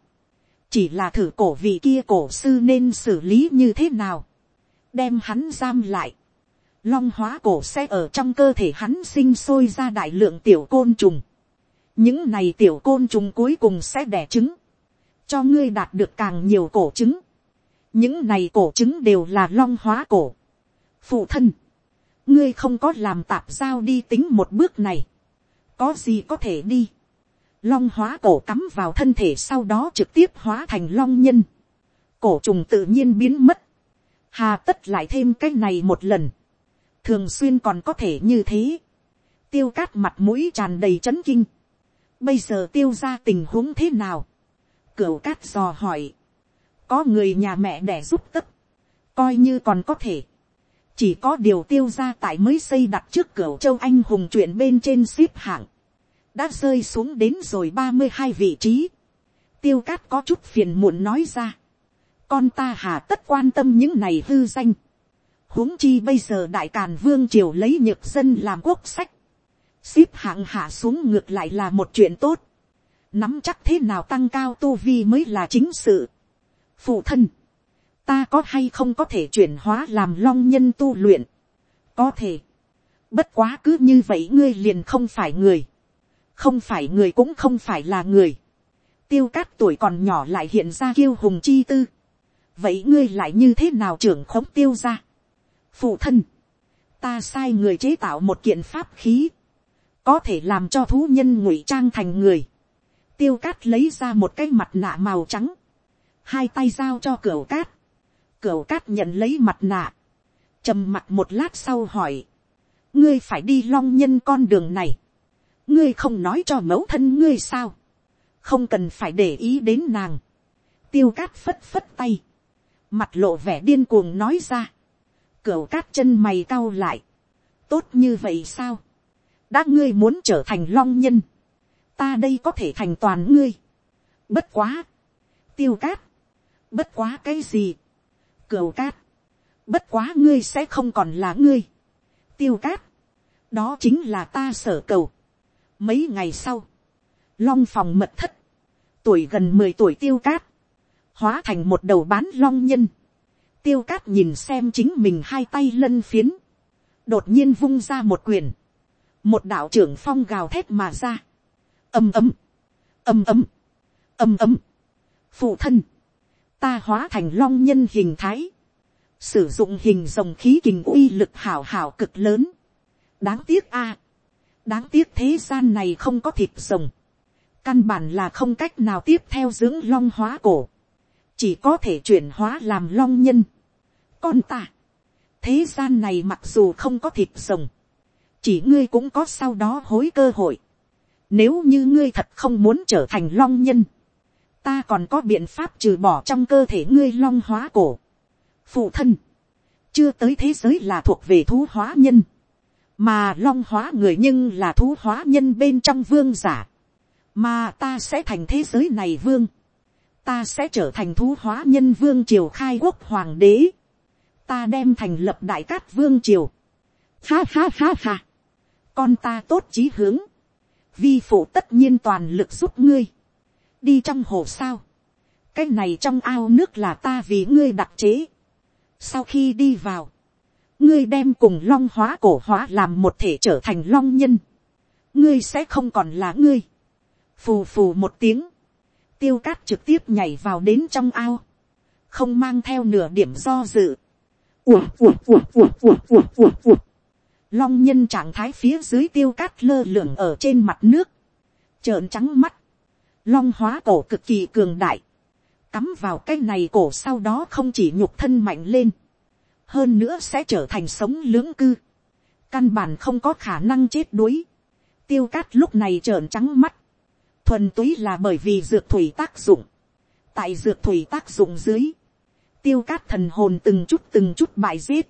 chỉ là thử cổ vị kia cổ sư nên xử lý như thế nào, đem hắn giam lại, long hóa cổ sẽ ở trong cơ thể hắn sinh sôi ra đại lượng tiểu côn trùng, những này tiểu côn trùng cuối cùng sẽ đẻ trứng, cho ngươi đạt được càng nhiều cổ trứng, những này cổ trứng đều là long hóa cổ, phụ thân, ngươi không có làm tạp giao đi tính một bước này, có gì có thể đi, long hóa cổ cắm vào thân thể sau đó trực tiếp hóa thành long nhân, cổ trùng tự nhiên biến mất, hà tất lại thêm cái này một lần, thường xuyên còn có thể như thế, tiêu cát mặt mũi tràn đầy c h ấ n kinh, bây giờ tiêu ra tình huống thế nào, cửu cát dò hỏi, có người nhà mẹ đẻ giúp tất, coi như còn có thể, chỉ có điều tiêu ra tại mới xây đặt trước cửa châu anh hùng chuyện bên trên ship hạng, đã rơi xuống đến rồi ba mươi hai vị trí. tiêu cát có chút phiền muộn nói ra. con ta hà tất quan tâm những này hư danh. huống chi bây giờ đại càn vương triều lấy nhược dân làm quốc sách. ship hạng hạ xuống ngược lại là một chuyện tốt. nắm chắc thế nào tăng cao tu vi mới là chính sự. phụ thân, ta có hay không có thể chuyển hóa làm long nhân tu luyện. có thể. bất quá cứ như vậy ngươi liền không phải người không phải người cũng không phải là người. tiêu cát tuổi còn nhỏ lại hiện ra kiêu hùng chi tư. vậy ngươi lại như thế nào trưởng khống tiêu ra. phụ thân, ta sai người chế tạo một kiện pháp khí, có thể làm cho thú nhân ngụy trang thành người. tiêu cát lấy ra một cái mặt nạ màu trắng, hai tay giao cho cửa cát, cửa cát nhận lấy mặt nạ, trầm mặt một lát sau hỏi, ngươi phải đi long nhân con đường này, ngươi không nói cho mẫu thân ngươi sao, không cần phải để ý đến nàng, tiêu cát phất phất tay, mặt lộ vẻ điên cuồng nói ra, cửa cát chân mày cau lại, tốt như vậy sao, đã ngươi muốn trở thành long nhân, ta đây có thể thành toàn ngươi, bất quá, tiêu cát, bất quá cái gì, cửa cát, bất quá ngươi sẽ không còn là ngươi, tiêu cát, đó chính là ta sở cầu, Mấy ngày sau, long phòng mật thất, tuổi gần mười tuổi tiêu cát, hóa thành một đầu bán long nhân. Tiêu cát nhìn xem chính mình hai tay lân phiến, đột nhiên vung ra một quyền, một đạo trưởng phong gào thét mà ra, ầm ầm, ầm ầm, ầm ầm, phụ thân, ta hóa thành long nhân hình thái, sử dụng hình dòng khí kình uy lực hảo hảo cực lớn, đáng tiếc a, đáng tiếc thế gian này không có thịt rồng, căn bản là không cách nào tiếp theo dưỡng long hóa cổ, chỉ có thể chuyển hóa làm long nhân. con ta, thế gian này mặc dù không có thịt rồng, chỉ ngươi cũng có sau đó hối cơ hội. Nếu như ngươi thật không muốn trở thành long nhân, ta còn có biện pháp trừ bỏ trong cơ thể ngươi long hóa cổ. Phụ thân, chưa tới thế giới là thuộc về thú hóa nhân mà long hóa người nhưng là thú hóa nhân bên trong vương giả, mà ta sẽ thành thế giới này vương, ta sẽ trở thành thú hóa nhân vương triều khai quốc hoàng đế, ta đem thành lập đại cát vương triều, ha ha ha ha, con ta tốt trí hướng, vi phụ tất nhiên toàn lực giúp ngươi, đi trong hồ sao, cái này trong ao nước là ta vì ngươi đặc chế, sau khi đi vào, ngươi đem cùng long hóa cổ hóa làm một thể trở thành long nhân, ngươi sẽ không còn là ngươi. phù phù một tiếng, tiêu cát trực tiếp nhảy vào đến trong ao, không mang theo nửa điểm do dự. ủa ủa ủa ủa ủa ủa ủa ủa. Long nhân trạng thái phía dưới tiêu cát lơ lửng ở trên mặt nước, trợn trắng mắt, long hóa cổ cực kỳ cường đại, cắm vào cái này cổ sau đó không chỉ nhục thân mạnh lên, hơn nữa sẽ trở thành sống lưỡng cư, căn bản không có khả năng chết đuối, tiêu cát lúc này trợn trắng mắt, thuần túy là bởi vì dược thủy tác dụng, tại dược thủy tác dụng dưới, tiêu cát thần hồn từng chút từng chút bại giết,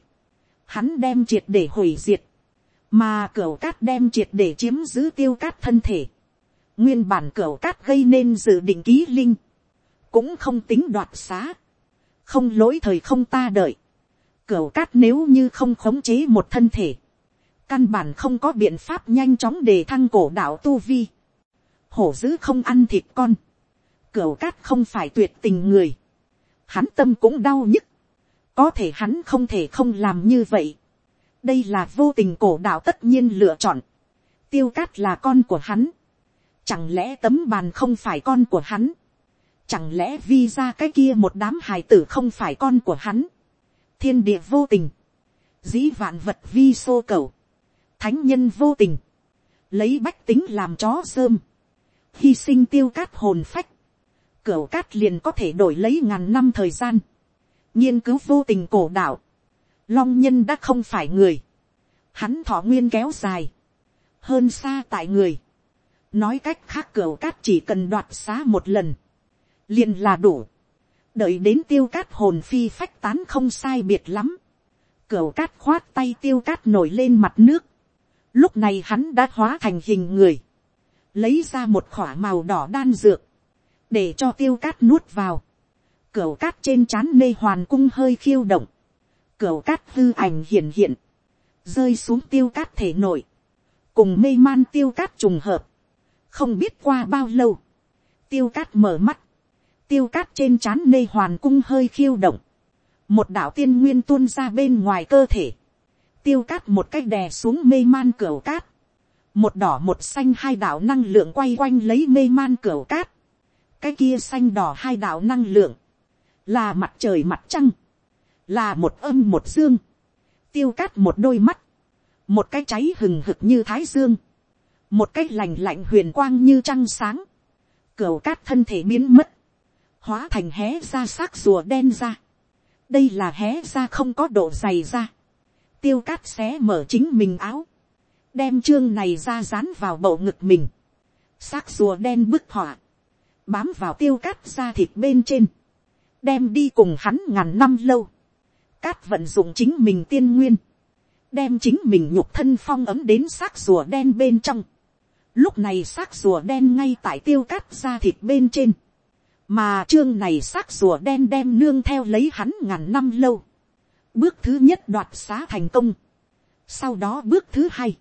hắn đem triệt để hủy diệt, mà cửa cát đem triệt để chiếm giữ tiêu cát thân thể, nguyên bản cửa cát gây nên dự định ký linh, cũng không tính đoạt xá, không lỗi thời không ta đợi, Cửu cát nếu như không khống chế một thân thể, căn bản không có biện pháp nhanh chóng để thăng cổ đạo tu vi, hổ dữ không ăn thịt con, Cửu cát không phải tuyệt tình người, hắn tâm cũng đau nhức, có thể hắn không thể không làm như vậy, đây là vô tình cổ đạo tất nhiên lựa chọn, tiêu cát là con của hắn, chẳng lẽ tấm bàn không phải con của hắn, chẳng lẽ vi ra cái kia một đám hài tử không phải con của hắn, thiên địa vô tình, dĩ vạn vật vi xô cầu, thánh nhân vô tình, lấy bách tính làm chó rơm, hy sinh tiêu cát hồn phách, cửa cát liền có thể đổi lấy ngàn năm thời gian, nghiên cứu vô tình cổ đạo, long nhân đã không phải người, hắn thọ nguyên kéo dài, hơn xa tại người, nói cách khác cửa cát chỉ cần đoạt xá một lần, liền là đủ, đợi đến tiêu cát hồn phi phách tán không sai biệt lắm, Cửu cát khoát tay tiêu cát nổi lên mặt nước, lúc này hắn đã hóa thành hình người, lấy ra một khỏa màu đỏ đan dược, để cho tiêu cát nuốt vào, Cửu cát trên trán mê hoàn cung hơi khiêu động, Cửu cát hư ảnh hiện hiện, rơi xuống tiêu cát thể nội, cùng mê man tiêu cát trùng hợp, không biết qua bao lâu, tiêu cát mở mắt, tiêu cát trên trán nê hoàn cung hơi khiêu động, một đạo tiên nguyên tuôn ra bên ngoài cơ thể, tiêu cát một cách đè xuống mê man cửa cát, một đỏ một xanh hai đạo năng lượng quay quanh lấy mê man cửa cát, cái kia xanh đỏ hai đạo năng lượng, là mặt trời mặt trăng, là một âm một dương, tiêu cát một đôi mắt, một cái cháy hừng hực như thái dương, một cái lành lạnh huyền quang như trăng sáng, cửa cát thân thể biến mất, hóa thành hé ra xác rùa đen ra, đây là hé ra không có độ dày ra, tiêu cát xé mở chính mình áo, đem chương này ra dán vào bầu ngực mình, xác rùa đen bức họa, bám vào tiêu cát ra thịt bên trên, đem đi cùng hắn ngàn năm lâu, cát vận dụng chính mình tiên nguyên, đem chính mình nhục thân phong ấm đến xác rùa đen bên trong, lúc này xác rùa đen ngay tại tiêu cát ra thịt bên trên, mà chương này xác rùa đen đem nương theo lấy hắn ngàn năm lâu, bước thứ nhất đoạt xá thành công, sau đó bước thứ hai,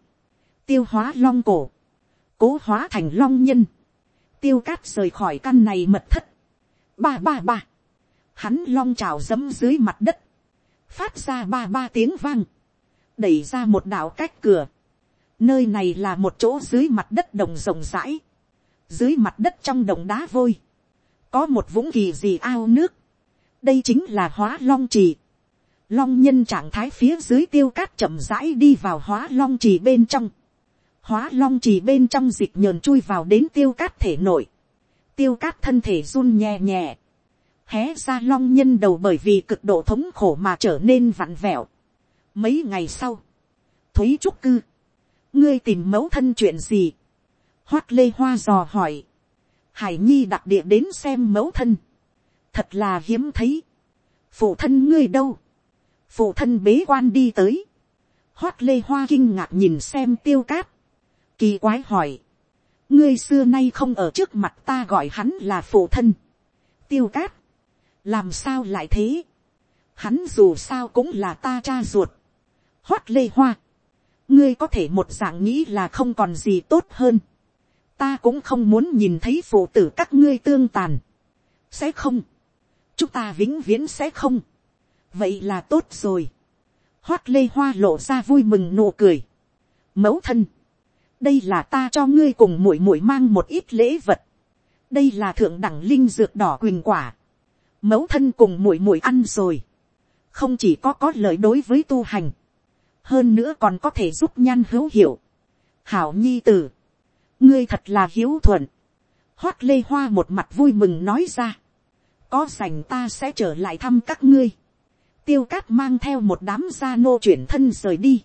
tiêu hóa long cổ, cố hóa thành long nhân, tiêu cát rời khỏi căn này mật thất, ba ba ba, hắn long trào dẫm dưới mặt đất, phát ra ba ba tiếng vang, đẩy ra một đạo cách cửa, nơi này là một chỗ dưới mặt đất đồng rộng rãi, dưới mặt đất trong đồng đá vôi, có một vũng kỳ gì ao nước, đây chính là hóa long trì, long nhân trạng thái phía dưới tiêu cát chậm rãi đi vào hóa long trì bên trong, hóa long trì bên trong dịch nhờn chui vào đến tiêu cát thể nội, tiêu cát thân thể run nhẹ nhẹ, hé ra long nhân đầu bởi vì cực độ thống khổ mà trở nên vặn vẹo. Mấy ngày sau, thúy trúc cư, ngươi tìm mẫu thân chuyện gì, hoát lê hoa dò hỏi, hải nhi đặc địa đến xem mẫu thân, thật là hiếm thấy, phụ thân ngươi đâu, phụ thân bế quan đi tới, hoát lê hoa kinh ngạc nhìn xem tiêu cát, kỳ quái hỏi, ngươi xưa nay không ở trước mặt ta gọi hắn là phụ thân, tiêu cát, làm sao lại thế, hắn dù sao cũng là ta cha ruột, hoát lê hoa, ngươi có thể một dạng nghĩ là không còn gì tốt hơn, ta cũng không muốn nhìn thấy phụ tử các ngươi tương tàn, sẽ không, chúng ta vĩnh viễn sẽ không, vậy là tốt rồi, hoát lê hoa lộ ra vui mừng nụ cười, mẫu thân, đây là ta cho ngươi cùng muội muội mang một ít lễ vật, đây là thượng đẳng linh dược đỏ quỳnh quả, mẫu thân cùng muội muội ăn rồi, không chỉ có có lợi đối với tu hành, hơn nữa còn có thể giúp nhan hữu hiểu. hảo nhi tử, ngươi thật là hiếu thuận, hoát lê hoa một mặt vui mừng nói ra, có sành ta sẽ trở lại thăm các ngươi, tiêu cát mang theo một đám gia nô chuyển thân rời đi,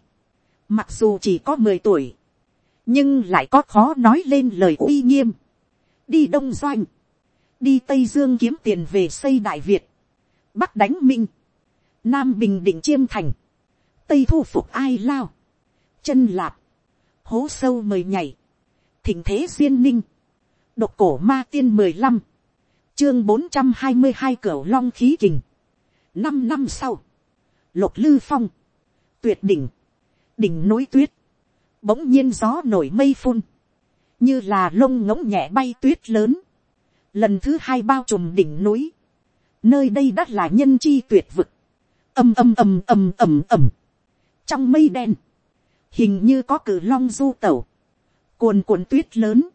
mặc dù chỉ có mười tuổi, nhưng lại có khó nói lên lời uy nghiêm, đi đông doanh, đi tây dương kiếm tiền về xây đại việt, bắc đánh minh, nam bình định chiêm thành, tây thu phục ai lao, chân lạp, hố sâu mời nhảy, thỉnh thế duyên ninh, độc cổ ma tiên mười lăm, chương bốn trăm hai mươi hai cửa long khí kình, năm năm sau, lục lư phong, tuyệt đỉnh, đỉnh núi tuyết, bỗng nhiên gió nổi mây phun, như là lông ngỗng nhẹ bay tuyết lớn, lần thứ hai bao trùm đỉnh núi, nơi đây đ là nhân chi tuyệt vực, ầm ầm ầm ầm ầm ầm, trong mây đen, hình như có cử long du tẩu, cuồn cuộn tuyết lớn,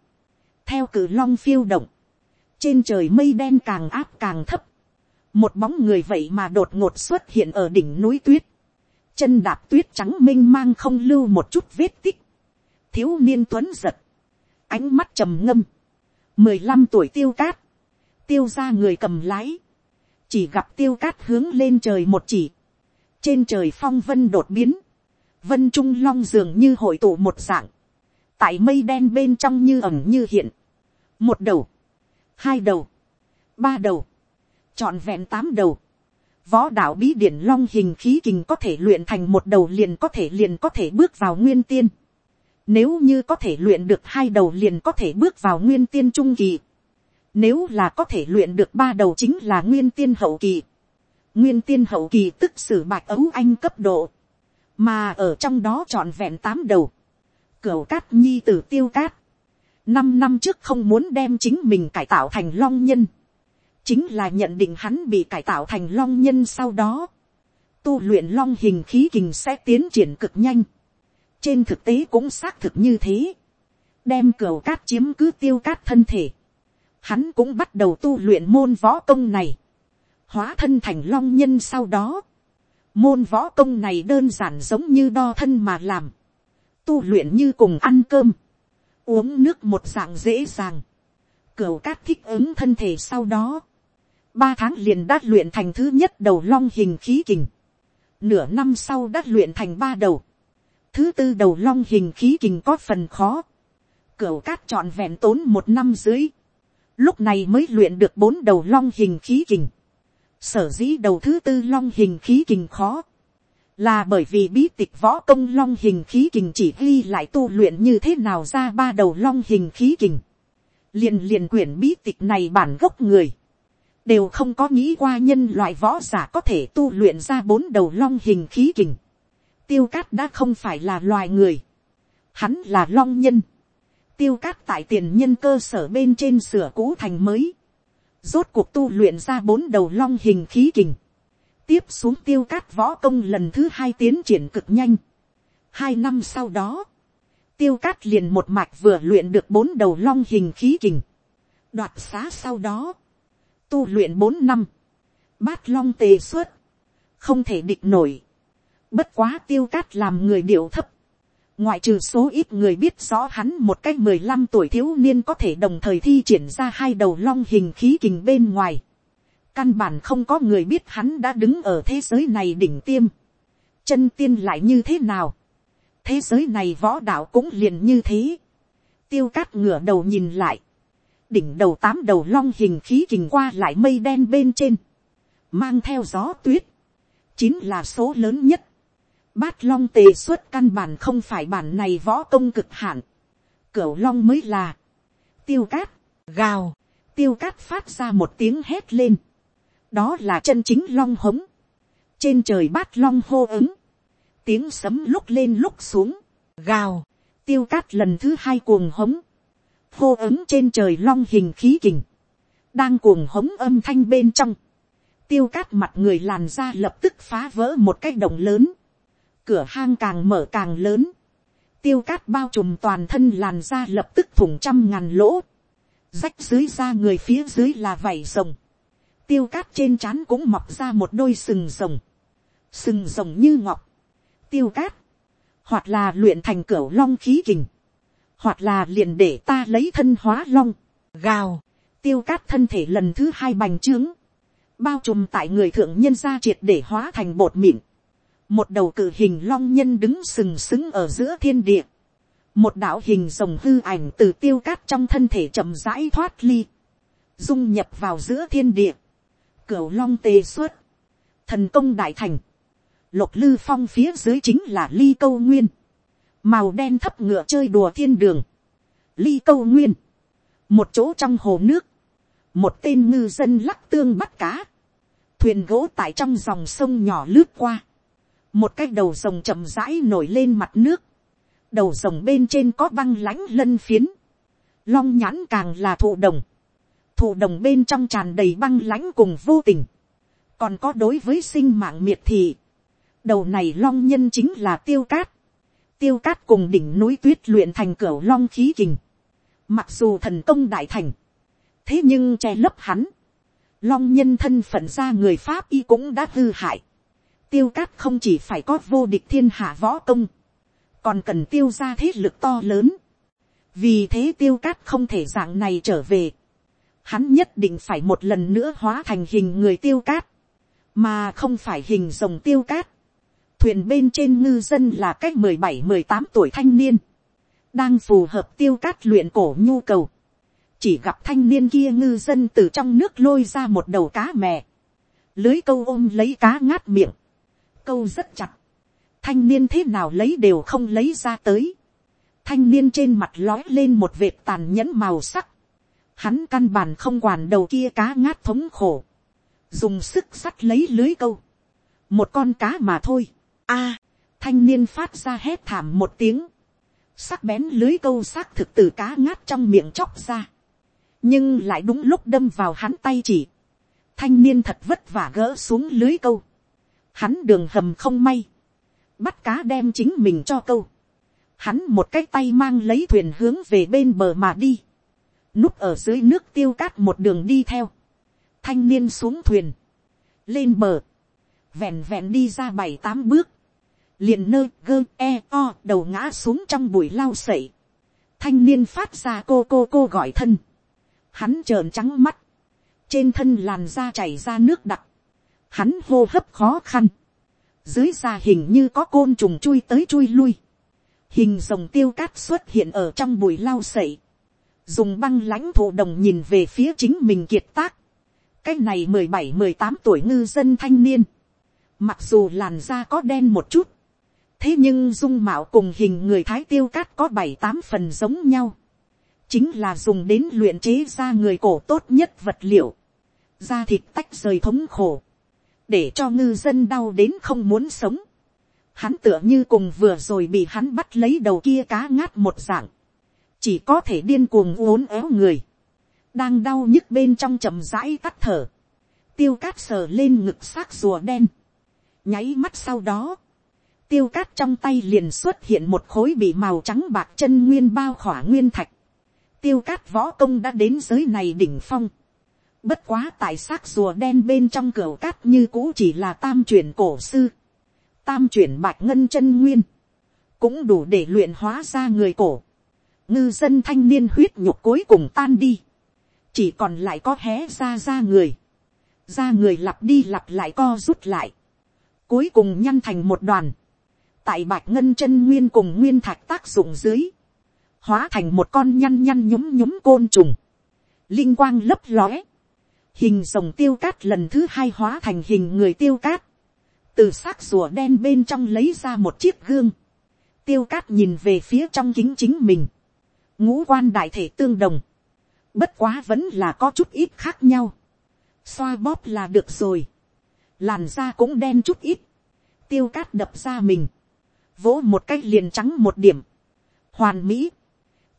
theo cử long phiêu động, trên trời mây đen càng áp càng thấp, một bóng người vậy mà đột ngột xuất hiện ở đỉnh núi tuyết, chân đạp tuyết trắng m i n h mang không lưu một chút vết tích, thiếu niên tuấn giật, ánh mắt trầm ngâm, mười lăm tuổi tiêu cát, tiêu ra người cầm lái, chỉ gặp tiêu cát hướng lên trời một chỉ, trên trời phong vân đột biến, vân trung long dường như hội tụ một dạng, tại mây đen bên trong như ẩm như hiện, một đầu, hai đầu, ba đầu, trọn vẹn tám đầu, võ đạo bí điển long hình khí kình có thể luyện thành một đầu liền có thể liền có thể bước vào nguyên tiên. Nếu như có thể luyện được hai đầu liền có thể bước vào nguyên tiên trung kỳ. Nếu là có thể luyện được ba đầu chính là nguyên tiên hậu kỳ. Nguyên tiên hậu kỳ tức sử bạch ấu anh cấp độ. Mà ở trong đó trọn vẹn tám đầu. Cửu cát nhi tử tiêu cát. Năm năm trước không muốn đem chính mình cải tạo thành long nhân. Chính là nhận định hắn bị cải tạo thành long nhân sau đó, tu luyện long hình khí kình sẽ tiến triển cực nhanh. trên thực tế cũng xác thực như thế, đem cửu cát chiếm cứ tiêu cát thân thể, hắn cũng bắt đầu tu luyện môn võ công này, hóa thân thành long nhân sau đó, môn võ công này đơn giản giống như đo thân mà làm, tu luyện như cùng ăn cơm, uống nước một dạng dễ dàng, cửu cát thích ứng thân thể sau đó, ba tháng liền đã luyện thành thứ nhất đầu long hình khí kình. Nửa năm sau đã luyện thành ba đầu. Thứ tư đầu long hình khí kình có phần khó. Cửu cát trọn vẹn tốn một năm dưới. Lúc này mới luyện được bốn đầu long hình khí kình. Sở dĩ đầu thứ tư long hình khí kình khó. Là bởi vì bí tịch võ công long hình khí kình chỉ ghi lại tu luyện như thế nào ra ba đầu long hình khí kình. Liền liền quyển bí tịch này bản gốc người đều không có nghĩ qua nhân loại võ giả có thể tu luyện ra bốn đầu long hình khí kình. tiêu cát đã không phải là loài người, hắn là long nhân. tiêu cát tại tiền nhân cơ sở bên trên sửa cũ thành mới, rốt cuộc tu luyện ra bốn đầu long hình khí kình tiếp xuống tiêu cát võ công lần thứ hai tiến triển cực nhanh. hai năm sau đó, tiêu cát liền một mạch vừa luyện được bốn đầu long hình khí kình. đoạt xá sau đó, tu luyện bốn năm, bát long tề xuất, không thể địch nổi. Bất quá tiêu cát làm người điệu thấp. Ngoại trừ số ít người biết rõ hắn một cách mười lăm tuổi thiếu niên có thể đồng thời thi triển ra hai đầu long hình khí kình bên ngoài. Căn bản không có người biết hắn đã đứng ở thế giới này đỉnh tiêm. Chân tiên lại như thế nào? Thế giới này võ đạo cũng liền như thế. Tiêu cát ngửa đầu nhìn lại đỉnh đầu tám đầu long hình khí kình qua lại mây đen bên trên, mang theo gió tuyết, chính là số lớn nhất. Bát long tề xuất căn bản không phải bản này võ công cực hạn, cửu long mới là, tiêu cát, gào, tiêu cát phát ra một tiếng hét lên, đó là chân chính long hống, trên trời bát long hô ứng, tiếng sấm lúc lên lúc xuống, gào, tiêu cát lần thứ hai cuồng hống, hô ứng trên trời long hình khí kình, đang cuồng hống âm thanh bên trong, tiêu cát mặt người làn ra lập tức phá vỡ một cái động lớn, cửa hang càng mở càng lớn, tiêu cát bao trùm toàn thân làn ra lập tức thủng trăm ngàn lỗ, rách dưới ra người phía dưới là vảy rồng, tiêu cát trên trán cũng mọc ra một đôi sừng rồng, sừng rồng như ngọc, tiêu cát, hoặc là luyện thành cửa long khí kình, hoặc là liền để ta lấy thân hóa long, gào, tiêu cát thân thể lần thứ hai bành trướng, bao trùm tại người thượng nhân gia triệt để hóa thành bột mịn, một đầu cử hình long nhân đứng sừng sững ở giữa thiên địa, một đạo hình rồng hư ảnh từ tiêu cát trong thân thể chậm rãi thoát ly, dung nhập vào giữa thiên địa, cửu long tê xuất, thần công đại thành, lục lư phong phía dưới chính là ly câu nguyên, màu đen thấp ngựa chơi đùa thiên đường, ly câu nguyên, một chỗ trong hồ nước, một tên ngư dân lắc tương bắt cá, thuyền gỗ tại trong dòng sông nhỏ lướt qua, một cái đầu rồng chậm rãi nổi lên mặt nước, đầu rồng bên trên có băng lãnh lân phiến, long nhãn càng là thụ đồng, thụ đồng bên trong tràn đầy băng lãnh cùng vô tình, còn có đối với sinh mạng miệt thị, đầu này long nhân chính là tiêu cát, tiêu cát cùng đỉnh núi tuyết luyện thành cửa long khí kình, mặc dù thần công đại thành, thế nhưng che lấp hắn, long nhân thân phận ra người pháp y cũng đã hư hại, tiêu cát không chỉ phải có vô địch thiên hạ võ công, còn cần tiêu ra thế lực to lớn, vì thế tiêu cát không thể dạng này trở về, hắn nhất định phải một lần nữa hóa thành hình người tiêu cát, mà không phải hình rồng tiêu cát. Thuyền bên trên ngư dân là cách mười bảy mười tám tuổi thanh niên, đang phù hợp tiêu cát luyện cổ nhu cầu. Chỉ gặp thanh niên kia ngư dân từ trong nước lôi ra một đầu cá mè, lưới câu ôm lấy cá ngát miệng, câu rất chặt, thanh niên thế nào lấy đều không lấy ra tới. Thanh niên trên mặt lói lên một vệt tàn nhẫn màu sắc, hắn căn bản không quản đầu kia cá ngát thống khổ, dùng sức sắt lấy lưới câu, một con cá mà thôi, a, thanh niên phát ra hét thảm một tiếng, sắc bén lưới câu xác thực từ cá ngát trong miệng chóc ra, nhưng lại đúng lúc đâm vào hắn tay chỉ, thanh niên thật vất vả gỡ xuống lưới câu, hắn đường hầm không may, bắt cá đem chính mình cho câu, hắn một cái tay mang lấy thuyền hướng về bên bờ mà đi, núp ở dưới nước tiêu cát một đường đi theo, thanh niên xuống thuyền, lên bờ, vẹn vẹn đi ra bảy tám bước, liền nơi gơ e o đầu ngã xuống trong bụi lau sậy, thanh niên phát ra cô cô cô gọi thân, hắn trợn trắng mắt, trên thân làn da chảy ra nước đặc, hắn hô hấp khó khăn, dưới da hình như có côn trùng chui tới chui lui, hình rồng tiêu cát xuất hiện ở trong bụi lau sậy, dùng băng lãnh thụ đồng nhìn về phía chính mình kiệt tác, cái này mười bảy mười tám tuổi ngư dân thanh niên, mặc dù làn da có đen một chút, thế nhưng dung mạo cùng hình người thái tiêu cát có bảy tám phần giống nhau, chính là dùng đến luyện chế ra người cổ tốt nhất vật liệu, da thịt tách rời thống khổ, để cho ngư dân đau đến không muốn sống. Hắn tựa như cùng vừa rồi bị hắn bắt lấy đầu kia cá ngát một dạng, chỉ có thể điên cuồng uốn éo người, đang đau nhức bên trong chậm rãi tắt thở, tiêu cát sờ lên ngực xác rùa đen, nháy mắt sau đó, tiêu cát trong tay liền xuất hiện một khối bị màu trắng bạc chân nguyên bao khỏa nguyên thạch, tiêu cát võ công đã đến giới này đỉnh phong, bất quá tại xác rùa đen bên trong cửa cát như cũ chỉ là tam chuyển cổ sư, tam chuyển bạc ngân chân nguyên, cũng đủ để luyện hóa ra người cổ, ngư dân thanh niên huyết nhục cuối cùng tan đi, chỉ còn lại có hé ra ra người, ra người lặp đi lặp lại co rút lại, cuối cùng nhăn thành một đoàn, tại bạch ngân chân nguyên cùng nguyên thạch tác dụng dưới, hóa thành một con nhăn nhăn nhúm nhúm côn trùng, linh quang lấp lóe, hình rồng tiêu cát lần thứ hai hóa thành hình người tiêu cát, từ xác rùa đen bên trong lấy ra một chiếc gương, tiêu cát nhìn về phía trong kính chính mình, ngũ quan đại thể tương đồng, bất quá vẫn là có chút ít khác nhau, xoa bóp là được rồi, làn da cũng đen chút ít, tiêu cát đập ra mình, vỗ một cái liền trắng một điểm, hoàn mỹ,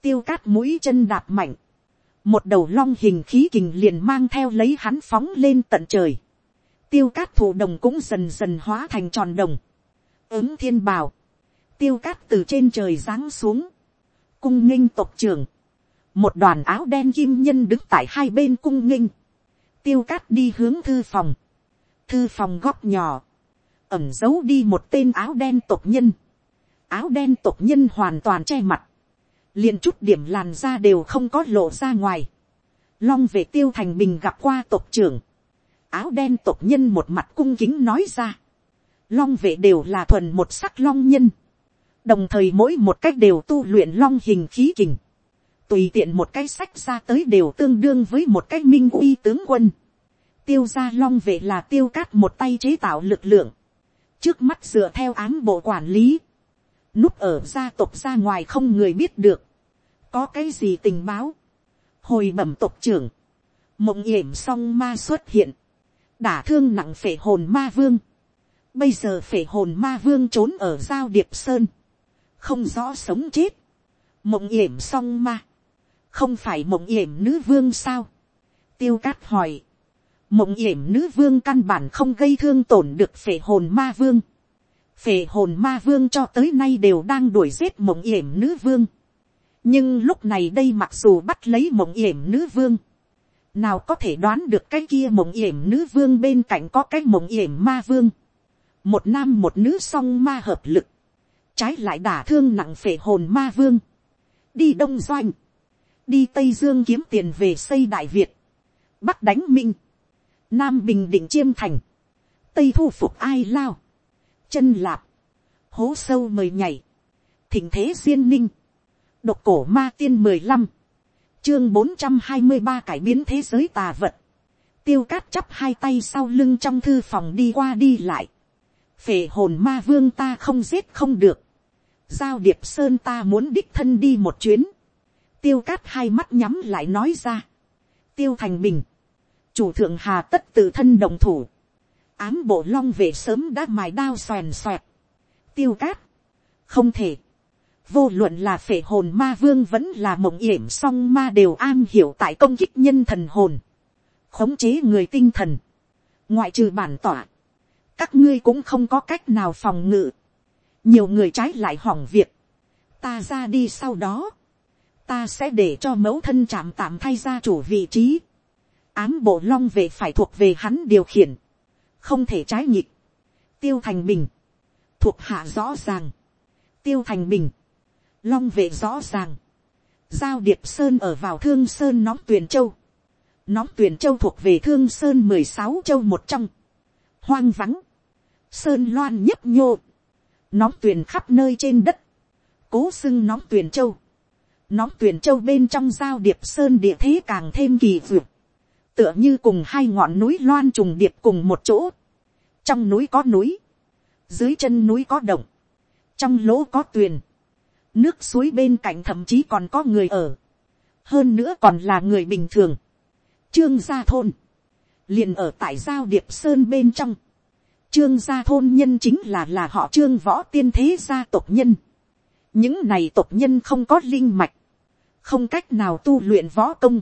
tiêu cát mũi chân đạp mạnh, một đầu long hình khí kình liền mang theo lấy hắn phóng lên tận trời, tiêu cát thủ đồng cũng dần dần hóa thành tròn đồng, ứng thiên bào, tiêu cát từ trên trời giáng xuống, cung nghinh tộc trưởng, một đoàn áo đen kim nhân đứng tại hai bên cung nghinh, tiêu cát đi hướng thư phòng, thư phòng góc nhỏ, ẩm giấu đi một tên áo đen tộc nhân, áo đen tộc nhân hoàn toàn che mặt, liền chút điểm làn da đều không có lộ ra ngoài, long về tiêu thành bình gặp qua tộc trưởng, áo đen tộc nhân một mặt cung kính nói ra, long vệ đều là thuần một sắc long nhân, đồng thời mỗi một cách đều tu luyện long hình khí kình, tùy tiện một cái sách ra tới đều tương đương với một cái minh uy tướng quân, tiêu gia long vệ là tiêu cát một tay chế tạo lực lượng, trước mắt dựa theo án bộ quản lý, núp ở gia tộc ra ngoài không người biết được, có cái gì tình báo, hồi bẩm tộc trưởng, mộng yểm song ma xuất hiện, đả thương nặng phệ hồn ma vương, bây giờ phệ hồn ma vương trốn ở giao điệp sơn, không rõ sống chết, mộng yểm song ma, không phải mộng yểm nữ vương sao, tiêu cát hỏi, mộng yểm nữ vương căn bản không gây thương tổn được phệ hồn ma vương, phệ hồn ma vương cho tới nay đều đang đuổi giết mộng yểm nữ vương, nhưng lúc này đây mặc dù bắt lấy mộng yểm nữ vương, nào có thể đoán được cái kia mộng yểm nữ vương bên cạnh có cái mộng yểm ma vương, một nam một nữ song ma hợp lực, trái lại đả thương nặng phệ hồn ma vương, đi đông doanh, đi tây dương kiếm tiền về xây đại việt, bắc đánh minh, nam bình định chiêm thành, tây thu phục ai lao, chân lạp, hố sâu mời nhảy, thỉnh thế duyên ninh, độc cổ ma tiên mười lăm, chương bốn trăm hai mươi ba cải biến thế giới tà vật, tiêu cát chắp hai tay sau lưng trong thư phòng đi qua đi lại, phệ hồn ma vương ta không giết không được, giao điệp sơn ta muốn đích thân đi một chuyến, tiêu cát hai mắt nhắm lại nói ra, tiêu thành bình, chủ thượng hà tất tự thân đồng thủ, ám bộ long về sớm đã mài đao xoèn xoẹt, tiêu cát, không thể, vô luận là phệ hồn ma vương vẫn là mộng yểm song ma đều an hiểu tại công kích nhân thần hồn, khống chế người tinh thần, ngoại trừ bản tỏa, các ngươi cũng không có cách nào phòng ngự, nhiều người trái lại hỏng việc, ta ra đi sau đó, ta sẽ để cho mẫu thân chạm tạm thay ra chủ vị trí, ám bộ long về phải thuộc về hắn điều khiển, không thể trái nhịp, tiêu thành bình, thuộc hạ rõ ràng, tiêu thành bình, long vệ rõ ràng, giao điệp sơn ở vào thương sơn nóng tuyền châu, nóng tuyền châu thuộc về thương sơn mười sáu châu một trong, hoang vắng, sơn loan nhấp nhô, nóng tuyền khắp nơi trên đất, cố xưng nóng tuyền châu, nóng tuyền châu bên trong giao điệp sơn địa thế càng thêm kỳ vượt, tựa như cùng hai ngọn núi loan trùng điệp cùng một chỗ, trong núi có núi, dưới chân núi có động, trong lỗ có tuyền, nước suối bên cạnh thậm chí còn có người ở, hơn nữa còn là người bình thường, trương gia thôn, liền ở tại giao điệp sơn bên trong, trương gia thôn nhân chính là là họ trương võ tiên thế gia tộc nhân, những này tộc nhân không có linh mạch, không cách nào tu luyện võ công,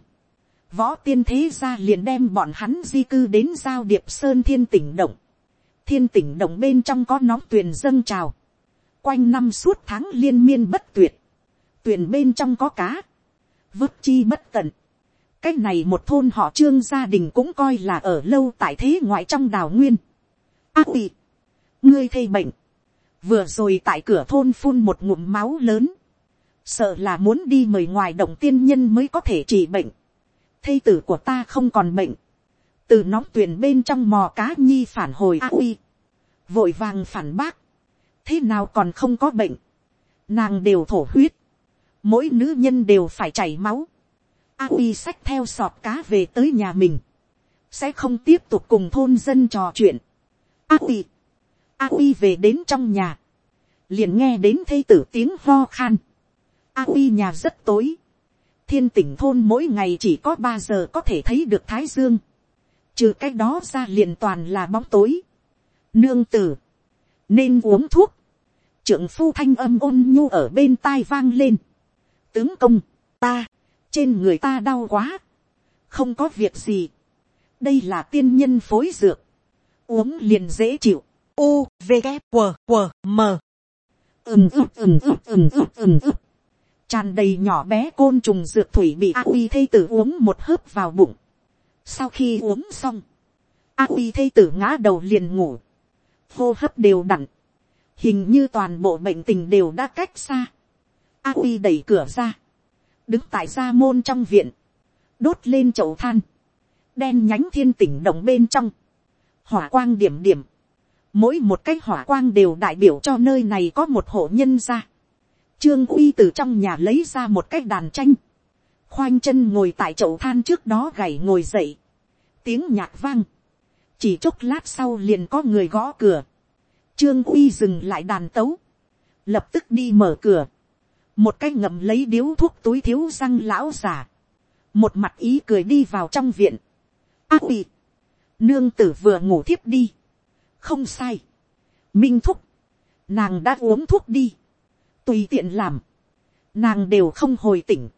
võ tiên thế gia liền đem bọn hắn di cư đến giao điệp sơn thiên tỉnh động, thiên tỉnh động bên trong có nóng tuyền dâng trào, quanh năm suốt tháng liên miên bất tuyệt, tuyền bên trong có cá, vứt chi bất tận. cái này một thôn họ trương gia đình cũng coi là ở lâu tại thế ngoại trong đào nguyên a ui, ngươi thây bệnh, vừa rồi tại cửa thôn phun một ngụm máu lớn, sợ là muốn đi mời ngoài động tiên nhân mới có thể trị bệnh. thây tử của ta không còn bệnh, từ nóng tuyền bên trong mò cá nhi phản hồi a uy, vội vàng phản bác, thế nào còn không có bệnh, nàng đều thổ huyết, mỗi nữ nhân đều phải chảy máu, a uy xách theo sọt cá về tới nhà mình, sẽ không tiếp tục cùng thôn dân trò chuyện a quy, a quy về đến trong nhà, liền nghe đến thây tử tiếng ho khan, a quy nhà rất tối, thiên tỉnh thôn mỗi ngày chỉ có ba giờ có thể thấy được thái dương, trừ cái đó ra liền toàn là bóng tối, nương tử, nên uống thuốc, trưởng phu thanh âm ôn nhu ở bên tai vang lên, tướng công, ta, trên người ta đau quá, không có việc gì, đây là tiên nhân phối dược, uống liền dễ chịu, u v g W, W, m. Ừm ướp ừm ướp ừm ướp ừm ướp. tràn đầy nhỏ bé côn trùng dược thủy bị a uy thây tử uống một hớp vào bụng. sau khi uống xong, a uy thây tử ngã đầu liền ngủ, hô hấp đều đặn, hình như toàn bộ bệnh tình đều đã cách xa. a uy đẩy cửa ra, đứng tại gia môn trong viện, đốt lên chậu than, đen nhánh thiên tỉnh động bên trong, hỏa quang điểm điểm, mỗi một cái hỏa quang đều đại biểu cho nơi này có một hộ nhân ra trương uy từ trong nhà lấy ra một cái đàn tranh, khoanh chân ngồi tại chậu than trước đó gảy ngồi dậy, tiếng nhạc vang, chỉ chốc lát sau liền có người gõ cửa, trương uy dừng lại đàn tấu, lập tức đi mở cửa, một cái ngậm lấy điếu thuốc túi thiếu răng lão già, một mặt ý cười đi vào trong viện, ác uy, nương tử vừa ngủ thiếp đi, không sai, minh thúc, nàng đã uống thuốc đi, tùy tiện làm, nàng đều không hồi tỉnh,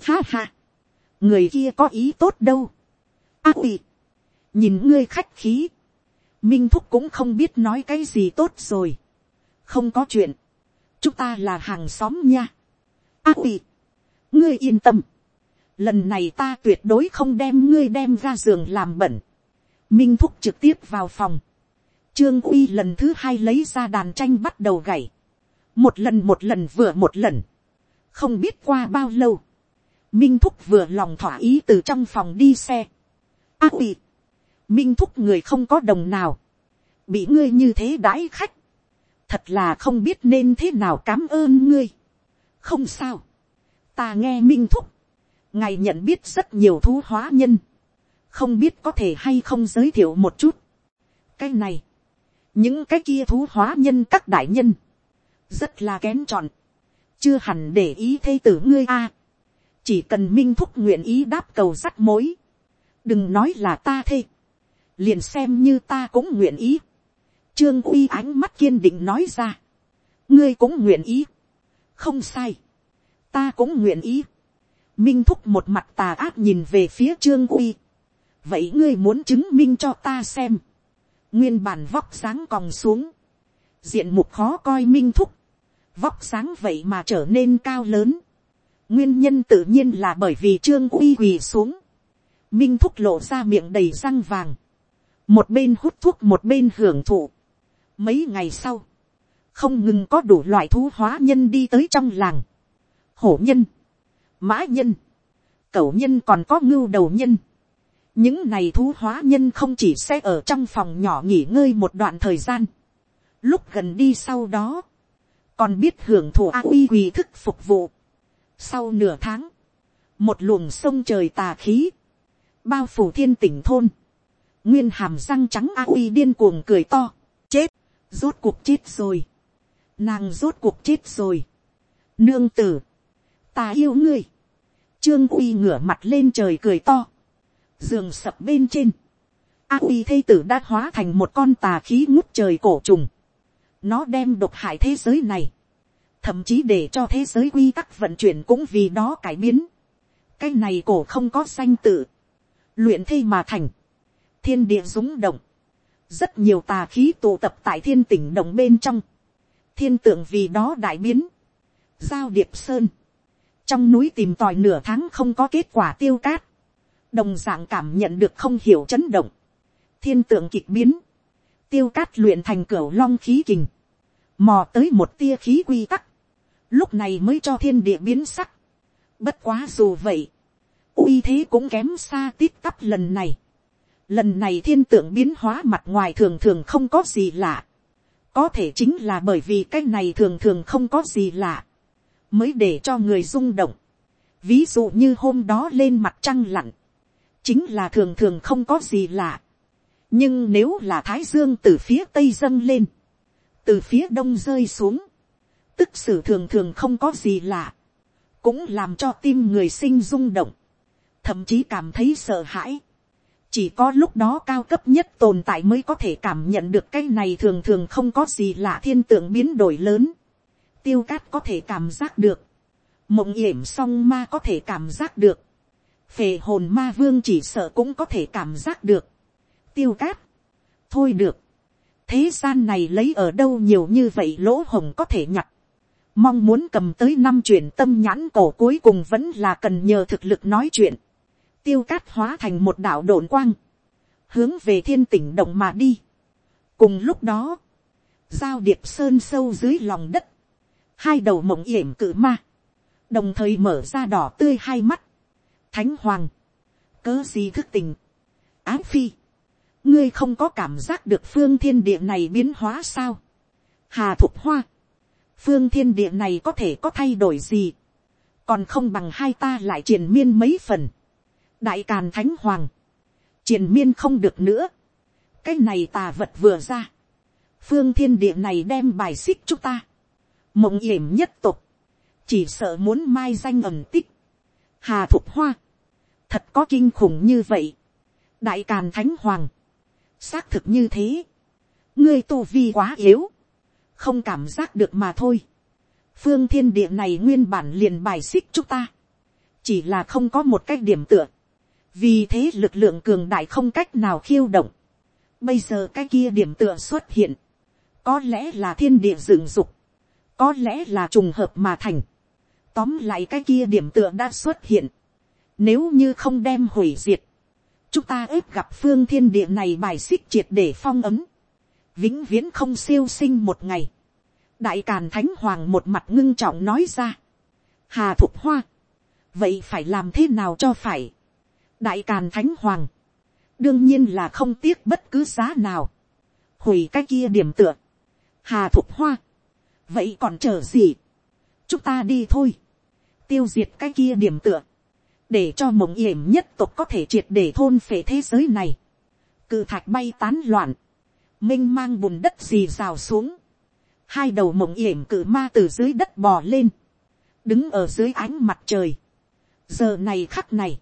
ha ha, người kia có ý tốt đâu, a uy, nhìn ngươi khách khí, minh thúc cũng không biết nói cái gì tốt rồi, không có chuyện, chúng ta là hàng xóm nha, a uy, ngươi yên tâm, lần này ta tuyệt đối không đem ngươi đem ra giường làm bẩn, minh thúc trực tiếp vào phòng, trương uy lần thứ hai lấy ra đàn tranh bắt đầu gảy, một lần một lần vừa một lần, không biết qua bao lâu, minh thúc vừa lòng thỏa ý từ trong phòng đi xe, a uy, minh thúc người không có đồng nào, bị ngươi như thế đãi khách, thật là không biết nên thế nào cảm ơn ngươi. không sao, ta nghe minh thúc, ngài nhận biết rất nhiều thú hóa nhân, không biết có thể hay không giới thiệu một chút. cái này, những cái kia thú hóa nhân các đại nhân, rất là kén chọn, chưa hẳn để ý thê tử ngươi a, chỉ cần minh thúc nguyện ý đáp cầu rắc mối, đừng nói là ta thê, liền xem như ta cũng nguyện ý. Trương uy ánh mắt kiên định nói ra, ngươi cũng nguyện ý, không sai, ta cũng nguyện ý. Minh thúc một mặt tà ác nhìn về phía trương uy, vậy ngươi muốn chứng minh cho ta xem, nguyên bản vóc sáng còng xuống, diện mục khó coi minh thúc, vóc sáng vậy mà trở nên cao lớn, nguyên nhân tự nhiên là bởi vì trương uy quỳ xuống, minh thúc lộ ra miệng đầy răng vàng, một bên hút thuốc một bên hưởng thụ. mấy ngày sau, không ngừng có đủ loại thú hóa nhân đi tới trong làng, hổ nhân, mã nhân, cẩu nhân còn có ngưu đầu nhân, những này thú hóa nhân không chỉ sẽ ở trong phòng nhỏ nghỉ ngơi một đoạn thời gian. Lúc gần đi sau đó, còn biết hưởng thụ a uy quỳ thức phục vụ. Sau nửa tháng, một luồng sông trời tà khí, bao phủ thiên tỉnh thôn, nguyên hàm răng trắng a uy điên cuồng cười to, chết, rốt cuộc chết rồi, nàng rốt cuộc chết rồi, nương tử, ta yêu ngươi, trương uy ngửa mặt lên trời cười to, giường sập bên trên, a uy thây tử đã hóa thành một con tà khí ngút trời cổ trùng, nó đem độc hại thế giới này, thậm chí để cho thế giới quy tắc vận chuyển cũng vì đó cải biến. cái này cổ không có danh tự, luyện thây mà thành, thiên địa rúng động, rất nhiều tà khí tụ tập tại thiên tỉnh động bên trong, thiên tượng vì đó đại biến, giao điệp sơn, trong núi tìm tòi nửa tháng không có kết quả tiêu cát, đồng dạng cảm nhận được không hiểu chấn động, thiên tượng kịch biến, tiêu cát luyện thành cửa long khí kình, mò tới một tia khí quy tắc, lúc này mới cho thiên địa biến sắc. Bất quá dù vậy, uy thế cũng kém xa tít tắp lần này. Lần này thiên tượng biến hóa mặt ngoài thường thường không có gì lạ. Có thể chính là bởi vì cái này thường thường không có gì lạ. Mới để cho người rung động. Ví dụ như hôm đó lên mặt trăng lặn chính là thường thường không có gì lạ. nhưng nếu là thái dương từ phía tây dâng lên, từ phía đông rơi xuống, tức sự thường thường không có gì lạ, cũng làm cho tim người sinh rung động, thậm chí cảm thấy sợ hãi. chỉ có lúc đó cao cấp nhất tồn tại mới có thể cảm nhận được cái này thường thường không có gì lạ thiên tượng biến đổi lớn. tiêu cát có thể cảm giác được, mộng yểm song ma có thể cảm giác được, phề hồn ma vương chỉ sợ cũng có thể cảm giác được. tiêu cát, thôi được, thế gian này lấy ở đâu nhiều như vậy lỗ hồng có thể nhặt, mong muốn cầm tới năm chuyển tâm nhãn cổ cuối cùng vẫn là cần nhờ thực lực nói chuyện, tiêu cát hóa thành một đạo đồn quang, hướng về thiên tỉnh động mà đi. cùng lúc đó, giao điệp sơn sâu dưới lòng đất, hai đầu mộng yểm cự ma, đồng thời mở ra đỏ tươi hai mắt, thánh hoàng, cớ gì thức tình, ái phi, ngươi không có cảm giác được phương thiên địa này biến hóa sao, hà thục hoa, phương thiên địa này có thể có thay đổi gì, còn không bằng hai ta lại triền miên mấy phần, đại càn thánh hoàng, triền miên không được nữa, cái này tà vật vừa ra, phương thiên địa này đem bài xích chúng ta, mộng yểm nhất tục, chỉ sợ muốn mai danh ẩm tích, hà thục hoa, thật có kinh khủng như vậy, đại càn thánh hoàng, xác thực như thế, ngươi tu vi quá yếu, không cảm giác được mà thôi, phương thiên địa này nguyên bản liền bài xích chúng ta, chỉ là không có một cách điểm tựa, vì thế lực lượng cường đại không cách nào khiêu động, bây giờ cái kia điểm tựa xuất hiện, có lẽ là thiên địa dựng dục, có lẽ là trùng hợp mà thành, tóm lại cái kia điểm tựa đã xuất hiện, nếu như không đem hủy diệt, chúng ta ép gặp phương thiên địa này bài xích triệt để phong ấm, vĩnh viễn không siêu sinh một ngày, đại càn thánh hoàng một mặt ngưng trọng nói ra, hà thục hoa, vậy phải làm thế nào cho phải, đại càn thánh hoàng, đương nhiên là không tiếc bất cứ giá nào, hủy cái kia điểm tựa, hà thục hoa, vậy còn chờ gì, chúng ta đi thôi, tiêu diệt cái kia điểm tựa, để cho mộng yểm nhất tộc có thể triệt để thôn phệ thế giới này, cự thạch bay tán loạn, m i n h mang bùn đất gì rào xuống, hai đầu mộng yểm cự ma từ dưới đất bò lên, đứng ở dưới ánh mặt trời. giờ này khắc này,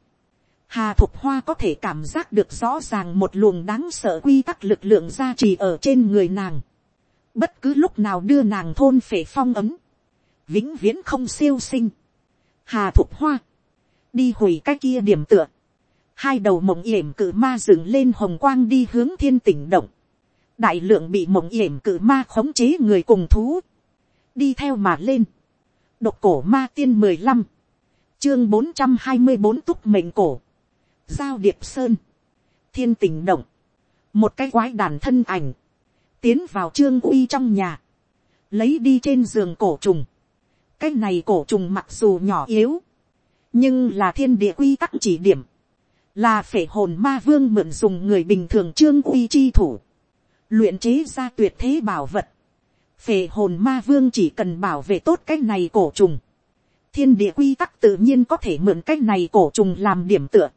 hà thục hoa có thể cảm giác được rõ ràng một luồng đáng sợ quy tắc lực lượng gia trì ở trên người nàng. Bất cứ lúc nào đưa nàng thôn phệ phong ấm, vĩnh viễn không siêu sinh, hà thục hoa, đi hủy cái kia điểm tựa, hai đầu mộng yểm cự ma dựng lên hồng quang đi hướng thiên tỉnh động, đại lượng bị mộng yểm cự ma khống chế người cùng thú, đi theo mà lên, độc cổ ma tiên mười lăm, chương bốn trăm hai mươi bốn túc mệnh cổ, giao điệp sơn, thiên tỉnh động, một cái quái đàn thân ảnh, tiến vào trương uy trong nhà, lấy đi trên giường cổ trùng. cái này cổ trùng mặc dù nhỏ yếu, nhưng là thiên địa quy tắc chỉ điểm, là phể hồn ma vương mượn dùng người bình thường trương uy chi thủ, luyện chế ra tuyệt thế bảo vật, phể hồn ma vương chỉ cần bảo vệ tốt cái này cổ trùng, thiên địa quy tắc tự nhiên có thể mượn cái này cổ trùng làm điểm tựa,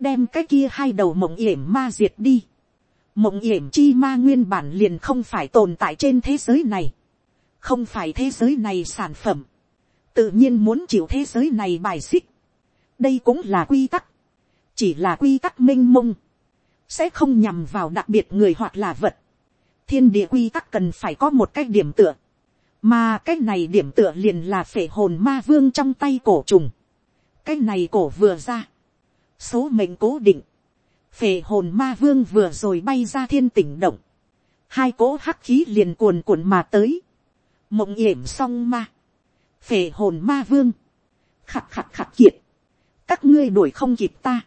đem cái kia hai đầu mộng yểm ma diệt đi. Mộng yểm chi ma nguyên bản liền không phải tồn tại trên thế giới này, không phải thế giới này sản phẩm, tự nhiên muốn chịu thế giới này bài xích, đây cũng là quy tắc, chỉ là quy tắc m i n h mông, sẽ không nhằm vào đặc biệt người hoặc là vật, thiên địa quy tắc cần phải có một cái điểm tựa, mà cái này điểm tựa liền là phể hồn ma vương trong tay cổ trùng, cái này cổ vừa ra, số mệnh cố định, phệ hồn ma vương vừa rồi bay ra thiên tỉnh động, hai cỗ hắc khí liền cuồn cuộn mà tới, mộng yểm song ma, phề hồn ma vương, khặt khặt khặt kiệt, các ngươi đuổi không kịp ta,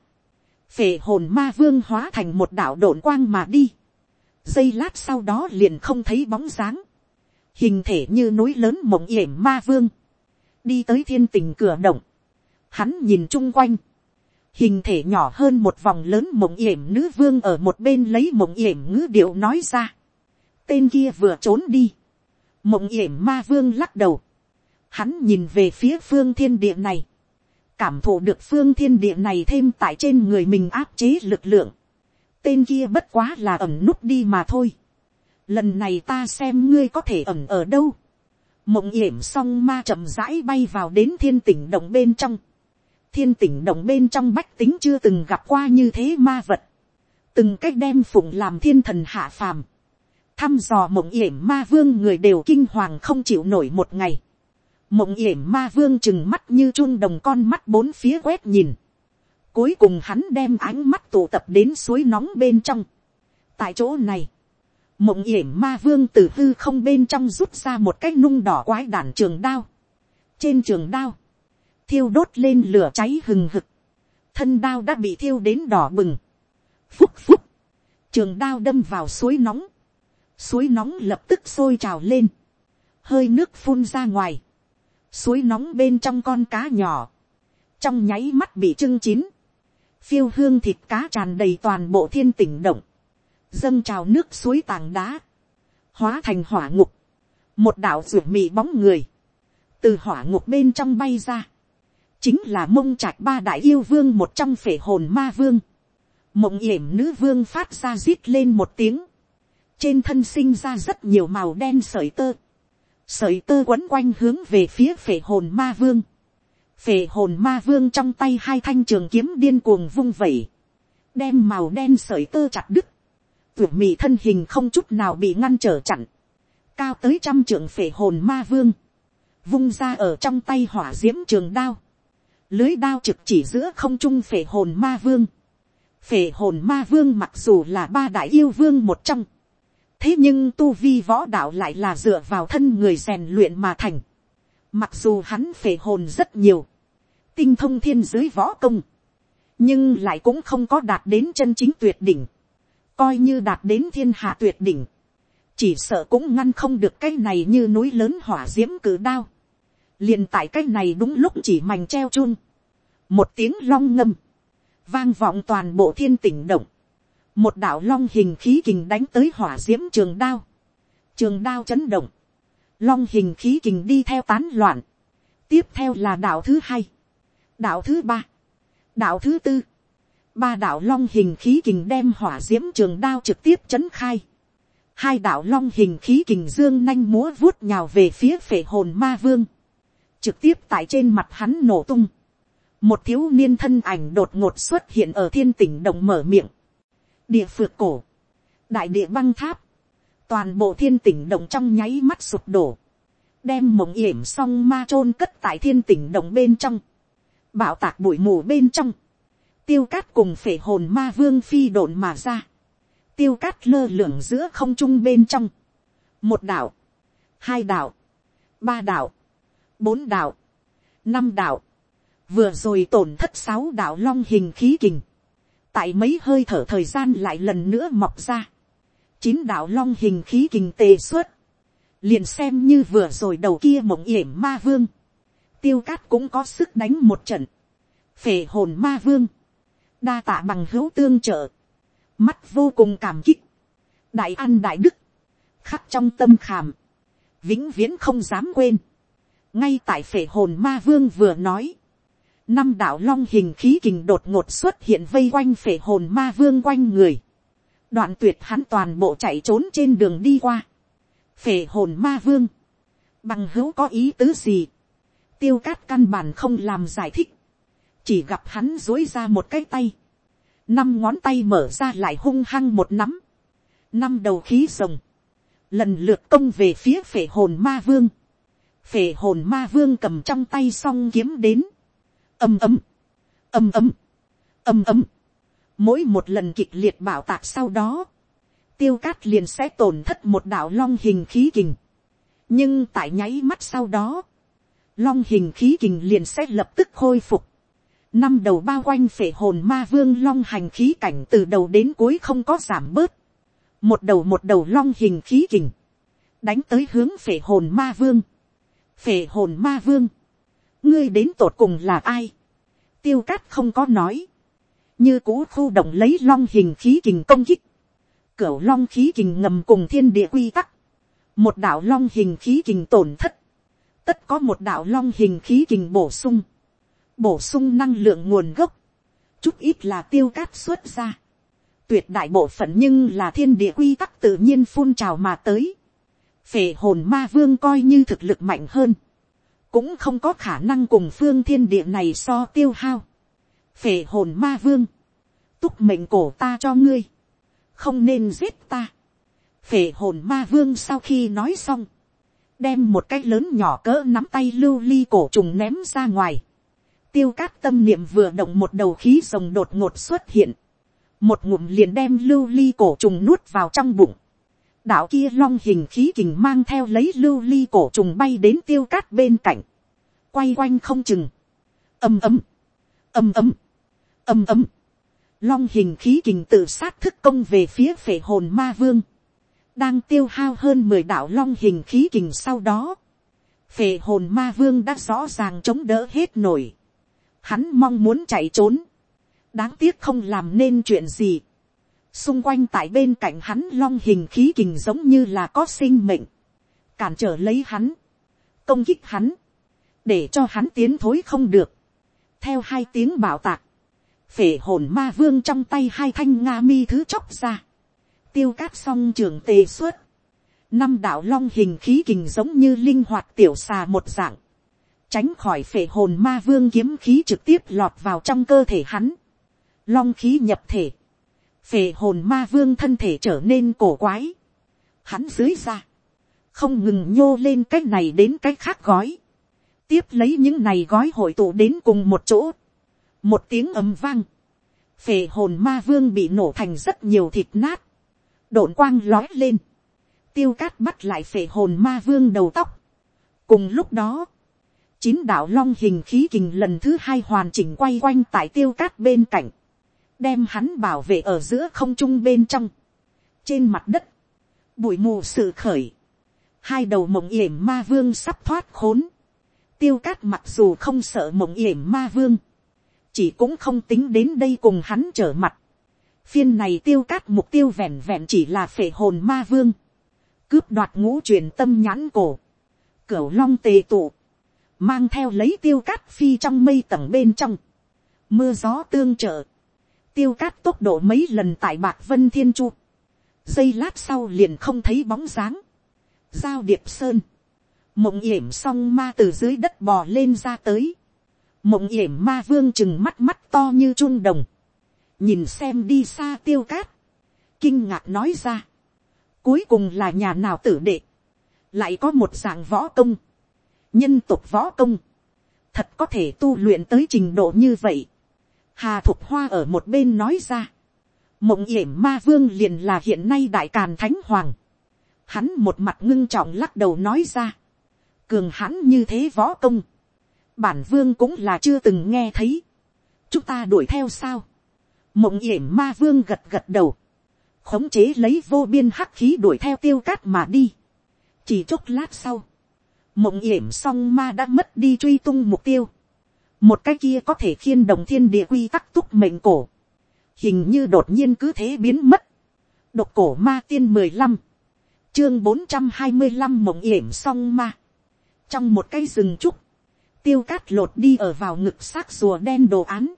phề hồn ma vương hóa thành một đảo đổn quang mà đi, giây lát sau đó liền không thấy bóng dáng, hình thể như núi lớn mộng yểm ma vương, đi tới thiên tình cửa động, hắn nhìn chung quanh, hình thể nhỏ hơn một vòng lớn mộng yểm nữ vương ở một bên lấy mộng yểm ngữ điệu nói ra. tên kia vừa trốn đi. mộng yểm ma vương lắc đầu hắn nhìn về phía phương thiên địa này. cảm thụ được phương thiên địa này thêm tại trên người mình áp chế lực lượng. tên kia bất quá là ẩm nút đi mà thôi. lần này ta xem ngươi có thể ẩm ở đâu. mộng yểm song ma chậm rãi bay vào đến thiên tỉnh động bên trong thiên tỉnh động bên trong bách tính chưa từng gặp qua như thế ma vật. từng cách đem phụng làm thiên thần hạ phàm. thăm dò mộng yểm ma vương người đều kinh hoàng không chịu nổi một ngày mộng yểm ma vương chừng mắt như chun đồng con mắt bốn phía quét nhìn. cuối cùng hắn đem ánh mắt tụ tập đến suối nóng bên trong. tại chỗ này, mộng yểm ma vương từ hư không bên trong rút ra một cái nung đỏ quái đản trường đao. trên trường đao, thiêu đốt lên lửa cháy hừng hực, thân đao đã bị thiêu đến đỏ bừng, phúc phúc, trường đao đâm vào suối nóng, suối nóng lập tức sôi trào lên, hơi nước phun ra ngoài, suối nóng bên trong con cá nhỏ, trong nháy mắt bị trưng chín, phiêu hương thịt cá tràn đầy toàn bộ thiên tỉnh động, dâng trào nước suối tàng đá, hóa thành hỏa ngục, một đạo ruột mị bóng người, từ hỏa ngục bên trong bay ra, chính là mông trạch ba đại yêu vương một trong phể hồn ma vương, mộng yểm nữ vương phát ra rít lên một tiếng, trên thân sinh ra rất nhiều màu đen sợi tơ, sợi tơ quấn quanh hướng về phía phể hồn ma vương, phể hồn ma vương trong tay hai thanh trường kiếm điên cuồng vung vẩy, đem màu đen sợi tơ chặt đứt, tuyển mị thân hình không chút nào bị ngăn trở chặn, cao tới trăm trưởng phể hồn ma vương, vung ra ở trong tay hỏa diễm trường đao, lưới đao trực chỉ giữa không trung phể hồn ma vương, phể hồn ma vương mặc dù là ba đại yêu vương một trong, thế nhưng tu vi võ đạo lại là dựa vào thân người rèn luyện mà thành, mặc dù hắn phể hồn rất nhiều, tinh thông thiên giới võ công, nhưng lại cũng không có đạt đến chân chính tuyệt đỉnh, coi như đạt đến thiên hạ tuyệt đỉnh, chỉ sợ cũng ngăn không được cái này như núi lớn hỏa d i ễ m cử đao. liền tại cái này đúng lúc chỉ mảnh treo chun. một tiếng long ngâm, vang vọng toàn bộ thiên tỉnh động một đạo long hình khí kình đánh tới hỏa d i ễ m trường đao. trường đao chấn động. long hình khí kình đi theo tán loạn. tiếp theo là đạo thứ hai. đạo thứ ba. đạo thứ tư. ba đạo long hình khí kình đem hỏa d i ễ m trường đao trực tiếp chấn khai hai đạo long hình khí kình dương nanh múa vuốt nhào về phía phệ hồn ma vương, trực tiếp tại trên mặt hắn nổ tung, một thiếu niên thân ảnh đột ngột xuất hiện ở thiên tỉnh đồng mở miệng, địa phược cổ, đại địa băng tháp, toàn bộ thiên tỉnh đồng trong nháy mắt sụp đổ, đem mộng yểm song ma chôn cất tại thiên tỉnh đồng bên trong, bảo tạc bụi mù bên trong, tiêu cát cùng phể hồn ma vương phi đồn mà ra, tiêu cát lơ lửng giữa không trung bên trong. một đảo, hai đảo, ba đảo, bốn đảo, năm đảo, vừa rồi tổn thất sáu đảo long hình khí kình, tại mấy hơi thở thời gian lại lần nữa mọc ra, chín đạo long hình khí kình tề xuất, liền xem như vừa rồi đầu kia mộng yểm ma vương, tiêu cát cũng có sức đánh một trận, phể hồn ma vương, đa tạ bằng hữu tương trợ, mắt vô cùng cảm kích, đại an đại đức, khắc trong tâm khảm, vĩnh viễn không dám quên, ngay tại phể hồn ma vương vừa nói, năm đạo long hình khí kình đột ngột xuất hiện vây quanh phể hồn ma vương quanh người, đoạn tuyệt hắn toàn bộ chạy trốn trên đường đi qua, phể hồn ma vương, bằng hữu có ý tứ gì, tiêu cát căn bản không làm giải thích, chỉ gặp hắn dối ra một cái tay, năm ngón tay mở ra lại hung hăng một nắm, năm đầu khí rồng, lần lượt công về phía phể hồn ma vương, phể hồn ma vương cầm trong tay s o n g kiếm đến, ầm ầm, ầm ầm, ầm ầm, mỗi một lần kịch liệt bảo tạc sau đó, tiêu cát liền sẽ tổn thất một đạo long hình khí kình, nhưng tại nháy mắt sau đó, long hình khí kình liền sẽ lập tức khôi phục, năm đầu bao quanh phể hồn ma vương long hành khí cảnh từ đầu đến cuối không có giảm bớt. một đầu một đầu long hình khí kình, đánh tới hướng phể hồn ma vương. phể hồn ma vương, ngươi đến tột cùng là ai. tiêu cát không có nói, như cũ khu động lấy long hình khí kình công kích, cửa long khí kình ngầm cùng thiên địa quy tắc, một đạo long hình khí kình tổn thất, tất có một đạo long hình khí kình bổ sung, bổ sung năng lượng nguồn gốc, chút ít là tiêu cát xuất ra, tuyệt đại bộ phận nhưng là thiên địa quy tắc tự nhiên phun trào mà tới, phể hồn ma vương coi như thực lực mạnh hơn, cũng không có khả năng cùng phương thiên địa này so tiêu hao, phể hồn ma vương, túc mệnh cổ ta cho ngươi, không nên giết ta, phể hồn ma vương sau khi nói xong, đem một cái lớn nhỏ cỡ nắm tay lưu ly cổ trùng ném ra ngoài, tiêu cát tâm niệm vừa động một đầu khí rồng đột ngột xuất hiện. Một ngụm liền đem lưu ly cổ trùng nuốt vào trong bụng. Đạo kia long hình khí kình mang theo lấy lưu ly cổ trùng bay đến tiêu cát bên cạnh. Quay quanh không chừng. Âm ầm, Âm ầm, Âm ầm, Long hình khí kình tự sát thức công về phía phệ hồn ma vương. Đang tiêu hao hơn mười đạo long hình khí kình sau đó. Phệ hồn ma vương đã rõ ràng chống đỡ hết nổi Hắn mong muốn chạy trốn. Đáng tiếc không làm nên chuyện gì. Xung quanh tại bên cạnh hắn long hình khí kình giống như là có sinh mệnh. cản trở lấy hắn, công kích hắn, để cho hắn tiến thối không được, theo hai tiếng bảo tạc, phể hồn ma vương trong tay hai thanh nga mi thứ chóc ra, tiêu cát xong trường tề suốt. Năm đạo long hình khí kình giống như linh hoạt tiểu xà một dạng, tránh khỏi phệ hồn ma vương kiếm khí trực tiếp lọt vào trong cơ thể hắn, long khí nhập thể, về hồn ma vương thân thể trở nên cổ quái, hắn dưới ra, không ngừng nhô lên cái này đến cái khác gói, tiếp lấy những này gói hội tụ đến cùng một chỗ, một tiếng ầm vang, phệ hồn ma vương bị nổ thành rất nhiều thịt nát, độn quang lói lên, tiêu cát bắt lại phệ hồn ma vương đầu tóc. cùng lúc đó, chín đạo long hình khí kình lần thứ hai hoàn chỉnh quay quanh tại tiêu cát bên cạnh, đem hắn bảo vệ ở giữa không trung bên trong, trên mặt đất, bụi mù sự khởi, hai đầu mộng yểm ma vương sắp thoát khốn, tiêu cát mặc dù không sợ mộng yểm ma vương, chỉ cũng không tính đến đây cùng hắn trở mặt, phiên này tiêu cát mục tiêu vẹn vẹn chỉ là phệ hồn ma vương, cướp đoạt ngũ truyền tâm nhãn cổ, cửu long tề tụ, mang theo lấy tiêu cát phi trong mây tầng bên trong, mưa gió tương trợ, tiêu cát tốc độ mấy lần tại bạc vân thiên chu, giây lát sau liền không thấy bóng dáng, giao điệp sơn, mộng yểm song ma từ dưới đất bò lên ra tới, mộng yểm ma vương chừng mắt mắt to như trung đồng, nhìn xem đi xa tiêu cát, kinh ngạc nói ra, cuối cùng là nhà nào tử đệ, lại có một dạng võ công, nhân tục võ công, thật có thể tu luyện tới trình độ như vậy. Hà Thục Hoa ở một bên nói ra, mộng yểm ma vương liền là hiện nay đại càn thánh hoàng. Hắn một mặt ngưng trọng lắc đầu nói ra, cường hắn như thế võ công, bản vương cũng là chưa từng nghe thấy. chúng ta đuổi theo sao. mộng yểm ma vương gật gật đầu, khống chế lấy vô biên hắc khí đuổi theo tiêu cát mà đi. chỉ chốc lát sau, mộng yểm song ma đã mất đi truy tung mục tiêu một cái kia có thể khiên đồng thiên địa quy tắc túc mệnh cổ. hình như đột nhiên cứ thế biến mất. độc cổ ma tiên mười lăm, chương bốn trăm hai mươi lăm mộng yểm song ma. trong một cái rừng trúc, tiêu cát lột đi ở vào ngực xác rùa đen đồ án.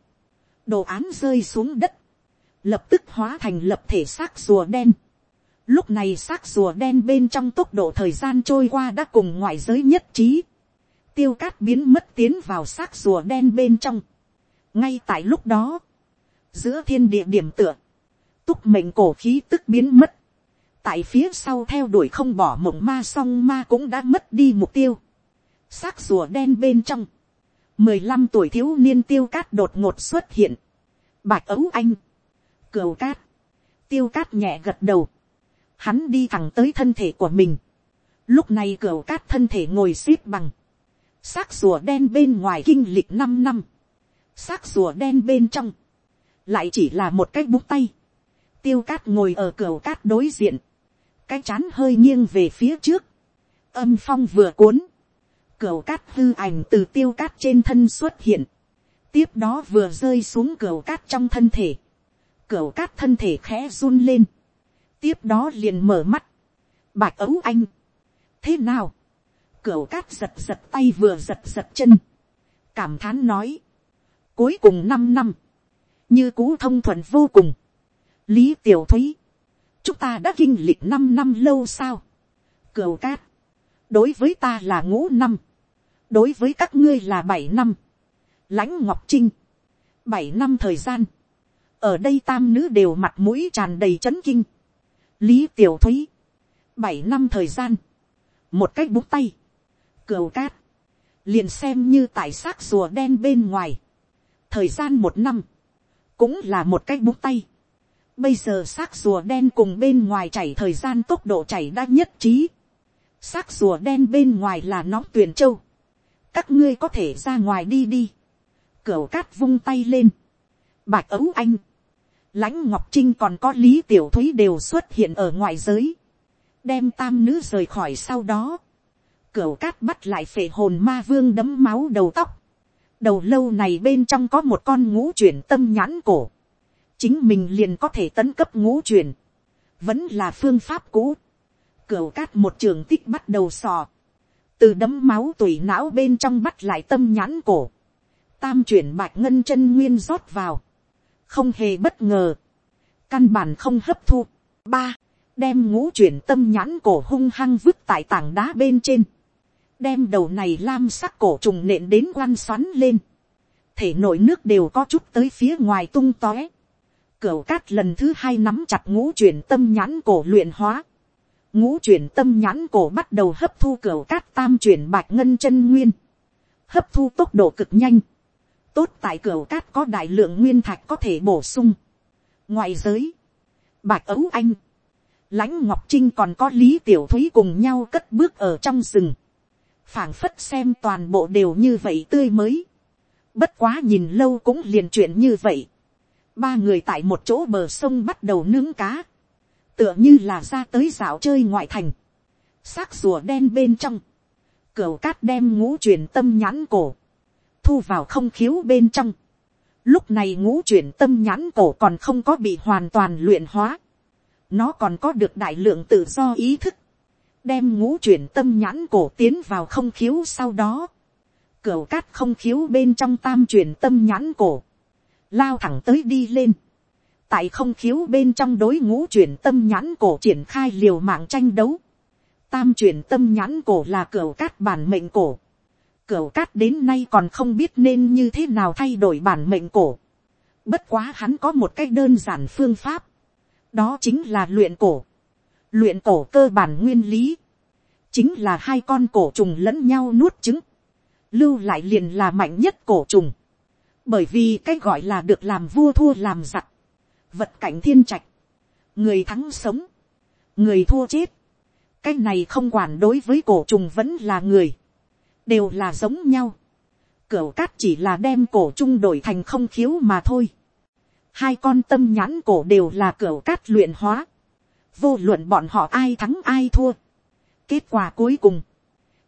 đồ án rơi xuống đất lập tức hóa thành lập thể xác rùa đen. Lúc này xác rùa đen bên trong tốc độ thời gian trôi qua đã cùng ngoại giới nhất trí. Tiêu cát biến mất tiến vào xác rùa đen bên trong. Ngay tại lúc đó, giữa thiên địa điểm tựa, túc mệnh cổ khí tức biến mất. Tại phía sau theo đuổi không bỏ mộng ma song ma cũng đã mất đi mục tiêu. Xác rùa đen bên trong. mười lăm tuổi thiếu niên tiêu cát đột ngột xuất hiện. Bạch ấu anh cừu cát, tiêu cát nhẹ gật đầu, hắn đi thẳng tới thân thể của mình, lúc này cừu cát thân thể ngồi x ế p bằng, xác rùa đen bên ngoài kinh lịch năm năm, xác rùa đen bên trong, lại chỉ là một cái bút tay, tiêu cát ngồi ở cửa cát đối diện, cái chán hơi nghiêng về phía trước, âm phong vừa cuốn, cửa cát hư ảnh từ tiêu cát trên thân xuất hiện, tiếp đó vừa rơi xuống cửa cát trong thân thể, cửa cát thân thể khẽ run lên. Tiếp đó liền mở mắt. Bạch ấu anh. Thế nào? Cửu cát giật giật tay vừa giật giật chân. Cảm thán nói. Cuối cùng năm năm. Như cú thông thuận vô cùng. Lý Tiểu Thúy. Chúng ta đã kinh lịch năm năm lâu sao? Cửu cát. Đối với ta là ngũ năm. Đối với các ngươi là bảy năm. Lãnh Ngọc Trinh. Bảy năm thời gian ở đây tam nữ đều mặt mũi tràn đầy chấn kinh. lý tiểu thúy, bảy năm thời gian, một cách búng tay, cừu cát, liền xem như tại xác rùa đen bên ngoài, thời gian một năm, cũng là một cách bút tay. Bây giờ xác rùa đen cùng bên ngoài chảy thời gian tốc độ chảy đã nhất trí. xác rùa đen bên ngoài là nóng tuyền châu. các ngươi có thể ra ngoài đi đi. cửu cát vung tay lên. bạch ấu anh lãnh ngọc trinh còn có lý tiểu thúy đều xuất hiện ở ngoài giới, đem tam nữ rời khỏi sau đó, cửu cát bắt lại phệ hồn ma vương đấm máu đầu tóc, đầu lâu này bên trong có một con ngũ chuyển tâm nhãn cổ, chính mình liền có thể tấn cấp ngũ chuyển, vẫn là phương pháp cũ, Cửu cát một trường tích bắt đầu sò. Từ đấm máu tủy não bên trong bắt lại tâm nhãn cổ. Tam chuyển bạch ngân chân nguyên rót vào. Không hề bất ngờ. Căn bản không hấp thu. ba Đem ngũ chuyển tâm nhãn cổ hung hăng vứt tại tảng đá bên trên. Đem đầu này lam sắc cổ trùng nện đến quan xoắn lên. Thể nội nước đều có chút tới phía ngoài tung tóe. Cửu cát lần thứ hai nắm chặt ngũ chuyển tâm nhãn cổ luyện hóa ngũ chuyển tâm nhãn cổ bắt đầu hấp thu cửu cát tam chuyển bạch ngân chân nguyên, hấp thu tốc độ cực nhanh, tốt tại cửu cát có đại lượng nguyên thạch có thể bổ sung. ngoại giới, bạch ấu anh, lãnh ngọc trinh còn có lý tiểu thúy cùng nhau cất bước ở trong rừng, phảng phất xem toàn bộ đều như vậy tươi mới, bất quá nhìn lâu cũng liền chuyện như vậy, ba người tại một chỗ bờ sông bắt đầu nướng cá, tựa như là ra tới dạo chơi ngoại thành, xác rùa đen bên trong, Cửu cát đem ngũ truyền tâm nhãn cổ, thu vào không khiếu bên trong. Lúc này ngũ truyền tâm nhãn cổ còn không có bị hoàn toàn luyện hóa. Nó còn có được đại lượng tự do ý thức. Đem ngũ truyền tâm nhãn cổ tiến vào không khiếu sau đó. cửa cát không khiếu bên trong tam truyền tâm nhãn cổ. Lao thẳng tới đi lên tại không khiếu bên trong đối ngũ chuyển tâm nhãn cổ triển khai liều mạng tranh đấu. Tam chuyển tâm nhãn cổ là cửa cát bản mệnh cổ. Cửa cát đến nay còn không biết nên như thế nào thay đổi bản mệnh cổ. Bất quá hắn có một cách đơn giản phương pháp. Đó chính là luyện cổ. Luyện cổ cơ bản nguyên lý. Chính là hai con cổ trùng lẫn nhau nuốt trứng. Lưu lại liền là mạnh nhất cổ trùng. Bởi vì cái gọi là được làm vua thua làm giặc. Vật cảnh thiên trạch, người thắng sống, người thua chết, cái này không quản đối với cổ trùng vẫn là người, đều là giống nhau, cửa cát chỉ là đem cổ trung đổi thành không khiếu mà thôi, hai con tâm nhãn cổ đều là cửa cát luyện hóa, vô luận bọn họ ai thắng ai thua, kết quả cuối cùng,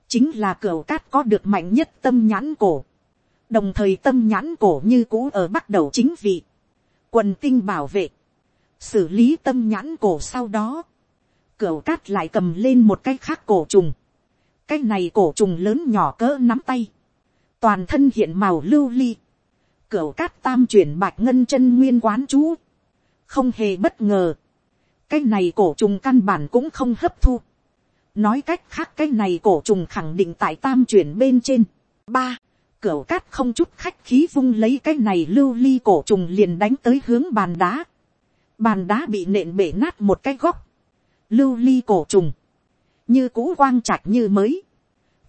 chính là cửa cát có được mạnh nhất tâm nhãn cổ, đồng thời tâm nhãn cổ như cũ ở bắt đầu chính vị, quần tinh bảo vệ, xử lý tâm nhãn cổ sau đó, cửa cát lại cầm lên một cái khác cổ trùng, cái này cổ trùng lớn nhỏ cỡ nắm tay, toàn thân hiện màu lưu ly, cửa cát tam chuyển bạch ngân chân nguyên quán chú, không hề bất ngờ, cái này cổ trùng căn bản cũng không hấp thu, nói cách khác cái này cổ trùng khẳng định tại tam chuyển bên trên, ba, cửa cát không chút khách khí vung lấy cái này lưu ly cổ trùng liền đánh tới hướng bàn đá. Bàn đá bị nện bể nát một cái góc. Lưu ly cổ trùng. Như cũ quang trạch như mới.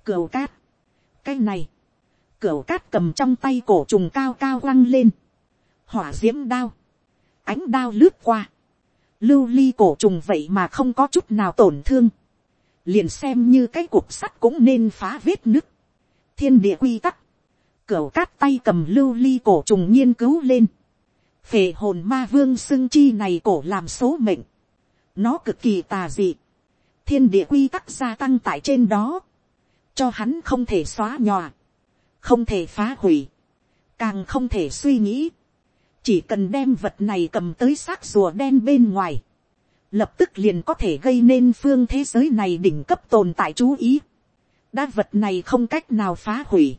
cửa cát. Cái này. cửa cát cầm trong tay cổ trùng cao cao quăng lên. Hỏa diễm đao. Ánh đao lướt qua. Lưu ly cổ trùng vậy mà không có chút nào tổn thương. Liền xem như cái cục sắt cũng nên phá vết nứt. Thiên địa quy tắc Cửu cát tay cầm lưu ly cổ trùng nghiên cứu lên. Phệ hồn ma vương xưng chi này cổ làm số mệnh. Nó cực kỳ tà dị. Thiên địa quy tắc gia tăng tại trên đó. Cho hắn không thể xóa nhòa. Không thể phá hủy. Càng không thể suy nghĩ. Chỉ cần đem vật này cầm tới xác rùa đen bên ngoài. Lập tức liền có thể gây nên phương thế giới này đỉnh cấp tồn tại chú ý. Đa vật này không cách nào phá hủy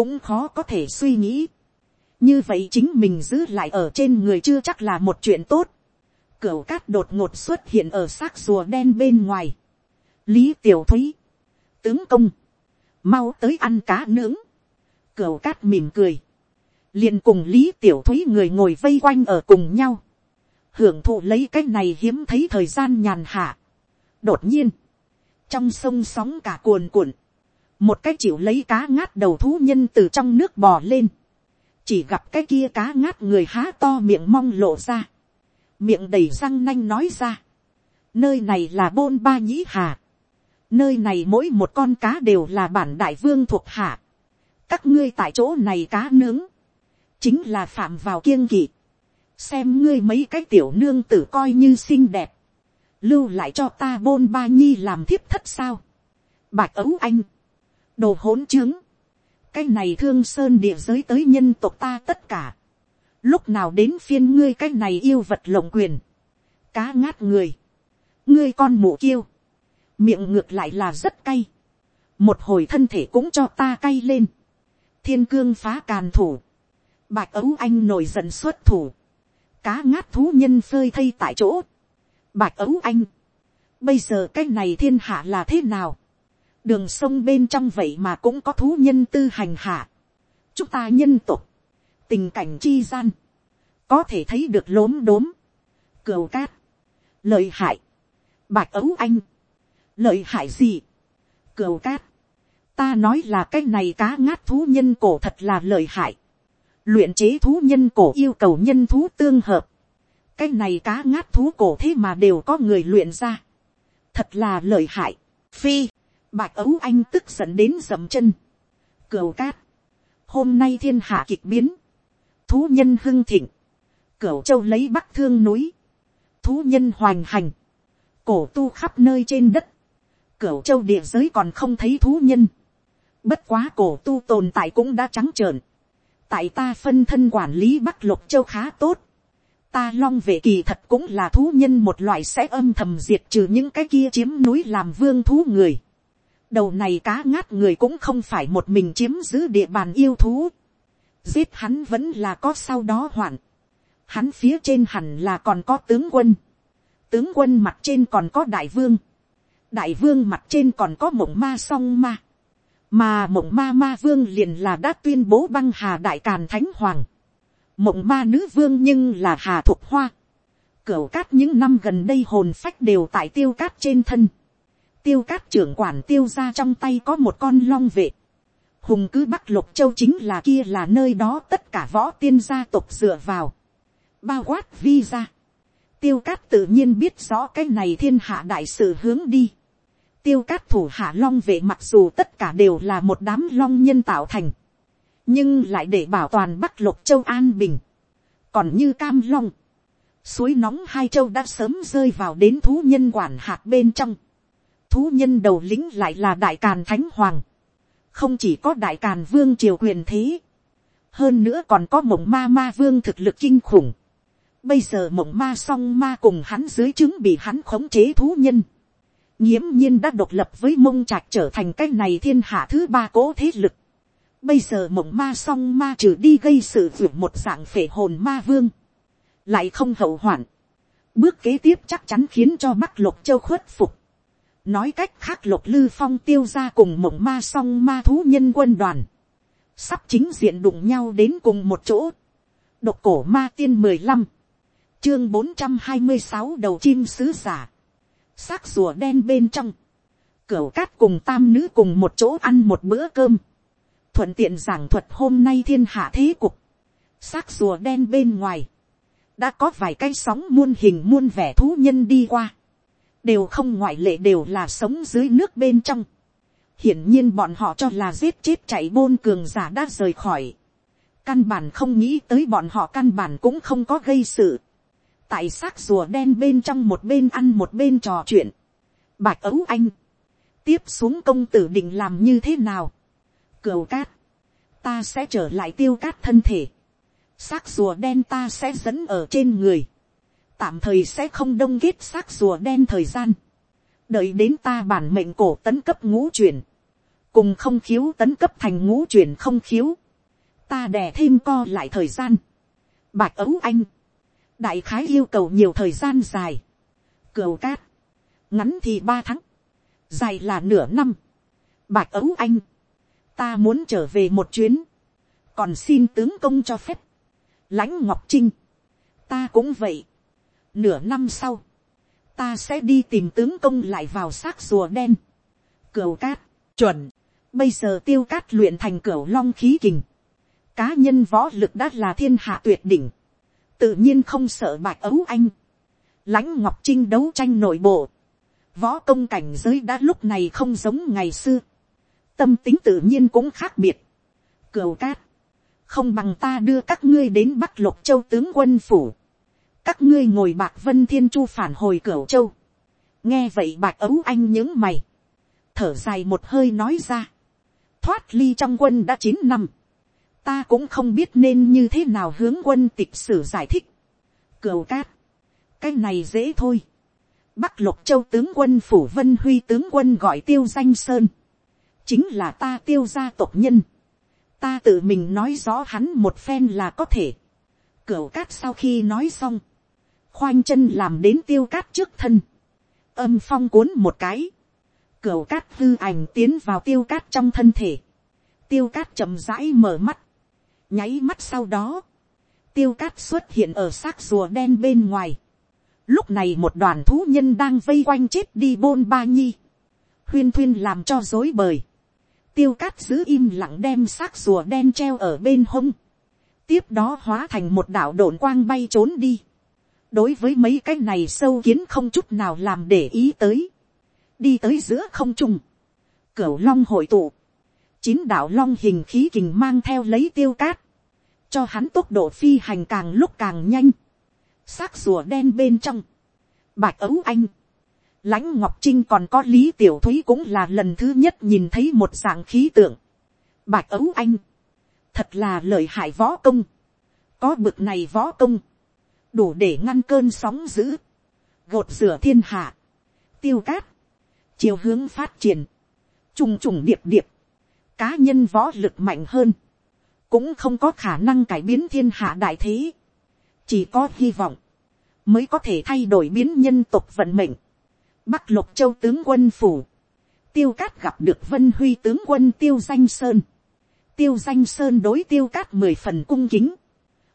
cũng khó có thể suy nghĩ. như vậy chính mình giữ lại ở trên người chưa chắc là một chuyện tốt. cửu cát đột ngột xuất hiện ở xác rùa đen bên ngoài. lý tiểu thúy, tướng công, mau tới ăn cá nướng. cửu cát mỉm cười, liền cùng lý tiểu thúy người ngồi vây quanh ở cùng nhau, hưởng thụ lấy cái này hiếm thấy thời gian nhàn hạ. đột nhiên, trong sông sóng cả cuồn cuộn, một cái chịu lấy cá ngát đầu thú nhân từ trong nước bò lên, chỉ gặp cái kia cá ngát người há to miệng mong lộ ra, miệng đầy răng nanh nói ra, nơi này là bôn ba nhĩ hà, nơi này mỗi một con cá đều là bản đại vương thuộc hạ, các ngươi tại chỗ này cá nướng, chính là phạm vào kiêng kỵ, xem ngươi mấy cái tiểu nương tử coi như xinh đẹp, lưu lại cho ta bôn ba nhi làm thiếp thất sao, bạch ấu anh, đồ hỗn trướng, cái này thương sơn địa giới tới nhân tộc ta tất cả, lúc nào đến phiên ngươi cái này yêu vật lộng quyền, cá ngát người, ngươi con mụ kiêu, miệng ngược lại là rất cay, một hồi thân thể cũng cho ta cay lên, thiên cương phá càn thủ, bạch ấu anh nổi giận xuất thủ, cá ngát thú nhân phơi thây tại chỗ, bạch ấu anh, bây giờ cái này thiên hạ là thế nào, đường sông bên trong vậy mà cũng có thú nhân tư hành hạ, chúng ta nhân tục, tình cảnh chi gian, có thể thấy được lốm đốm, cừu cát, lợi hại, bạch ấu anh, lợi hại gì, cừu cát, ta nói là cái này cá ngát thú nhân cổ thật là lợi hại, luyện chế thú nhân cổ yêu cầu nhân thú tương hợp, cái này cá ngát thú cổ thế mà đều có người luyện ra, thật là lợi hại, phi, bạch ấu anh tức giận đến dầm chân, cửu cát, hôm nay thiên hạ kịch biến, thú nhân hưng thịnh, cửu châu lấy bắc thương núi, thú nhân hoành hành, cổ tu khắp nơi trên đất, cửu châu địa giới còn không thấy thú nhân, bất quá cổ tu tồn tại cũng đã trắng trợn, tại ta phân thân quản lý bắc lục châu khá tốt, ta long vệ kỳ thật cũng là thú nhân một loại sẽ âm thầm diệt trừ những cái kia chiếm núi làm vương thú người. đầu này cá ngát người cũng không phải một mình chiếm giữ địa bàn yêu thú. giết hắn vẫn là có sau đó hoạn. hắn phía trên hẳn là còn có tướng quân. tướng quân mặt trên còn có đại vương. đại vương mặt trên còn có mộng ma song ma mà mộng ma ma vương liền là đã tuyên bố băng hà đại càn thánh hoàng mộng ma nữ vương nhưng là hà thục hoa. Cửu cát những năm gần đây hồn phách đều tại tiêu cát trên thân. Tiêu cát trưởng quản tiêu ra trong tay có một con long vệ. Hùng cứ bắc lục châu chính là kia là nơi đó tất cả võ tiên gia tộc dựa vào. Bao quát vi ra. Tiêu cát tự nhiên biết rõ cái này thiên hạ đại sự hướng đi. Tiêu cát thủ hạ long vệ mặc dù tất cả đều là một đám long nhân tạo thành nhưng lại để bảo toàn bắc lục châu an bình, còn như cam long, suối nóng hai châu đã sớm rơi vào đến thú nhân quản hạt bên trong, thú nhân đầu lĩnh lại là đại càn thánh hoàng, không chỉ có đại càn vương triều quyền thế, hơn nữa còn có mộng ma ma vương thực lực kinh khủng, bây giờ mộng ma song ma cùng hắn dưới chứng bị hắn khống chế thú nhân, nghiễm nhiên đã độc lập với mông trạch trở thành cái này thiên hạ thứ ba cố thế lực, Bây giờ mộng ma song ma trừ đi gây sự vượt một dạng phể hồn ma vương. Lại không hậu hoạn. Bước kế tiếp chắc chắn khiến cho bắc lục châu khuất phục. Nói cách khác lục lư phong tiêu ra cùng mộng ma song ma thú nhân quân đoàn. Sắp chính diện đụng nhau đến cùng một chỗ. Độc cổ ma tiên mười lăm Chương bốn trăm hai mươi sáu đầu chim sứ giả xác rùa đen bên trong. Cửu cát cùng tam nữ cùng một chỗ ăn một bữa cơm thuận tiện giảng thuật hôm nay thiên hạ thế cục, xác rùa đen bên ngoài, đã có vài cái sóng muôn hình muôn vẻ thú nhân đi qua, đều không ngoại lệ đều là sống dưới nước bên trong. hiển nhiên bọn họ cho là giết chết chạy bôn cường giả đã rời khỏi. căn bản không nghĩ tới bọn họ căn bản cũng không có gây sự tại xác rùa đen bên trong một bên ăn một bên trò chuyện. bạch ấu anh, tiếp xuống công tử định làm như thế nào? Cửu cát, ta sẽ trở lại tiêu cát thân thể, xác rùa đen ta sẽ dẫn ở trên người, tạm thời sẽ không đông kết xác rùa đen thời gian, đợi đến ta bản mệnh cổ tấn cấp ngũ chuyển, cùng không khiếu tấn cấp thành ngũ chuyển không khiếu, ta đè thêm co lại thời gian, bạch ấu anh, đại khái yêu cầu nhiều thời gian dài, cửu cát, ngắn thì ba tháng, dài là nửa năm, bạch ấu anh, ta muốn trở về một chuyến, còn xin tướng công cho phép, lãnh ngọc trinh, ta cũng vậy, nửa năm sau, ta sẽ đi tìm tướng công lại vào xác rùa đen, cửu cát, chuẩn, bây giờ tiêu cát luyện thành cửu long khí kình, cá nhân võ lực đã là thiên hạ tuyệt đỉnh, tự nhiên không sợ bạch ấu anh, lãnh ngọc trinh đấu tranh nội bộ, võ công cảnh giới đã lúc này không giống ngày xưa, tâm tính tự nhiên cũng khác biệt. Cửu cát, không bằng ta đưa các ngươi đến bắc lục châu tướng quân phủ. các ngươi ngồi bạc vân thiên chu phản hồi cửu châu. nghe vậy bạc ấu anh những mày. thở dài một hơi nói ra. thoát ly trong quân đã chín năm ta cũng không biết nên như thế nào hướng quân tịch sử giải thích. Cửu cát, cái này dễ thôi. bắc lục châu tướng quân phủ vân huy tướng quân gọi tiêu danh sơn, chính là ta tiêu gia tộc nhân, ta tự mình nói rõ hắn một phen là có thể, cửu cát sau khi nói xong, khoanh chân làm đến tiêu cát trước thân, âm phong cuốn một cái, cửu cát hư ảnh tiến vào tiêu cát trong thân thể, tiêu cát chậm rãi mở mắt, nháy mắt sau đó, tiêu cát xuất hiện ở xác rùa đen bên ngoài, lúc này một đoàn thú nhân đang vây quanh chết đi bôn ba nhi, huyên thuyên làm cho dối bời, tiêu cát giữ im lặng đem xác rùa đen treo ở bên hông, tiếp đó hóa thành một đạo đồn quang bay trốn đi, đối với mấy cái này sâu kiến không chút nào làm để ý tới, đi tới giữa không trung, cửu long hội tụ, chín đạo long hình khí kình mang theo lấy tiêu cát, cho hắn tốc độ phi hành càng lúc càng nhanh, xác rùa đen bên trong, bạch ấu anh, lãnh ngọc trinh còn có lý tiểu thúy cũng là lần thứ nhất nhìn thấy một dạng khí tượng, bạch ấu anh, thật là lợi hại võ công, có bực này võ công, đủ để ngăn cơn sóng dữ, gột rửa thiên hạ, tiêu cát, chiều hướng phát triển, trùng trùng điệp điệp, cá nhân võ lực mạnh hơn, cũng không có khả năng cải biến thiên hạ đại thế, chỉ có hy vọng, mới có thể thay đổi biến nhân tộc vận mệnh. Bắc lục châu tướng quân phủ, tiêu cát gặp được vân huy tướng quân tiêu danh sơn, tiêu danh sơn đối tiêu cát mười phần cung kính,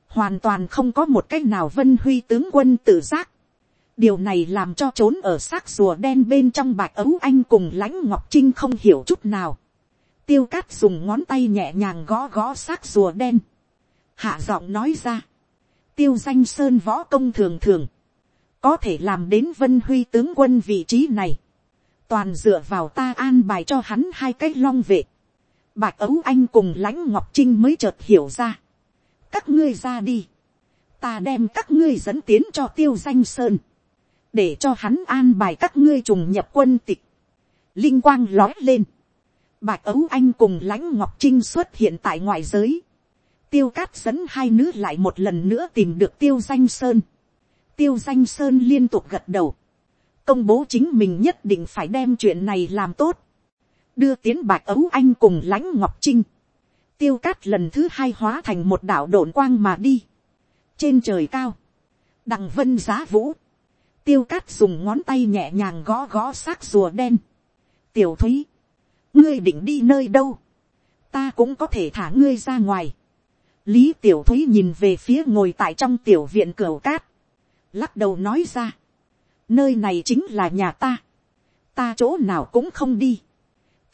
hoàn toàn không có một cách nào vân huy tướng quân tự giác. điều này làm cho trốn ở xác rùa đen bên trong bạch ấu anh cùng lãnh ngọc trinh không hiểu chút nào tiêu cát dùng ngón tay nhẹ nhàng gõ gõ xác rùa đen. hạ giọng nói ra. tiêu danh sơn võ công thường thường. có thể làm đến vân huy tướng quân vị trí này. toàn dựa vào ta an bài cho hắn hai cái long vệ. bạch ấu anh cùng lãnh ngọc trinh mới chợt hiểu ra các ngươi ra đi, ta đem các ngươi dẫn tiến cho tiêu danh sơn, để cho hắn an bài các ngươi trùng nhập quân tịch, linh quang lói lên, bạch ấu anh cùng lãnh ngọc trinh xuất hiện tại ngoại giới, tiêu cát dẫn hai nữ lại một lần nữa tìm được tiêu danh sơn, tiêu danh sơn liên tục gật đầu, công bố chính mình nhất định phải đem chuyện này làm tốt, đưa tiến bạch ấu anh cùng lãnh ngọc trinh, tiêu cát lần thứ hai hóa thành một đảo đồn quang mà đi. trên trời cao, đằng vân giá vũ, tiêu cát dùng ngón tay nhẹ nhàng gõ gõ xác rùa đen. tiểu thúy, ngươi định đi nơi đâu, ta cũng có thể thả ngươi ra ngoài. lý tiểu thúy nhìn về phía ngồi tại trong tiểu viện cửa cát, lắc đầu nói ra, nơi này chính là nhà ta, ta chỗ nào cũng không đi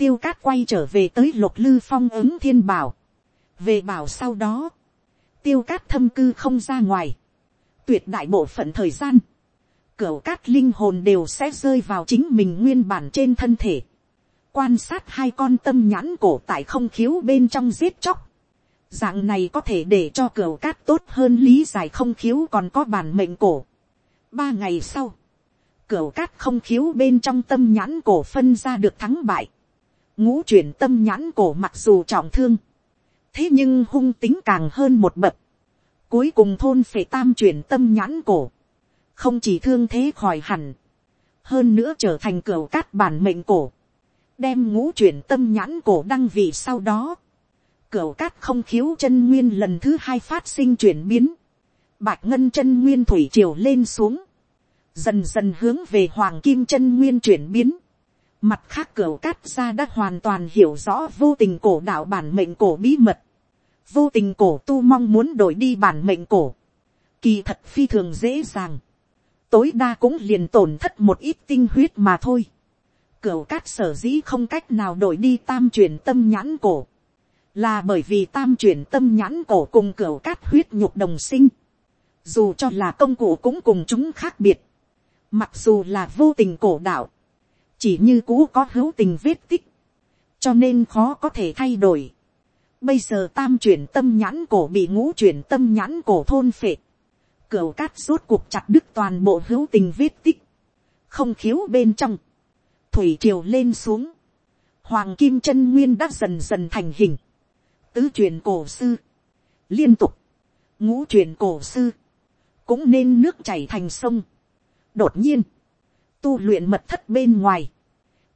tiêu cát quay trở về tới lục lư phong ứng thiên bảo. về bảo sau đó, tiêu cát thâm cư không ra ngoài. tuyệt đại bộ phận thời gian, cửa cát linh hồn đều sẽ rơi vào chính mình nguyên bản trên thân thể quan sát hai con tâm nhãn cổ tại không khiếu bên trong giết chóc. dạng này có thể để cho cửa cát tốt hơn lý giải không khiếu còn có bản mệnh cổ. ba ngày sau, cửa cát không khiếu bên trong tâm nhãn cổ phân ra được thắng bại ngũ chuyển tâm nhãn cổ mặc dù trọng thương, thế nhưng hung tính càng hơn một bậc, cuối cùng thôn phệ tam chuyển tâm nhãn cổ, không chỉ thương thế khỏi hẳn, hơn nữa trở thành cửa cát bản mệnh cổ, đem ngũ chuyển tâm nhãn cổ đăng vị sau đó, cửa cát không khiếu chân nguyên lần thứ hai phát sinh chuyển biến, bạch ngân chân nguyên thủy triều lên xuống, dần dần hướng về hoàng kim chân nguyên chuyển biến, Mặt khác cửa cát ra đã hoàn toàn hiểu rõ vô tình cổ đạo bản mệnh cổ bí mật. Vô tình cổ tu mong muốn đổi đi bản mệnh cổ. Kỳ thật phi thường dễ dàng. Tối đa cũng liền tổn thất một ít tinh huyết mà thôi. Cửu cát sở dĩ không cách nào đổi đi tam truyền tâm nhãn cổ. Là bởi vì tam truyền tâm nhãn cổ cùng cửu cát huyết nhục đồng sinh. Dù cho là công cụ cũng cùng chúng khác biệt. Mặc dù là vô tình cổ đạo chỉ như cũ có hữu tình vết tích, cho nên khó có thể thay đổi. Bây giờ tam chuyển tâm nhãn cổ bị ngũ chuyển tâm nhãn cổ thôn phệ, cửu cát rốt cuộc chặt đứt toàn bộ hữu tình vết tích, không khiếu bên trong, thủy triều lên xuống, hoàng kim chân nguyên đã dần dần thành hình, tứ truyền cổ sư, liên tục, ngũ truyền cổ sư, cũng nên nước chảy thành sông. đột nhiên, tu luyện mật thất bên ngoài,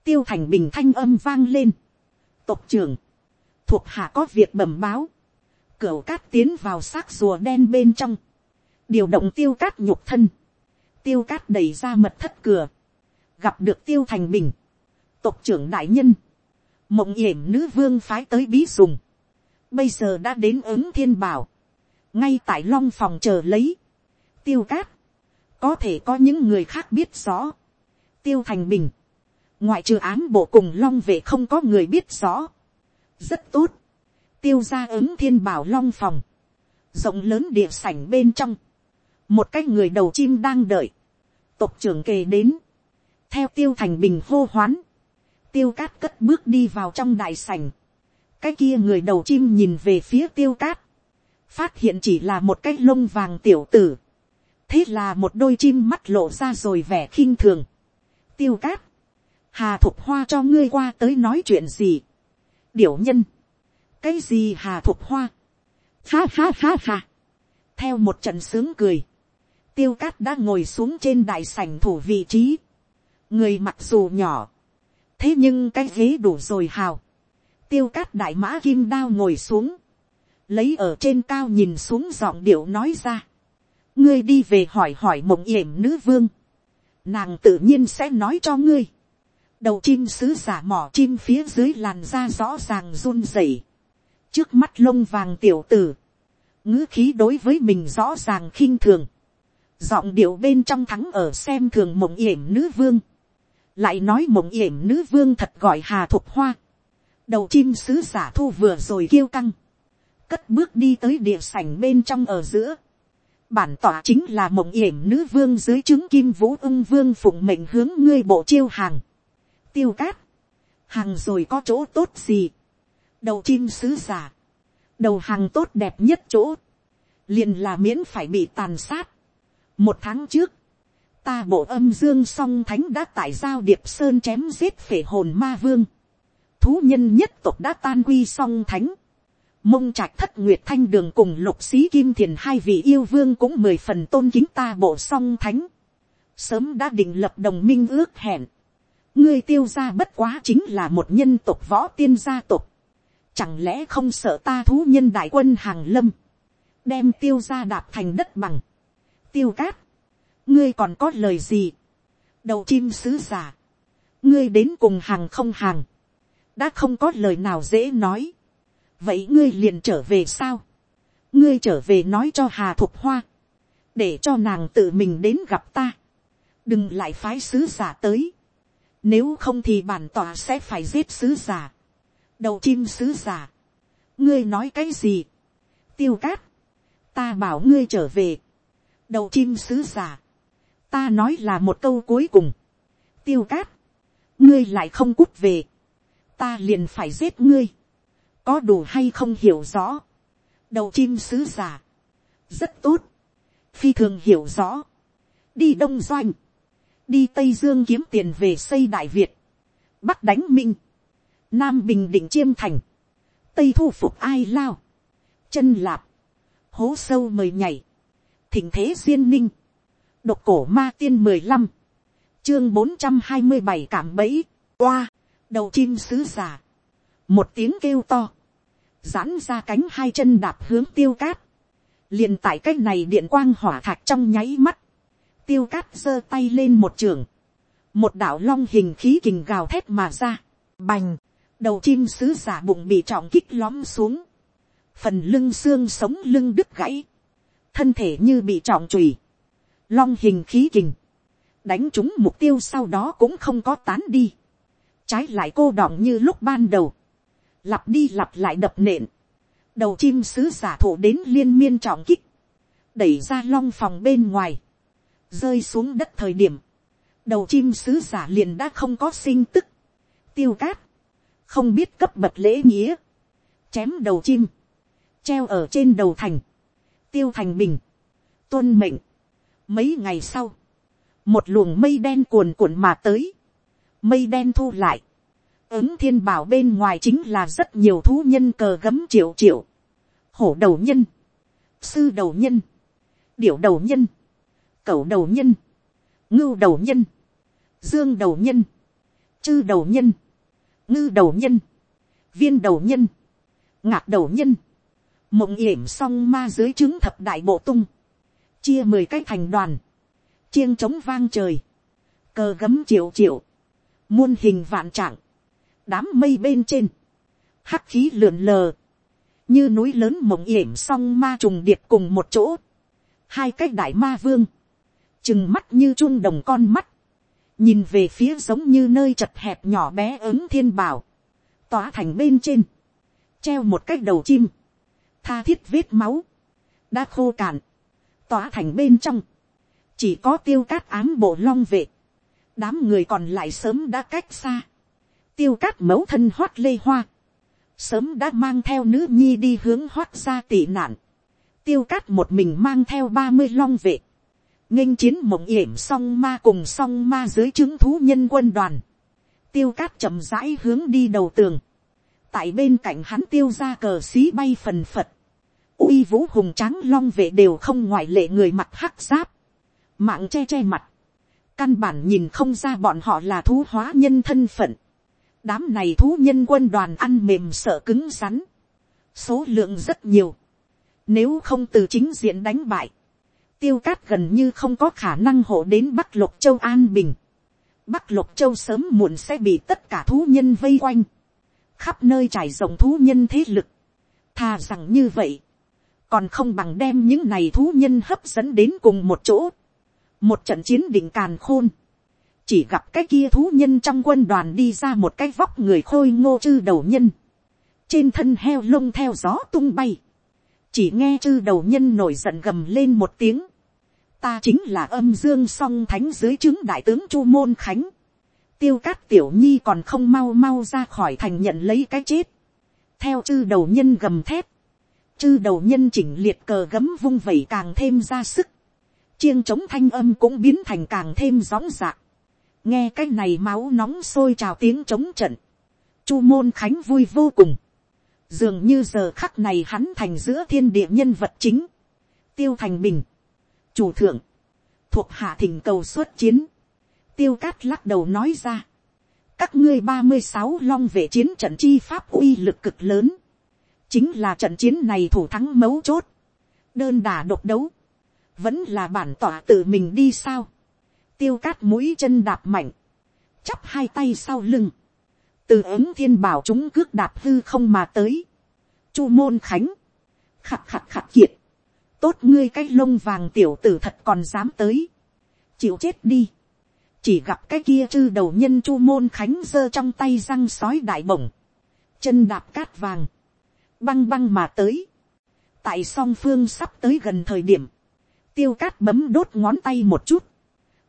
tiêu thành bình thanh âm vang lên, tộc trưởng, thuộc hạ có việc bẩm báo, cửa cát tiến vào xác rùa đen bên trong, điều động tiêu cát nhục thân, tiêu cát đẩy ra mật thất cửa, gặp được tiêu thành bình, tộc trưởng đại nhân, mộng yểm nữ vương phái tới bí dùng, bây giờ đã đến ứng thiên bảo, ngay tại long phòng chờ lấy, tiêu cát, có thể có những người khác biết rõ, tiêu thành bình, ngoại trừ án bộ cùng long về không có người biết rõ, rất tốt, tiêu ra ứng thiên bảo long phòng, rộng lớn địa sảnh bên trong, một cái người đầu chim đang đợi, tộc trưởng kề đến, theo tiêu thành bình hô hoán, tiêu cát cất bước đi vào trong đại sảnh, cái kia người đầu chim nhìn về phía tiêu cát, phát hiện chỉ là một cái lông vàng tiểu tử, thế là một đôi chim mắt lộ ra rồi vẻ khinh thường, tiêu cát, hà thục hoa cho ngươi qua tới nói chuyện gì, điểu nhân, cái gì hà thục hoa, ha ha ha ha, theo một trận sướng cười, tiêu cát đã ngồi xuống trên đại sảnh thủ vị trí, người mặc dù nhỏ, thế nhưng cái ghế đủ rồi hào, tiêu cát đại mã kim đao ngồi xuống, lấy ở trên cao nhìn xuống giọng điệu nói ra, ngươi đi về hỏi hỏi mộng yểm nữ vương, nàng tự nhiên sẽ nói cho ngươi, đầu chim sứ giả mỏ chim phía dưới làn da rõ ràng run rẩy, trước mắt lông vàng tiểu tử, ngữ khí đối với mình rõ ràng khinh thường, giọng điệu bên trong thắng ở xem thường mộng yểm nữ vương, lại nói mộng yểm nữ vương thật gọi hà thục hoa, đầu chim sứ giả thu vừa rồi kêu căng, cất bước đi tới địa sảnh bên trong ở giữa, bản tỏa chính là mộng yểm nữ vương dưới trướng kim vũ ưng vương phụng mệnh hướng ngươi bộ chiêu hàng, tiêu cát, hàng rồi có chỗ tốt gì, đầu chim sứ giả, đầu hàng tốt đẹp nhất chỗ, liền là miễn phải bị tàn sát. một tháng trước, ta bộ âm dương song thánh đã tại giao điệp sơn chém giết phể hồn ma vương, thú nhân nhất tộc đã tan quy song thánh, mông trạch thất nguyệt thanh đường cùng lục sĩ kim thiền hai vị yêu vương cũng mười phần tôn kính ta bộ song thánh, sớm đã định lập đồng minh ước hẹn, ngươi tiêu gia bất quá chính là một nhân tộc võ tiên gia tộc, chẳng lẽ không sợ ta thú nhân đại quân hàng lâm, đem tiêu gia đạp thành đất bằng, tiêu cát, ngươi còn có lời gì, đầu chim sứ giả, ngươi đến cùng hàng không hàng, đã không có lời nào dễ nói, vậy ngươi liền trở về sao, ngươi trở về nói cho hà thục hoa, để cho nàng tự mình đến gặp ta, đừng lại phái sứ giả tới, nếu không thì bản tòa sẽ phải giết sứ giả, đầu chim sứ giả, ngươi nói cái gì, tiêu cát, ta bảo ngươi trở về, đầu chim sứ giả, ta nói là một câu cuối cùng, tiêu cát, ngươi lại không cút về, ta liền phải giết ngươi, có đủ hay không hiểu rõ, đầu chim sứ giả, rất tốt, phi thường hiểu rõ, đi đông doanh, đi tây dương kiếm tiền về xây đại việt, bắc đánh minh, nam bình định chiêm thành, tây thu phục ai lao, chân lạp, hố sâu mời nhảy, thỉnh thế duyên ninh, độc cổ ma tiên mười lăm, chương bốn trăm hai mươi bảy cảm bẫy, qua đầu chim sứ giả, một tiếng kêu to, giãn ra cánh hai chân đạp hướng tiêu cát, liền tại cái này điện quang hỏa thạch trong nháy mắt, tiêu cát giơ tay lên một trường, một đạo long hình khí kình gào thét mà ra, bành, đầu chim sứ giả bụng bị trọng kích lóm xuống, phần lưng xương sống lưng đứt gãy, thân thể như bị trọng chùy, long hình khí kình, đánh trúng mục tiêu sau đó cũng không có tán đi, trái lại cô đọng như lúc ban đầu, lặp đi lặp lại đập nện, đầu chim sứ giả thổ đến liên miên trọng kích, đẩy ra long phòng bên ngoài, rơi xuống đất thời điểm, đầu chim sứ giả liền đã không có sinh tức, tiêu cát, không biết cấp bậc lễ nghĩa, chém đầu chim, treo ở trên đầu thành, tiêu thành bình, tuân mệnh. Mấy ngày sau, một luồng mây đen cuồn cuộn mà tới, mây đen thu lại, ứng thiên bảo bên ngoài chính là rất nhiều thú nhân cờ gấm triệu triệu, hổ đầu nhân, sư đầu nhân, điểu đầu nhân, cẩu đầu nhân, ngưu đầu nhân, dương đầu nhân, chư đầu nhân, ngư đầu nhân, viên đầu nhân, ngạc đầu nhân, mộng yểm song ma dưới trứng thập đại bộ tung, chia mười cái thành đoàn, chiêng trống vang trời, cờ gấm triệu triệu, muôn hình vạn trạng, đám mây bên trên, hắc khí lượn lờ, như núi lớn mộng yểm song ma trùng điệp cùng một chỗ, hai cái đại ma vương, chừng mắt như chun đồng con mắt, nhìn về phía giống như nơi chật hẹp nhỏ bé ứng thiên bảo, tỏa thành bên trên, treo một cái đầu chim, tha thiết vết máu, đã khô cạn, tỏa thành bên trong, chỉ có tiêu cát ám bộ long vệ, đám người còn lại sớm đã cách xa, tiêu cát mẫu thân hoát lê hoa, sớm đã mang theo nữ nhi đi hướng hoát ra tị nạn, tiêu cát một mình mang theo ba mươi long vệ, nghênh chiến mộng yểm song ma cùng song ma dưới chứng thú nhân quân đoàn, tiêu cát chậm rãi hướng đi đầu tường, tại bên cạnh hắn tiêu ra cờ xí bay phần phật, uy vũ hùng tráng long vệ đều không ngoại lệ người mặt hắc giáp, mạng che che mặt, căn bản nhìn không ra bọn họ là thú hóa nhân thân phận, đám này thú nhân quân đoàn ăn mềm sợ cứng rắn, số lượng rất nhiều, nếu không từ chính diện đánh bại, tiêu cát gần như không có khả năng hộ đến bắc lục châu an bình, bắc lục châu sớm muộn sẽ bị tất cả thú nhân vây quanh, khắp nơi trải rộng thú nhân thế lực, thà rằng như vậy, còn không bằng đem những này thú nhân hấp dẫn đến cùng một chỗ, một trận chiến định càn khôn, chỉ gặp cái kia thú nhân trong quân đoàn đi ra một cái vóc người khôi ngô chư đầu nhân, trên thân heo lông theo gió tung bay, chỉ nghe chư đầu nhân nổi giận gầm lên một tiếng, ta chính là âm dương song thánh dưới trướng đại tướng chu môn khánh, tiêu cát tiểu nhi còn không mau mau ra khỏi thành nhận lấy cái chết, theo chư đầu nhân gầm thép, chư đầu nhân chỉnh liệt cờ gấm vung vẩy càng thêm ra sức, chiêng trống thanh âm cũng biến thành càng thêm gióng dạc, nghe cái này máu nóng sôi trào tiếng trống trận, chu môn khánh vui vô cùng, dường như giờ khắc này hắn thành giữa thiên địa nhân vật chính, tiêu thành bình, chủ thượng, thuộc hạ thỉnh cầu xuất chiến, tiêu cát lắc đầu nói ra, các ngươi ba mươi sáu long vệ chiến trận chi pháp uy lực cực lớn, chính là trận chiến này thủ thắng mấu chốt, đơn đà độc đấu, vẫn là bản tỏa tự mình đi sao, tiêu cát mũi chân đạp mạnh, chắp hai tay sau lưng, từ ứng thiên bảo chúng cước đạp hư không mà tới, chu môn khánh, khặt khặt khặt kiệt, tốt ngươi cái lông vàng tiểu tử thật còn dám tới, chịu chết đi, chỉ gặp cái kia chư đầu nhân chu môn khánh giơ trong tay răng sói đại bổng, chân đạp cát vàng, băng băng mà tới, tại song phương sắp tới gần thời điểm, tiêu cát bấm đốt ngón tay một chút,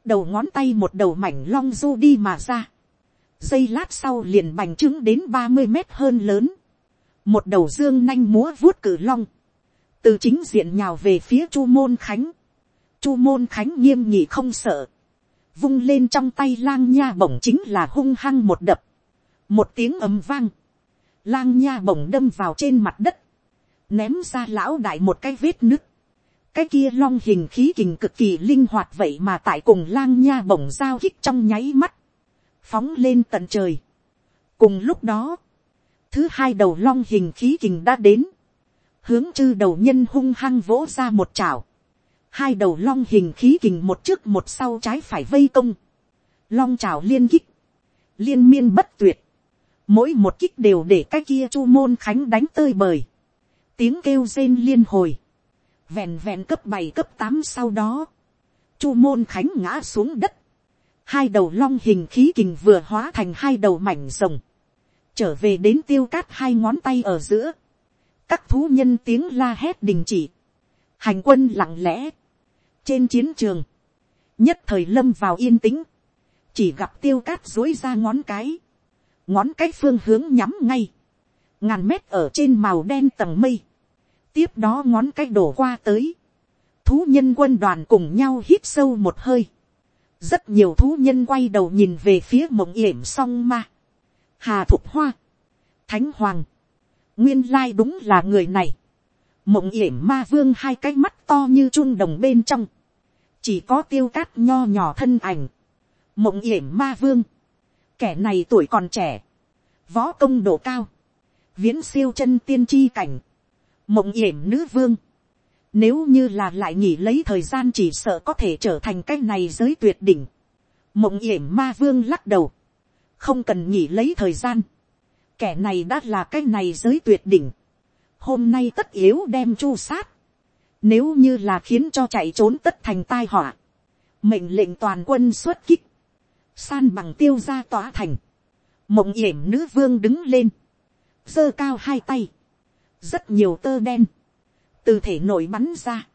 đầu ngón tay một đầu mảnh long du đi mà ra, giây lát sau liền bành trướng đến ba mươi mét hơn lớn, một đầu dương nanh múa vuốt cử long, từ chính diện nhào về phía chu môn khánh, chu môn khánh nghiêm nhị không sợ, vung lên trong tay lang nha bổng chính là hung hăng một đập, một tiếng ầm vang, lang nha bổng đâm vào trên mặt đất, ném ra lão đại một cái vết nứt, cái kia long hình khí kình cực kỳ linh hoạt vậy mà tại cùng lang nha bổng giao kích trong nháy mắt, phóng lên tận trời. cùng lúc đó, thứ hai đầu long hình khí kình đã đến, hướng chư đầu nhân hung hăng vỗ ra một chảo, hai đầu long hình khí kình một trước một sau trái phải vây công, long chảo liên kích, liên miên bất tuyệt, mỗi một kích đều để cái kia chu môn khánh đánh tơi bời, tiếng kêu rên liên hồi, vẹn vẹn cấp bảy cấp tám sau đó, chu môn khánh ngã xuống đất, hai đầu long hình khí kình vừa hóa thành hai đầu mảnh rồng, trở về đến tiêu cát hai ngón tay ở giữa, các thú nhân tiếng la hét đình chỉ, hành quân lặng lẽ, trên chiến trường, nhất thời lâm vào yên tĩnh, chỉ gặp tiêu cát dối ra ngón cái, ngón cái phương hướng nhắm ngay, ngàn mét ở trên màu đen tầng mây, tiếp đó ngón cái đổ qua tới, thú nhân quân đoàn cùng nhau hít sâu một hơi, rất nhiều thú nhân quay đầu nhìn về phía mộng yểm song ma, hà thục hoa, thánh hoàng, nguyên lai đúng là người này, mộng yểm ma vương hai cái mắt to như chun đồng bên trong, chỉ có tiêu cát nho nhỏ thân ảnh, mộng yểm ma vương, kẻ này tuổi còn trẻ, võ công độ cao, viễn siêu chân tiên tri cảnh, mộng yểm nữ vương, nếu như là lại nghỉ lấy thời gian chỉ sợ có thể trở thành cái này giới tuyệt đỉnh. Mộng yểm ma vương lắc đầu. Không cần nghỉ lấy thời gian. Kẻ này đã là cái này giới tuyệt đỉnh. Hôm nay tất yếu đem chu sát. Nếu như là khiến cho chạy trốn tất thành tai họa. Mệnh lệnh toàn quân xuất kích. San bằng tiêu ra tỏa thành. Mộng yểm nữ vương đứng lên. giơ cao hai tay. Rất nhiều tơ đen. Từ thể nổi bắn ra,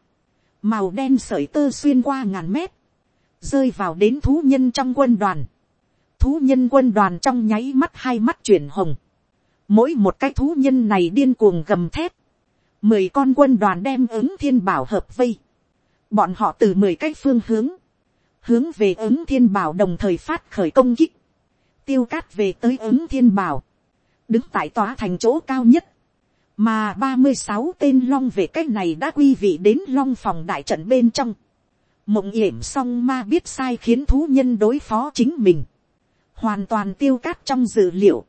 màu đen sởi tơ xuyên qua ngàn mét, rơi vào đến thú nhân trong quân đoàn, thú nhân quân đoàn trong nháy mắt hai mắt chuyển hồng, mỗi một cái thú nhân này điên cuồng gầm thép, mười con quân đoàn đem ứng thiên bảo hợp vây, bọn họ từ mười cái phương hướng, hướng về ứng thiên bảo đồng thời phát khởi công kích, tiêu cát về tới ứng thiên bảo, đứng tại tòa thành chỗ cao nhất, mà ba mươi sáu tên long về cách này đã quy vị đến long phòng đại trận bên trong. mộng yểm song ma biết sai khiến thú nhân đối phó chính mình. hoàn toàn tiêu cát trong dự liệu.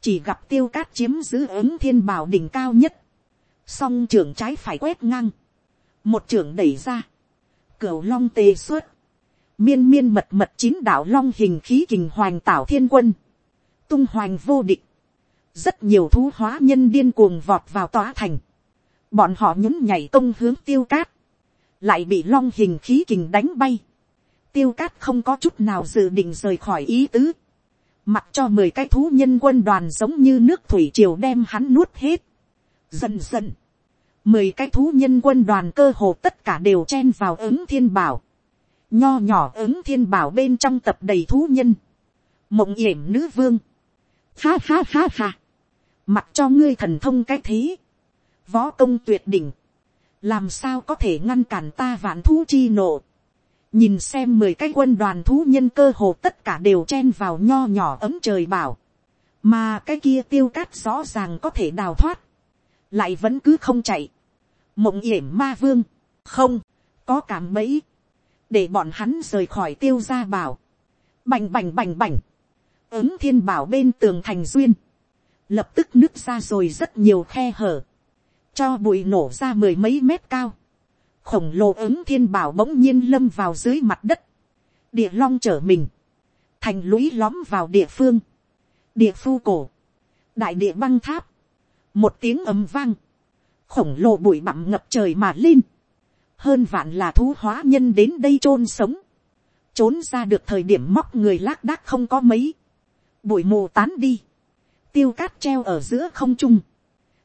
chỉ gặp tiêu cát chiếm giữ ứng thiên bảo đỉnh cao nhất. song trưởng trái phải quét ngang. một trưởng đẩy ra. cửu long tê xuất miên miên mật mật chín đạo long hình khí kình hoành tảo thiên quân. tung hoành vô địch. Rất nhiều thú hóa nhân điên cuồng vọt vào tòa thành, bọn họ nhún nhảy công hướng tiêu cát, lại bị long hình khí kình đánh bay, tiêu cát không có chút nào dự định rời khỏi ý tứ, mặc cho mười cái thú nhân quân đoàn giống như nước thủy triều đem hắn nuốt hết, dần dần, mười cái thú nhân quân đoàn cơ hồ tất cả đều chen vào ứng thiên bảo, nho nhỏ ứng thiên bảo bên trong tập đầy thú nhân, mộng yểm nữ vương, ha ha ha ha, mặc cho ngươi thần thông cái thế, võ công tuyệt đỉnh, làm sao có thể ngăn cản ta vạn thú chi nộ, nhìn xem mười cái quân đoàn thú nhân cơ hồ tất cả đều chen vào nho nhỏ ấm trời bảo, mà cái kia tiêu cát rõ ràng có thể đào thoát, lại vẫn cứ không chạy, mộng yểm ma vương, không, có cảm bẫy, để bọn hắn rời khỏi tiêu gia bảo, bành bành bành bành, ứng thiên bảo bên tường thành duyên, lập tức nứt ra rồi rất nhiều khe hở, cho bụi nổ ra mười mấy mét cao, khổng lồ ứng thiên bảo bỗng nhiên lâm vào dưới mặt đất, địa long trở mình, thành lũy lõm vào địa phương, địa phu cổ, đại địa băng tháp, một tiếng ầm vang, khổng lồ bụi bặm ngập trời mà lên, hơn vạn là thú hóa nhân đến đây chôn sống, trốn ra được thời điểm móc người lác đác không có mấy, bụi mù tán đi, tiêu cát treo ở giữa không trung,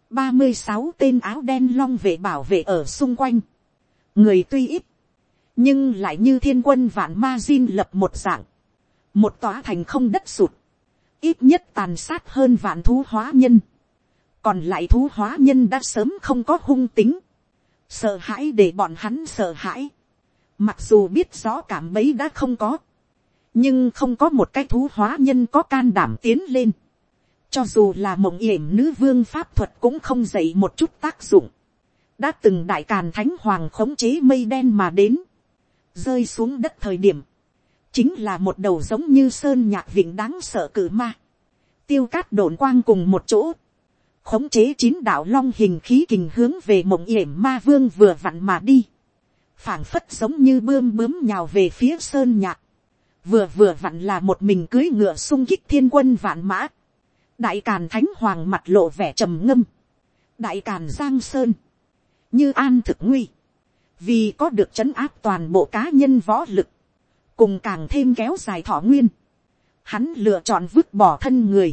ba mươi sáu tên áo đen long vệ bảo vệ ở xung quanh, người tuy ít, nhưng lại như thiên quân vạn ma diên lập một dạng, một tòa thành không đất sụt, ít nhất tàn sát hơn vạn thú hóa nhân, còn lại thú hóa nhân đã sớm không có hung tính, sợ hãi để bọn hắn sợ hãi, mặc dù biết rõ cảm bấy đã không có, nhưng không có một cái thú hóa nhân có can đảm tiến lên, cho dù là mộng yểm nữ vương pháp thuật cũng không dậy một chút tác dụng. Đã từng đại càn thánh hoàng khống chế mây đen mà đến. Rơi xuống đất thời điểm. Chính là một đầu giống như sơn nhạc vịnh đáng sợ cử ma. Tiêu cát đồn quang cùng một chỗ. Khống chế chín đạo long hình khí kình hướng về mộng yểm ma vương vừa vặn mà đi. phảng phất giống như bươm bướm nhào về phía sơn nhạc. Vừa vừa vặn là một mình cưới ngựa sung kích thiên quân vạn mã. Đại càn thánh hoàng mặt lộ vẻ trầm ngâm, đại càn giang sơn, như an thực nguy, vì có được c h ấ n áp toàn bộ cá nhân võ lực, cùng càng thêm kéo dài thọ nguyên, hắn lựa chọn vứt bỏ thân người,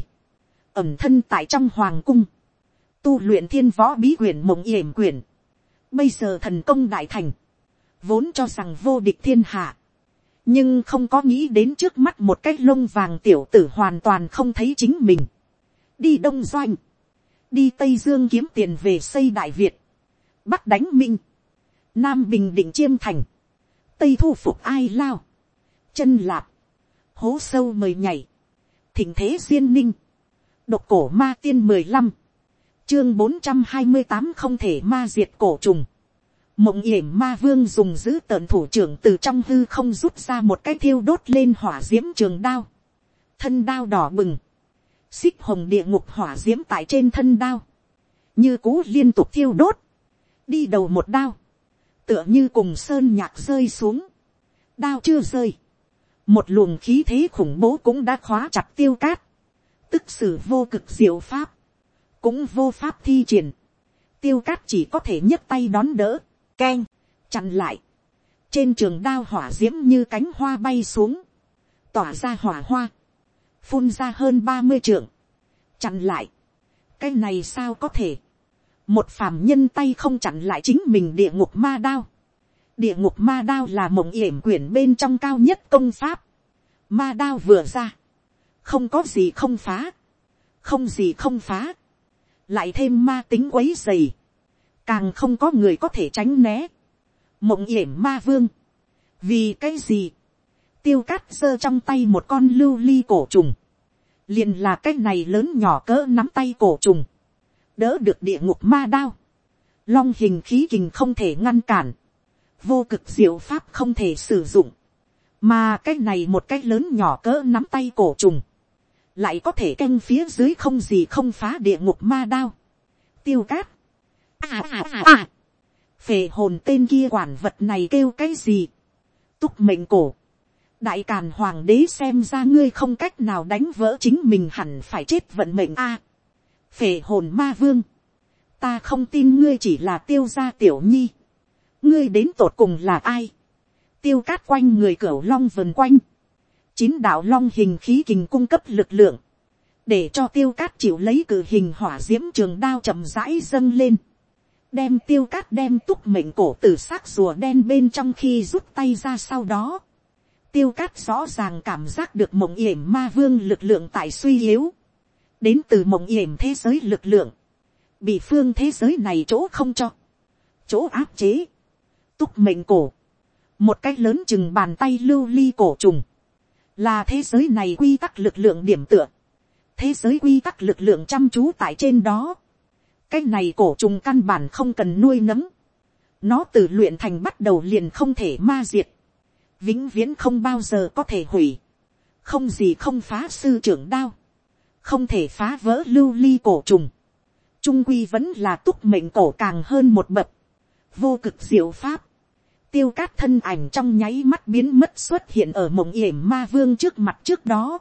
ẩm thân tại trong hoàng cung, tu luyện thiên võ bí quyển mộng yểm quyển, bây giờ thần công đại thành, vốn cho rằng vô địch thiên hạ, nhưng không có nghĩ đến trước mắt một cái lông vàng tiểu tử hoàn toàn không thấy chính mình, đi đông doanh, đi tây dương kiếm tiền về xây đại việt, bắc đánh minh, nam bình định chiêm thành, tây thu phục ai lao, chân lạp, hố sâu mời nhảy, thỉnh thế duyên ninh, độc cổ ma tiên mười lăm, chương bốn trăm hai mươi tám không thể ma diệt cổ trùng, mộng yểm ma vương dùng giữ tợn thủ trưởng từ trong hư không rút ra một cái thiêu đốt lên hỏa d i ễ m trường đao, thân đao đỏ bừng, xích hồng địa ngục hỏa d i ễ m tại trên thân đao, như cú liên tục thiêu đốt, đi đầu một đao, tựa như cùng sơn nhạc rơi xuống, đao chưa rơi, một luồng khí thế khủng bố cũng đã khóa chặt tiêu cát, tức sử vô cực diệu pháp, cũng vô pháp thi triển, tiêu cát chỉ có thể nhấc tay đón đỡ, keng, chặn lại, trên trường đao hỏa diễm như cánh hoa bay xuống, tỏa ra hỏa hoa, phun ra hơn ba mươi trượng, chặn lại, cái này sao có thể, một phàm nhân tay không chặn lại chính mình địa ngục ma đao, địa ngục ma đao là mộng yểm quyển bên trong cao nhất công pháp, ma đao vừa ra, không có gì không phá, không gì không phá, lại thêm ma tính quấy dày, càng không có người có thể tránh né. mộng yểm ma vương, vì cái gì, tiêu cát giơ trong tay một con lưu ly cổ trùng, liền là cái này lớn nhỏ cỡ nắm tay cổ trùng, đỡ được địa ngục ma đao, long hình khí kình không thể ngăn cản, vô cực diệu pháp không thể sử dụng, mà cái này một cái lớn nhỏ cỡ nắm tay cổ trùng, lại có thể canh phía dưới không gì không phá địa ngục ma đao. tiêu cát, À à à à. Phệ hồn tên kia quản vật này kêu cái gì? Túc mệnh cổ. Đại càn hoàng đế xem ra ngươi không cách nào đánh vỡ chính mình hẳn phải chết vận mệnh a. À, phệ hồn ma vương. Ta không tin ngươi chỉ là tiêu gia tiểu nhi. Ngươi đến tột cùng là ai? Tiêu cát quanh người cửa long vần quanh. Chín đạo long hình khí kình cung cấp lực lượng, để cho tiêu cát chịu lấy cử hình hỏa d i ễ m trường đao chậm rãi dâng lên, đem tiêu cát đem túc mệnh cổ từ xác rùa đen bên trong khi rút tay ra sau đó. tiêu cát rõ ràng cảm giác được mộng yểm ma vương lực lượng tại suy yếu. đến từ mộng yểm thế giới lực lượng. bị phương thế giới này chỗ không cho. chỗ áp chế. túc mệnh cổ. một cách lớn chừng bàn tay lưu ly cổ trùng là thế giới này quy tắc lực lượng điểm tựa. thế giới quy tắc lực lượng chăm chú tại trên đó cái này cổ trùng căn bản không cần nuôi nấm. nó từ luyện thành bắt đầu liền không thể ma diệt. vĩnh viễn không bao giờ có thể hủy. không gì không phá sư trưởng đao. không thể phá vỡ lưu ly cổ trùng. trung quy vẫn là túc mệnh cổ càng hơn một bậc. vô cực diệu pháp tiêu cát thân ảnh trong nháy mắt biến mất xuất hiện ở mộng yểm ma vương trước mặt trước đó.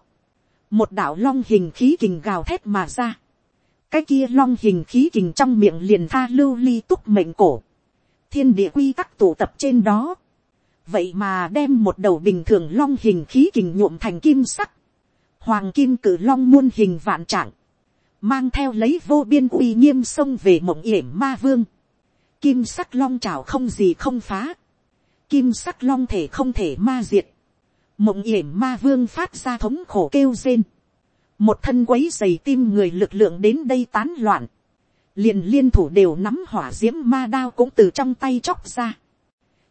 một đạo long hình khí kình gào thét mà ra. Cái kia long hình khí kình trong miệng liền tha lưu ly túc mệnh cổ, thiên địa quy tắc tụ tập trên đó, vậy mà đem một đầu bình thường long hình khí kình nhuộm thành kim sắc, hoàng kim cử long muôn hình vạn trạng, mang theo lấy vô biên uy nghiêm sông về mộng yểm ma vương, kim sắc long trào không gì không phá, kim sắc long thể không thể ma diệt, mộng yểm ma vương phát ra thống khổ kêu rên, một thân quấy dày tim người lực lượng đến đây tán loạn, liền liên thủ đều nắm hỏa d i ễ m ma đao cũng từ trong tay chóc ra,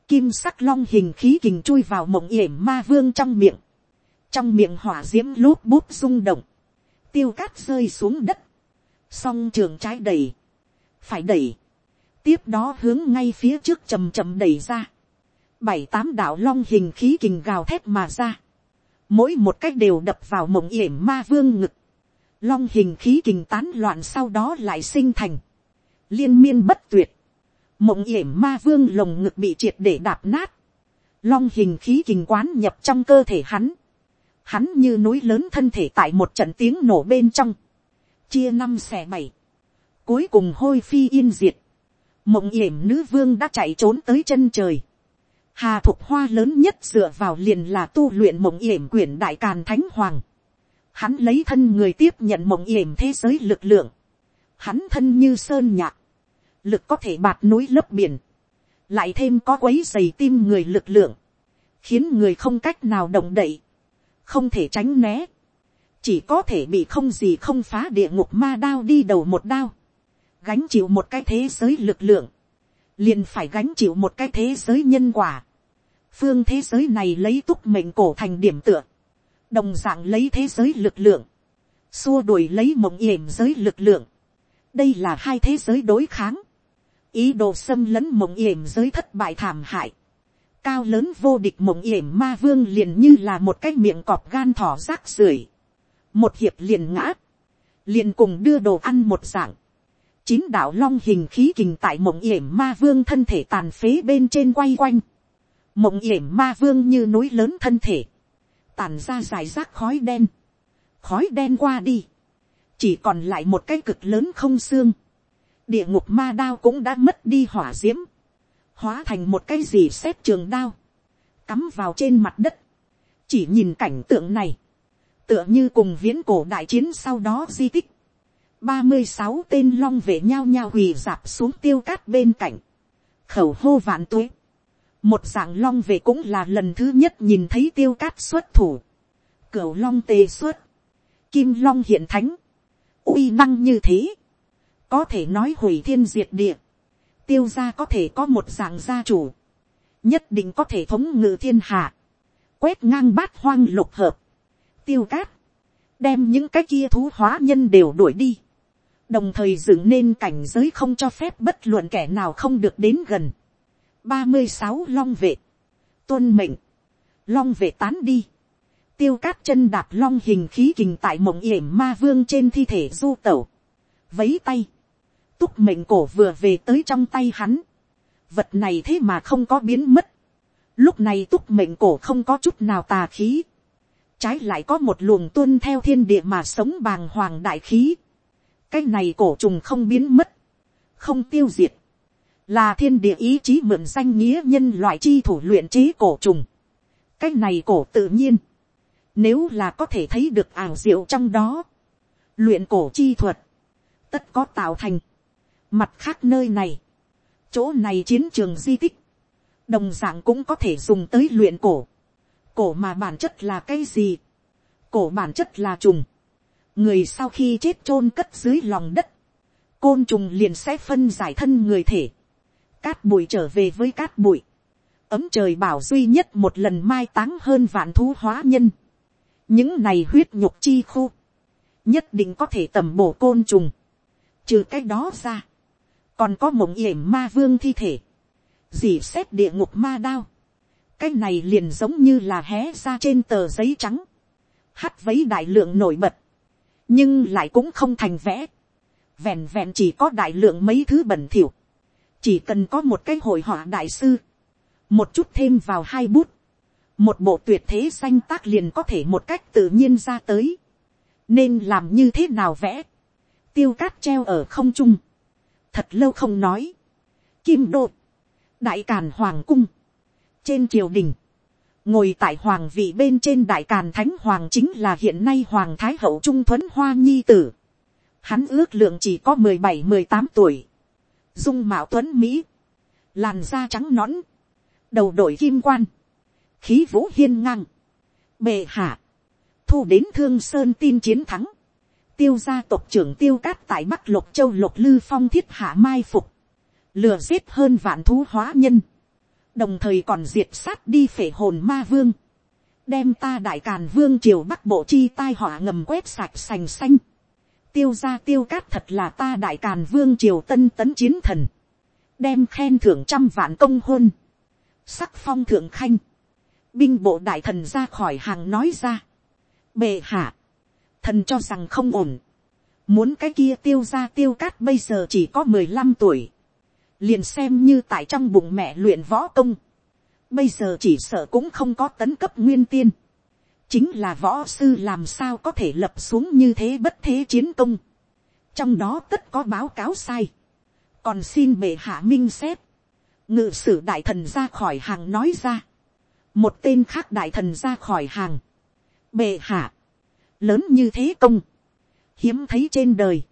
kim sắc long hình khí kình chui vào mộng yểm ma vương trong miệng, trong miệng hỏa d i ễ m lốp bút rung động, tiêu cát rơi xuống đất, song trường trái đầy, phải đẩy, tiếp đó hướng ngay phía trước chầm chầm đẩy ra, bảy tám đạo long hình khí kình gào thét mà ra, mỗi một cách đều đập vào mộng yểm ma vương ngực, long hình khí kình tán loạn sau đó lại sinh thành, liên miên bất tuyệt, mộng yểm ma vương lồng ngực bị triệt để đạp nát, long hình khí kình quán nhập trong cơ thể hắn, hắn như núi lớn thân thể tại một trận tiếng nổ bên trong, chia năm xẻ bảy, cuối cùng hôi phi yên diệt, mộng yểm nữ vương đã chạy trốn tới chân trời, Hà thục hoa lớn nhất dựa vào liền là tu luyện mộng yểm quyển đại càn thánh hoàng. Hắn lấy thân người tiếp nhận mộng yểm thế giới lực lượng. Hắn thân như sơn nhạc. Lực có thể bạt núi lấp biển. Lại thêm có quấy dày tim người lực lượng. Khiến người không cách nào động đậy. Không thể tránh né. Chỉ có thể bị không gì không phá địa ngục ma đao đi đầu một đao. Gánh chịu một cái thế giới lực lượng liền phải gánh chịu một cái thế giới nhân quả phương thế giới này lấy túc mệnh cổ thành điểm tựa, đồng d ạ n g lấy thế giới lực lượng, xua đuổi lấy mộng yểm giới lực lượng, đây là hai thế giới đối kháng, ý đồ xâm lấn mộng yểm giới thất bại thảm hại, cao lớn vô địch mộng yểm ma vương liền như là một cái miệng cọp gan thỏ rác rưởi, một hiệp liền ngã, liền cùng đưa đồ ăn một dạng, chín đạo long hình khí kình tại mộng yểm ma vương thân thể tàn phế bên trên quay quanh, mộng yểm ma vương như núi lớn thân thể, tàn ra dài rác khói đen, khói đen qua đi, chỉ còn lại một cái cực lớn không xương, địa ngục ma đao cũng đã mất đi hỏa d i ễ m hóa thành một cái gì xét trường đao, cắm vào trên mặt đất, chỉ nhìn cảnh tượng này, tựa như cùng viễn cổ đại chiến sau đó di tích, ba mươi sáu tên long vệ nhao nhao hủy dạp xuống tiêu cát bên cạnh, khẩu hô vạn tuế, một dạng long về cũng là lần thứ nhất nhìn thấy tiêu cát xuất thủ, cửu long tề xuất, kim long hiện thánh, uy năng như thế, có thể nói hủy thiên diệt địa, tiêu gia có thể có một dạng gia chủ, nhất định có thể thống ngự thiên hạ, quét ngang bát hoang lục hợp, tiêu cát, đem những cái kia thú hóa nhân đều đuổi đi, đồng thời dựng nên cảnh giới không cho phép bất luận kẻ nào không được đến gần ba mươi sáu long vệ, tuân mệnh, long vệ tán đi, tiêu cát chân đạp long hình khí kình tại mộng yểm ma vương trên thi thể du tẩu. Vấy tay. Túc mệnh cổ vừa về tới trong tay hắn. Vật này thế mà không có biến mất. Lúc này túc mệnh cổ không có chút nào tà khí. Trái lại có một luồng tuân theo thiên địa mà sống bàng hoàng đại khí. Cái này cổ trùng không biến mất. Không tiêu diệt. Là thiên địa ý chí mượn danh nghĩa nhân loại chi thủ luyện chế cổ trùng. Cái này cổ tự nhiên nếu là có thể thấy được ảo diệu trong đó. Luyện cổ chi thuật. Tất có tạo thành. Mặt khác nơi này. Chỗ này chiến trường di tích. Đồng dạng cũng có thể dùng tới luyện cổ. Cổ mà bản chất là cái gì? Cổ bản chất là trùng. Người sau khi chết chôn cất dưới lòng đất. Côn trùng liền sẽ phân giải thân người thể. Cát bụi trở về với cát bụi. Ấm trời bảo duy nhất một lần mai táng hơn vạn thú hóa nhân. Những này huyết nhục chi khu, nhất định có thể tầm bổ côn trùng, trừ cái đó ra, còn có mộng yểm ma vương thi thể, dì xét địa ngục ma đao, cái này liền giống như là hé ra trên tờ giấy trắng, hắt vấy đại lượng nổi bật, nhưng lại cũng không thành vẽ, vẹn vẹn chỉ có đại lượng mấy thứ bẩn thỉu, chỉ cần có một cái hội họa đại sư, một chút thêm vào hai bút, một bộ tuyệt thế danh tác liền có thể một cách tự nhiên ra tới, nên làm như thế nào vẽ, tiêu cát treo ở không trung, thật lâu không nói, kim đô, đại càn hoàng cung, trên triều đình, ngồi tại hoàng vị bên trên đại càn thánh hoàng chính là hiện nay hoàng thái hậu trung thuấn hoa nhi tử, hắn ước lượng chỉ có mười bảy mười tám tuổi, dung mạo tuấn mỹ, làn da trắng nõn, đầu đội kim quan, khí vũ hiên ngang, bệ hạ, thu đến thương sơn tin chiến thắng, tiêu gia tộc trưởng tiêu cát tại bắc lục châu lục lư phong thiết hạ mai phục, lừa giết hơn vạn thú hóa nhân, đồng thời còn diệt sát đi phể hồn ma vương, đem ta đại càn vương triều bắc bộ chi tai họa ngầm quét sạch sành xanh, tiêu gia tiêu cát thật là ta đại càn vương triều tân tấn chiến thần, đem khen thưởng trăm vạn công hôn, sắc phong thượng khanh, binh bộ đại thần ra khỏi hàng nói ra. bệ hạ, thần cho rằng không ổn. muốn cái kia tiêu ra tiêu cát bây giờ chỉ có mười lăm tuổi. liền xem như tại trong bụng mẹ luyện võ công. bây giờ chỉ sợ cũng không có tấn cấp nguyên tiên chính là võ sư làm sao có thể lập xuống như thế bất thế chiến công. trong đó tất có báo cáo sai. còn xin bệ hạ minh xét. ngự sử đại thần ra khỏi hàng nói ra. Một tên khác đại thần ra khỏi hàng, bệ hạ, lớn như thế công, hiếm thấy trên đời,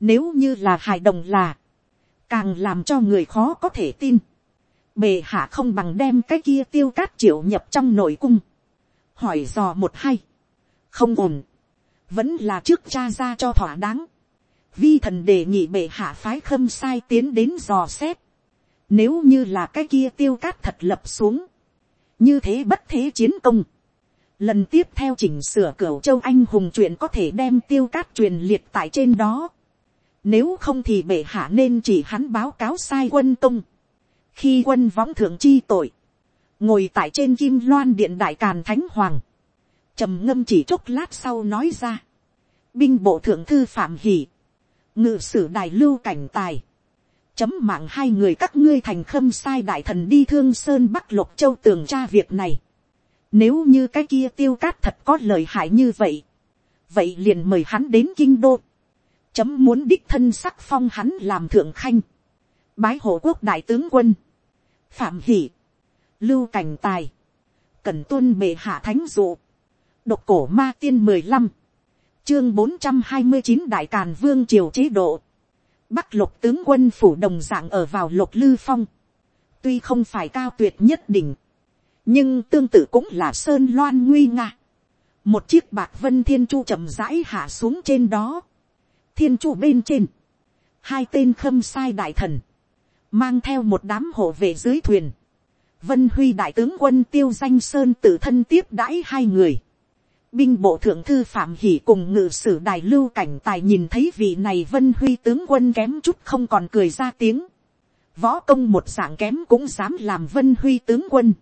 nếu như là hài đồng là, càng làm cho người khó có thể tin, bệ hạ không bằng đem cái kia tiêu cát triệu nhập trong nội cung, hỏi dò một hay, không ổn, vẫn là trước cha ra cho thỏa đáng, vi thần đề nghị bệ hạ phái khâm sai tiến đến dò xét, nếu như là cái kia tiêu cát thật lập xuống, như thế bất thế chiến công. Lần tiếp theo chỉnh sửa cửa châu anh hùng chuyện có thể đem tiêu cát truyền liệt tại trên đó. Nếu không thì bệ hạ nên chỉ hắn báo cáo sai quân công. Khi quân võng thượng chi tội. Ngồi tại trên kim loan điện đại càn thánh hoàng. trầm ngâm chỉ chốc lát sau nói ra. Binh bộ thượng thư phạm hỷ. Ngự sử đại lưu cảnh tài. Chấm mạng hai người các ngươi thành khâm sai đại thần đi thương sơn bắc lục châu tường tra việc này. Nếu như cái kia tiêu cát thật có lời hại như vậy. Vậy liền mời hắn đến kinh đô chấm muốn đích thân sắc phong hắn làm thượng khanh, bái hộ quốc đại tướng quân, phạm hỷ, lưu cảnh tài, cần tuân bệ hạ thánh dụ, độc cổ ma tiên mười lăm, chương bốn trăm hai mươi chín đại càn vương triều chế độ, bắc lục tướng quân phủ đồng dạng ở vào lục lư phong, tuy không phải cao tuyệt nhất đỉnh, nhưng tương tự cũng là sơn loan nguy nga, một chiếc bạc vân thiên chu chậm rãi hạ xuống trên đó, thiên chu bên trên, hai tên khâm sai đại thần, mang theo một đám hộ về dưới thuyền, vân huy đại tướng quân tiêu danh sơn tự thân tiếp đãi hai người, binh bộ thượng thư phạm hỷ cùng ngự sử đài lưu cảnh tài nhìn thấy vị này vân huy tướng quân kém chút không còn cười ra tiếng, võ công một dạng kém cũng dám làm vân huy tướng quân,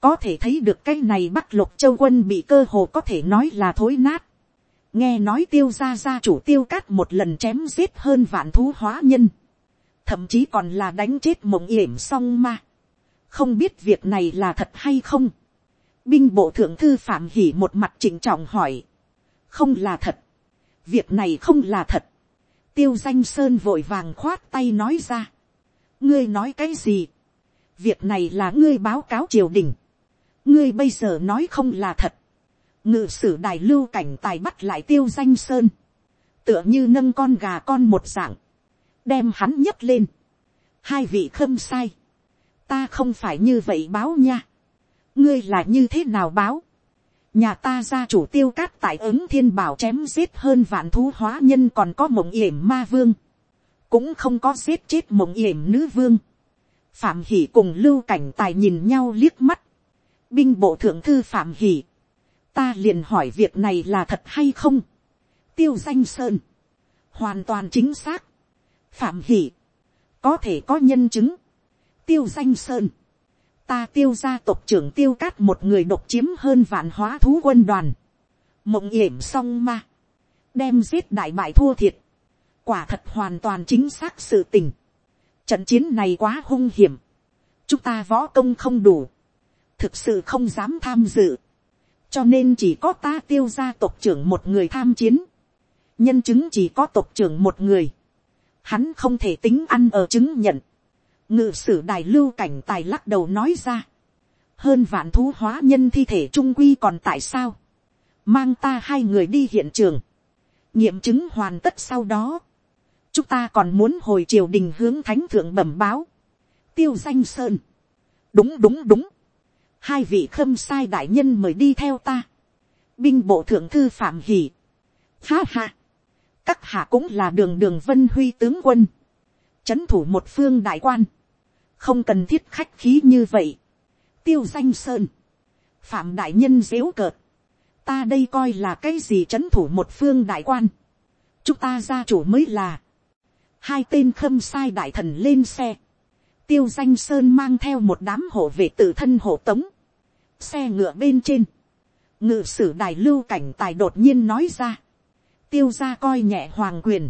có thể thấy được cái này bắt lục châu quân bị cơ hồ có thể nói là thối nát, nghe nói tiêu ra gia chủ tiêu cát một lần chém giết hơn vạn thú hóa nhân, thậm chí còn là đánh chết mộng yểm song ma, không biết việc này là thật hay không, binh bộ thượng thư phạm hỉ một mặt chỉnh trọng hỏi, không là thật, việc này không là thật, tiêu danh sơn vội vàng khoát tay nói ra, ngươi nói cái gì, việc này là ngươi báo cáo triều đình, ngươi bây giờ nói không là thật, ngự sử đài lưu cảnh tài bắt lại tiêu danh sơn, tựa như nâng con gà con một dạng, đem hắn nhấc lên, hai vị khâm sai, ta không phải như vậy báo nha, ngươi là như thế nào báo, nhà ta gia chủ tiêu cát tại ứng thiên bảo chém giết hơn vạn thú hóa nhân còn có mộng yểm ma vương, cũng không có giết chết mộng yểm nữ vương, phạm hỉ cùng lưu cảnh tài nhìn nhau liếc mắt, binh bộ thượng thư phạm hỉ, ta liền hỏi việc này là thật hay không. tiêu danh sơn, hoàn toàn chính xác, phạm hỉ, có thể có nhân chứng, tiêu danh sơn, ta tiêu gia tộc trưởng tiêu cát một người độc chiếm hơn vạn hóa thú quân đoàn, mộng yểm song ma, đem giết đại bại thua thiệt, quả thật hoàn toàn chính xác sự tình, trận chiến này quá hung hiểm, chúng ta võ công không đủ, thực sự không dám tham dự, cho nên chỉ có ta tiêu ra tộc trưởng một người tham chiến, nhân chứng chỉ có tộc trưởng một người, hắn không thể tính ăn ở chứng nhận, ngự sử đài lưu cảnh tài lắc đầu nói ra, hơn vạn thú hóa nhân thi thể trung quy còn tại sao, mang ta hai người đi hiện trường, nghiệm chứng hoàn tất sau đó, chúng ta còn muốn hồi triều đình hướng thánh thượng bẩm báo, tiêu danh sơn, đúng đúng đúng, hai vị khâm sai đại nhân mời đi theo ta, binh bộ thượng thư phạm hỉ, ha ha, các hạ cũng là đường đường vân huy tướng quân, c h ấ n thủ một phương đại quan, không cần thiết khách khí như vậy, tiêu danh sơn, phạm đại nhân dếu cợt, ta đây coi là cái gì c h ấ n thủ một phương đại quan, chúng ta gia chủ mới là, hai tên khâm sai đại thần lên xe, tiêu danh sơn mang theo một đám hộ vệ tự thân hộ tống, xe ngựa bên trên, ngự sử đài lưu cảnh tài đột nhiên nói ra, tiêu ra coi nhẹ hoàng quyền,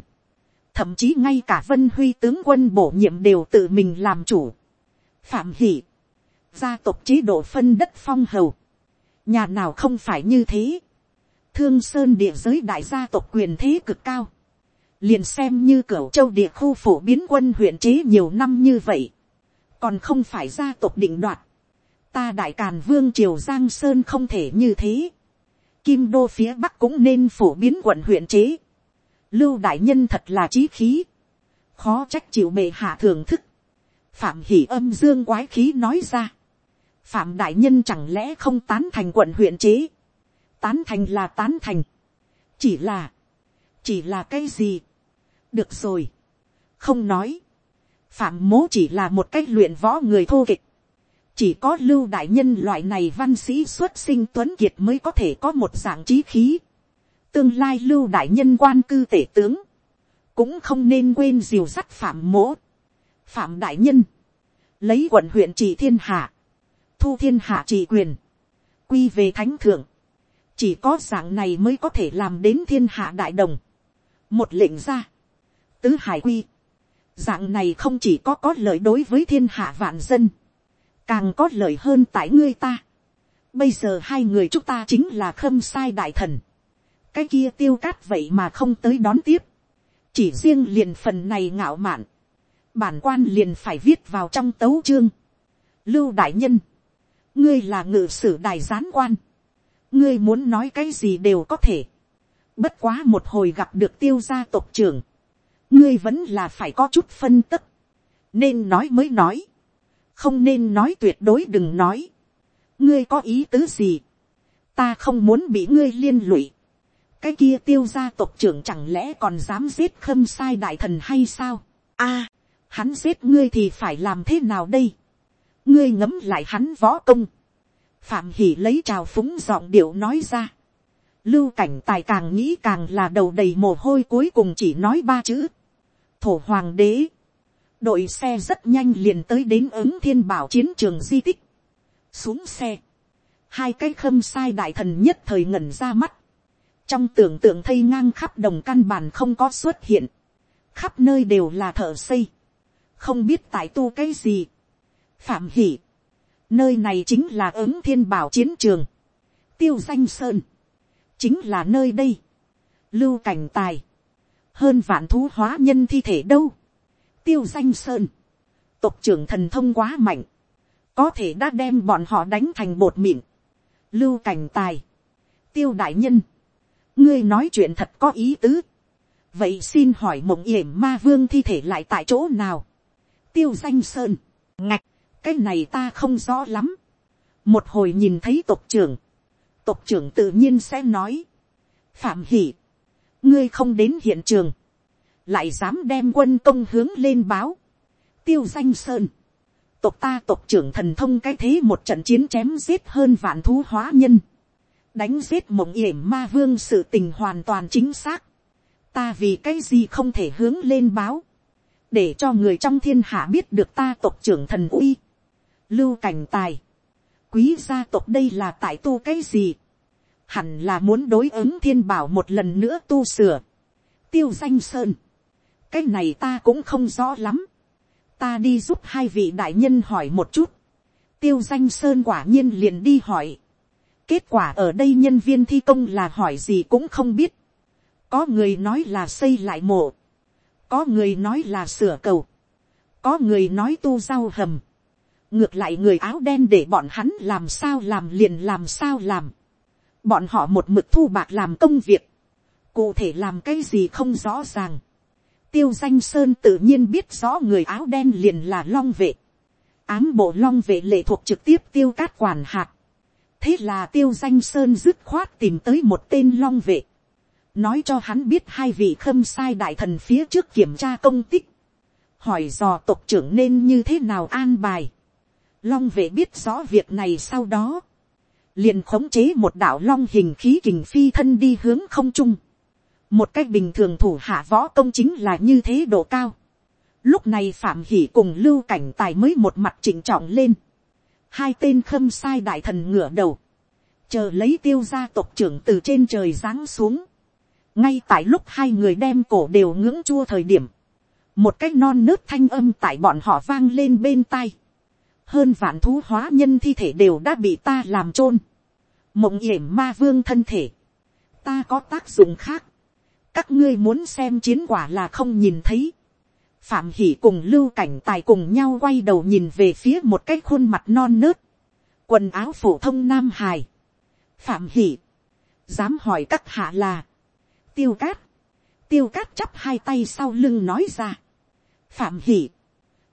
thậm chí ngay cả vân huy tướng quân bổ nhiệm đều tự mình làm chủ, phạm hỷ, gia tộc chế độ phân đất phong hầu, nhà nào không phải như thế, thương sơn địa giới đại gia tộc quyền thế cực cao, liền xem như cửa châu địa khu phổ biến quân huyện chế nhiều năm như vậy, còn không phải gia tộc định đoạt, ta đại càn vương triều giang sơn không thể như thế. kim đô phía bắc cũng nên phổ biến quận huyện chế. lưu đại nhân thật là trí khí. khó trách chịu bệ hạ thưởng thức phạm hỉ âm dương quái khí nói ra. phạm đại nhân chẳng lẽ không tán thành quận huyện chế. tán thành là tán thành. chỉ là, chỉ là cái gì. được rồi. không nói. phạm mố chỉ là một cách luyện võ người thô kịch chỉ có lưu đại nhân loại này văn sĩ xuất sinh tuấn kiệt mới có thể có một dạng trí khí. tương lai lưu đại nhân quan cư tể tướng, cũng không nên quên diều sắt phạm mỗ, phạm đại nhân, lấy quận huyện trị thiên hạ, thu thiên hạ trị quyền, quy về thánh thượng, chỉ có dạng này mới có thể làm đến thiên hạ đại đồng. một lệnh ra, tứ hải quy, dạng này không chỉ có có lợi đối với thiên hạ vạn dân, càng có lợi hơn tại ngươi ta. bây giờ hai người chúng ta chính là khâm sai đại thần, cái kia tiêu cát vậy mà không tới đón tiếp, chỉ riêng liền phần này ngạo mạn, bản quan liền phải viết vào trong tấu chương. lưu đại nhân, ngươi là ngự sử đại gián quan, ngươi muốn nói cái gì đều có thể, bất quá một hồi gặp được tiêu gia tộc trưởng, ngươi vẫn là phải có chút phân tức, nên nói mới nói, không nên nói tuyệt đối đừng nói, ngươi có ý tứ gì, ta không muốn bị ngươi liên lụy, cái kia tiêu gia tộc trưởng chẳng lẽ còn dám giết khâm sai đại thần hay sao, a, hắn giết ngươi thì phải làm thế nào đây, ngươi ngấm lại hắn võ công, phạm hỉ lấy trào phúng giọng điệu nói ra, lưu cảnh tài càng nghĩ càng là đầu đầy mồ hôi cuối cùng chỉ nói ba chữ, thổ hoàng đế, đội xe rất nhanh liền tới đến ứng thiên bảo chiến trường di tích, xuống xe, hai cái khâm sai đại thần nhất thời ngẩn ra mắt, trong tưởng tượng thây ngang khắp đồng căn bản không có xuất hiện, khắp nơi đều là thợ xây, không biết tại tu cái gì, phạm hỷ, nơi này chính là ứng thiên bảo chiến trường, tiêu danh sơn, chính là nơi đây, lưu cảnh tài, hơn vạn thú hóa nhân thi thể đâu, tiêu danh sơn, tộc trưởng thần thông quá mạnh, có thể đã đem bọn họ đánh thành bột mịn, lưu cảnh tài, tiêu đại nhân, ngươi nói chuyện thật có ý tứ, vậy xin hỏi mộng yểm ma vương thi thể lại tại chỗ nào, tiêu danh sơn, ngạch, cái này ta không rõ lắm, một hồi nhìn thấy tộc trưởng, tộc trưởng tự nhiên sẽ nói, phạm hỷ, ngươi không đến hiện trường, lại dám đem quân công hướng lên báo, tiêu danh sơn, tộc ta tộc trưởng thần thông cái thế một trận chiến chém giết hơn vạn thú hóa nhân, đánh giết mộng yểm ma vương sự tình hoàn toàn chính xác, ta vì cái gì không thể hướng lên báo, để cho người trong thiên hạ biết được ta tộc trưởng thần uy, lưu cảnh tài, quý gia tộc đây là tại tu cái gì, hẳn là muốn đối ứng thiên bảo một lần nữa tu sửa, tiêu danh sơn, cái này ta cũng không rõ lắm, ta đi giúp hai vị đại nhân hỏi một chút, tiêu danh sơn quả nhiên liền đi hỏi, kết quả ở đây nhân viên thi công là hỏi gì cũng không biết, có người nói là xây lại mộ, có người nói là sửa cầu, có người nói tu rau hầm, ngược lại người áo đen để bọn hắn làm sao làm liền làm sao làm, bọn họ một mực thu bạc làm công việc, cụ thể làm cái gì không rõ ràng, tiêu danh sơn tự nhiên biết rõ người áo đen liền là long vệ, ám bộ long vệ lệ thuộc trực tiếp tiêu cát quản hạt, thế là tiêu danh sơn dứt khoát tìm tới một tên long vệ, nói cho hắn biết hai vị khâm sai đại thần phía trước kiểm tra công tích, hỏi dò tộc trưởng nên như thế nào an bài. Long vệ biết rõ việc này sau đó, liền khống chế một đạo long hình khí kình phi thân đi hướng không trung. một cách bình thường thủ hạ võ công chính là như thế độ cao. lúc này phạm hỷ cùng lưu cảnh tài mới một mặt chỉnh trọng lên. hai tên khâm sai đại thần ngửa đầu, chờ lấy tiêu gia tộc trưởng từ trên trời giáng xuống ngay tại lúc hai người đem cổ đều ngưỡng chua thời điểm, một cái non nớt thanh âm tại bọn họ vang lên bên tai. hơn vạn thú hóa nhân thi thể đều đã bị ta làm chôn. mộng yểm ma vương thân thể, ta có tác dụng khác. các ngươi muốn xem chiến quả là không nhìn thấy. phạm hỉ cùng lưu cảnh tài cùng nhau quay đầu nhìn về phía một cái khuôn mặt non nớt, quần áo phổ thông nam hài. phạm hỉ, dám hỏi các hạ là, tiêu cát, tiêu cát chắp hai tay sau lưng nói ra. phạm hỷ,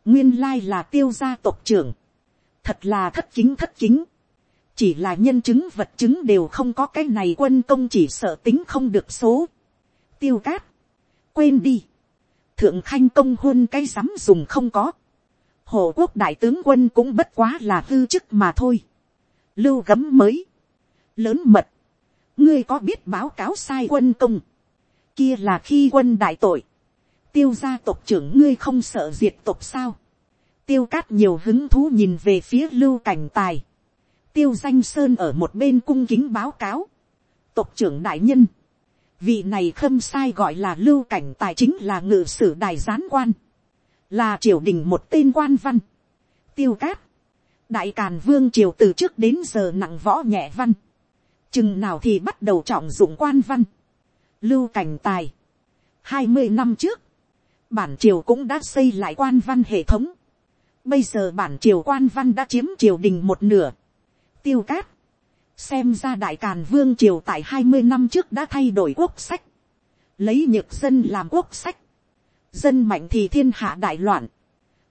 nguyên lai là tiêu gia tộc trưởng, thật là thất chính thất chính, chỉ là nhân chứng vật chứng đều không có cái này quân công chỉ sợ tính không được số. tiêu cát, quên đi, thượng khanh công hôn cái dám dùng không có, hồ quốc đại tướng quân cũng bất quá là hư chức mà thôi, lưu gấm mới, lớn mật, ngươi có biết báo cáo sai quân công, kia là khi quân đại tội, tiêu gia tộc trưởng ngươi không sợ diệt tộc sao. tiêu cát nhiều hứng thú nhìn về phía lưu cảnh tài. tiêu danh sơn ở một bên cung kính báo cáo. tộc trưởng đại nhân. vị này khâm sai gọi là lưu cảnh tài chính là ngự sử đài gián quan. là triều đình một tên quan văn. tiêu cát. đại càn vương triều từ trước đến giờ nặng võ nhẹ văn. chừng nào thì bắt đầu trọng dụng quan văn lưu cảnh tài hai mươi năm trước, bản triều cũng đã xây lại quan văn hệ thống. Bây giờ bản triều quan văn đã chiếm triều đình một nửa. Tiêu cát. Xem ra đại càn vương triều tại hai mươi năm trước đã thay đổi quốc sách. Lấy nhược dân làm quốc sách. Dân mạnh thì thiên hạ đại loạn.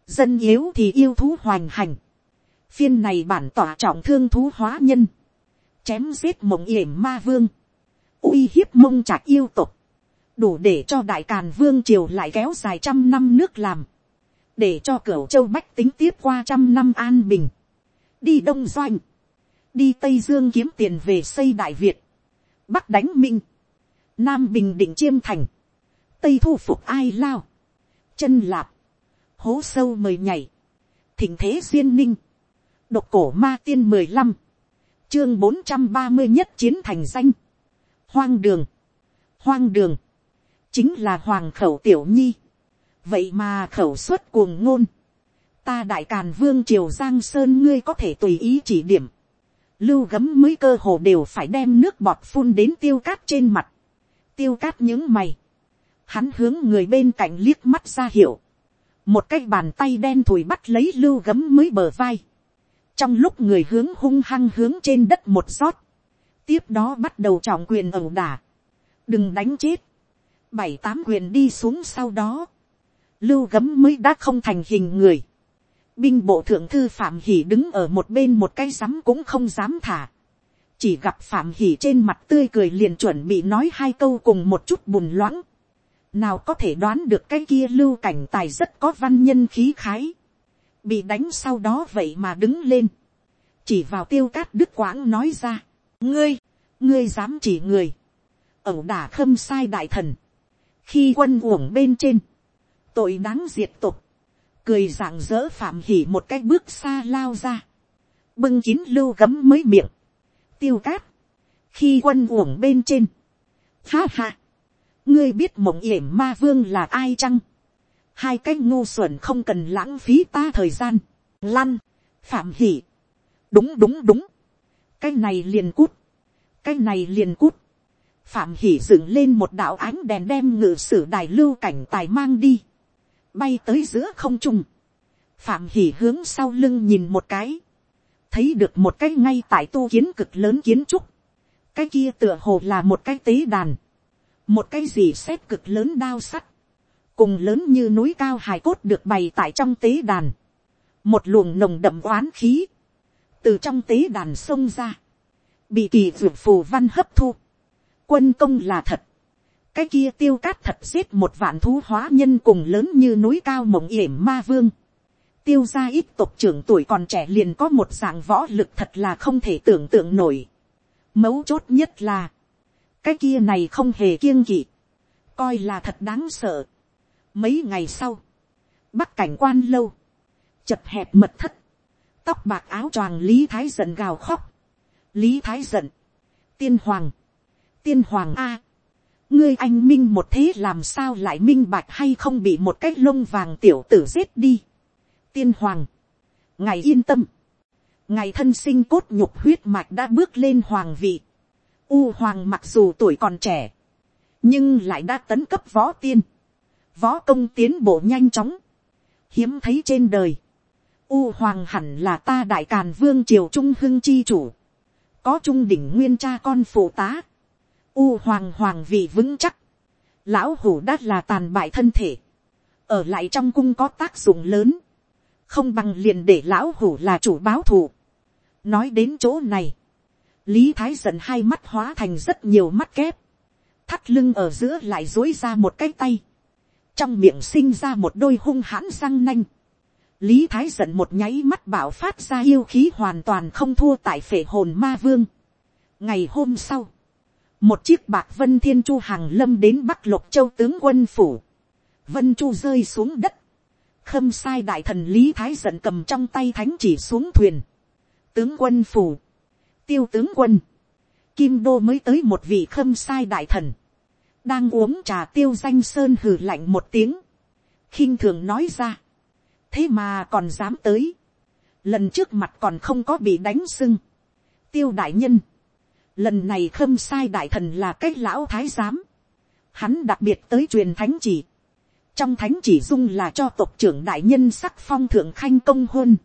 Dân yếu thì yêu thú hoành hành. Phiên này bản tỏa trọng thương thú hóa nhân. Chém giết mộng yểm ma vương uy hiếp mông trạc yêu tục. Đủ để cho đại càn vương triều lại kéo dài trăm năm nước làm, để cho cửa châu bách tính tiếp qua trăm năm an bình, đi đông doanh, đi tây dương kiếm tiền về xây đại việt, bắc đánh minh, nam bình định chiêm thành, tây thu phục ai lao, chân lạp, hố sâu mời nhảy, thỉnh thế duyên ninh, độc cổ ma tiên mười lăm, chương bốn trăm ba mươi nhất chiến thành danh, hoang đường, hoang đường, chính là hoàng khẩu tiểu nhi. vậy mà khẩu suất cuồng ngôn. ta đại càn vương triều giang sơn ngươi có thể tùy ý chỉ điểm. lưu gấm mới cơ hồ đều phải đem nước bọt phun đến tiêu cát trên mặt. tiêu cát những mày. hắn hướng người bên cạnh liếc mắt ra hiệu. một cái bàn tay đen thùi bắt lấy lưu gấm mới bờ vai. trong lúc người hướng hung hăng hướng trên đất một rót tiếp đó bắt đầu trọng quyền ẩu đả. đừng đánh chết bảy tám quyền đi xuống sau đó, lưu gấm mới đã không thành hình người. binh bộ thượng thư phạm hỉ đứng ở một bên một cái rắm cũng không dám thả. chỉ gặp phạm hỉ trên mặt tươi cười liền chuẩn bị nói hai câu cùng một chút bùn loãng. nào có thể đoán được cái kia lưu cảnh tài rất có văn nhân khí khái. bị đánh sau đó vậy mà đứng lên. chỉ vào tiêu cát đức quãng nói ra. ngươi, ngươi dám chỉ người. ẩu đả khâm sai đại thần. Khi quân uổng bên trên, tội đáng diệt tục, cười rạng rỡ phạm hỉ một cái bước xa lao ra, bưng chín lưu gấm mới miệng, tiêu cát, khi quân uổng bên trên, ha ha, ngươi biết mộng yểm ma vương là ai chăng, hai cái ngu xuẩn không cần lãng phí ta thời gian, lăn, phạm hỉ, đúng đúng đúng, cái này liền cút, cái này liền cút, phạm hỉ dựng lên một đạo ánh đèn đem ngự sử đài lưu cảnh tài mang đi, bay tới giữa không trung, phạm hỉ hướng sau lưng nhìn một cái, thấy được một cái ngay tại tu kiến cực lớn kiến trúc, cái kia tựa hồ là một cái tế đàn, một cái gì xét cực lớn đao sắt, cùng lớn như núi cao hài cốt được bày tại trong tế đàn, một luồng nồng đậm oán khí, từ trong tế đàn xông ra, bị kỳ vượt phù văn hấp thu, quân công là thật. cái kia tiêu cát thật giết một vạn thú hóa nhân cùng lớn như núi cao mộng yểm ma vương. tiêu ra ít tộc trưởng tuổi còn trẻ liền có một dạng võ lực thật là không thể tưởng tượng nổi. mấu chốt nhất là, cái kia này không hề kiêng kỵ, coi là thật đáng sợ. mấy ngày sau, bắc cảnh quan lâu, chật hẹp mật thất, tóc bạc áo choàng lý thái giận gào khóc, lý thái giận, tiên hoàng, tiên hoàng a. ngươi anh minh một thế làm sao lại minh bạch hay không bị một cái lông vàng tiểu tử giết đi. tiên hoàng, ngài yên tâm, ngài thân sinh cốt nhục huyết mạch đã bước lên hoàng vị. U hoàng mặc dù tuổi còn trẻ, nhưng lại đã tấn cấp võ tiên, võ công tiến bộ nhanh chóng, hiếm thấy trên đời. U hoàng hẳn là ta đại càn vương triều trung hưng chi chủ, có trung đỉnh nguyên cha con phụ tá, u hoàng hoàng vị vững chắc, lão hủ đã là tàn bại thân thể, ở lại trong cung có tác dụng lớn, không bằng liền để lão hủ là chủ báo thù. nói đến chỗ này, lý thái giận hai mắt hóa thành rất nhiều mắt kép, thắt lưng ở giữa lại dối ra một cái tay, trong miệng sinh ra một đôi hung hãn răng nanh, lý thái giận một nháy mắt bảo phát ra yêu khí hoàn toàn không thua tại phệ hồn ma vương. ngày hôm sau, một chiếc bạc vân thiên chu hàng lâm đến bắc lục châu tướng quân phủ, vân chu rơi xuống đất, khâm sai đại thần lý thái giận cầm trong tay thánh chỉ xuống thuyền, tướng quân phủ, tiêu tướng quân, kim đô mới tới một vị khâm sai đại thần, đang uống trà tiêu danh sơn hừ lạnh một tiếng, khinh thường nói ra, thế mà còn dám tới, lần trước mặt còn không có bị đánh sưng, tiêu đại nhân, lần này khâm sai đại thần là cái lão thái giám, hắn đặc biệt tới truyền thánh chỉ, trong thánh chỉ dung là cho tộc trưởng đại nhân sắc phong thượng khanh công hôn,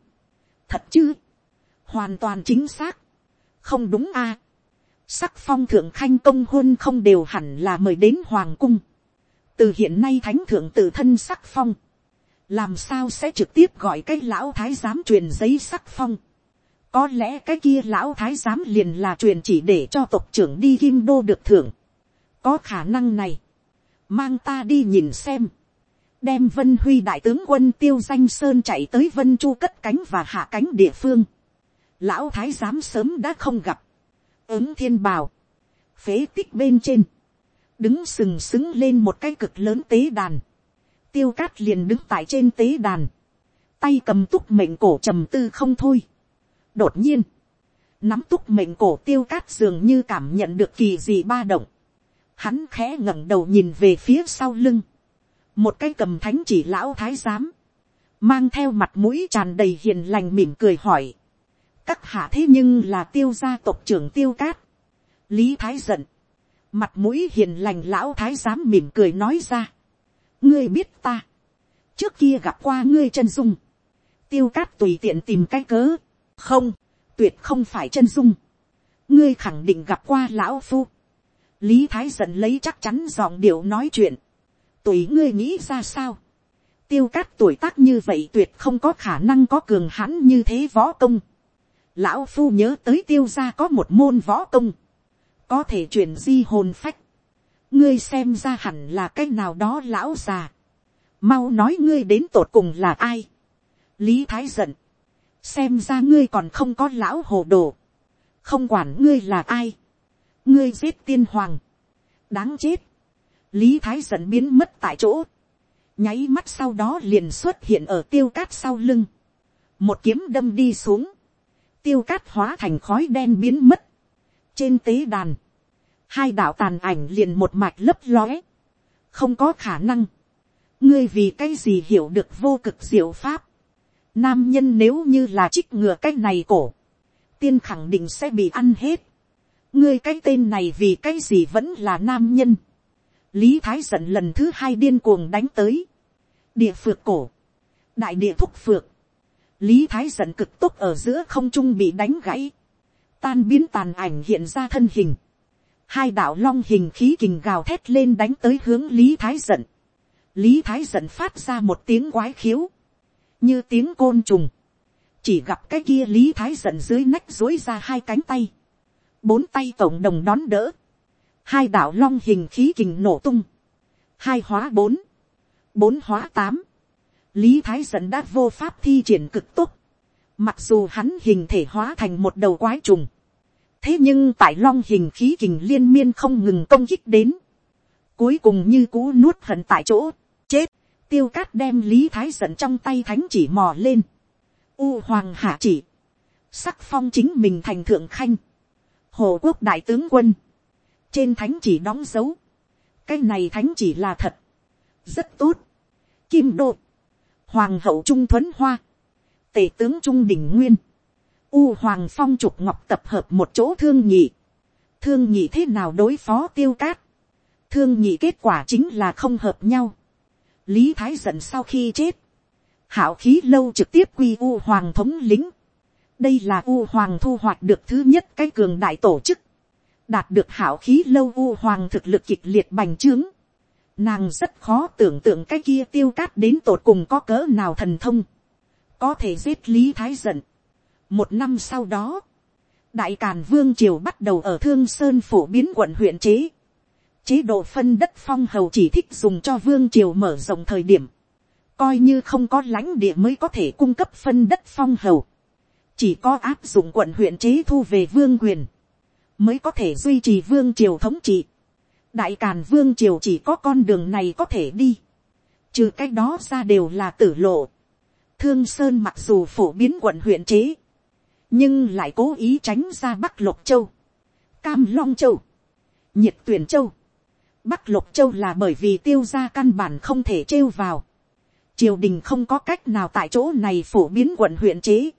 thật chứ, hoàn toàn chính xác, không đúng a, sắc phong thượng khanh công hôn không đều hẳn là mời đến hoàng cung, từ hiện nay thánh thượng tự thân sắc phong, làm sao sẽ trực tiếp gọi cái lão thái giám truyền giấy sắc phong, có lẽ cái kia lão thái giám liền là truyền chỉ để cho tộc trưởng đi kim đô được thưởng. Có khả năng này. Mang ta đi nhìn xem. Đem Vân Huy đại tướng quân tiêu danh Sơn chạy tới Vân Chu cất cánh và hạ cánh địa phương. Lão thái giám sớm đã không gặp. Ứng thiên bào. Phế tích bên trên. Đứng sừng sững lên một cái cực lớn tế đàn. Tiêu cát liền đứng tại trên tế đàn. Tay cầm túc mệnh cổ trầm tư không thôi đột nhiên, nắm túc mệnh cổ tiêu cát dường như cảm nhận được kỳ gì ba động. Hắn khẽ ngẩng đầu nhìn về phía sau lưng. Một cái cầm thánh chỉ lão thái giám. Mang theo mặt mũi tràn đầy hiền lành mỉm cười hỏi. Các hạ thế nhưng là tiêu gia tộc trưởng tiêu cát. Lý thái giận. Mặt mũi hiền lành lão thái giám mỉm cười nói ra. Ngươi biết ta. Trước kia gặp qua ngươi chân dung. Tiêu cát tùy tiện tìm cái cớ. Không, tuyệt không phải chân dung, ngươi khẳng định gặp qua lão phu, lý thái giận lấy chắc chắn giọng điệu nói chuyện, tùy ngươi nghĩ ra sao, tiêu cát tuổi tác như vậy tuyệt không có khả năng có cường hãn như thế võ công, lão phu nhớ tới tiêu gia có một môn võ công, có thể truyền di hồn phách, ngươi xem ra hẳn là cái nào đó lão già, mau nói ngươi đến tột cùng là ai, lý thái giận, xem ra ngươi còn không có lão hồ đồ, không quản ngươi là ai, ngươi giết tiên hoàng, đáng chết, lý thái giận biến mất tại chỗ, nháy mắt sau đó liền xuất hiện ở tiêu cát sau lưng, một kiếm đâm đi xuống, tiêu cát hóa thành khói đen biến mất, trên tế đàn, hai đạo tàn ảnh liền một mạch lấp lóe, không có khả năng, ngươi vì cái gì hiểu được vô cực diệu pháp, Nam nhân nếu như là trích ngừa cái này cổ. Tiên khẳng định sẽ bị ăn hết. Ngươi cái tên này vì cái gì vẫn là nam nhân. Lý Thái giận lần thứ hai điên cuồng đánh tới. Địa phược cổ. Đại địa thúc phược. Lý Thái giận cực tốc ở giữa không trung bị đánh gãy. Tan biến tàn ảnh hiện ra thân hình. Hai đạo long hình khí kình gào thét lên đánh tới hướng Lý Thái giận. Lý Thái giận phát ra một tiếng quái khiếu. Như tiếng côn trùng, chỉ gặp cái kia lý thái giận dưới nách dối ra hai cánh tay, bốn tay tổng đồng đón đỡ, hai đạo long hình khí kình nổ tung, hai hóa bốn, bốn hóa tám, lý thái giận đã vô pháp thi triển cực tốc. mặc dù hắn hình thể hóa thành một đầu quái trùng, thế nhưng tại long hình khí kình liên miên không ngừng công kích đến, cuối cùng như cú nuốt hận tại chỗ, chết, tiêu cát đem lý thái giận trong tay thánh chỉ mò lên. U hoàng hạ chỉ. Sắc phong chính mình thành thượng khanh. Hồ quốc đại tướng quân. Trên thánh chỉ đóng dấu. Cái này thánh chỉ là thật. Rất tốt. Kim đô. Hoàng hậu trung thuấn hoa. Tể tướng trung đình nguyên. U hoàng phong trục ngọc tập hợp một chỗ thương nhị. Thương nhị thế nào đối phó tiêu cát. Thương nhị kết quả chính là không hợp nhau lý thái giận sau khi chết, hảo khí lâu trực tiếp quy u hoàng thống lính. đây là u hoàng thu hoạch được thứ nhất cái cường đại tổ chức, đạt được hảo khí lâu u hoàng thực lực kịch liệt bành trướng. nàng rất khó tưởng tượng cái kia tiêu cát đến tột cùng có cỡ nào thần thông, có thể giết lý thái giận một năm sau đó, đại càn vương triều bắt đầu ở thương sơn phổ biến quận huyện chế. Chế độ phân đất phong hầu chỉ thích dùng cho vương triều mở rộng thời điểm, coi như không có lãnh địa mới có thể cung cấp phân đất phong hầu, chỉ có áp dụng quận huyện chế thu về vương quyền, mới có thể duy trì vương triều thống trị. đại càn vương triều chỉ có con đường này có thể đi, trừ cái đó ra đều là tử lộ. thương sơn mặc dù phổ biến quận huyện chế, nhưng lại cố ý tránh ra bắc lục châu, cam long châu, nhiệt tuyển châu. bắc lục châu là bởi vì tiêu ra căn bản không thể trêu vào. triều đình không có cách nào tại chỗ này phổ biến quận huyện chế.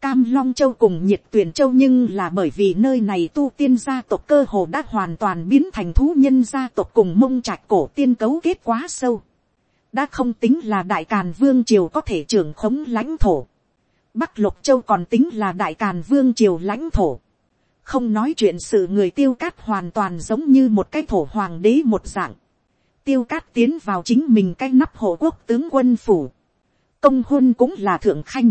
Cam Long Châu cùng nhiệt tuyển châu nhưng là bởi vì nơi này tu tiên gia tộc cơ hồ đã hoàn toàn biến thành thú nhân gia tộc cùng mông trạch cổ tiên cấu kết quá sâu. Đã không tính là đại càn vương triều có thể trưởng khống lãnh thổ. Bắc Lục Châu còn tính là đại càn vương triều lãnh thổ. Không nói chuyện sự người tiêu cát hoàn toàn giống như một cái thổ hoàng đế một dạng. Tiêu cát tiến vào chính mình cái nắp hộ quốc tướng quân phủ. Công hôn cũng là thượng khanh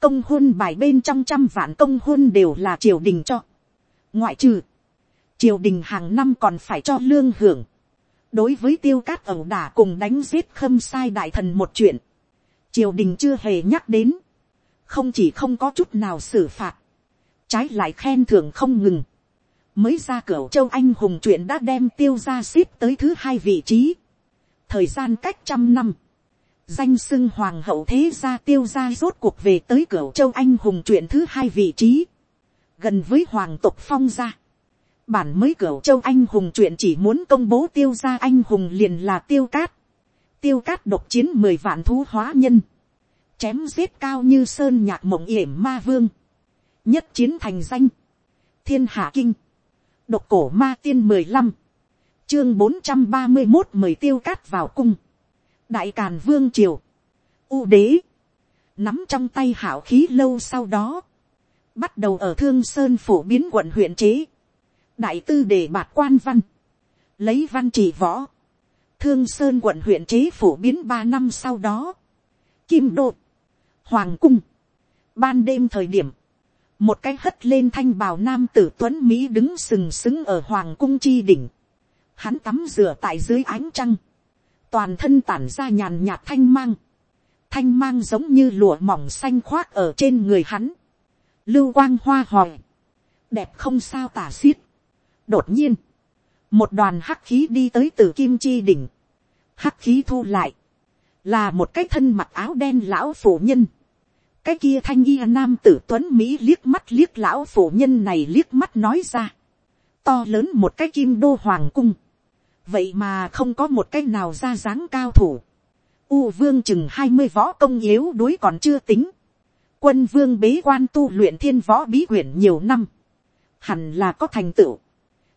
công hôn bài bên trong trăm vạn công hôn đều là triều đình cho. ngoại trừ, triều đình hàng năm còn phải cho lương hưởng. đối với tiêu cát ẩu đả cùng đánh giết khâm sai đại thần một chuyện, triều đình chưa hề nhắc đến, không chỉ không có chút nào xử phạt, trái lại khen thưởng không ngừng, mới ra cửa châu anh hùng chuyện đã đem tiêu ra ship tới thứ hai vị trí, thời gian cách trăm năm, danh sưng hoàng hậu thế gia tiêu gia rốt cuộc về tới cửa châu anh hùng chuyện thứ hai vị trí, gần với hoàng tộc phong gia. bản mới cửa châu anh hùng chuyện chỉ muốn công bố tiêu gia anh hùng liền là tiêu cát. tiêu cát độc chiến mười vạn thú hóa nhân, chém giết cao như sơn nhạc mộng yểm ma vương, nhất chiến thành danh, thiên hạ kinh, độc cổ ma tiên mười lăm, chương bốn trăm ba mươi một mời tiêu cát vào cung, đại càn vương triều, u đế, nắm trong tay hảo khí lâu sau đó, bắt đầu ở thương sơn phổ biến quận huyện chế, đại tư đề bạc quan văn, lấy văn chỉ võ, thương sơn quận huyện chế phổ biến ba năm sau đó, kim đột, hoàng cung, ban đêm thời điểm, một cái hất lên thanh bào nam tử tuấn mỹ đứng sừng sững ở hoàng cung chi đỉnh, hắn tắm rửa tại dưới ánh trăng, toàn thân tản ra nhàn nhạt thanh mang, thanh mang giống như lụa mỏng xanh khoác ở trên người hắn, lưu quang hoa hòi, đẹp không sao tả xiết. đột nhiên, một đoàn hắc khí đi tới từ kim chi đỉnh, hắc khí thu lại, là một cái thân mặc áo đen lão phụ nhân, cái kia thanh y nam tử tuấn mỹ liếc mắt liếc lão phụ nhân này liếc mắt nói ra, to lớn một cái kim đô hoàng cung, vậy mà không có một cái nào ra dáng cao thủ. U vương chừng hai mươi võ công yếu đuối còn chưa tính. Quân vương bế quan tu luyện thiên võ bí quyển nhiều năm. Hẳn là có thành tựu.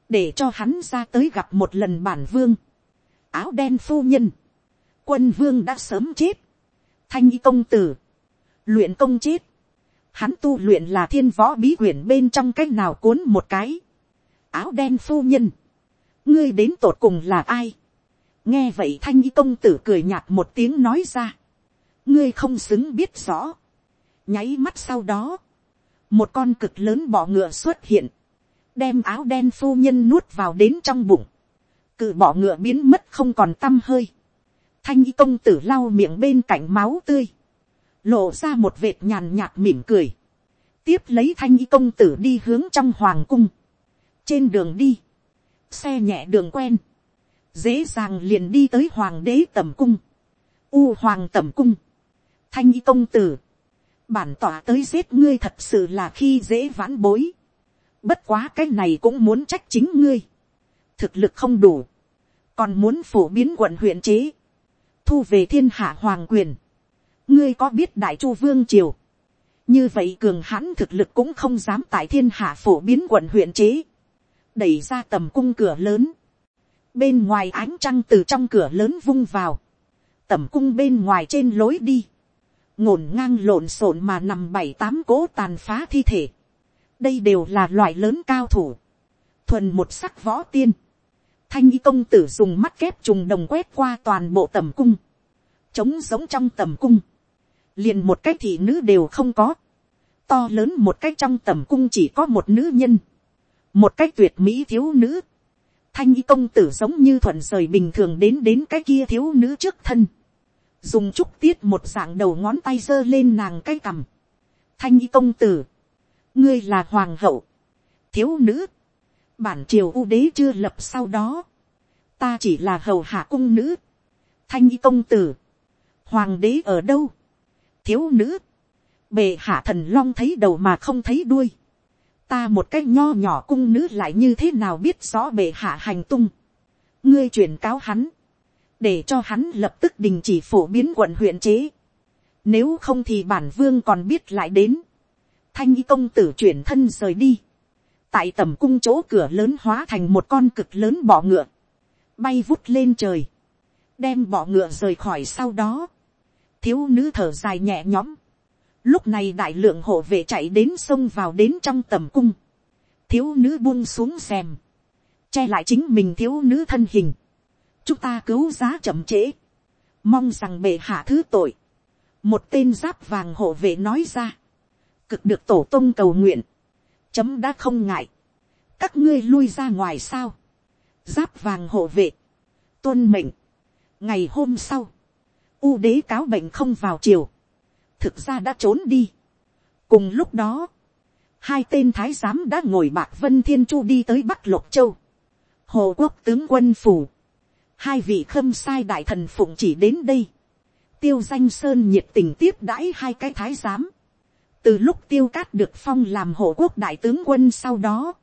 Để cho hắn ra tới gặp một lần bản vương. Áo đen phu nhân. Quân vương đã sớm chết. Thanh y công tử. Luyện công chết. Hắn tu luyện là thiên võ bí quyển bên trong cách nào cuốn một cái. Áo đen phu nhân ngươi đến tột cùng là ai. nghe vậy thanh y công tử cười nhạt một tiếng nói ra. ngươi không xứng biết rõ. nháy mắt sau đó, một con cực lớn bọ ngựa xuất hiện, đem áo đen phu nhân nuốt vào đến trong bụng, cự bọ ngựa biến mất không còn t â m hơi, thanh y công tử lau miệng bên cạnh máu tươi, lộ ra một vệt nhàn nhạt mỉm cười, tiếp lấy thanh y công tử đi hướng trong hoàng cung, trên đường đi, xe nhẹ đường quen, dễ dàng liền đi tới hoàng đế tầm cung, u hoàng tầm cung, thanh y công tử, bản tỏa tới giết ngươi thật sự là khi dễ vãn bối, bất quá cái này cũng muốn trách chính ngươi, thực lực không đủ, còn muốn phổ biến quận huyện chế, thu về thiên hạ hoàng quyền, ngươi có biết đại chu vương triều, như vậy cường hãn thực lực cũng không dám tại thiên hạ phổ biến quận huyện chế, đẩy ra tầm cung cửa lớn, bên ngoài ánh trăng từ trong cửa lớn vung vào, tầm cung bên ngoài trên lối đi, ngổn ngang lộn xộn mà nằm bảy tám cố tàn phá thi thể, đây đều là loại lớn cao thủ, thuần một sắc võ tiên, thanh y công tử dùng mắt kép trùng đồng quét qua toàn bộ tầm cung, trống giống trong tầm cung, liền một cái thị nữ đều không có, to lớn một cái trong tầm cung chỉ có một nữ nhân, một cái tuyệt mỹ thiếu nữ, thanh y công tử giống như thuận rời bình thường đến đến cái kia thiếu nữ trước thân, dùng trúc tiết một dạng đầu ngón tay giơ lên nàng cái cằm, thanh y công tử, ngươi là hoàng hậu, thiếu nữ, bản triều u đế chưa lập sau đó, ta chỉ là hầu hạ cung nữ, thanh y công tử, hoàng đế ở đâu, thiếu nữ, bề hạ thần long thấy đầu mà không thấy đuôi, ta một cái nho nhỏ cung nữ lại như thế nào biết rõ bề hạ hành tung, ngươi truyền cáo hắn, để cho hắn lập tức đình chỉ phổ biến quận huyện chế, nếu không thì bản vương còn biết lại đến, thanh y công tử chuyển thân rời đi, tại tầm cung chỗ cửa lớn hóa thành một con cực lớn bọ ngựa, bay vút lên trời, đem bọ ngựa rời khỏi sau đó, thiếu nữ thở dài nhẹ nhõm, lúc này đại lượng hộ vệ chạy đến sông vào đến trong tầm cung, thiếu nữ buông xuống xem, che lại chính mình thiếu nữ thân hình, chúng ta cứu giá chậm trễ, mong rằng bệ hạ thứ tội, một tên giáp vàng hộ vệ nói ra, cực được tổ tông cầu nguyện, chấm đã không ngại, các ngươi lui ra ngoài sao, giáp vàng hộ vệ, tuân mệnh, ngày hôm sau, u đế cáo bệnh không vào chiều, thực ra đã trốn đi. cùng lúc đó, hai tên thái giám đã ngồi bạc vân thiên chu đi tới bắc lục châu, hồ quốc tướng quân phủ, hai vị khâm sai đại thần phụng chỉ đến đây, tiêu danh sơn nhiệt tình tiếp đãi hai cái thái giám, từ lúc tiêu cát được phong làm hộ quốc đại tướng quân sau đó,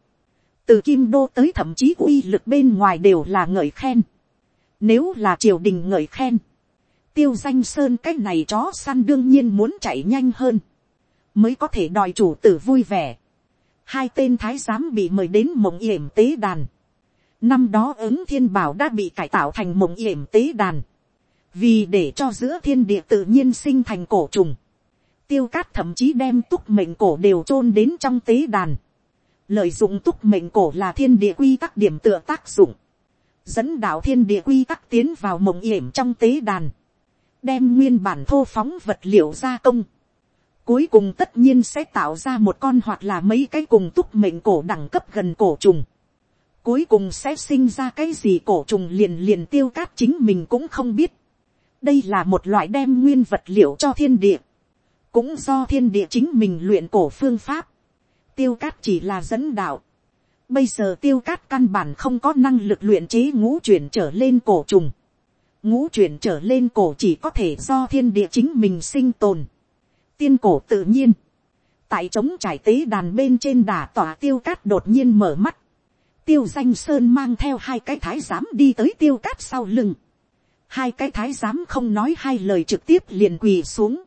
từ kim đô tới thậm chí uy lực bên ngoài đều là ngợi khen. Nếu là triều đình ngợi khen, tiêu danh sơn cái này chó săn đương nhiên muốn chạy nhanh hơn, mới có thể đòi chủ tử vui vẻ. Hai tên thái giám bị mời đến mộng yểm tế đàn. Năm đó ứng thiên bảo đã bị cải tạo thành mộng yểm tế đàn. Vì để cho giữa thiên địa tự nhiên sinh thành cổ trùng. Tiêu cát thậm chí đem túc mệnh cổ đều chôn đến trong tế đàn lợi dụng túc mệnh cổ là thiên địa quy tắc điểm tựa tác dụng, dẫn đạo thiên địa quy tắc tiến vào mộng yểm trong tế đàn, đem nguyên bản thô phóng vật liệu gia công, cuối cùng tất nhiên sẽ tạo ra một con hoặc là mấy cái cùng túc mệnh cổ đẳng cấp gần cổ trùng, cuối cùng sẽ sinh ra cái gì cổ trùng liền liền tiêu cát chính mình cũng không biết, đây là một loại đem nguyên vật liệu cho thiên địa, cũng do thiên địa chính mình luyện cổ phương pháp, tiêu cát chỉ là dẫn đạo. Bây giờ tiêu cát căn bản không có năng lực luyện chế ngũ chuyển trở lên cổ trùng. Ngũ chuyển trở lên cổ chỉ có thể do thiên địa chính mình sinh tồn. Tiên cổ tự nhiên. Tại trống trải tế đàn bên trên đà tỏa tiêu cát đột nhiên mở mắt. Tiêu danh sơn mang theo hai cái thái giám đi tới tiêu cát sau lưng. Hai cái thái giám không nói hai lời trực tiếp liền quỳ xuống.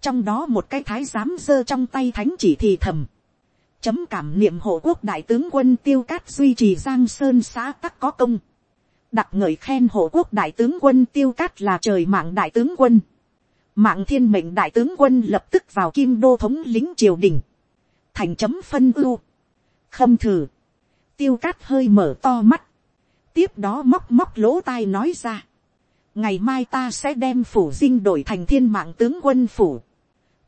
Trong đó một cái thái giám giơ trong tay thánh chỉ thì thầm chấm cảm niệm hộ quốc đại tướng quân tiêu cát duy trì giang sơn xã tắc có công đặc ngợi khen hộ quốc đại tướng quân tiêu cát là trời mạng đại tướng quân. mạng thiên mệnh đại tướng quân lập tức vào kim đô thống lính triều đình. thành chấm phân ưu. khâm thử. tiêu cát hơi mở to mắt. tiếp đó móc móc lỗ tai nói ra. ngày mai ta sẽ đem phủ dinh đổi thành thiên mạng tướng quân phủ.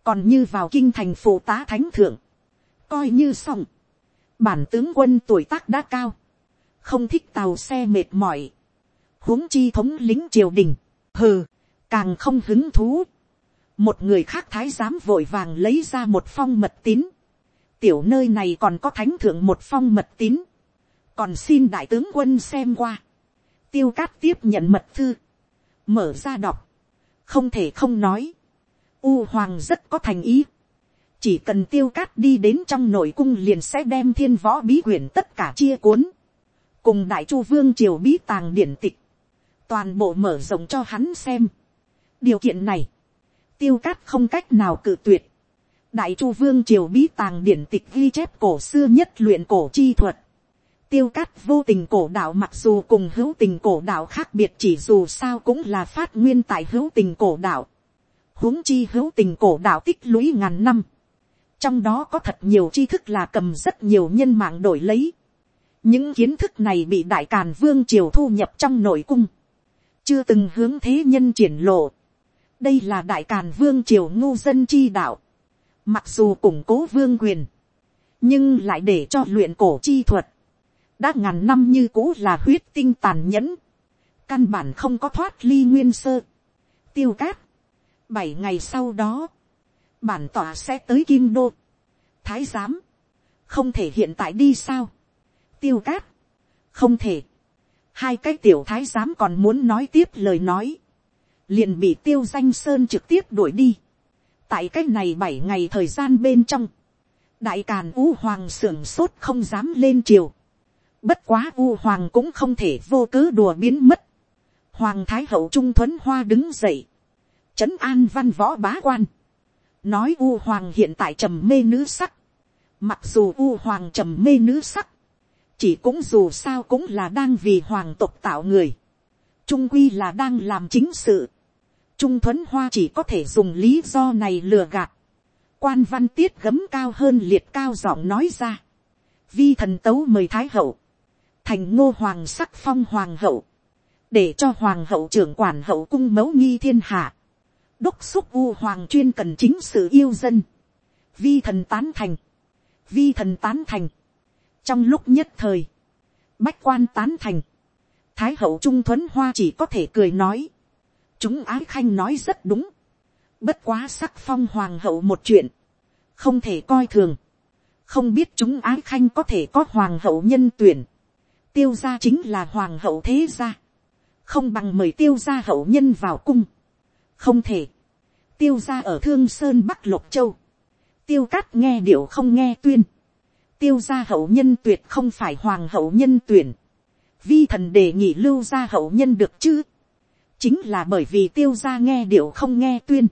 còn như vào kinh thành phủ tá thánh thượng coi như xong. bản tướng quân tuổi tác đã cao, không thích tàu xe mệt mỏi, huống chi thống lính triều đình, hừ, càng không hứng thú. một người khác thái giám vội vàng lấy ra một phong mật tín, tiểu nơi này còn có thánh thượng một phong mật tín, còn xin đại tướng quân xem qua, tiêu cát tiếp nhận mật thư, mở ra đọc, không thể không nói, u hoàng rất có thành ý, chỉ cần tiêu cát đi đến trong nội cung liền sẽ đem thiên võ bí quyển tất cả chia cuốn, cùng đại chu vương triều bí tàng điển tịch, toàn bộ mở rộng cho hắn xem. điều kiện này, tiêu cát không cách nào cự tuyệt. đại chu vương triều bí tàng điển tịch ghi chép cổ xưa nhất luyện cổ chi thuật. tiêu cát vô tình cổ đạo mặc dù cùng hữu tình cổ đạo khác biệt chỉ dù sao cũng là phát nguyên tại hữu tình cổ đạo. huống chi hữu tình cổ đạo tích lũy ngàn năm trong đó có thật nhiều tri thức là cầm rất nhiều nhân mạng đổi lấy. những kiến thức này bị đại càn vương triều thu nhập trong nội cung, chưa từng hướng thế nhân triển lộ. đây là đại càn vương triều ngu dân chi đạo, mặc dù củng cố vương quyền, nhưng lại để cho luyện cổ chi thuật, đã ngàn năm như cũ là huyết tinh tàn nhẫn, căn bản không có thoát ly nguyên sơ, tiêu cát. bảy ngày sau đó, bản tỏa sẽ tới kim đô. thái giám, không thể hiện tại đi sao. tiêu cát, không thể hai cái tiểu thái giám còn muốn nói tiếp lời nói. liền bị tiêu danh sơn trực tiếp đuổi đi. tại cái này bảy ngày thời gian bên trong, đại càn u hoàng sưởng sốt không dám lên triều. bất quá u hoàng cũng không thể vô cớ đùa biến mất. hoàng thái hậu trung thuấn hoa đứng dậy, trấn an văn võ bá quan, nói u hoàng hiện tại trầm mê nữ sắc, mặc dù u hoàng trầm mê nữ sắc, chỉ cũng dù sao cũng là đang vì hoàng tộc tạo người, trung quy là đang làm chính sự, trung thuấn hoa chỉ có thể dùng lý do này lừa gạt, quan văn tiết gấm cao hơn liệt cao giọng nói ra, vi thần tấu mời thái hậu, thành ngô hoàng sắc phong hoàng hậu, để cho hoàng hậu trưởng quản hậu cung mẫu nghi thiên hạ, đốc xúc u hoàng chuyên cần chính sự yêu dân, vi thần tán thành, vi thần tán thành, trong lúc nhất thời, bách quan tán thành, thái hậu trung thuấn hoa chỉ có thể cười nói, chúng ái khanh nói rất đúng, bất quá sắc phong hoàng hậu một chuyện, không thể coi thường, không biết chúng ái khanh có thể có hoàng hậu nhân tuyển, tiêu gia chính là hoàng hậu thế gia, không bằng mời tiêu gia hậu nhân vào cung, không thể, tiêu gia ở thương sơn bắc lục châu, tiêu cát nghe điệu không nghe tuyên, tiêu gia hậu nhân tuyệt không phải hoàng hậu nhân tuyển, vi thần đề nghị lưu gia hậu nhân được chứ, chính là bởi vì tiêu gia nghe điệu không nghe tuyên,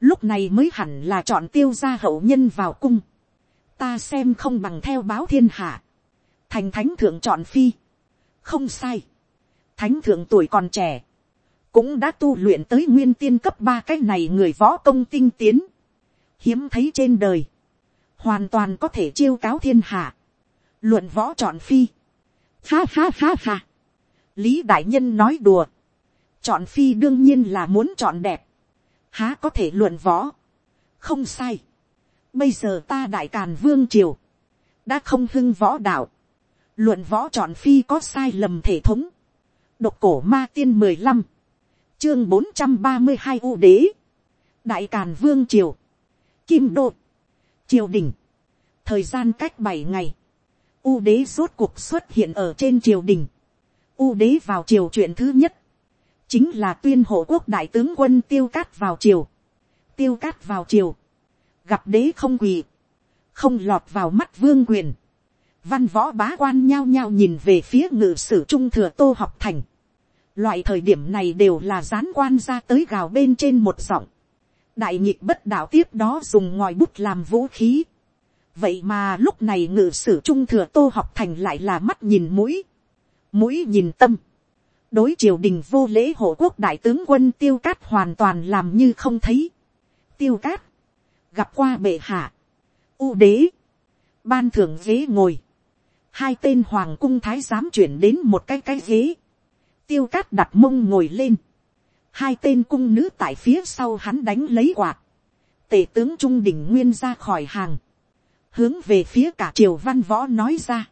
lúc này mới hẳn là chọn tiêu gia hậu nhân vào cung, ta xem không bằng theo báo thiên hạ, thành thánh thượng chọn phi, không sai, thánh thượng tuổi còn trẻ, cũng đã tu luyện tới nguyên tiên cấp ba cái này người võ công tinh tiến, hiếm thấy trên đời, hoàn toàn có thể chiêu cáo thiên hạ, luận võ chọn phi, ha ha ha ha, lý đại nhân nói đùa, chọn phi đương nhiên là muốn chọn đẹp, há có thể luận võ, không sai, bây giờ ta đại càn vương triều, đã không hưng võ đạo, luận võ chọn phi có sai lầm thể thống, độc cổ ma tiên mười lăm, chương bốn trăm ba mươi hai u đế, đại càn vương triều, kim đột, triều đình, thời gian cách bảy ngày, u đế rốt cuộc xuất hiện ở trên triều đình, u đế vào triều chuyện thứ nhất, chính là tuyên hộ quốc đại tướng quân tiêu cát vào triều, tiêu cát vào triều, gặp đế không quỳ, không lọt vào mắt vương quyền, văn võ bá quan nhao nhao nhìn về phía ngự sử trung thừa tô học thành, Loại thời điểm này đều là gián quan ra tới gào bên trên một giọng. Đại nhịp bất đạo tiếp đó dùng ngòi bút làm vũ khí. Vậy mà lúc này ngự sử trung thừa tô học thành lại là mắt nhìn mũi. Mũi nhìn tâm. Đối triều đình vô lễ hộ quốc đại tướng quân tiêu cát hoàn toàn làm như không thấy. Tiêu cát. Gặp qua bệ hạ. U đế. Ban thưởng ghế ngồi. Hai tên hoàng cung thái giám chuyển đến một cái cái ghế tiêu cát đặt mông ngồi lên, hai tên cung nữ tại phía sau hắn đánh lấy quạt, tể tướng trung đỉnh nguyên ra khỏi hàng, hướng về phía cả triều văn võ nói ra,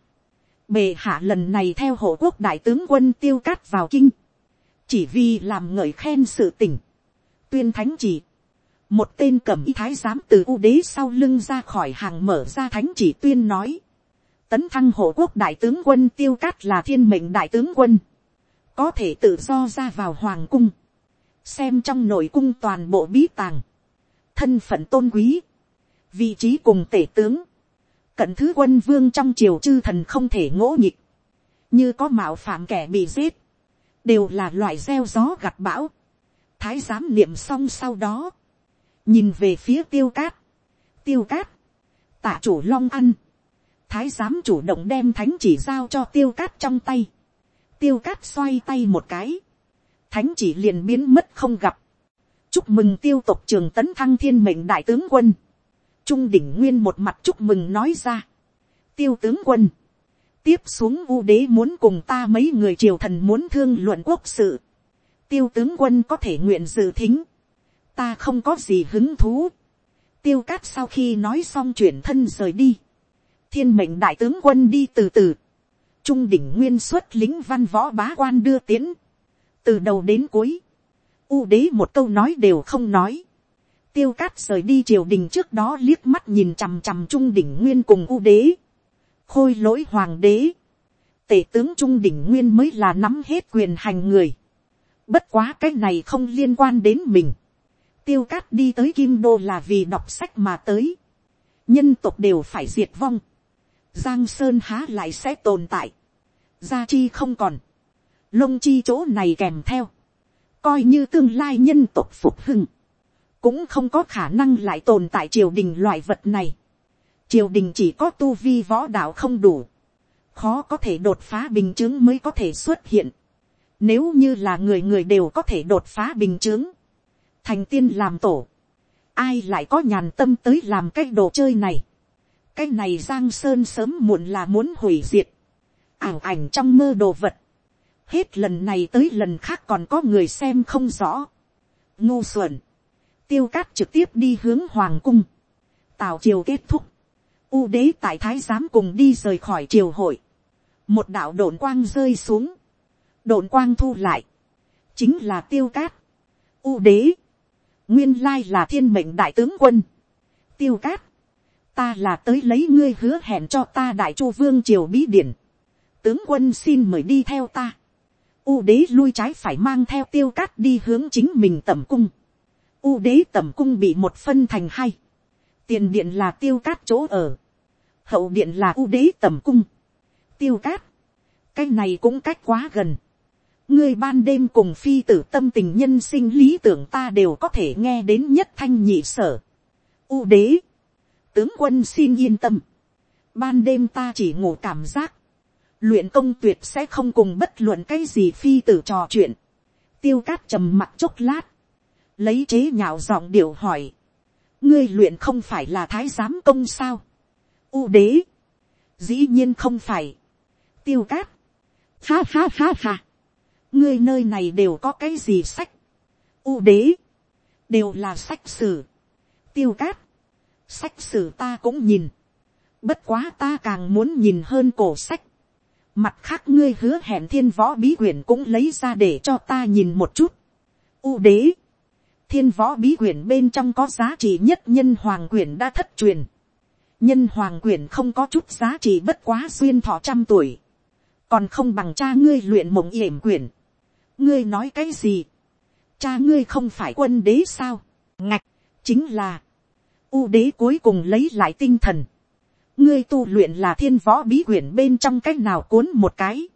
bề hạ lần này theo hộ quốc đại tướng quân tiêu cát vào kinh, chỉ vì làm ngợi khen sự tỉnh, tuyên thánh chỉ, một tên cẩm y thái giám từ u đế sau lưng ra khỏi hàng mở ra thánh chỉ tuyên nói, tấn thăng hộ quốc đại tướng quân tiêu cát là thiên mệnh đại tướng quân, có thể tự do ra vào hoàng cung, xem trong nội cung toàn bộ bí tàng, thân phận tôn quý, vị trí cùng tể tướng, cận thứ quân vương trong triều chư thần không thể ngỗ nhịp, như có mạo phạm kẻ bị giết, đều là loại gieo gió gặt bão, thái giám niệm xong sau đó, nhìn về phía tiêu cát, tiêu cát, tả chủ long ăn, thái giám chủ động đem thánh chỉ giao cho tiêu cát trong tay, tiêu cát xoay tay một cái, thánh chỉ liền biến mất không gặp, chúc mừng tiêu tộc trường tấn thăng thiên mệnh đại tướng quân, trung đỉnh nguyên một mặt chúc mừng nói ra, tiêu tướng quân, tiếp xuống u đế muốn cùng ta mấy người triều thần muốn thương luận quốc sự, tiêu tướng quân có thể nguyện dự thính, ta không có gì hứng thú, tiêu cát sau khi nói xong chuyển thân rời đi, thiên mệnh đại tướng quân đi từ từ, trung đỉnh nguyên xuất lính văn võ bá quan đưa tiến, từ đầu đến cuối, u đế một câu nói đều không nói, tiêu cát rời đi triều đình trước đó liếc mắt nhìn chằm chằm trung đỉnh nguyên cùng u đế, khôi lỗi hoàng đế, tể tướng trung đỉnh nguyên mới là nắm hết quyền hành người, Bất quá cái này không liên quan đến mình. Tiêu cát đi tới Kim Đô là vì đọc sách mà tới. Nhân tộc đều phải diệt vong. Giang Sơn há lại sẽ tồn tại. Gia chi không còn. Lông chi chỗ này kèm theo. Coi như tương lai nhân tộc phục hưng. Cũng không có khả năng lại tồn tại triều đình loại vật này. Triều đình chỉ có tu vi võ đạo không đủ. Khó có thể đột phá bình chứng mới có thể xuất hiện nếu như là người người đều có thể đột phá bình chứng, Thành tiên làm tổ. Ai lại có nhàn tâm tới làm cái đồ chơi này. Cái này Giang Sơn sớm muộn là muốn hủy diệt. Ảo ảnh trong mơ đồ vật. Hết lần này tới lần khác còn có người xem không rõ. Ngu xuẩn. Tiêu cát trực tiếp đi hướng Hoàng cung. Tào triều kết thúc. U đế tại thái giám cùng đi rời khỏi triều hội. Một đạo đồn quang rơi xuống đồn quang thu lại, chính là tiêu cát, u đế, nguyên lai là thiên mệnh đại tướng quân, tiêu cát, ta là tới lấy ngươi hứa hẹn cho ta đại chu vương triều bí điển, tướng quân xin mời đi theo ta, u đế lui trái phải mang theo tiêu cát đi hướng chính mình tẩm cung, u đế tẩm cung bị một phân thành hai, tiền điện là tiêu cát chỗ ở, hậu điện là u đế tẩm cung, tiêu cát, cái này cũng cách quá gần, ngươi ban đêm cùng phi tử tâm tình nhân sinh lý tưởng ta đều có thể nghe đến nhất thanh nhị sở. U đế, tướng quân xin yên tâm, ban đêm ta chỉ ngủ cảm giác, luyện công tuyệt sẽ không cùng bất luận cái gì phi tử trò chuyện, tiêu cát trầm mặt chốc lát, lấy chế nhạo giọng điệu hỏi, ngươi luyện không phải là thái giám công sao, u đế, dĩ nhiên không phải, tiêu cát, ha ha ha ha, ngươi nơi này đều có cái gì sách, u đế, đều là sách sử, tiêu cát, sách sử ta cũng nhìn, bất quá ta càng muốn nhìn hơn cổ sách, mặt khác ngươi hứa hẹn thiên võ bí quyển cũng lấy ra để cho ta nhìn một chút, u đế, thiên võ bí quyển bên trong có giá trị nhất nhân hoàng quyển đã thất truyền, nhân hoàng quyển không có chút giá trị bất quá xuyên thọ trăm tuổi, còn không bằng cha ngươi luyện mộng yểm quyển, ngươi nói cái gì, cha ngươi không phải quân đế sao, ngạch, chính là, u đế cuối cùng lấy lại tinh thần, ngươi tu luyện là thiên võ bí quyển bên trong cách nào cuốn một cái,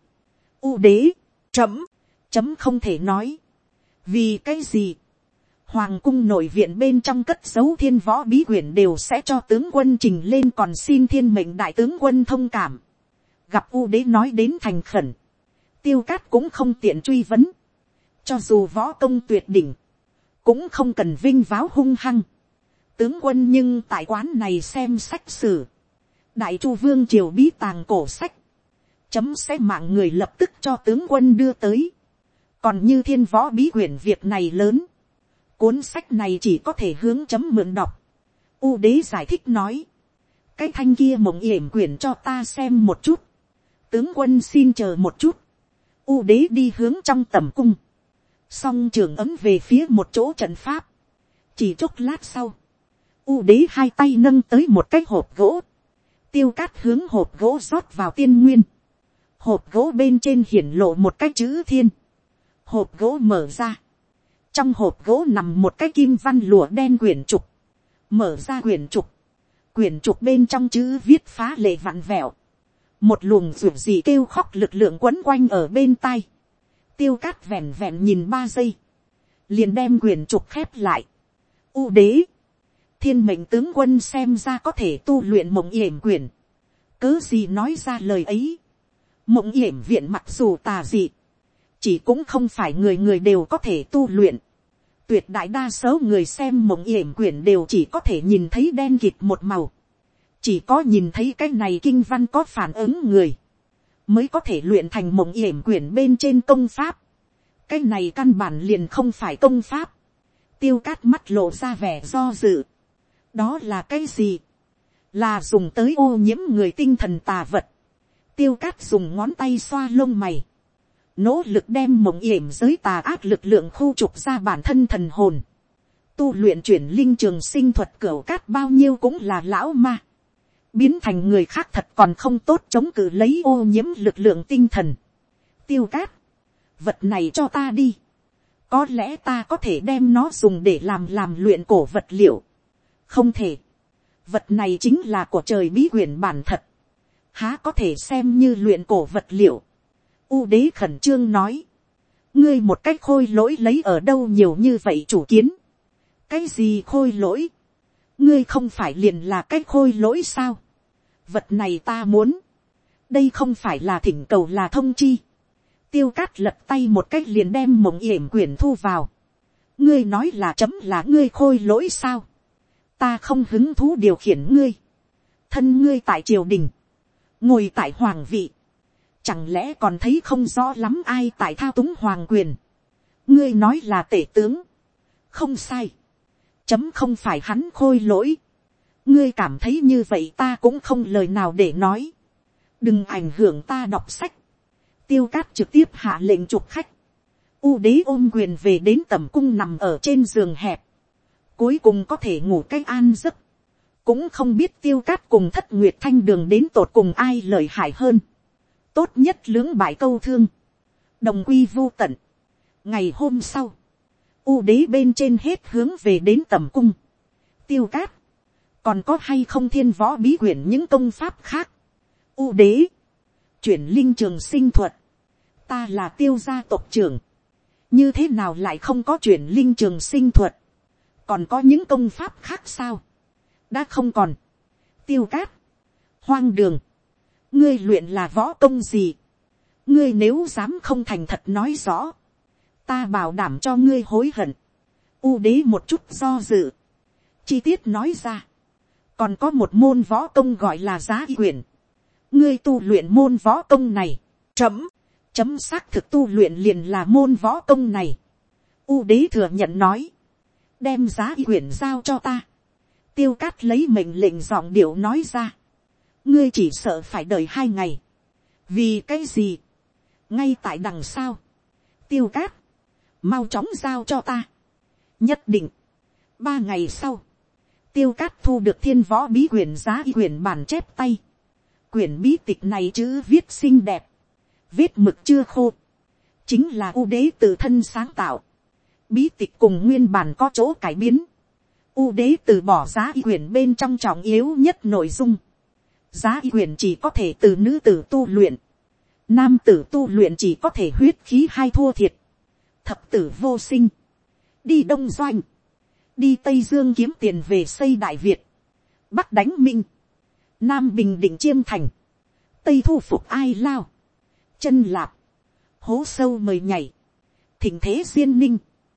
u đế, chấm, chấm không thể nói, vì cái gì, hoàng cung nội viện bên trong cất dấu thiên võ bí quyển đều sẽ cho tướng quân trình lên còn xin thiên mệnh đại tướng quân thông cảm, gặp u đế nói đến thành khẩn, tiêu cát cũng không tiện truy vấn. Cho dù võ công tuyệt đỉnh, cũng không cần vinh váo hung hăng. Tướng quân nhưng tại quán này xem sách sử. Đại chu vương triều bí tàng cổ sách. Chấm sẽ mạng người lập tức cho tướng quân đưa tới. Còn như thiên võ bí quyển việc này lớn. Cuốn sách này chỉ có thể hướng chấm mượn đọc. U đế giải thích nói. Cái thanh kia mộng yểm quyển cho ta xem một chút. Tướng quân xin chờ một chút U đế đi hướng trong tầm cung. Song trường ấm về phía một chỗ trận pháp. Chỉ chốc lát sau. U đế hai tay nâng tới một cái hộp gỗ. Tiêu cát hướng hộp gỗ rót vào tiên nguyên. Hộp gỗ bên trên hiển lộ một cái chữ thiên. Hộp gỗ mở ra. Trong hộp gỗ nằm một cái kim văn lụa đen quyển trục. Mở ra quyển trục. Quyển trục bên trong chữ viết phá lệ vặn vẹo một luồng ruột gì kêu khóc lực lượng quấn quanh ở bên tai, tiêu cát vẹn vẹn nhìn ba giây, liền đem quyển trục khép lại, u đế, thiên mệnh tướng quân xem ra có thể tu luyện mộng yểm quyền, cứ gì nói ra lời ấy, mộng yểm viện mặc dù tà dị, chỉ cũng không phải người người đều có thể tu luyện, tuyệt đại đa số người xem mộng yểm quyển đều chỉ có thể nhìn thấy đen kịt một màu chỉ có nhìn thấy cái này kinh văn có phản ứng người, mới có thể luyện thành mộng yểm quyển bên trên công pháp. cái này căn bản liền không phải công pháp. tiêu cát mắt lộ ra vẻ do dự đó là cái gì. là dùng tới ô nhiễm người tinh thần tà vật. tiêu cát dùng ngón tay xoa lông mày. nỗ lực đem mộng yểm giới tà ác lực lượng khu trục ra bản thân thần hồn. tu luyện chuyển linh trường sinh thuật cửa cát bao nhiêu cũng là lão ma biến thành người khác thật còn không tốt chống cự lấy ô nhiễm lực lượng tinh thần. tiêu cát, vật này cho ta đi, có lẽ ta có thể đem nó dùng để làm làm luyện cổ vật liệu không thể. vật này chính là của trời bí quyển bản thật. há có thể xem như luyện cổ vật liệu. u đế khẩn trương nói. ngươi một cách khôi lỗi lấy ở đâu nhiều như vậy chủ kiến. cái gì khôi lỗi. ngươi không phải liền là cách khôi lỗi sao. vật này ta muốn. đây không phải là thỉnh cầu là thông chi tiêu cát lật tay một cách liền đem mộng yểm quyển thu vào. ngươi nói là chấm là ngươi khôi lỗi sao ta không hứng thú điều khiển ngươi. thân ngươi tại triều đình. ngồi tại hoàng vị. chẳng lẽ còn thấy không rõ lắm ai tại thao túng hoàng quyền. ngươi nói là tể tướng. không sai. chấm không phải hắn khôi lỗi. ngươi cảm thấy như vậy ta cũng không lời nào để nói. đừng ảnh hưởng ta đọc sách tiêu cát trực tiếp hạ lệnh chụp khách, u đế ôm quyền về đến tầm cung nằm ở trên giường hẹp, cuối cùng có thể ngủ cái an giấc, cũng không biết tiêu cát cùng thất nguyệt thanh đường đến tột cùng ai lợi hại hơn, tốt nhất lưỡng bại câu thương, đồng quy vô tận. ngày hôm sau, u đế bên trên hết hướng về đến tầm cung, tiêu cát, còn có hay không thiên võ bí quyển những công pháp khác, u đế, chuyển linh trường sinh thuật, ta là tiêu gia tộc trưởng, như thế nào lại không có chuyển linh trường sinh thuật, còn có những công pháp khác sao, đã không còn, tiêu cát, hoang đường, ngươi luyện là võ công gì, ngươi nếu dám không thành thật nói rõ, ta bảo đảm cho ngươi hối hận, u đế một chút do dự, chi tiết nói ra, còn có một môn võ công gọi là giá y quyển, ngươi tu luyện môn võ công này, chấm, chấm xác thực tu luyện liền là môn võ công này. U đế thừa nhận nói, đem giá quyển giao cho ta. tiêu cát lấy mệnh lệnh giọng điệu nói ra, ngươi chỉ sợ phải đợi hai ngày. vì cái gì, ngay tại đằng sau, tiêu cát, mau chóng giao cho ta. nhất định, ba ngày sau, tiêu cát thu được thiên võ bí quyển giá quyển bản chép tay. Quyển bí tịch này chữ viết xinh đẹp, viết mực chưa khô, chính là u đế tự thân sáng tạo, bí tịch cùng nguyên bản có chỗ cải biến, u đế từ bỏ giá y quyển bên trong trọng yếu nhất nội dung, giá y quyển chỉ có thể từ nữ tử tu luyện, nam tử tu luyện chỉ có thể huyết khí hai thua thiệt, thập tử vô sinh, đi đông doanh, đi tây dương kiếm tiền về xây đại việt, bắc đánh minh, nam bình định chiêm thành, tây thu phục ai lao, chân lạp, hố sâu mời nhảy, thỉnh thế duyên ninh,